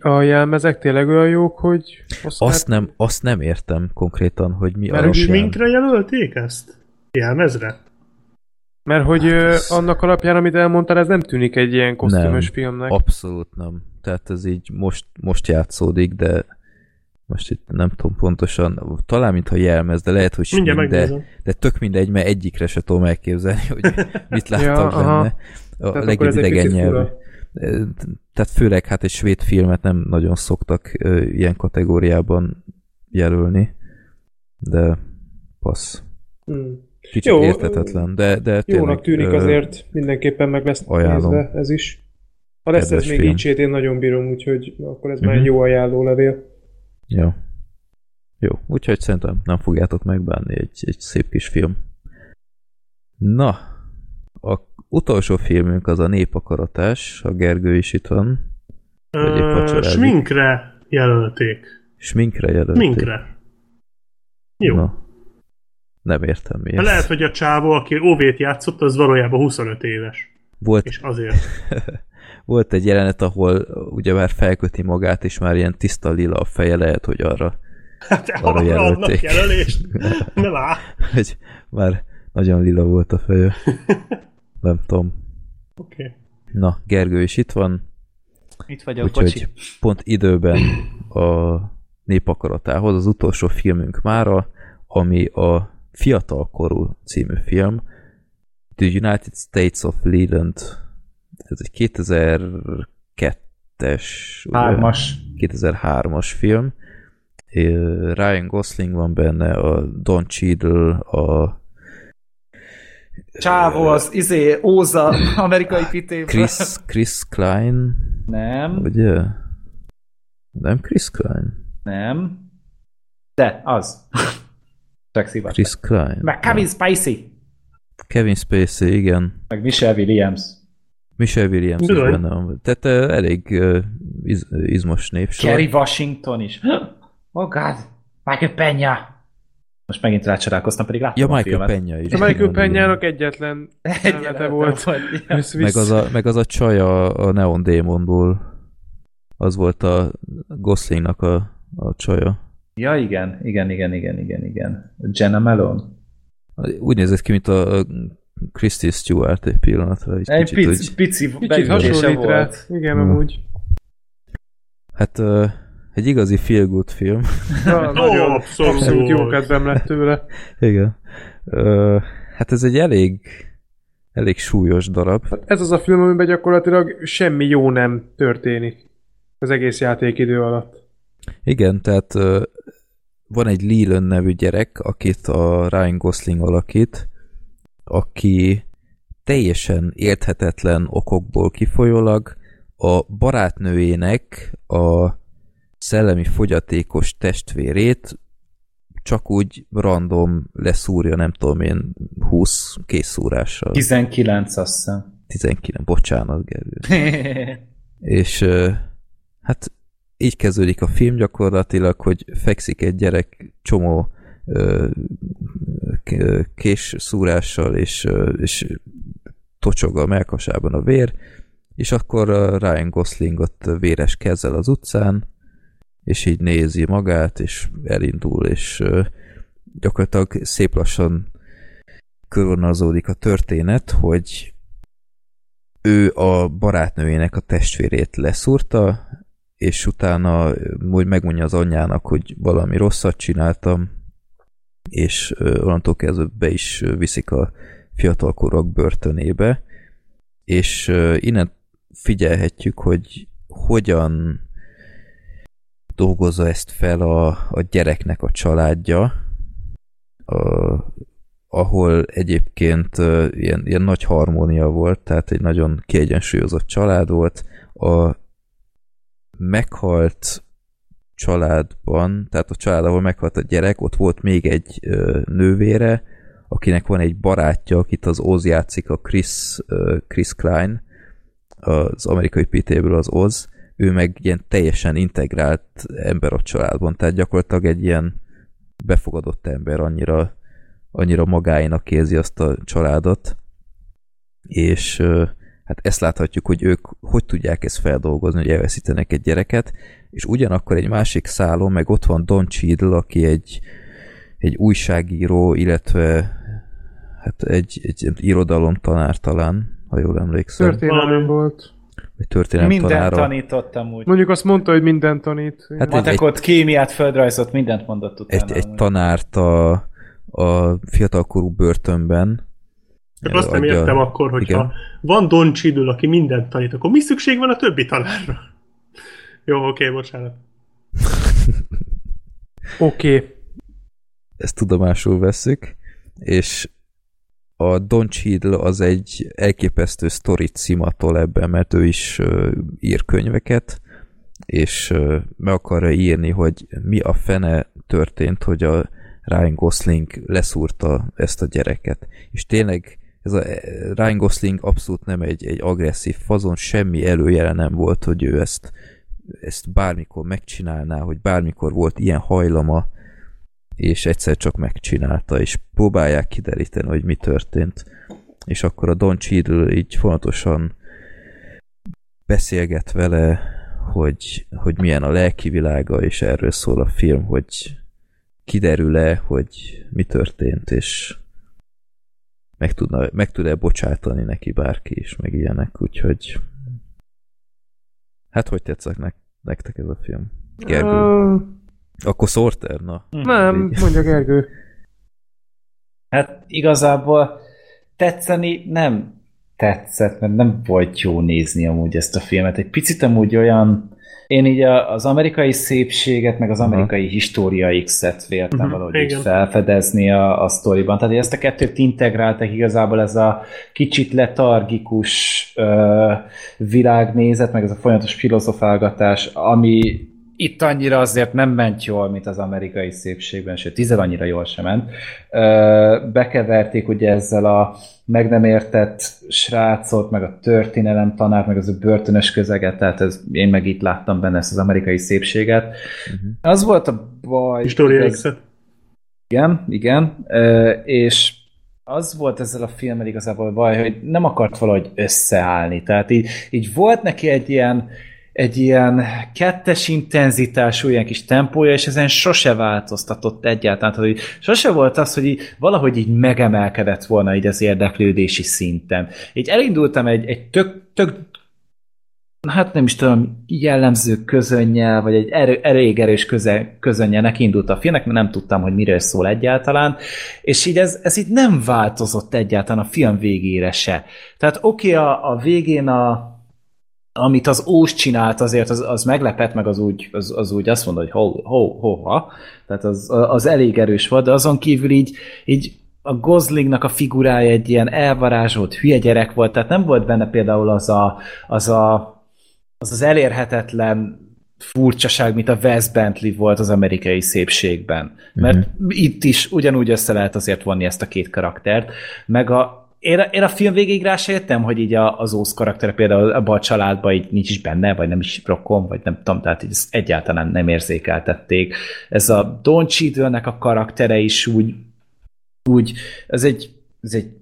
G: a jelmezek tényleg olyan jók, hogy...
C: Azt nem, azt nem értem konkrétan, hogy mi
G: Mert
B: Mert
C: alapján.
B: sminkre jelölték ezt? Jelmezre?
G: Mert hogy ö, annak alapján, amit elmondtál, ez nem tűnik egy ilyen kosztümös
C: Nem.
G: filmnek.
C: Abszolút nem. Tehát ez így most, most játszódik, de most itt nem tudom pontosan, talán mintha jelmez, de lehet, hogy
B: Mindjárt
C: de, de tök mindegy, mert egyikre se tudom elképzelni, hogy mit láttam
G: Ja, aha.
C: benne. A
G: Tehát
C: legjobb
G: akkor ez egy
C: idegen
G: kicsit
C: nyelvű. Tehát főleg hát egy svéd filmet nem nagyon szoktak ilyen kategóriában jelölni, de passz.
G: Hmm.
C: Kicsit
G: Jó,
C: értetetlen, de, de tényleg,
G: Jónak tűnik azért, mindenképpen meg lesz
C: ajánlom.
G: nézve ez is. Ha lesz ez
C: Kedves
G: még
C: film.
G: így én nagyon bírom, úgyhogy akkor ez már
C: Mhm.
G: jó ajánlólevél.
C: Jó. Jó, úgyhogy szerintem nem fogjátok megbánni egy, egy szép kis film. Na, utolsó filmünk az a Népakaratás, a Gergő is itt van.
B: Ö, sminkre jelölték.
C: Sminkre jelölték.
B: Sminkre. Jó.
C: Na, nem értem mi ez.
B: lehet, hogy a csávó, aki óvét játszott, az valójában 25 éves.
C: Volt,
B: És azért.
C: volt egy jelenet, ahol ugye már felköti magát, és már ilyen tiszta lila a feje, lehet, hogy arra,
B: Hát
C: Arra
B: arra
C: jelölték.
B: jelölést. Nem áll.
C: hogy már nagyon lila volt a feje. Nem tudom.
B: Oké. Okay.
C: Na, Gergő is itt van,
D: Itt vagyok,
C: úgyhogy
D: bocsi.
C: pont időben a népakaratához az utolsó filmünk mára, ami a Fiatalkorú című film, The United States of Leland. Ez egy 2002-es, ugye?
F: Hármas.
C: 2003-as film. Ryan Gosling van benne, a Don Cheadle, a
F: Csávó az izé, Óza, amerikai pitében.
C: Chris, Chris Klein,
F: Nem,
C: ugye? Nem Chris Klein?
F: nem. De, az. Csak szívat.
C: Chris Klein.
F: Meg Kevin Spacey.
C: Kevin Spacey, igen.
F: Meg Michelle Williams.
C: Michelle Williams is
B: Bizony.
C: benne van. Tehát uh, elég uh, iz, izmos népsor.
F: Kerry Washington is. Oh god. Michael Peña. Most megint rácsodálkoztam, pedig láttam
C: Ja,
F: a
C: Michael
F: filmet.
C: Peña is.
G: A Michael. Penyának egyetlen jelenete volt.
F: volt.
C: Meg az, a, meg az a csaj a, a Neon Demonból. Az volt a Goslingnak a, a csaja.
F: Ja, igen, igen, igen, igen, igen, igen. Jenna Malone.
C: Úgy nézett ki, mint a a Christy Stewart egy pillanatra. Egy
F: Egy
C: kicsit
F: pici,
C: úgy,
F: pici beütése
G: hasonlít rá.
F: volt.
G: Igen,
C: Hmm.
G: amúgy.
C: hát uh, egy igazi feel good film.
G: Ja, nagyon
B: abszolút.
G: abszolút jó kedvem lett tőle.
C: Igen. Uh, hát ez egy elég elég súlyos darab.
G: Ez az a film, amiben gyakorlatilag semmi jó nem történik az egész játékidő alatt.
C: Igen, tehát uh, van egy Leland nevű gyerek, akit a Ryan Gosling alakít, aki teljesen érthetetlen okokból kifolyólag a barátnőjének a szellemi fogyatékos testvérét csak úgy random leszúrja, nem tudom én, 20 készszúrással.
F: 19, azt hiszem.
C: 19, bocsánat, Gergő. És hát így kezdődik a film gyakorlatilag, hogy fekszik egy gyerek csomó kés szúrással, és, és tocsog a melkasában a vér, és akkor Ryan Gosling ott véres kezel az utcán, és így nézi magát, és elindul, és gyakorlatilag szép lassan körvonalazódik a történet, hogy ő a barátnőjének a testvérét leszúrta, és utána úgy megmondja az anyjának, hogy valami rosszat csináltam, és onnantól kezdve be is viszik a fiatalkorok börtönébe, és innen figyelhetjük, hogy hogyan dolgozza ezt fel a, a gyereknek a családja, a, ahol egyébként ilyen, ilyen nagy harmónia volt, tehát egy nagyon kiegyensúlyozott család volt. A meghalt családban, tehát a család, ahol meghalt a gyerek, ott volt még egy nővére, akinek van egy barátja, akit az Oz játszik, a Chris, Chris Klein, az amerikai PT-ből az Oz, ő meg ilyen teljesen integrált ember a családban, tehát gyakorlatilag egy ilyen befogadott ember, annyira annyira magáinak érzi azt a családot, és hát ezt láthatjuk, hogy ők hogy tudják ezt feldolgozni, hogy elveszítenek egy gyereket, és ugyanakkor egy másik szálon, meg ott van Don Cheadle, aki egy, egy újságíró, illetve hát egy, egy irodalomtanár talán, ha jól emlékszem,
G: Történelem volt.
C: Történelem
F: Minden
C: tanára.
F: tanítottam úgy.
G: Mondjuk azt mondta, hogy minden tanít.
C: Hát egy-
F: Matekot, kémiát, földrajzot, mindent mondott utána.
C: Egy, egy tanárt a, a fiatalkorú börtönben.
B: Csak azt nem
C: Adja-
B: értem akkor, hogyha
C: Igen.
B: van Don Cheadle, aki mindent tanít, akkor mi szükség van a többi tanárra? Jó, oké, bocsánat.
G: Oké. Okay.
C: ezt tudomásul veszük, és a Don Cheadle az egy elképesztő sztorit szimatol ebben, mert ő is ír könyveket, és meg akarja írni, hogy mi a fene történt, hogy a Ryan Gosling leszúrta ezt a gyereket. És tényleg ez a Ryan Gosling abszolút nem egy, egy agresszív fazon, semmi előjele nem volt, hogy ő ezt, ezt bármikor megcsinálná, hogy bármikor volt ilyen hajlama, és egyszer csak megcsinálta, és próbálják kideríteni, hogy mi történt. És akkor a Don Cheadle így fontosan beszélget vele, hogy, hogy milyen a lelki világa, és erről szól a film, hogy kiderül-e, hogy mi történt, és meg, tudna, meg tud-e bocsátani neki bárki is, meg ilyenek, úgyhogy hát hogy tetszett nek- nektek ez a film? Gergő?
G: Uh,
C: Akkor Sorter, na.
G: nem, mondja Gergő.
F: Hát igazából tetszeni nem tetszett, mert nem volt jó nézni amúgy ezt a filmet. Egy picit amúgy olyan, én így a- az amerikai szépséget, meg az amerikai História X-et véltem
B: Mhm,
F: valahogy így
B: igen.
F: felfedezni a, a sztoriban. Tehát ezt a kettőt integráltak igazából ez a kicsit letargikus ö, világnézet, meg ez a folyamatos filozofálgatás, ami itt annyira azért nem ment jól, mint az amerikai szépségben, sőt, tízzel annyira jól sem ment. Bekeverték ugye ezzel a meg nem értett srácot, meg a történelem tanár, meg az a börtönös közeget, tehát ez, én meg itt láttam benne ezt az amerikai szépséget. Uh-huh. Az volt a baj.
B: História X-et.
F: igen, igen, és az volt ezzel a filmmel igazából baj, hogy nem akart valahogy összeállni. Tehát így, így volt neki egy ilyen, egy ilyen kettes intenzitású, ilyen kis tempója, és ezen sose változtatott egyáltalán. Tehát, hogy sose volt az, hogy így, valahogy így megemelkedett volna így az érdeklődési szinten. Így elindultam egy, egy tök, tök hát nem is tudom, jellemző közönnyel, vagy egy erő, elég erős köze, közönnyel nekiindult a filmnek, mert nem tudtam, hogy miről szól egyáltalán, és így ez, ez így nem változott egyáltalán a film végére se. Tehát oké, okay, a, a végén a, amit az Ós csinált, azért az, az meglepett, meg az úgy, az, az úgy azt mondta, hogy ho, ho, hova, tehát az, az elég erős volt, de azon kívül így, így a Goslingnak a figurája egy ilyen elvarázsolt hülye gyerek volt, tehát nem volt benne például az a, az, a, az, az elérhetetlen furcsaság, mint a Wes Bentley volt az amerikai szépségben. Mert mm-hmm. itt is ugyanúgy össze lehet azért vonni ezt a két karaktert, meg a én, én a film végig rá se jöttem, hogy így a, az Ósz karaktere például abban a családban így nincs is benne, vagy nem is rokon, vagy nem tudom, tehát így ezt egyáltalán nem érzékeltették. Ez a Don Cheadle-nek a karaktere is úgy, úgy ez egy, ez egy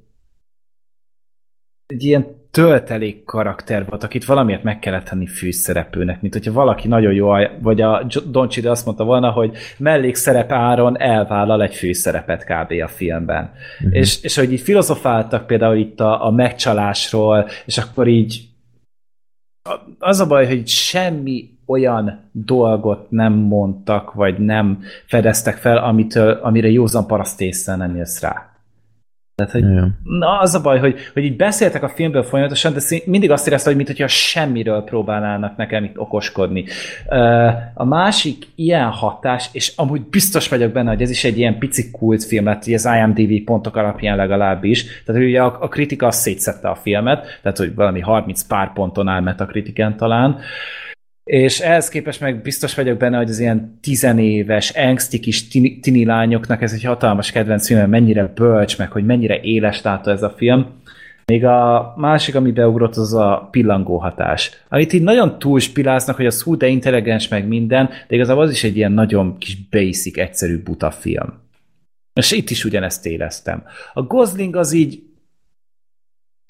F: egy ilyen töltelék karakter volt, akit valamiért meg kellett tenni főszereplőnek, mint hogyha valaki nagyon jó, vagy a Don Cheadle azt mondta volna, hogy mellékszerep áron elvállal egy főszerepet kb. a filmben. Uh-huh. És, és hogy így filozofáltak például itt a, a megcsalásról, és akkor így az a baj, hogy semmi olyan dolgot nem mondtak, vagy nem fedeztek fel, amitől, amire józan paraszt észre nem jössz rá. Tehát, hogy. Na, az a baj, hogy, hogy így beszéltek a filmből folyamatosan, de mindig azt éreztem, hogy mintha semmiről próbálnának nekem itt okoskodni. A másik ilyen hatás, és amúgy biztos vagyok benne, hogy ez is egy ilyen pici kultfilm lett, így az IMDb pontok alapján legalábbis. Tehát ugye a, a kritika azt szétszette a filmet, tehát hogy valami 30 pár ponton áll Metacritiken talán, és ehhez képest meg biztos vagyok benne, hogy az ilyen tizenéves, angsty kis tini, tini lányoknak ez egy hatalmas kedvenc film, mennyire bölcs, meg hogy mennyire éles látó ez a film. Még a másik, ami beugrott, az a pillangó hatás. Amit így nagyon túlspiláznak, hogy az hú, de intelligens meg minden, de igazából az is egy ilyen nagyon kis basic, egyszerű buta film. És itt is ugyanezt éreztem. A Gosling az így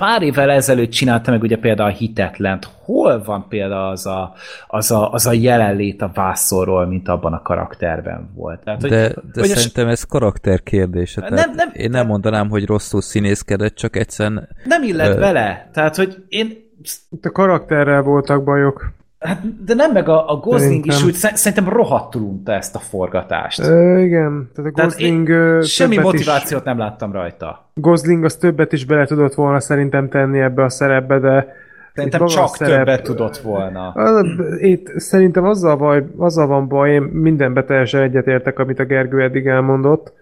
F: pár évvel ezelőtt csinálta meg ugye például a Hitetlent. Hol van például az a, az a, az a jelenlét a vászorról, mint abban a karakterben volt? Tehát, hogy-
C: De, de
F: hogy a-
C: szerintem ez karakter kérdése.
F: Nem, nem,
C: én nem mondanám, hogy rosszul színészkedett, csak egyszerűen
F: nem illet
C: Ö-
F: bele. Tehát, hogy én
G: Itt a karakterrel voltak bajok.
F: Hát, de nem meg a, a Gosling is úgy, sze- szerintem rohadtul unta ezt a forgatást.
G: Ö, igen, tehát a
F: Tehát
G: Gosling ö,
F: semmi motivációt nem láttam rajta.
G: Is, Gosling az többet is bele tudott volna szerintem tenni ebbe a szerepbe, de
F: Szerintem csak többet tudott volna.
G: Az, itt szerintem azzal, baj, azzal van baj, én mindenbe teljesen egyetértek, amit a Gergő eddig elmondott.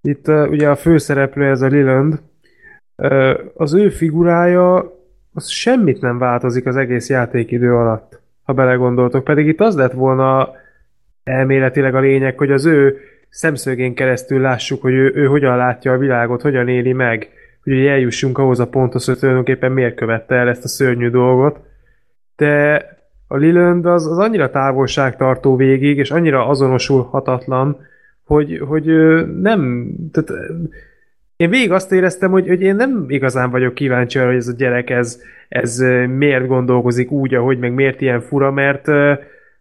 G: Itt uh, ugye a főszereplő ez a Liland, uh, az ő figurája az semmit nem változik az egész játékidő alatt, ha belegondoltok. Pedig itt az lett volna elméletileg a lényeg, hogy az ő szemszögén keresztül lássuk, hogy ő, ő hogyan látja a világot, hogyan éli meg, hogy eljussunk ahhoz a ponthoz, hogy tulajdonképpen miért követte el ezt a szörnyű dolgot. De a Liland az, az annyira távolságtartó végig, és annyira azonosulhatatlan, hogy, hogy nem... Tehát, én végig azt éreztem, hogy, hogy én nem igazán vagyok kíváncsi arra, hogy ez a gyerek ez, ez miért gondolkozik úgy, ahogy, meg miért ilyen fura, mert,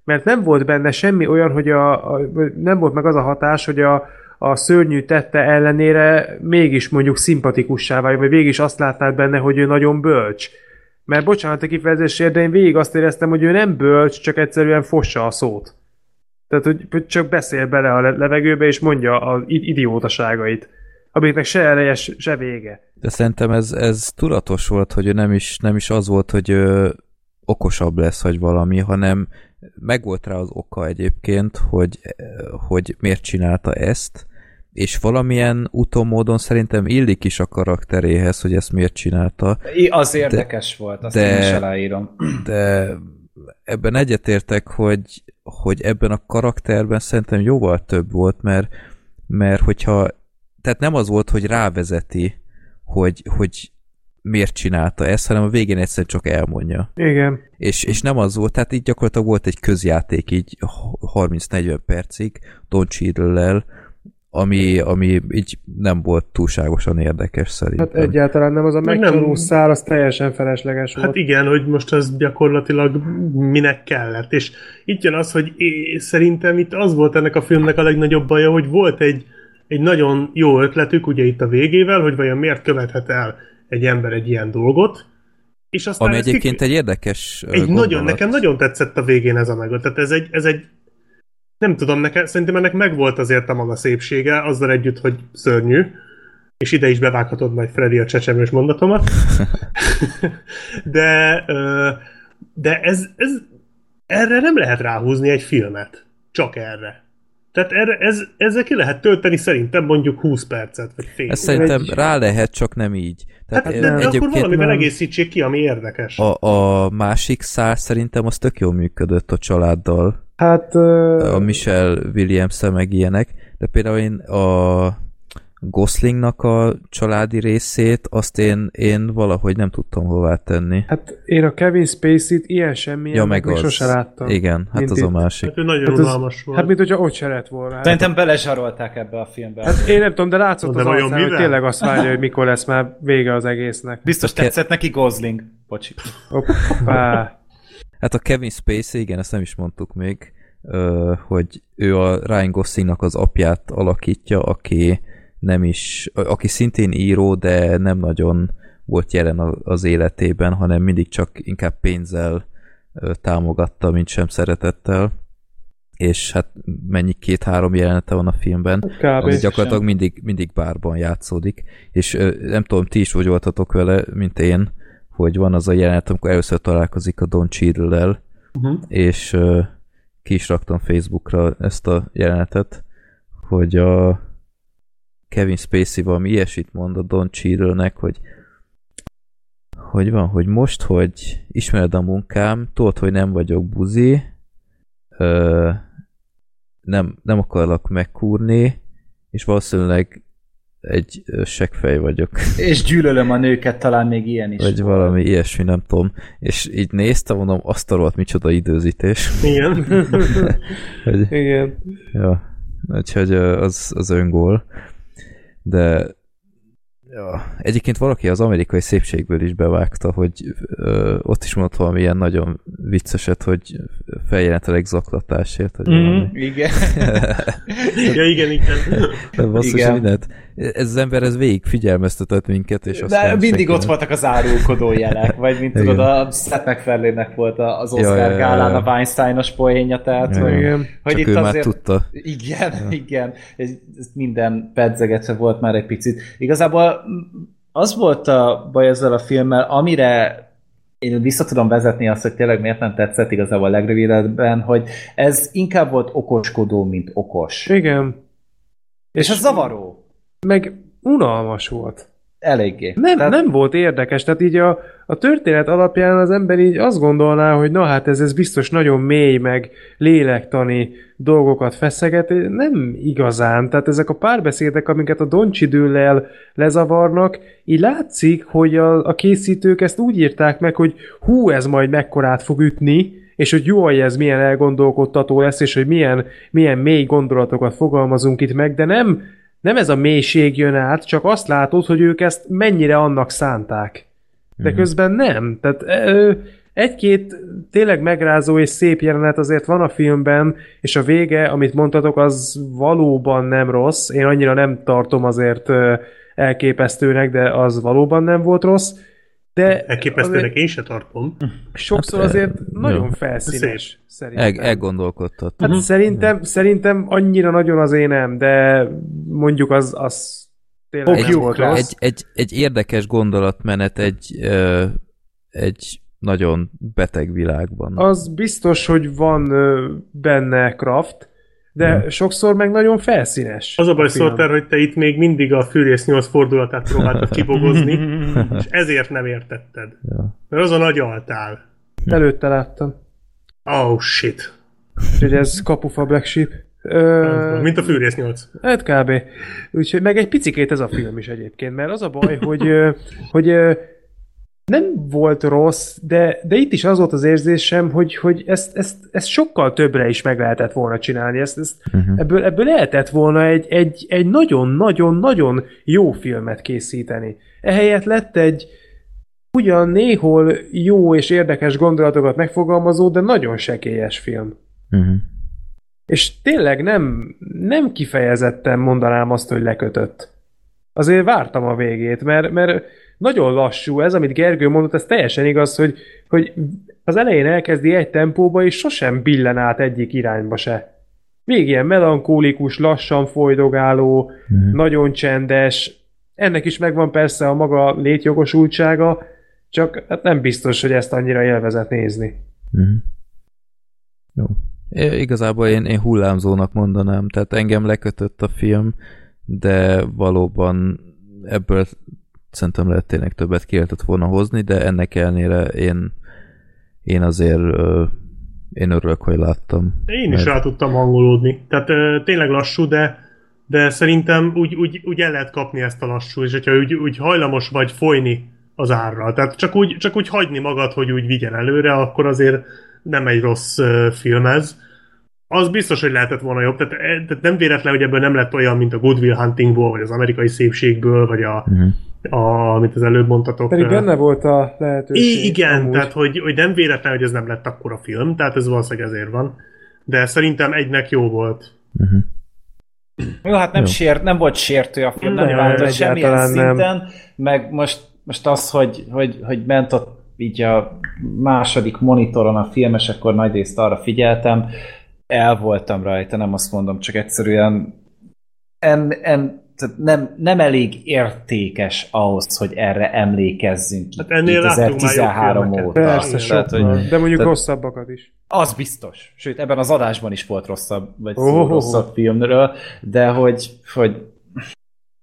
G: mert nem volt benne semmi olyan, hogy a, a, nem volt meg az a hatás, hogy a, a szörnyű tette ellenére mégis mondjuk szimpatikussá válik, vagy végig azt látnád benne, hogy ő nagyon bölcs. Mert bocsánat a kifejezésért, de én végig azt éreztem, hogy ő nem bölcs, csak egyszerűen fossa a szót. Tehát, hogy csak beszél bele a le- levegőbe, és mondja az idiótaságait. Amiknek se eleje, se vége.
C: De szerintem ez, ez tudatos volt, hogy nem is, nem is az volt, hogy ö, okosabb lesz, vagy valami, hanem megvolt rá az oka egyébként, hogy, hogy miért csinálta ezt, és valamilyen utómódon szerintem illik is a karakteréhez, hogy ezt miért csinálta.
F: I- Az érdekes volt, azt
C: de-
F: én is aláírom.
C: de ebben egyetértek, hogy, hogy ebben a karakterben szerintem jóval több volt, mert, mert hogyha, tehát nem az volt, hogy rávezeti, hogy, hogy miért csinálta ezt, hanem a végén egyszerűen csak elmondja.
G: Igen.
C: És, és nem az volt, tehát így gyakorlatilag volt egy közjáték így 30-40 percig Don Cheadle-lel, ami, ami így nem volt túlságosan érdekes szerintem.
G: Hát egyáltalán nem, az a
B: Meg
G: megcsaló
B: nem-
G: szál, az teljesen felesleges volt.
B: Hát igen, hogy most az gyakorlatilag minek kellett. És itt jön az, hogy é, szerintem itt az volt ennek a filmnek a legnagyobb baja, hogy volt egy, egy nagyon jó ötletük, ugye itt a végével, hogy vajon miért követhet el egy ember egy ilyen dolgot, és aztán
C: Ami egyébként
B: ki-
C: egy érdekes
B: egy
C: gondolat.
B: nagyon, nekem nagyon tetszett a végén ez a meg. Tehát ez egy, ez egy nem tudom, nekem, szerintem ennek megvolt azért a maga szépsége, azzal együtt, hogy szörnyű, és ide is bevághatod majd Freddy a csecsemős mondatomat. de, de ez, ez, erre nem lehet ráhúzni egy filmet. Csak erre. Tehát erre, ez, ezzel ki lehet tölteni szerintem mondjuk 20 percet, vagy fél.
C: Ezt
B: órát.
C: szerintem
G: Egy-
C: rá lehet, csak nem így. Tehát
B: Hát, de, de akkor valamivel
G: nem.
B: egészítsék ki, ami érdekes.
C: a, a másik szál szerintem az tök jól működött a családdal.
G: Hát ö,
C: a Michelle williams meg ilyenek, de például én a Goslingnak a családi részét, azt én, én valahogy nem tudtam hová tenni.
G: hát én a Kevin Spacey-t ilyen semmi
C: Ja, meg
G: még
C: az.
G: sose láttam.
C: Igen, hát az a
G: itt.
C: másik.
B: Hát ő nagyon
G: Hát,
B: unalmas
G: az,
B: volt.
G: hát mint hogyha ott se lett volna.
F: Szerintem belezsarolták ebbe a filmbe.
G: Hát én nem tudom, de látszott
B: De
G: az arcán, hogy tényleg azt várja, hogy mikor lesz már vége az egésznek.
F: Biztos
C: Ke-
F: tetszett neki Gosling. Bocsi.
G: Hoppá.
C: Hát a Kevin Spacey, igen, ezt nem is mondtuk még, hogy ő a Ryan Goslingnak az apját alakítja, aki nem is, aki szintén író, de nem nagyon volt jelen az életében, hanem mindig csak inkább pénzzel támogatta, mint sem szeretettel. És hát mennyi két-három jelenete van a filmben,
G: Kb.
C: ami gyakorlatilag mindig, mindig bárban játszódik. És nem tudom, ti is úgy voltatok vele, mint én, hogy van az a jelenet, amikor először találkozik a Don Cheadle-lel,
B: Uh-huh.
C: és ki is raktam Facebookra ezt a jelenetet, hogy a Kevin Spacey valami ilyesmit mond a Don Cheadle-nek, hogy hogy van, hogy most, hogy ismered a munkám, tudod, hogy nem vagyok buzi, ö, nem, nem akarlak megkúrni, és valószínűleg egy seggfej vagyok,
F: És gyűlölöm a nőket, talán még ilyen is.
C: vagy valami ilyesmi, nem tudom. És így néztem, mondom, azt a rohadt micsoda időzítés.
B: Igen.
C: Hogy,
G: Igen.
C: ja, úgyhogy az, az öngól. De ja, egyébként valaki az amerikai szépségből is bevágta, hogy ö, ott is mondott valami ilyen nagyon vicceset, hogy feljelenteleg zaklatásért, vagy valami.
F: Igen.
B: ja, igen, igen.
C: De basszus,
F: Igen.
C: mindent. Ez az ember ez végig figyelmeztetett minket, és
F: De
C: aztán
F: mindig
C: senki
F: ott voltak az árulkodó jelek, vagy mint
C: Igen.
F: tudod, a Seth MacFarlane-nek volt a- az Oscar
C: Ja, ja, ja,
F: gálán a Weinsteinos poénja, tehát
C: Ja,
F: hogy,
G: Igen.
F: hogy
C: Csak
F: itt
C: ő már
F: azért...
C: tudta.
F: Igen, ja. igen. Ez, minden pedzegetve volt már egy picit. Igazából mm, az volt a baj ezzel a filmmel, amire én vissza tudom vezetni azt, hogy tényleg miért nem tetszett igazából a legrövidebben, hogy ez inkább volt okoskodó, mint okos.
G: Igen.
F: És ez zavaró.
G: Meg unalmas volt.
F: Eléggé.
G: Nem,
F: Tehát-
G: nem volt érdekes, tehát így a, a történet alapján az ember így azt gondolná, hogy na hát ez, ez biztos nagyon mély, meg lélektani dolgokat feszeget, nem igazán, tehát ezek a párbeszédek, amiket a Doncsidőllel lezavarnak, így látszik, hogy a, a készítők ezt úgy írták meg, hogy hú, ez majd mekkorát fog ütni, és hogy jó, ez milyen elgondolkodtató lesz, és hogy milyen, milyen mély gondolatokat fogalmazunk itt meg, de nem, nem ez a mélység jön át, csak azt látod, hogy ők ezt mennyire annak szánták. De közben nem. Tehát egy-két tényleg megrázó és szép jelenet azért van a filmben, és a vége, amit mondtatok, az valóban nem rossz. Én annyira nem tartom azért elképesztőnek, de az valóban nem volt rossz. De
B: Elképesztőnek én se tartom.
G: sokszor
C: Hát,
G: azért
C: ö,
G: nagyon
C: jó.
G: felszínes. Szerintem.
C: El, elgondolkodtat.
G: Hát szerintem, szerintem annyira nagyon az én nem, de mondjuk az, az Tényleg nem
F: Fogjuk
G: volt rossz.
C: Egy, egy, egy érdekes gondolatmenet egy, ö, egy nagyon beteg világban.
G: Az biztos, hogy van ö, benne Kraft, de
C: Mhm.
G: sokszor meg nagyon felszínes.
B: Az a baj. Szoltár, hogy te itt még mindig a Furious 8 fordulatát próbáltad kibogozni, és ezért nem értetted.
C: Ja.
B: Mert azon agyaltál.
G: Előtte láttam.
B: Oh shit.
G: Úgyhogy ez kapufa Black Sheep. Ö,
B: Mint a Furious 8.
G: Hát kb. Úgyhogy meg egy picikét ez a film is egyébként, mert az a baj, hogy, hogy nem volt rossz, de, de itt is az volt az érzésem, hogy, hogy ezt, ezt, ezt sokkal többre is meg lehetett volna csinálni. Ezt, ezt,
C: Uh-huh.
G: ebből, ebből lehetett volna egy, egy, egy nagyon-nagyon-nagyon jó filmet készíteni. Ehelyett lett egy ugyan néhol jó és érdekes gondolatokat megfogalmazó, de nagyon sekélyes film.
C: Uh-huh.
G: És tényleg nem, nem kifejezetten mondanám azt, hogy lekötött. Azért vártam a végét, mert, mert nagyon lassú ez, amit Gergő mondott, ez teljesen igaz, hogy, hogy az elején elkezdi egy tempóba, és sosem billen át egyik irányba se. Még ilyen melankólikus, lassan folydogáló,
C: Mhm.
G: nagyon csendes. Ennek is megvan persze a maga létjogosultsága, csak hát nem biztos, hogy ezt annyira élvezett nézni.
C: Uh-huh. Jó. Igazából én, én hullámzónak mondanám, tehát engem lekötött a film, de valóban ebből szerintem lehet tényleg többet ki lehetett volna hozni, de ennek ellenére én, én azért én örülök, hogy láttam.
B: Én is
C: Mert-
B: rá tudtam hangolódni. Tehát ö, tényleg lassú, de, de szerintem úgy, úgy, úgy el lehet kapni ezt a lassú, és hogyha úgy, úgy hajlamos vagy folyni az árral. Tehát csak úgy, csak úgy hagyni magad, hogy úgy vigyen előre, akkor azért nem egy rossz film ez. Az biztos, hogy lehetett volna jobb. Tehát, e- tehát nem véletlen, hogy ebből nem lett olyan, mint a Good Will Huntingból, vagy az amerikai szépségből, vagy a,
C: Uh-huh.
B: a amit az előbb mondtatok.
G: Pedig benne volt a lehetőség.
B: I- igen,
G: amúgy.
B: tehát hogy, hogy nem véletlen, hogy ez nem lett akkora film, tehát ez valószínűleg ezért van. De szerintem egynek jó volt.
C: Uh-huh.
F: Jó, hát nem,
C: Jó.
F: sért, nem volt sértő a film, nem,
B: Nem,
F: változott semmilyen
G: egyáltalán nem.
F: szinten, meg most, most az, hogy, hogy, hogy ment ott így a második monitoron a film, és akkor nagy részt arra figyeltem, el voltam rajta, nem azt mondom, csak egyszerűen en, en, tehát nem, nem elég értékes ahhoz, hogy erre emlékezzünk
B: Hát ennél láttunk már jobb
F: 2013
B: filmeket.
F: óta.
G: Persze,
F: Tehát, hogy-.
G: De mondjuk
F: tehát-
G: rosszabbakat is.
F: az biztos. Sőt, ebben az adásban is volt rosszabb, vagy szó
G: Ohoho.
F: rosszabb filmről, de hogy, hogy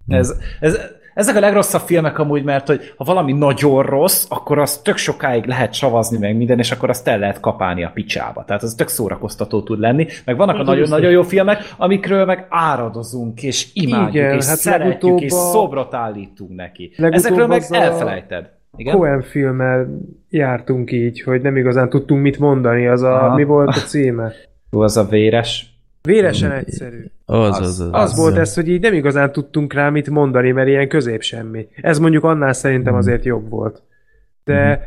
F: ez, ez, ezek a legrosszabb filmek amúgy, mert hogy ha valami nagyon rossz, akkor az tök sokáig lehet savazni meg minden, és akkor azt el lehet kapálni a picsába. Tehát az tök szórakoztató tud lenni. Meg vannak a nagyon-nagyon jó filmek, amikről meg áradozunk, és imádjuk,
G: Igen,
F: és
G: hát
F: szeretjük, és szobrot állítunk neki. Ezekről meg
G: a-
F: elfelejted. Igen?
G: Cohen filmmel jártunk így, hogy nem igazán tudtunk mit mondani. Az a,
F: Aha.
G: mi volt a címe?
F: Jó, az a véres.
G: Véresen egyszerű.
C: Az,
F: Az-
C: az, az,
G: Az volt ez, hogy így nem igazán tudtunk rá mit mondani, mert ilyen közép semmi. Ez mondjuk annál szerintem azért jobb volt. De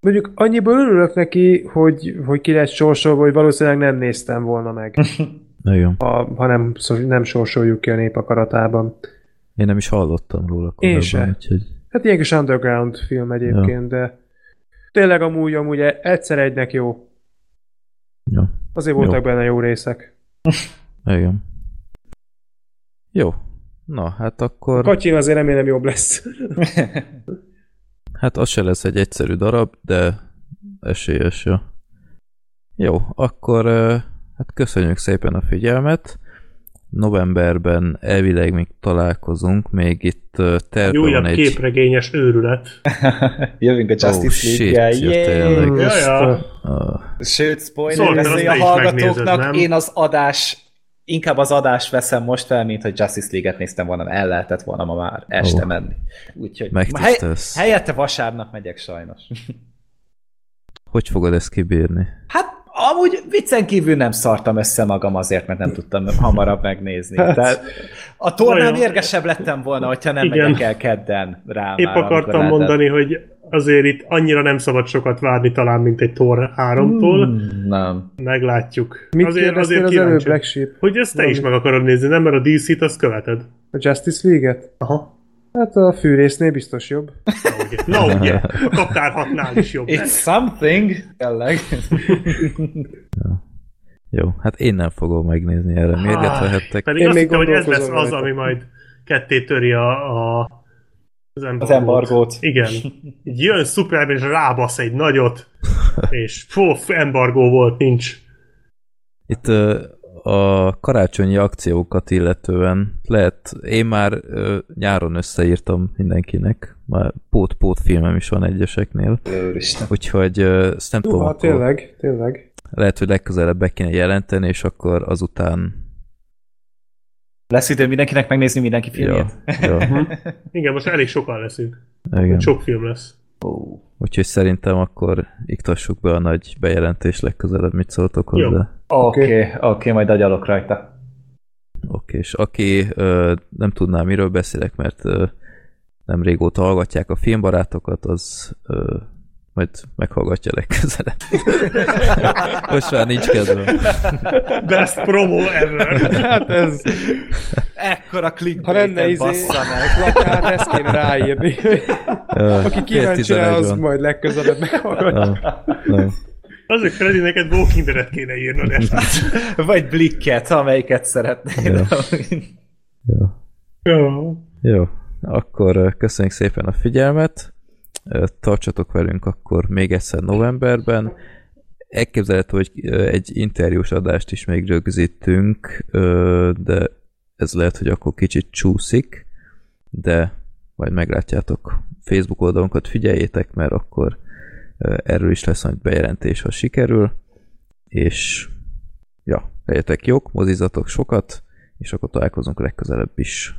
G: mondjuk annyiból örülök neki, hogy, hogy ki lett sorsolva, hogy valószínűleg nem néztem volna meg,
C: Igen.
G: ha, ha nem, nem sorsoljuk ki a nép akaratában.
C: Én nem is hallottam róla
G: Én
C: korábban,
G: se.
C: úgyhogy
G: Hát ilyen kis underground film egyébként, de tényleg amúgy, amúgy egyszer egynek jó.
C: Jó.
G: Azért
C: Jó.
G: voltak benne jó részek.
C: Igen. Jó. Na, hát akkor...
G: Kacsin azért remélem jobb lesz.
C: Hát az se lesz egy egyszerű darab, de esélyes, jó. Jó, akkor hát köszönjük szépen a figyelmet. Novemberben elvileg még találkozunk, még itt terve
B: újabb
C: van egy...
B: képregényes őrület.
F: Jövünk a
C: Oh,
F: Justice
C: shit,
F: League-gel.
C: ja!
B: Ja, ja.
C: Ah,
F: Sőt, spoiler
B: azt
F: a hallgatóknak, én az adás, inkább az adás veszem most fel, mint hogy Justice League-et néztem volna, el lehetett volna ma már este
C: Ó.
F: menni. Úgyhogy
C: Megtisztelsz.
F: helyette vasárnap megyek sajnos.
C: hogy fogod ezt kibírni?
F: Hát amúgy viccen kívül nem szartam össze magam azért, mert nem tudtam hamarabb megnézni.
G: Hát.
F: Tehát a tornán
B: Olyan.
F: mérgesebb lettem volna, hogyha nem
B: Igen.
F: megyek el kedden rá.
B: Épp
F: már,
B: akartam
F: lehetett.
B: mondani, hogy azért itt annyira nem szabad sokat várni talán, mint egy Thor 3-tól.
F: Hmm, nem.
B: Meglátjuk.
G: Mit
B: azért, azért
G: az előbb. Black Sheep?
B: Hogy ezt te is meg akarod nézni, nem? Mert a DC-t azt követed.
G: A Justice League-et?
B: Aha.
G: Hát a fűrésznél biztos jobb.
B: Na ugye, Na, ugye. a kaptárhatnál is jobb
F: It's
B: lesz.
F: something. Tényleg.
C: Jó, hát én nem fogom megnézni erre. Mérget
B: Ah,
C: vehettek.
B: Pedig
G: Én
B: azt
G: még
B: hittem, hogy ez lesz az,
G: rajta.
B: ami majd ketté töri a, a az embargót.
F: Az embargót.
B: Igen. Így jön szuper, és rábasz egy nagyot, és fof, embargó volt, nincs.
C: Itt ö, a karácsonyi akciókat illetően lehet, én már ö, nyáron összeírtam mindenkinek, már pót-pót filmem is van egyeseknél,
F: Őristen.
C: úgyhogy ö, ezt nem tudom,
G: tényleg, tényleg.
C: lehet, hogy legközelebb be kéne jelenteni, és akkor azután
F: Lesz idő mindenkinek megnézni mindenki
C: ja,
F: filmjét?
C: ja,
B: Igen, most elég sokan leszünk.
C: igen.
B: Sok film lesz.
F: Ó.
C: Úgyhogy szerintem akkor iktassuk be a nagy bejelentés legközelebb, mit szóltok hozzá.
F: Oké, okay, oké, okay, majd agyalok rajta.
C: Oké, és aki ö, nem tudná, miről beszélek, mert ö, nem régóta hallgatják a filmbarátokat, az ö, majd meghallgatja legközelebb. Most már nincs kedvem.
B: Best promo ever.
G: Hát ez,
F: Ekkora clickbait
G: ha lenne izé, plakát, ezt kéne ráírni. Aki kíváncsi rá,
C: 11
G: az
C: van.
G: majd legközelebb meghallgatja.
C: Nem, nem.
B: Azért Freddy, neked Walking Dead-et kéne írnod ezt.
F: Vagy Blicket, amelyiket szeretnél.
C: Ja. Jó.
B: Jó.
C: Jó, akkor köszönjük szépen a figyelmet, tartsatok velünk akkor még egyszer novemberben. Elképzelhető, hogy egy interjús adást is még rögzítünk, de ez lehet, hogy akkor kicsit csúszik, de majd meglátjátok Facebook oldalunkat, figyeljétek, mert akkor erről is lesz majd bejelentés, ha sikerül, és ja, legyetek jók, mozizatok sokat, és akkor találkozunk legközelebb is.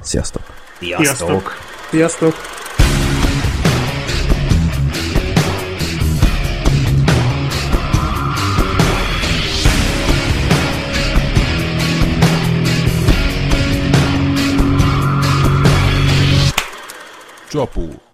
C: Sziasztok!
B: Sziasztok!
G: Sziasztok!
H: Csapó.